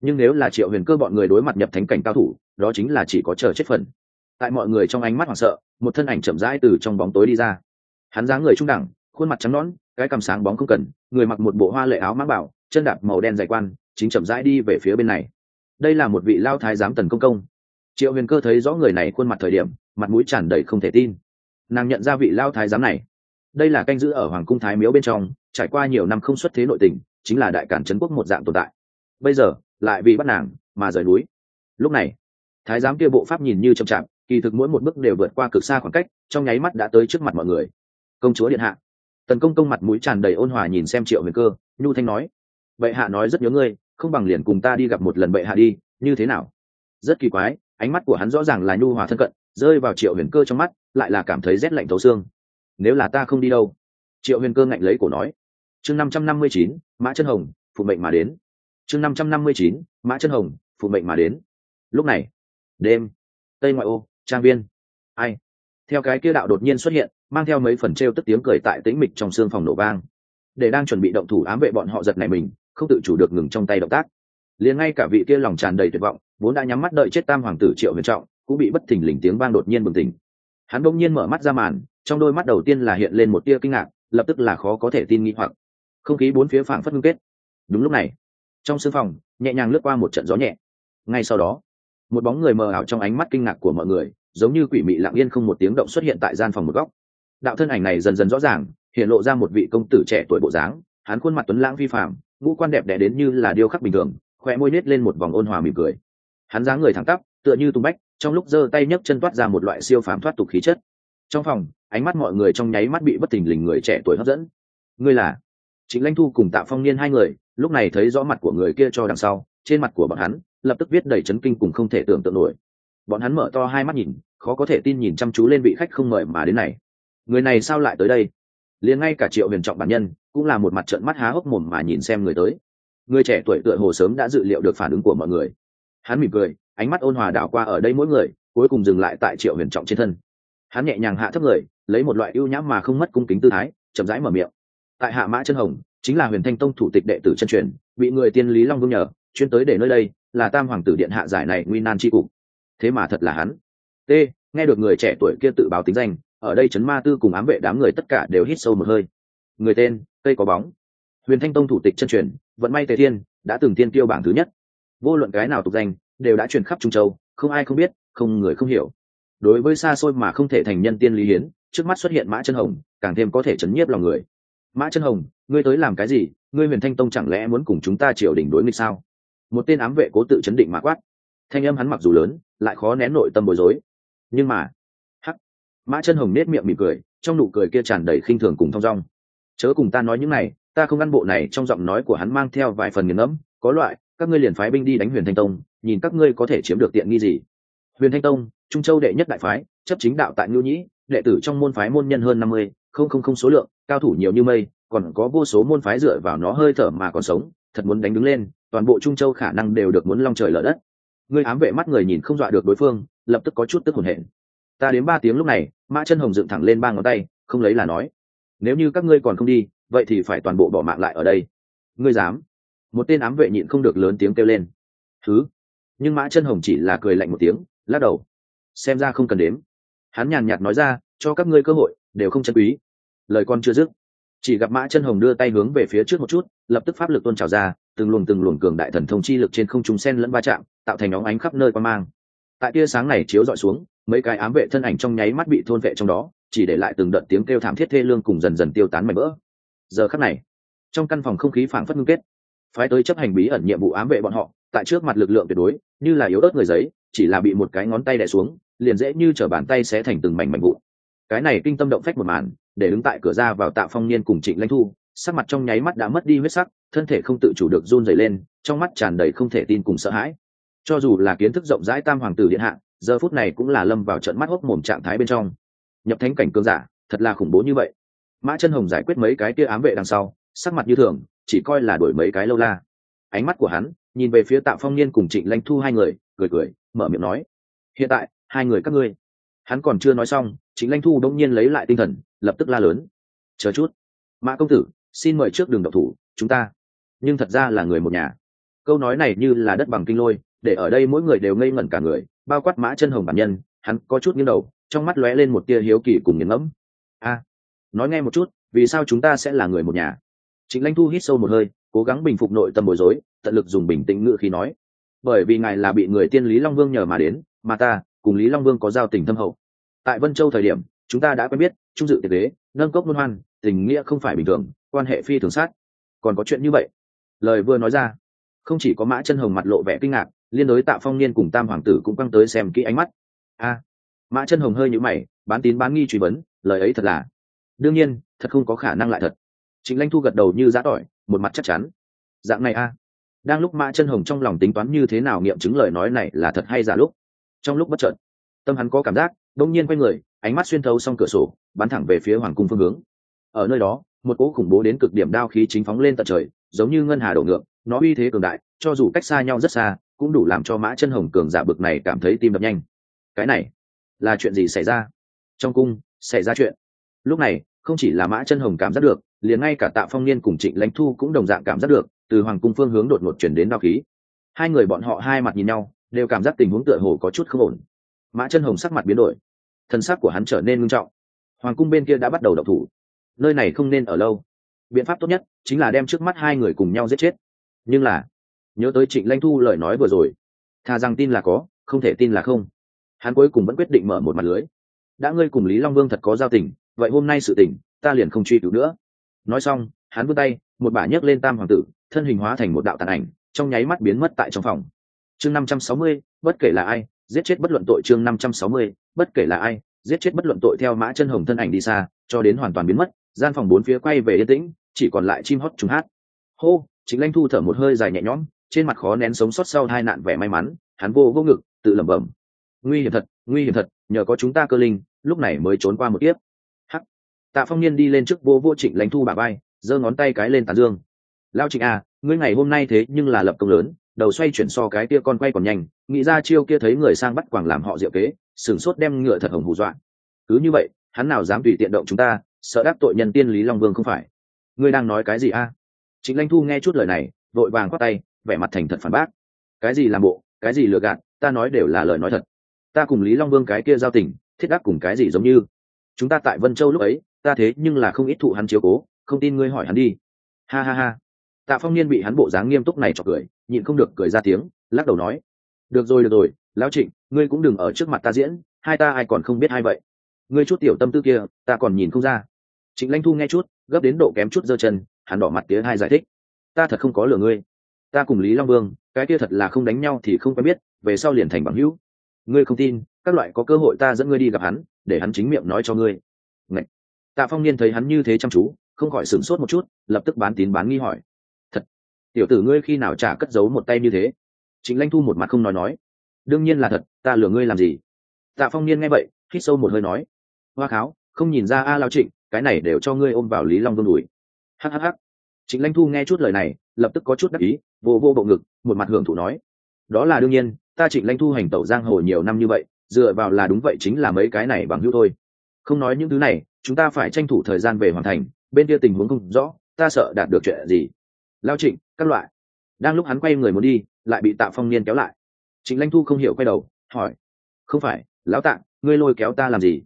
Nhưng nếu là triệu huyền cơ bọn người đối mặt nhập thánh cảnh cao thủ, đó chính là chỉ có chờ chết phần. Tại mọi người trong ánh mắt hoảng sợ, một thân ảnh chậm rãi từ trong bóng tối đi ra. Hắn dáng người trung đẳng, khuôn mặt trắng nõn, cái cằm sáng bóng không cần, người mặc một bộ hoa lệ áo mã bảo, chân đạp màu đen dày quan chính chậm rãi đi về phía bên này. Đây là một vị lao thái giám tần công công. Triệu huyền cơ thấy rõ người này khuôn mặt thời điểm, mặt mũi tràn đầy không thể tin. Nàng nhận ra vị lao thái giám này. Đây là canh giữ ở hoàng cung thái miếu bên trong, trải qua nhiều năm không xuất thế nội tình, chính là đại cản trấn quốc một dạng tồn tại. Bây giờ, lại vì bắt nàng mà rời núi. Lúc này, thái giám kia bộ pháp nhìn như chậm chạp, kỳ thực mỗi một bước đều vượt qua cực xa khoảng cách, trong nháy mắt đã tới trước mặt mọi người. Công chúa điện hạ. Tần công công mặt mũi tràn đầy ôn hòa nhìn xem triệu huyền cơ, nhu thanh nói, bệ hạ nói rất nhớ ngươi không bằng liền cùng ta đi gặp một lần bệ hạ đi, như thế nào? Rất kỳ quái, ánh mắt của hắn rõ ràng là nhu hòa thân cận, rơi vào triệu huyền cơ trong mắt, lại là cảm thấy rét lạnh thấu xương. Nếu là ta không đi đâu? Triệu huyền cơ ngạnh lấy cổ nói. Chương năm trăm năm mươi chín, mã chân hồng, phụ mệnh mà đến. Chương năm trăm năm mươi chín, mã chân hồng, phụ mệnh mà đến. Lúc này, đêm. Tây ngoại ô, trang viên ai? Theo cái kia đạo đột nhiên xuất hiện, mang theo mấy phần t r e o tức tiếng cười tại tĩnh mịch trong xương phòng nổ vang. Để đang chuẩn bị động thủ ám vệ bọn họ giật này mình không tự chủ được ngừng trong tay động tác. Liền ngay cả vị kia lòng tràn đầy tuyệt vọng, vốn đã nhắm mắt đợi chết tam hoàng tử triệu huyền trọng, cũng bị bất thình lình tiếng vang đột nhiên bừng tỉnh. Hắn bỗng nhiên mở mắt ra màn, trong đôi mắt đầu tiên là hiện lên một tia kinh ngạc, lập tức là khó có thể tin nghĩ hoặc. Không khí bốn phía phảng phất ngưng kết. Đúng lúc này, trong sân phòng, nhẹ nhàng lướt qua một trận gió nhẹ. Ngay sau đó, một bóng người mờ ảo trong ánh mắt kinh ngạc của mọi người, giống như quỷ mị lặng yên không một tiếng động xuất hiện tại gian phòng một góc. Đạo thân ảnh này dần dần rõ ràng, hiện lộ ra một vị công tử trẻ tuổi bộ dáng, hắn khuôn mặt tuấn lãng vi phạm ngũ quan đẹp đẽ đến như là điêu khắc bình thường khoe môi nết lên một vòng ôn hòa mỉm cười. Hắn dáng người thẳng tắp, tựa như tung bách, trong lúc giơ tay nhấc chân toát ra một loại siêu phàm thoát tục khí chất. Trong phòng, ánh mắt mọi người trong nháy mắt bị bất thình lình người trẻ tuổi hấp dẫn. Ngươi là? Chính lãnh thu cùng tạ phong niên hai người, lúc này thấy rõ mặt của người kia cho đằng sau, trên mặt của bọn hắn, lập tức viết đầy chấn kinh cùng không thể tưởng tượng nổi. Bọn hắn mở to hai mắt nhìn, khó có thể tin nhìn chăm chú lên vị khách không mời mà đến này. Người này sao lại tới đây? Liền ngay cả triệu huyền trọng bản nhân cũng là một mặt trận mắt há hốc mồm mà nhìn xem người tới. Người trẻ tuổi tựa hồ sớm đã dự liệu được phản ứng của mọi người. Hắn mỉm cười, ánh mắt ôn hòa đảo qua ở đây mỗi người, cuối cùng dừng lại tại triệu huyền trọng trên thân. Hắn nhẹ nhàng hạ thấp người, lấy một loại ưu nhãm mà không mất cung kính tư thái, chậm rãi mở miệng. Tại hạ mã chân hồng, chính là huyền thanh tông thủ tịch đệ tử chân truyền, bị người tiên lý long vương nhờ, chuyên tới để nơi đây, là tam hoàng tử điện hạ giải này nguy nan tri cục. Thế mà thật là hắn. T, nghe được người trẻ tuổi kia tự báo tính danh ở đây chấn ma tư cùng ám vệ đám người tất cả đều hít sâu một hơi. Người tên, cây có bóng. Huyền thanh tông thủ tịch chân truyền, vận may tề thiên, đã từng tiên tiêu bảng thứ nhất. Vô luận cái nào tục danh, đều đã truyền khắp trung châu, không ai không biết, không người không hiểu. Đối với xa xôi mà không thể thành nhân tiên lý hiến, trước mắt xuất hiện mã chân hồng, càng thêm có thể chấn nhiếp lòng người. Mã chân hồng, ngươi tới làm cái gì? Ngươi huyền thanh tông chẳng lẽ muốn cùng chúng ta triều đình đối nghịch sao? Một tên ám vệ cố tự chấn định mã quát. Thanh âm hắn mặc dù lớn, lại khó nén nội tâm bối rối. Nhưng mà mã chân hồng nết miệng mỉm cười, trong nụ cười kia tràn đầy khinh thường cùng thong dong. Chớ cùng ta nói những này, ta không ăn bộ này, trong giọng nói của hắn mang theo vài phần nghiền ngẫm, có loại, các ngươi liền phái binh đi đánh huyền thanh tông, nhìn các ngươi có thể chiếm được tiện nghi gì. Huyền thanh tông, trung châu đệ nhất đại phái, chấp chính đạo tại ngưu nhĩ, đệ tử trong môn phái môn nhân hơn năm mươi, không không không số lượng, cao thủ nhiều như mây, còn có vô số môn phái dựa vào nó hơi thở mà còn sống, thật muốn đánh đứng lên, toàn bộ trung châu khả năng đều được muốn long trời lở đất. Ngươi ám vệ mắt người nhìn không dọa được đối phương, lập tức có chút tức hồn hển ta đến ba tiếng lúc này, mã chân hồng dựng thẳng lên ba ngón tay, không lấy là nói, nếu như các ngươi còn không đi, vậy thì phải toàn bộ bỏ mạng lại ở đây. Ngươi dám? Một tên ám vệ nhịn không được lớn tiếng kêu lên. Thứ. Nhưng mã chân hồng chỉ là cười lạnh một tiếng, lắc đầu. Xem ra không cần đếm. Hắn nhàn nhạt nói ra, cho các ngươi cơ hội, đều không chân quý. Lời con chưa dứt, chỉ gặp mã chân hồng đưa tay hướng về phía trước một chút, lập tức pháp lực tôn trào ra, từng luồng từng luồng cường đại thần thông chi lực trên không trung sen lẫn va chạm, tạo thành óng ánh khắp nơi qua mang. Tại tia sáng này chiếu dọi xuống mấy cái ám vệ thân ảnh trong nháy mắt bị thôn vệ trong đó, chỉ để lại từng đợt tiếng kêu thảm thiết thê lương cùng dần dần tiêu tán mảnh vỡ. Giờ khắc này, trong căn phòng không khí phảng phất ngưng kết. Phái tới chấp hành bí ẩn nhiệm vụ ám vệ bọn họ, tại trước mặt lực lượng tuyệt đối, như là yếu ớt người giấy, chỉ là bị một cái ngón tay đè xuống, liền dễ như t bàn tay sẽ thành từng mảnh mảnh vụn. Cái này kinh tâm động phách một màn, để đứng tại cửa ra vào tạ phong niên cùng trịnh lãnh thu, sắc mặt trong nháy mắt đã mất đi huyết sắc, thân thể không tự chủ được run dày lên, trong mắt tràn đầy không thể tin cùng sợ hãi. Cho dù là kiến thức rộng rãi tam hoàng tử điện hạ giờ phút này cũng là lâm vào trận mắt hốc mồm trạng thái bên trong. Nhập thánh cảnh cường giả, thật là khủng bố như vậy. Mã chân hồng giải quyết mấy cái kia ám vệ đằng sau, sắc mặt như thường, chỉ coi là đổi mấy cái lâu la. Ánh mắt của hắn, nhìn về phía tạ phong niên cùng trịnh lãnh thu hai người, cười cười, mở miệng nói, hiện tại, hai người các ngươi. Hắn còn chưa nói xong, trịnh lãnh thu đông nhiên lấy lại tinh thần, lập tức la lớn, chờ chút. Mã công tử, xin mời trước đường độc thủ, chúng ta. Nhưng thật ra là người một nhà. Câu nói này như là đất bằng kinh lôi, để ở đây mỗi người đều ngây ngẩn cả người bao quát mã chân hồng bản nhân, hắn có chút nghiêng đầu, trong mắt lóe lên một tia hiếu kỳ cùng nghiền ngẫm. A, nói nghe một chút, vì sao chúng ta sẽ là người một nhà? Chính lãnh thu hít sâu một hơi, cố gắng bình phục nội tâm bối rối, tận lực dùng bình tĩnh ngự khi nói. Bởi vì ngài là bị người tiên lý long vương nhờ mà đến, mà ta, cùng lý long vương có giao tình thâm hậu. Tại vân châu thời điểm, chúng ta đã quen biết trung dự tiệc đế, nâng cốc luân hoan, tình nghĩa không phải bình thường, quan hệ phi thường sát. Còn có chuyện như vậy? Lời vừa nói ra, không chỉ có mã chân hồng mặt lộ vẻ kinh ngạc liên đối tạ phong niên cùng tam hoàng tử cũng căng tới xem kỹ ánh mắt. A, mã chân hồng hơi nhũ mày, bán tín bán nghi truy vấn, lời ấy thật là. Đương nhiên, thật không có khả năng lại thật. Chính lanh thu gật đầu như giã tỏi, một mặt chắc chắn. Dạng này a. Đang lúc mã chân hồng trong lòng tính toán như thế nào nghiệm chứng lời nói này là thật hay giả lúc, trong lúc bất chợt, tâm hắn có cảm giác đông nhiên quay người, ánh mắt xuyên thấu xong cửa sổ, bắn thẳng về phía hoàng cung phương hướng. Ở nơi đó, một cỗ khủng bố đến cực điểm đao khí chính phóng lên tận trời, giống như ngân hà đổ ngược, nó uy thế cường đại, cho dù cách xa nhau rất xa cũng đủ làm cho mã chân hồng cường giả bực này cảm thấy tim đập nhanh. Cái này là chuyện gì xảy ra? Trong cung xảy ra chuyện. Lúc này, không chỉ là mã chân hồng cảm giác được, liền ngay cả tạ phong niên cùng trịnh lãnh thu cũng đồng dạng cảm giác được, từ hoàng cung phương hướng đột ngột chuyển đến đao khí. Hai người bọn họ hai mặt nhìn nhau, đều cảm giác tình huống tựa hồ có chút không ổn. Mã chân hồng sắc mặt biến đổi. Thân xác của hắn trở nên ngưng trọng. Hoàng cung bên kia đã bắt đầu đậu thủ. Nơi này không nên ở lâu. Biện pháp tốt nhất chính là đem trước mắt hai người cùng nhau giết chết. Nhưng là nhớ tới trịnh lanh thu lời nói vừa rồi. Thà rằng tin là có, không thể tin là không. Hắn cuối cùng vẫn quyết định mở một mặt lưới. Đã ngươi cùng lý long vương thật có giao tình, vậy hôm nay sự tình, ta liền không truy cứu nữa. Nói xong, hắn vươn tay, một bả nhấc lên tam hoàng tử, thân hình hóa thành một đạo tàn ảnh, trong nháy mắt biến mất tại trong phòng. Chương năm trăm sáu mươi, bất kể là ai, giết chết bất luận tội chương năm trăm sáu mươi, bất kể là ai, giết chết bất luận tội theo mã chân hồng thân ảnh đi xa, cho đến hoàn toàn biến mất, gian phòng bốn phía quay về yên tĩnh, chỉ còn lại chim hót trùng hát. Hô chính lanh thu thở một hơi dài nhẹ nhõm trên mặt khó nén sống sót sau hai nạn vẻ may mắn, hắn vô vô ngực, tự lẩm bẩm. Nguy hiểm thật, nguy hiểm thật, nhờ có chúng ta cơ linh, lúc này mới trốn qua một tiếp hắc. Tạ phong niên đi lên trước vô vô trịnh lãnh thu bà bay giơ ngón tay cái lên tàn dương. Lao trịnh à ngươi ngày hôm nay thế nhưng là lập công lớn, đầu xoay chuyển so cái kia con quay còn nhanh, nghĩ ra chiêu kia thấy người sang bắt quảng làm họ diệu kế, sửng sốt đem ngựa thật hồng hù dọa. Cứ như vậy, hắn nào dám tùy tiện động chúng ta, sợ đắc tội nhân tiên lý long vương không phải. Ngươi đang nói cái gì a? Chính lãnh thu nghe chút lời này, vội vàng khoát tay vẻ mặt thành thật phản bác. Cái gì làm bộ, cái gì lừa gạt, ta nói đều là lời nói thật. Ta cùng lý long vương cái kia giao tình, thiết đắc cùng cái gì giống như. Chúng ta tại vân châu lúc ấy, ta thế nhưng là không ít thụ hắn chiếu cố, không tin ngươi hỏi hắn đi. Ha ha ha. Tạ phong niên bị hắn bộ dáng nghiêm túc này cho cười, nhịn không được cười ra tiếng, lắc đầu nói. Được rồi được rồi, lão trịnh, ngươi cũng đừng ở trước mặt ta diễn, hai ta ai còn không biết hai vậy. Ngươi chút tiểu tâm tư kia, ta còn nhìn không ra. Trịnh Lanh thu nghe chút, gấp đến độ kém chút giơ chân, hắn đỏ mặt tía hai giải thích. Ta thật không có lừa ngươi ta cùng lý long vương, cái kia thật là không đánh nhau thì không quen biết, về sau liền thành bằng hữu. Ngươi không tin, các loại có cơ hội ta dẫn ngươi đi gặp hắn, để hắn chính miệng nói cho ngươi. Ngậy! tạ phong niên thấy hắn như thế chăm chú, không khỏi sửng sốt một chút, lập tức bán tín bán nghi hỏi. Thật. Tiểu tử ngươi khi nào trả cất giấu một tay như thế? Chính lanh thu một mặt không nói nói. Đương nhiên là thật, ta lừa ngươi làm gì? Tạ phong niên nghe vậy, hít sâu một hơi nói. Hoa kháo, không nhìn ra a lao trịnh, cái này đều cho ngươi ôm vào lý long vương đùi hhh chính lãnh thu nghe chút lời này, lập tức có chút đắc ý, vô vô bộ ngực, một mặt hưởng thụ nói. Đó là đương nhiên, ta trịnh lãnh thu hành tẩu giang hồ nhiều năm như vậy, dựa vào là đúng vậy chính là mấy cái này bằng hữu thôi. Không nói những thứ này, chúng ta phải tranh thủ thời gian về hoàn thành, bên kia tình huống không rõ, ta sợ đạt được chuyện gì. Lao trịnh, các loại. Đang lúc hắn quay người muốn đi, lại bị tạ phong niên kéo lại. Trịnh lãnh thu không hiểu quay đầu, hỏi. Không phải, lão tạ, ngươi lôi kéo ta làm gì?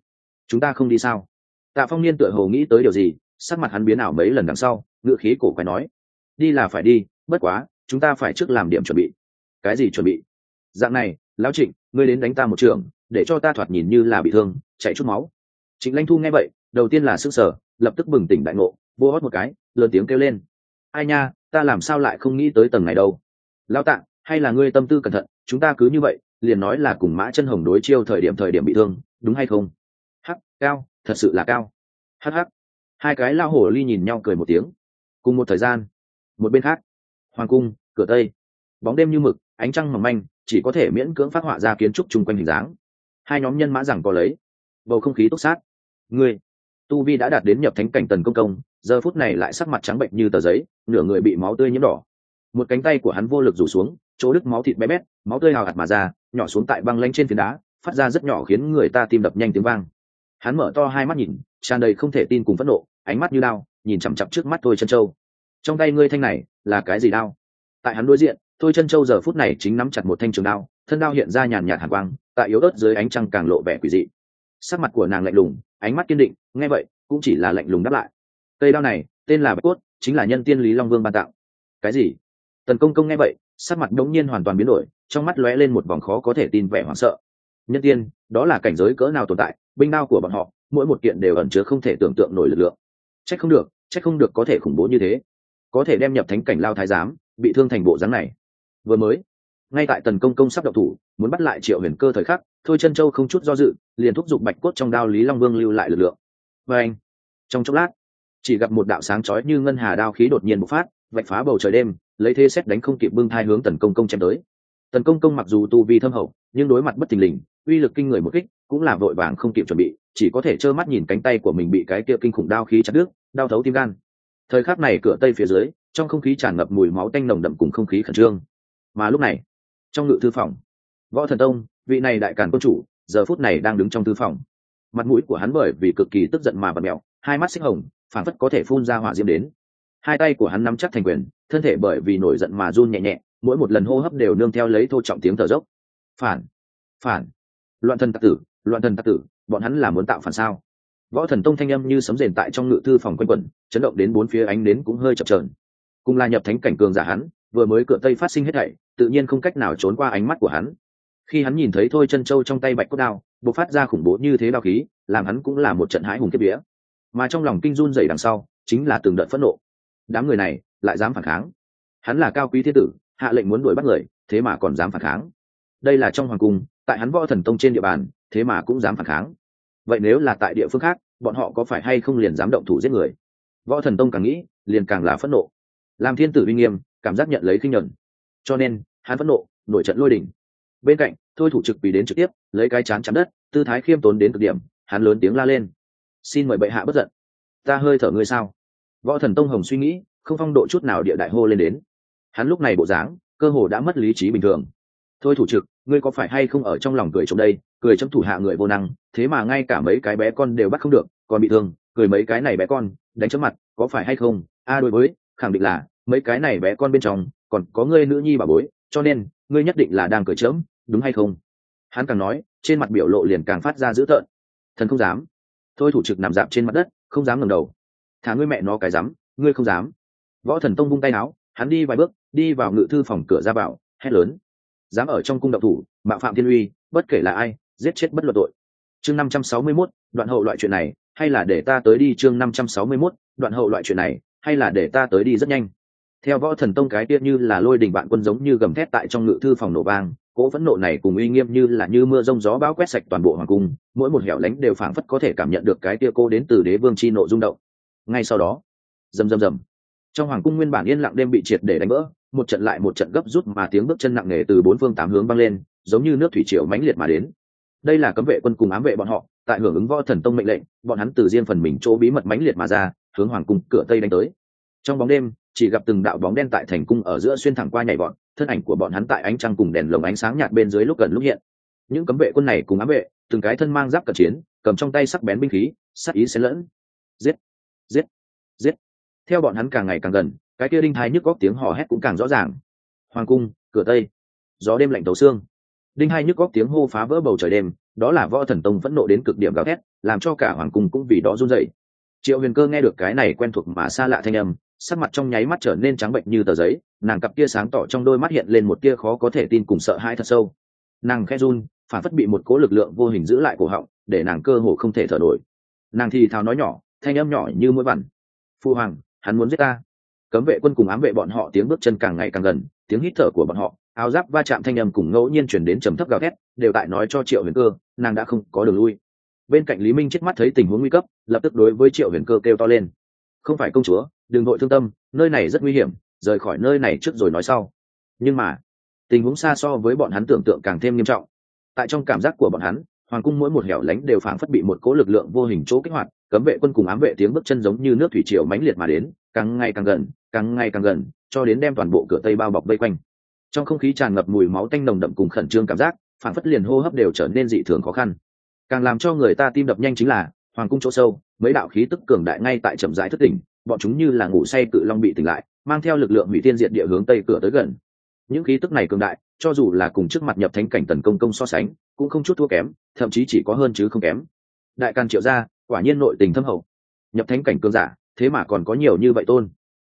Chúng ta không đi sao? Tạ phong niên tựa hồ nghĩ tới điều gì sắc mặt hắn biến ảo mấy lần đằng sau ngựa khí cổ quái nói đi là phải đi bất quá chúng ta phải trước làm điểm chuẩn bị. Cái gì chuẩn bị? Dạng này lão trịnh ngươi đến đánh ta một trường để cho ta thoạt nhìn như là bị thương chạy chút máu. Trịnh lanh thu nghe vậy đầu tiên là s ư n g sở lập tức bừng tỉnh đại ngộ vô hót một cái lớn tiếng kêu lên ai nha ta làm sao lại không nghĩ tới tầng này đâu? Lao tạng, hay là ngươi tâm tư cẩn thận chúng ta cứ như vậy liền nói là cùng mã chân hồng đối chiêu thời điểm thời điểm bị thương đúng hay không? Hắc cao thật sự là cao. Hh hai cái lao hổ ly nhìn nhau cười một tiếng. Cùng một thời gian, một bên khác, hoàng cung, cửa tây, bóng đêm như mực, ánh trăng mỏng manh, chỉ có thể miễn cưỡng phát họa ra kiến trúc chung quanh hình dáng. Hai nhóm nhân mã rằng có lấy, bầu không khí túc sát. Người, tu vi đã đạt đến nhập thánh cảnh tần công công, giờ phút này lại sắc mặt trắng bệnh như tờ giấy, nửa người bị máu tươi nhiễm đỏ. Một cánh tay của hắn vô lực rủ xuống, chỗ đứt máu thịt bé bét, máu tươi hào hạt mà ra, nhỏ xuống tại băng lanh trên phiến đá, phát ra rất nhỏ khiến người ta tim đập nhanh tiếng vang. Hắn mở to hai mắt nhìn, tràn đầy không thể tin cùng phẫn nộ ánh mắt như đao, nhìn chằm chặp trước mắt thôi chân châu. Trong tay ngươi thanh này là cái gì đao? Tại hắn đối diện, thôi chân châu giờ phút này chính nắm chặt một thanh trường đao, thân đao hiện ra nhàn nhạt hàn quang, tại yếu ớt dưới ánh trăng càng lộ vẻ quỷ dị. Sắc mặt của nàng lạnh lùng, ánh mắt kiên định, nghe vậy, cũng chỉ là lạnh lùng đáp lại. Cây đao này, tên là bạch cốt, chính là nhân tiên lý long vương ban tạo. Cái gì? Tần công công nghe vậy, sắc mặt đống nhiên hoàn toàn biến đổi, trong mắt lóe lên một vòng khó có thể tin vẻ hoảng sợ. Nhân tiên, đó là cảnh giới cỡ nào tồn tại, binh đao của bọn họ, mỗi một kiện đều ẩn chứa không thể tưởng tượng nổi lực lượng trách không được, trách không được có thể khủng bố như thế. Có thể đem nhập thánh cảnh lao thái giám bị thương thành bộ dáng này. Vừa mới, ngay tại tần công công sắp đậu thủ, muốn bắt lại triệu huyền cơ thời khắc, thôi chân châu không chút do dự, liền thúc giục bạch cốt trong đao lý long vương lưu lại lực lượng. Và anh, trong chốc lát, chỉ gặp một đạo sáng chói như ngân hà đao khí đột nhiên bộc phát, vạch phá bầu trời đêm, lấy thế xét đánh không kịp bưng thai hướng tần công công chém tới. Tần công công mặc dù tu vi thâm hậu, nhưng đối mặt bất thình lình uy lực kinh người một kích, cũng là vội vàng không kịp chuẩn bị, chỉ có thể trơ mắt nhìn cánh tay của mình bị cái kia kinh khủng đao khí chặt đứt, đau thấu tim gan. Thời khắc này cửa tây phía dưới, trong không khí tràn ngập mùi máu tanh nồng đậm cùng không khí khẩn trương. Mà lúc này, trong ngự thư phòng, võ thần tông, vị này đại càn quân chủ, giờ phút này đang đứng trong thư phòng. Mặt mũi của hắn bởi vì cực kỳ tức giận mà bật mẹo hai mắt xích hồng phản phất có thể phun ra hỏa diễm đến. Hai tay của hắn nắm chắc thành quyền, thân thể bởi vì nổi giận mà run nhẹ nhẹ, mỗi một lần hô hấp đều nương theo lấy thô trọng tiếng thở dốc. Phản phản loạn thần tặc tử, loạn thần tặc tử, bọn hắn là muốn tạo phản sao? Võ thần tông thanh âm như sấm rền tại trong ngự thư phòng quanh quẩn, chấn động đến bốn phía ánh đến cũng hơi chập trờn cùng là nhập thánh cảnh cường giả hắn, vừa mới cửa tây phát sinh hết thảy, tự nhiên không cách nào trốn qua ánh mắt của hắn. Khi hắn nhìn thấy thôi chân trâu trong tay bạch cốt đao, bộc phát ra khủng bố như thế đao khí, làm hắn cũng là một trận hãi hùng kiếp vía. Mà trong lòng kinh run dày đằng sau, chính là từng đợt phẫn nộ. Đám người này lại dám phản kháng. Hắn là cao quý thiên tử, hạ lệnh muốn đuổi bắt người, thế mà còn dám phản kháng đây là trong hoàng cung, tại hắn võ thần tông trên địa bàn, thế mà cũng dám phản kháng. Vậy nếu là tại địa phương khác, bọn họ có phải hay không liền dám động thủ giết người? Võ thần tông càng nghĩ, liền càng là phẫn nộ. Làm thiên tử uy nghiêm, cảm giác nhận lấy khinh nhuận. Cho nên, hắn phẫn nộ, nổi trận lôi đỉnh bên cạnh, thôi thủ trực vì đến trực tiếp, lấy cái chán chắn đất, tư thái khiêm tốn đến cực điểm, hắn lớn tiếng la lên. Xin mời bệ hạ bất giận. Ta hơi thở ngươi sao? Võ thần tông hồng suy nghĩ, không phong độ chút nào địa đại hô lên đến. Hắn lúc này bộ dáng, cơ hồ đã mất lý trí bình thường thôi thủ trực, ngươi có phải hay không ở trong lòng cười trong đây? Cười chấm thủ hạ người vô năng, thế mà ngay cả mấy cái bé con đều bắt không được, còn bị thương, cười mấy cái này bé con, đánh chấm mặt, có phải hay không? A, đối với, khẳng định là, mấy cái này bé con bên trong, còn có ngươi nữ nhi bà bối, cho nên, ngươi nhất định là đang cười chớm đúng hay không? Hắn càng nói, trên mặt biểu lộ liền càng phát ra dữ tợn. Thần không dám. Thôi thủ trực nằm dạp trên mặt đất, không dám ngẩng đầu. Thả ngươi mẹ nó cái dám ngươi không dám. Võ thần tông vung tay áo, hắn đi vài bước, đi vào ngự thư phòng cửa ra bảo hét lớn dám ở trong cung động thủ mạo phạm thiên uy bất kể là ai giết chết bất luận tội. Chương năm trăm sáu mươi 561, đoạn hậu loại chuyện này hay là để ta tới đi chương năm trăm sáu mươi 561, đoạn hậu loại chuyện này hay là để ta tới đi rất nhanh. Theo võ thần tông cái tiết như là lôi đình bạn quân giống như gầm thét tại trong ngự thư phòng nổ vang cỗ phẫn nộ này cùng uy nghiêm như là như mưa rông gió bão quét sạch toàn bộ hoàng cung mỗi một hẻo lánh đều phảng phất có thể cảm nhận được cái tia cô đến từ đế vương chi nộ rung động. Ngay sau đó rầm rầm rầm. Trong hoàng cung nguyên bản yên lặng đêm bị triệt để đánh vỡ một trận lại một trận gấp rút mà tiếng bước chân nặng nề từ bốn phương tám hướng băng lên, giống như nước thủy triều mãnh liệt mà đến. Đây là cấm vệ quân cùng ám vệ bọn họ, tại hưởng ứng võ thần tông mệnh lệnh, bọn hắn từ riêng phần mình chỗ bí mật mãnh liệt mà ra, hướng hoàng cung cửa tây đánh tới. Trong bóng đêm, chỉ gặp từng đạo bóng đen tại thành cung ở giữa xuyên thẳng qua nhảy bọn, thân ảnh của bọn hắn tại ánh trăng cùng đèn lồng ánh sáng nhạt bên dưới lúc gần lúc hiện. Những cấm vệ quân này cùng ám vệ, từng cái thân mang giáp cận chiến, cầm trong tay sắc bén binh khí sắc ý xen lẫn. Giết! Giết! Giết! Theo bọn hắn càng ngày càng gần cái kia đinh thái nhức góc tiếng hò hét cũng càng rõ ràng. Hoàng cung, cửa tây. Gió đêm lạnh tấu xương. Đinh hai nhức góc tiếng hô phá vỡ bầu trời đêm, đó là võ thần tông phẫn nộ đến cực điểm gào thét, làm cho cả hoàng cung cũng vì đó run dậy triệu huyền cơ nghe được cái này quen thuộc mà xa lạ thanh âm, sắc mặt trong nháy mắt trở nên trắng bệnh như tờ giấy, nàng cặp kia sáng tỏ trong đôi mắt hiện lên một kia khó có thể tin cùng sợ hãi thật sâu. Nàng khe run, phản phất bị một cố lực lượng vô hình giữ lại cổ họng, để nàng cơ hồ không thể thở nổi. Nàng thì thào nói nhỏ, thanh âm nhỏ như mũi vằn. Phu hoàng, hắn muốn giết ta cấm vệ quân cùng ám vệ bọn họ tiếng bước chân càng ngày càng gần, tiếng hít thở của bọn họ, áo giáp va chạm thanh âm cùng ngẫu nhiên chuyển đến trầm thấp gào thét, đều tại nói cho triệu huyền cơ, nàng đã không có đường lui. Bên cạnh lý minh chết mắt thấy tình huống nguy cấp, lập tức đối với triệu huyền cơ kêu to lên. Không phải công chúa, đừng nội thương tâm, nơi này rất nguy hiểm, rời khỏi nơi này trước rồi nói sau. Nhưng mà, tình huống xa so với bọn hắn tưởng tượng càng thêm nghiêm trọng. Tại trong cảm giác của bọn hắn hoàng cung mỗi một hẻo lánh đều phảng phất bị một cố lực lượng vô hình chỗ kích hoạt, cấm vệ quân cùng ám vệ tiếng bước chân giống như nước thủy triều mãnh liệt mà đến, càng ngày càng gần, càng ngày càng gần, cho đến đem toàn bộ cửa tây bao bọc vây quanh. Trong không khí tràn ngập mùi máu tanh nồng đậm cùng khẩn trương cảm giác, phảng phất liền hô hấp đều trở nên dị thường khó khăn. Càng làm cho người ta tim đập nhanh chính là, hoàng cung chỗ sâu, mấy đạo khí tức cường đại ngay tại trầm rãi thất tỉnh, bọn chúng như là ngủ say cự long bị tỉnh lại, mang theo lực lượng hủy tiên diệt địa hướng tây cửa tới gần. Những khí tức này cường đại cho dù là cùng trước mặt nhập thánh cảnh tần công công so sánh, cũng không chút thua kém, thậm chí chỉ có hơn chứ không kém. Đại càn triệu gia, quả nhiên nội tình thâm hậu. Nhập thánh cảnh cường giả, thế mà còn có nhiều như vậy tôn.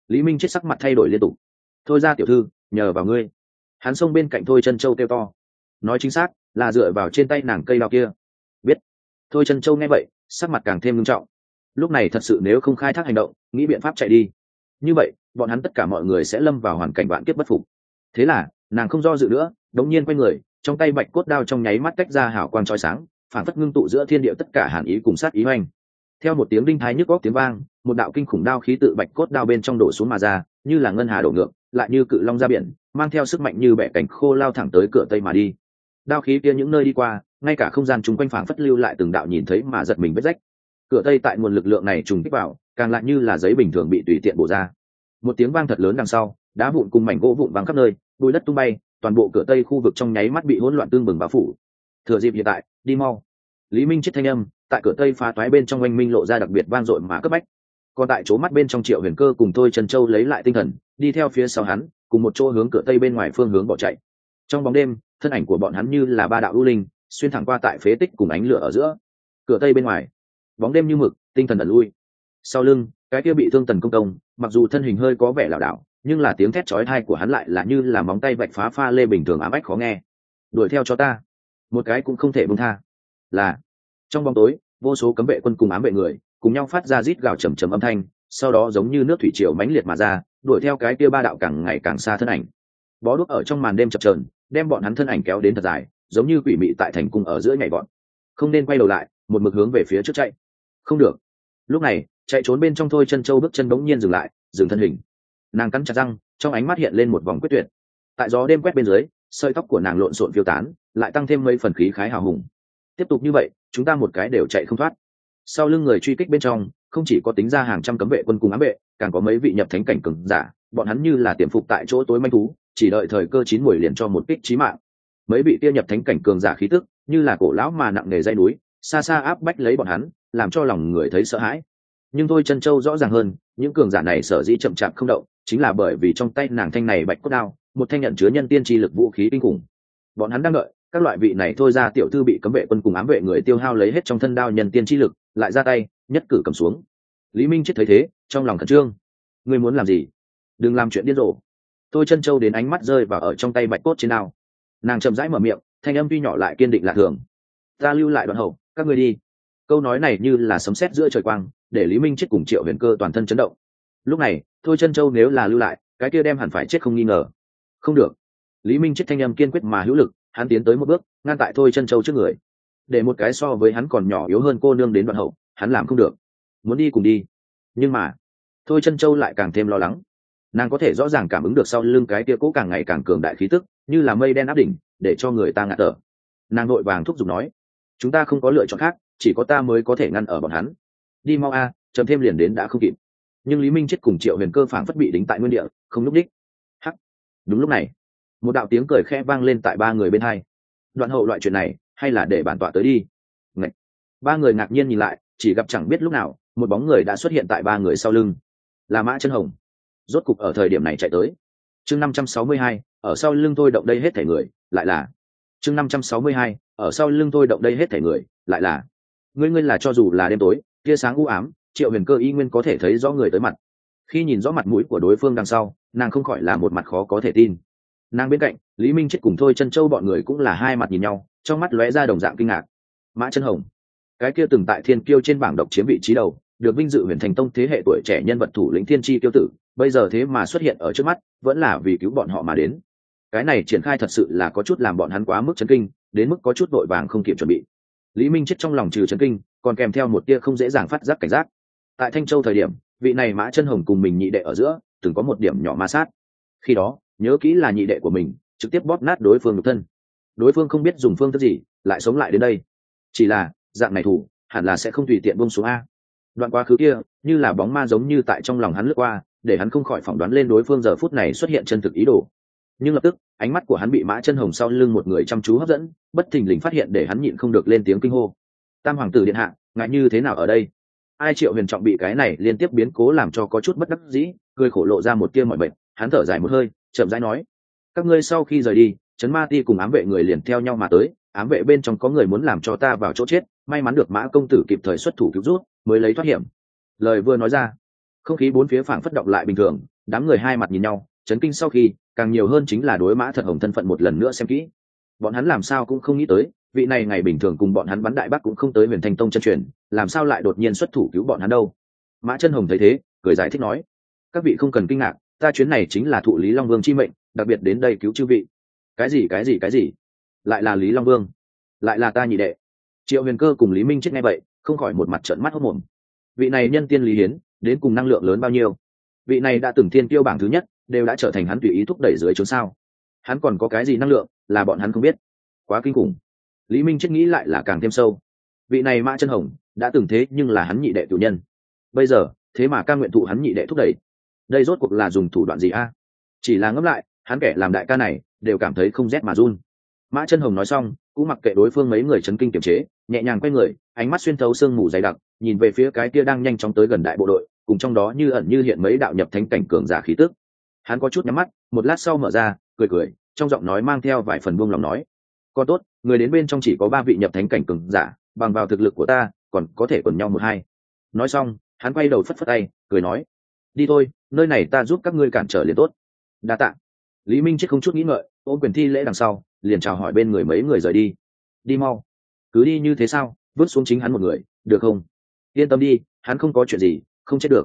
Lý minh chết sắc mặt thay đổi liên tục. Thôi ra tiểu thư, nhờ vào ngươi. Hắn xông bên cạnh thôi chân châu kêu to. Nói chính xác, là dựa vào trên tay nàng cây đào kia. Biết. Thôi chân châu nghe vậy, sắc mặt càng thêm nghiêm trọng. Lúc này thật sự nếu không khai thác hành động, nghĩ biện pháp chạy đi. Như vậy, bọn hắn tất cả mọi người sẽ lâm vào hoàn cảnh vạn kiếp bất phục. Thế là nàng không do dự nữa đống nhiên quay người, trong tay bạch cốt đao trong nháy mắt tách ra hào quang trói sáng, phản phất ngưng tụ giữa thiên địa tất cả hàn ý cùng sát ý hoành. Theo một tiếng đinh thái nhức góc tiếng vang, một đạo kinh khủng đao khí tự bạch cốt đao bên trong đổ xuống mà ra, như là ngân hà đổ ngược, lại như cự long ra biển, mang theo sức mạnh như bẻ cảnh khô lao thẳng tới cửa tây mà đi. Đao khí kia những nơi đi qua, ngay cả không gian chung quanh phảng phất lưu lại từng đạo nhìn thấy mà giật mình vết rách. Cửa tây tại nguồn lực lượng này trùng kích vào, càng lại như là giấy bình thường bị tùy tiện bổ ra. Một tiếng vang thật lớn đằng sau, đá vụn cùng mảnh gỗ vụn văng khắp nơi bùi đất tung bay, toàn bộ cửa tây khu vực trong nháy mắt bị hỗn loạn tương bừng bao phủ. Thừa dịp hiện tại, đi mau. Lý minh chết thanh âm, tại cửa tây phá toái bên trong oanh minh lộ ra đặc biệt vang dội mà cấp bách. Còn tại chỗ mắt bên trong triệu huyền cơ cùng tôi trần châu lấy lại tinh thần, đi theo phía sau hắn, cùng một chỗ hướng cửa tây bên ngoài phương hướng bỏ chạy. Trong bóng đêm, thân ảnh của bọn hắn như là ba đạo lưu linh, xuyên thẳng qua tại phế tích cùng ánh lửa ở giữa. Cửa tây bên ngoài, bóng đêm như mực, tinh thần ẩn lui. Sau lưng, cái kia bị thương tần công công mặc dù thân hình hơi có vẻ lảo đảo nhưng là tiếng thét chói tai của hắn lại là như là móng tay vạch phá pha lê bình thường ám ách khó nghe. Đuổi theo cho ta. Một cái cũng không thể buông tha. Là, trong bóng tối, vô số cấm vệ quân cùng ám vệ người, cùng nhau phát ra rít gào trầm trầm âm thanh, sau đó giống như nước thủy triều mãnh liệt mà ra, đuổi theo cái kia ba đạo càng ngày càng xa thân ảnh. Bó đuốc ở trong màn đêm chập trờn đem bọn hắn thân ảnh kéo đến thật dài, giống như quỷ mị tại thành cung ở giữa nhảy bọn không nên quay đầu lại, một mực hướng về phía trước chạy. Không được. Lúc này, chạy trốn bên trong thôi chân châu bước chân bỗng nhiên dừng lại, dừng thân hình nàng cắn chặt răng, trong ánh mắt hiện lên một vòng quyết tuyệt. Tại gió đêm quét bên dưới, sợi tóc của nàng lộn xộn phiêu tán, lại tăng thêm mấy phần khí khái hào hùng. Tiếp tục như vậy, chúng ta một cái đều chạy không thoát. Sau lưng người truy kích bên trong, không chỉ có tính ra hàng trăm cấm vệ quân cùng ám vệ, càng có mấy vị nhập thánh cảnh cường giả, bọn hắn như là tiềm phục tại chỗ tối manh thú, chỉ đợi thời cơ chín mùi liền cho một kích trí mạng. Mấy vị tiêu nhập thánh cảnh cường giả khí tức, như là cổ lão mà nặng nề dây núi, xa xa áp bách lấy bọn hắn, làm cho lòng người thấy sợ hãi. Nhưng thôi chân châu rõ ràng hơn, những cường giả này sở dĩ chậm chạp không động chính là bởi vì trong tay nàng thanh này bạch cốt đao, một thanh nhận chứa nhân tiên tri lực vũ khí kinh khủng. Bọn hắn đang đợi, các loại vị này thôi ra tiểu thư bị cấm vệ quân cùng ám vệ người tiêu hao lấy hết trong thân đao nhân tiên tri lực, lại ra tay, nhất cử cầm xuống. Lý minh chết thấy thế, trong lòng khẩn trương. Ngươi muốn làm gì? Đừng làm chuyện điên rồ. Tôi chân châu đến ánh mắt rơi vào ở trong tay bạch cốt trên đao. Nàng chậm rãi mở miệng, thanh âm tuy nhỏ lại kiên định lạ thường. Ta lưu lại đoạn hậu, các ngươi đi. Câu nói này như là sấm sét giữa trời quang, để lý minh chết cùng triệu huyền cơ toàn thân chấn động lúc này, thôi chân châu nếu là lưu lại, cái kia đem hẳn phải chết không nghi ngờ. Không được. Lý minh chết thanh âm kiên quyết mà hữu lực, hắn tiến tới một bước, ngăn tại thôi chân châu trước người. Để một cái so với hắn còn nhỏ yếu hơn cô nương đến đoạn hậu, hắn làm không được. Muốn đi cùng đi. Nhưng mà, thôi chân châu lại càng thêm lo lắng. Nàng có thể rõ ràng cảm ứng được sau lưng cái kia cố càng ngày càng cường đại khí tức, như là mây đen áp đỉnh, để cho người ta ngạt thở. Nàng nội vàng thúc giục nói, chúng ta không có lựa chọn khác, chỉ có ta mới có thể ngăn ở bọn hắn. Đi mau a chấm thêm liền đến đã không kịp nhưng lý minh chết cùng triệu huyền cơ phản phất bị đính tại nguyên địa, không lúc đích hắc. Đúng lúc này, một đạo tiếng cười khẽ vang lên tại ba người bên hai. Đoạn hậu loại chuyện này, hay là để bản tọa tới đi. Ngậy. ba người ngạc nhiên nhìn lại, chỉ gặp chẳng biết lúc nào, một bóng người đã xuất hiện tại ba người sau lưng. Là mã chân hồng. Rốt cục ở thời điểm này chạy tới. Chương năm trăm sáu mươi hai, ở sau lưng tôi động đây hết thể người, lại là. Chương năm trăm sáu mươi hai, ở sau lưng tôi động đây hết thể người, lại là. Ngươi ngươi là cho dù là đêm tối, tia sáng u ám triệu huyền cơ y nguyên có thể thấy rõ người tới mặt. Khi nhìn rõ mặt mũi của đối phương đằng sau, nàng không khỏi là một mặt khó có thể tin. Nàng bên cạnh, lý minh chết cùng thôi chân châu bọn người cũng là hai mặt nhìn nhau, trong mắt lóe ra đồng dạng kinh ngạc. Mã chân hồng, cái kia từng tại thiên kiêu trên bảng độc chiếm vị trí đầu, được vinh dự huyền thành tông thế hệ tuổi trẻ nhân vật thủ lĩnh thiên tri tiêu tử, bây giờ thế mà xuất hiện ở trước mắt, vẫn là vì cứu bọn họ mà đến. Cái này triển khai thật sự là có chút làm bọn hắn quá mức chấn kinh, đến mức có chút vội vàng không kịp chuẩn bị. Lý minh chết trong lòng trừ chấn kinh, còn kèm theo một tia không dễ dàng phát giác cảnh giác tại thanh châu thời điểm, vị này mã chân hồng cùng mình nhị đệ ở giữa, từng có một điểm nhỏ ma sát. Khi đó, nhớ kỹ là nhị đệ của mình, trực tiếp bóp nát đối phương nhục thân. Đối phương không biết dùng phương thức gì, lại sống lại đến đây. Chỉ là, dạng này thủ, hẳn là sẽ không tùy tiện bông xuống a. Đoạn quá khứ kia, như là bóng ma giống như tại trong lòng hắn lướt qua, để hắn không khỏi phỏng đoán lên đối phương giờ phút này xuất hiện chân thực ý đồ. Nhưng lập tức, ánh mắt của hắn bị mã chân hồng sau lưng một người chăm chú hấp dẫn, bất thình lình phát hiện để hắn nhịn không được lên tiếng kinh hô. Tam hoàng tử điện hạ ngại như thế nào ở đây? Ai triệu huyền trọng bị cái này liên tiếp biến cố làm cho có chút bất đắc dĩ, cười khổ lộ ra một tia mọi bệnh hắn thở dài một hơi, chậm rãi nói, các ngươi sau khi rời đi, trấn ma ti cùng ám vệ người liền theo nhau mà tới, ám vệ bên trong có người muốn làm cho ta vào chỗ chết, may mắn được mã công tử kịp thời xuất thủ cứu rút mới lấy thoát hiểm. Lời vừa nói ra, không khí bốn phía phảng phất động lại bình thường, đám người hai mặt nhìn nhau, chấn kinh sau khi, càng nhiều hơn chính là đối mã thật hồng thân phận một lần nữa xem kỹ. Bọn hắn làm sao cũng không nghĩ tới vị này ngày bình thường cùng bọn hắn bắn đại bác cũng không tới huyền thanh tông chân truyền, làm sao lại đột nhiên xuất thủ cứu bọn hắn đâu? Mã chân hồng thấy thế, cười giải thích nói, các vị không cần kinh ngạc, ta chuyến này chính là thụ lý long vương chi mệnh, đặc biệt đến đây cứu chư vị. Cái gì cái gì cái gì? Lại là lý long vương? Lại là ta nhị đệ? Triệu huyền cơ cùng lý minh chết ngay vậy, không khỏi một mặt trợn mắt hốc mồm vị này nhân tiên lý hiến, đến cùng năng lượng lớn bao nhiêu? Vị này đã từng tiên tiêu bảng thứ nhất, đều đã trở thành hắn tùy ý thúc đẩy dưới trốn sao? Hắn còn có cái gì năng lượng là bọn hắn không biết? Quá kinh khủng lý minh chết nghĩ lại là càng thêm sâu. Vị này mã chân hồng đã từng thế nhưng là hắn nhị đệ cử nhân. Bây giờ, thế mà ca nguyện thụ hắn nhị đệ thúc đẩy. Đây rốt cuộc là dùng thủ đoạn gì a? Chỉ là ngẫm lại, hắn kẻ làm đại ca này đều cảm thấy không rét mà run. Mã chân hồng nói xong, cũng mặc kệ đối phương mấy người chấn kinh kiềm chế, nhẹ nhàng quay người, ánh mắt xuyên thấu sương mù dày đặc, nhìn về phía cái kia đang nhanh chóng tới gần đại bộ đội, cùng trong đó như ẩn như hiện mấy đạo nhập thánh cảnh cường giả khí tức. Hắn có chút nhắm mắt, một lát sau mở ra, cười cười, trong giọng nói mang theo vài phần buông lòng nói, con tốt người đến bên trong chỉ có ba vị nhập thánh cảnh cường giả, bằng vào thực lực của ta, còn có thể quần nhau một hai. Nói xong, hắn quay đầu phất phất tay, cười nói, đi thôi, nơi này ta giúp các ngươi cản trở liền tốt. Đa t ạ lý minh chết không chút nghĩ ngợi, ôm quyền thi lễ đằng sau, liền chào hỏi bên người mấy người rời đi. Đi mau. Cứ đi như thế sao? Vứt xuống chính hắn một người, được không? Yên tâm đi, hắn không có chuyện gì, không chết được.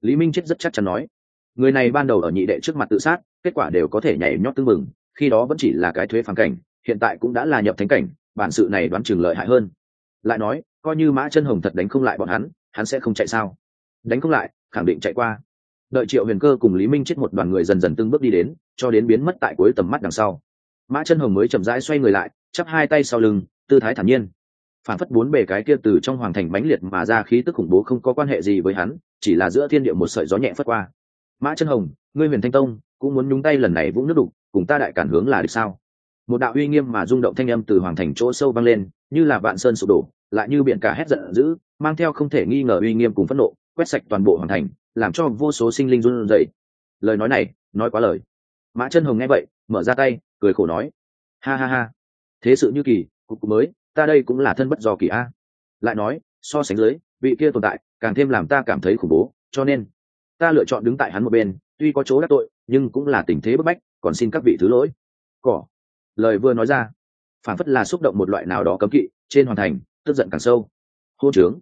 Lý minh chết rất chắc chắn nói. Người này ban đầu ở nhị đệ trước mặt tự sát, kết quả đều có thể nhảy nhót tưng mừng khi đó vẫn chỉ là cái thuế phản cảnh hiện tại cũng đã là nhập thánh cảnh, bản sự này đoán chừng lợi hại hơn. Lại nói, coi như mã chân hồng thật đánh không lại bọn hắn hắn sẽ không chạy sao? Đánh không lại, khẳng định chạy qua. Đợi triệu huyền cơ cùng lý minh chết một đoàn người dần dần từng bước đi đến, cho đến biến mất tại cuối tầm mắt đằng sau. Mã chân hồng mới chậm rãi xoay người lại, chắp hai tay sau lưng, tư thái thản nhiên. Phản phất bốn bề cái kia từ trong hoàng thành bánh liệt mà ra khí tức khủng bố không có quan hệ gì với hắn, chỉ là giữa thiên địa một sợi gió nhẹ phất qua. Mã chân hồng, ngươi huyền thanh tông, cũng muốn nhúng tay lần này vũng nước đục, cùng ta đại cản hướng là được sao? Một đạo uy nghiêm mà rung động thanh âm từ hoàng thành chỗ sâu vang lên, như là vạn sơn sụp đổ, lại như biển cả hét giận dữ, mang theo không thể nghi ngờ uy nghiêm cùng phẫn nộ, quét sạch toàn bộ hoàng thành, làm cho vô số sinh linh run rẩy. Lời nói này, nói quá lời. Mã chân hồng nghe vậy, mở ra tay, cười khổ nói, ha ha ha, thế sự như kỳ, cục mới, ta đây cũng là thân bất do kỳ a. Lại nói, so sánh dưới, vị kia tồn tại, càng thêm làm ta cảm thấy khủng bố, cho nên, ta lựa chọn đứng tại hắn một bên, tuy có chỗ đắc tội, nhưng cũng là tình thế bức bách, còn xin các vị thứ lỗi. Cỏ lời vừa nói ra phản phất là xúc động một loại nào đó cấm kỵ, trên hoàn thành, tức giận càng sâu. Hô trướng,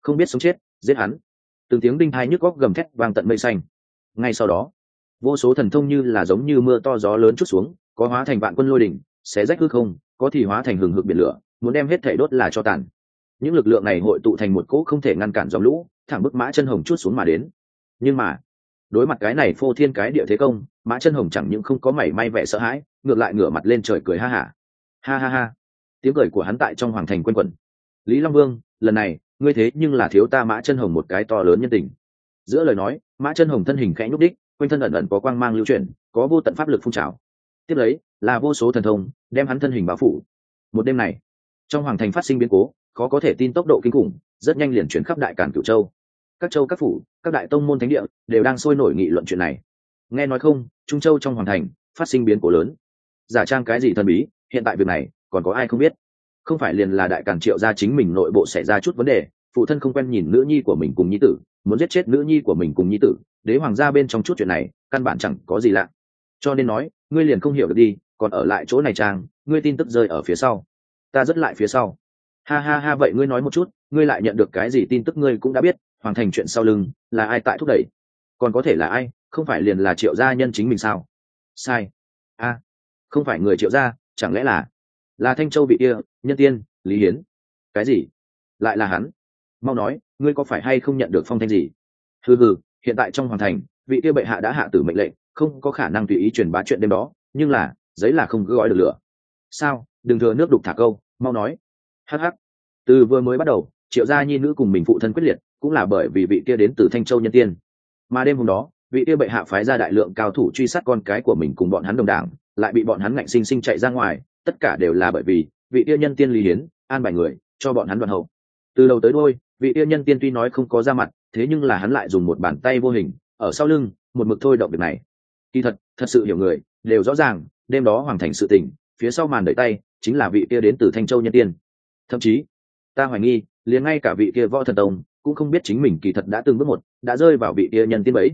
không biết sống chết, giết hắn. Từng tiếng đinh thai nhức góc gầm thét vang tận mây xanh. Ngay sau đó, vô số thần thông như là giống như mưa to gió lớn chút xuống, có hóa thành vạn quân lôi đỉnh, xé rách hư không, có thì hóa thành hừng hực biển lửa, muốn đem hết thể đốt là cho tàn. Những lực lượng này hội tụ thành một cỗ không thể ngăn cản dòng lũ, thẳng bức mã chân hồng chút xuống mà đến. Nhưng mà đối mặt cái này phô thiên cái địa thế công, mã chân hồng chẳng những không có mảy may vẻ sợ hãi, ngược lại ngửa mặt lên trời cười ha hả. Ha. ha ha. Ha tiếng cười của hắn tại trong hoàng thành quân quẩn. Lý long vương, lần này, ngươi thế nhưng là thiếu ta mã chân hồng một cái to lớn nhân tình. Giữa lời nói, mã chân hồng thân hình khẽ nhúc đích, quanh thân ẩn ẩn có quang mang lưu chuyển, có vô tận pháp lực phun trào. Tiếp lấy, là vô số thần thông, đem hắn thân hình báo phủ. Một đêm này, trong hoàng thành phát sinh biến cố, khó có thể tin tốc độ kinh khủng, rất nhanh liền chuyển khắp đại cản cửu châu các châu các phủ, các đại tông môn thánh địa đều đang sôi nổi nghị luận chuyện này. Nghe nói không, trung châu trong hoàng thành phát sinh biến cố lớn. Giả trang cái gì thần bí, hiện tại việc này còn có ai không biết. Không phải liền là đại càn triệu gia chính mình nội bộ xảy ra chút vấn đề, phụ thân không quen nhìn nữ nhi của mình cùng nhi tử, muốn giết chết nữ nhi của mình cùng nhi tử, đế hoàng gia bên trong chút chuyện này, căn bản chẳng có gì lạ. Cho nên nói, ngươi liền không hiểu được đi, còn ở lại chỗ này trang ngươi tin tức rơi ở phía sau. Ta rất lại phía sau. Ha ha ha, vậy ngươi nói một chút, ngươi lại nhận được cái gì tin tức ngươi cũng đã biết hoàn thành chuyện sau lưng, là ai tại thúc đẩy? Còn có thể là ai, không phải liền là triệu gia nhân chính mình sao? Sai. A, không phải người triệu gia, chẳng lẽ là là thanh châu vị kia, nhân tiên, lý hiến? Cái gì? Lại là hắn? Mau nói, ngươi có phải hay không nhận được phong thanh gì? Hừ hừ, hiện tại trong hoàng thành, vị kia bệ hạ đã hạ tử mệnh lệnh, không có khả năng tùy ý truyền bá chuyện đêm đó, nhưng là, giấy là không cứ gói được lửa. Sao? Đừng thừa nước đục thả câu, mau nói. Hh từ vừa mới bắt đầu, triệu gia nhi nữ cùng mình phụ thân quyết liệt cũng là bởi vì vị kia đến từ thanh châu nhân tiên. Mà đêm hôm đó, vị kia bệ hạ phái ra đại lượng cao thủ truy sát con cái của mình cùng bọn hắn đồng đảng, lại bị bọn hắn ngạnh sinh sinh chạy ra ngoài, tất cả đều là bởi vì vị kia nhân tiên lý hiến an bài người cho bọn hắn đoạn hậu. Từ đầu tới đôi vị kia nhân tiên tuy nói không có ra mặt, thế nhưng là hắn lại dùng một bàn tay vô hình, ở sau lưng, một mực thôi động việc này. Kỳ thật thật sự hiểu người, đều rõ ràng, đêm đó hoàn thành sự tình, phía sau màn đợi tay, chính là vị kia đến từ thanh châu nhân tiên. Thậm chí, ta hoài nghi, liền ngay cả vị kia võ thần tông cũng không biết chính mình kỳ thật đã từng bước một, đã rơi vào vị kia nhân tiên bấy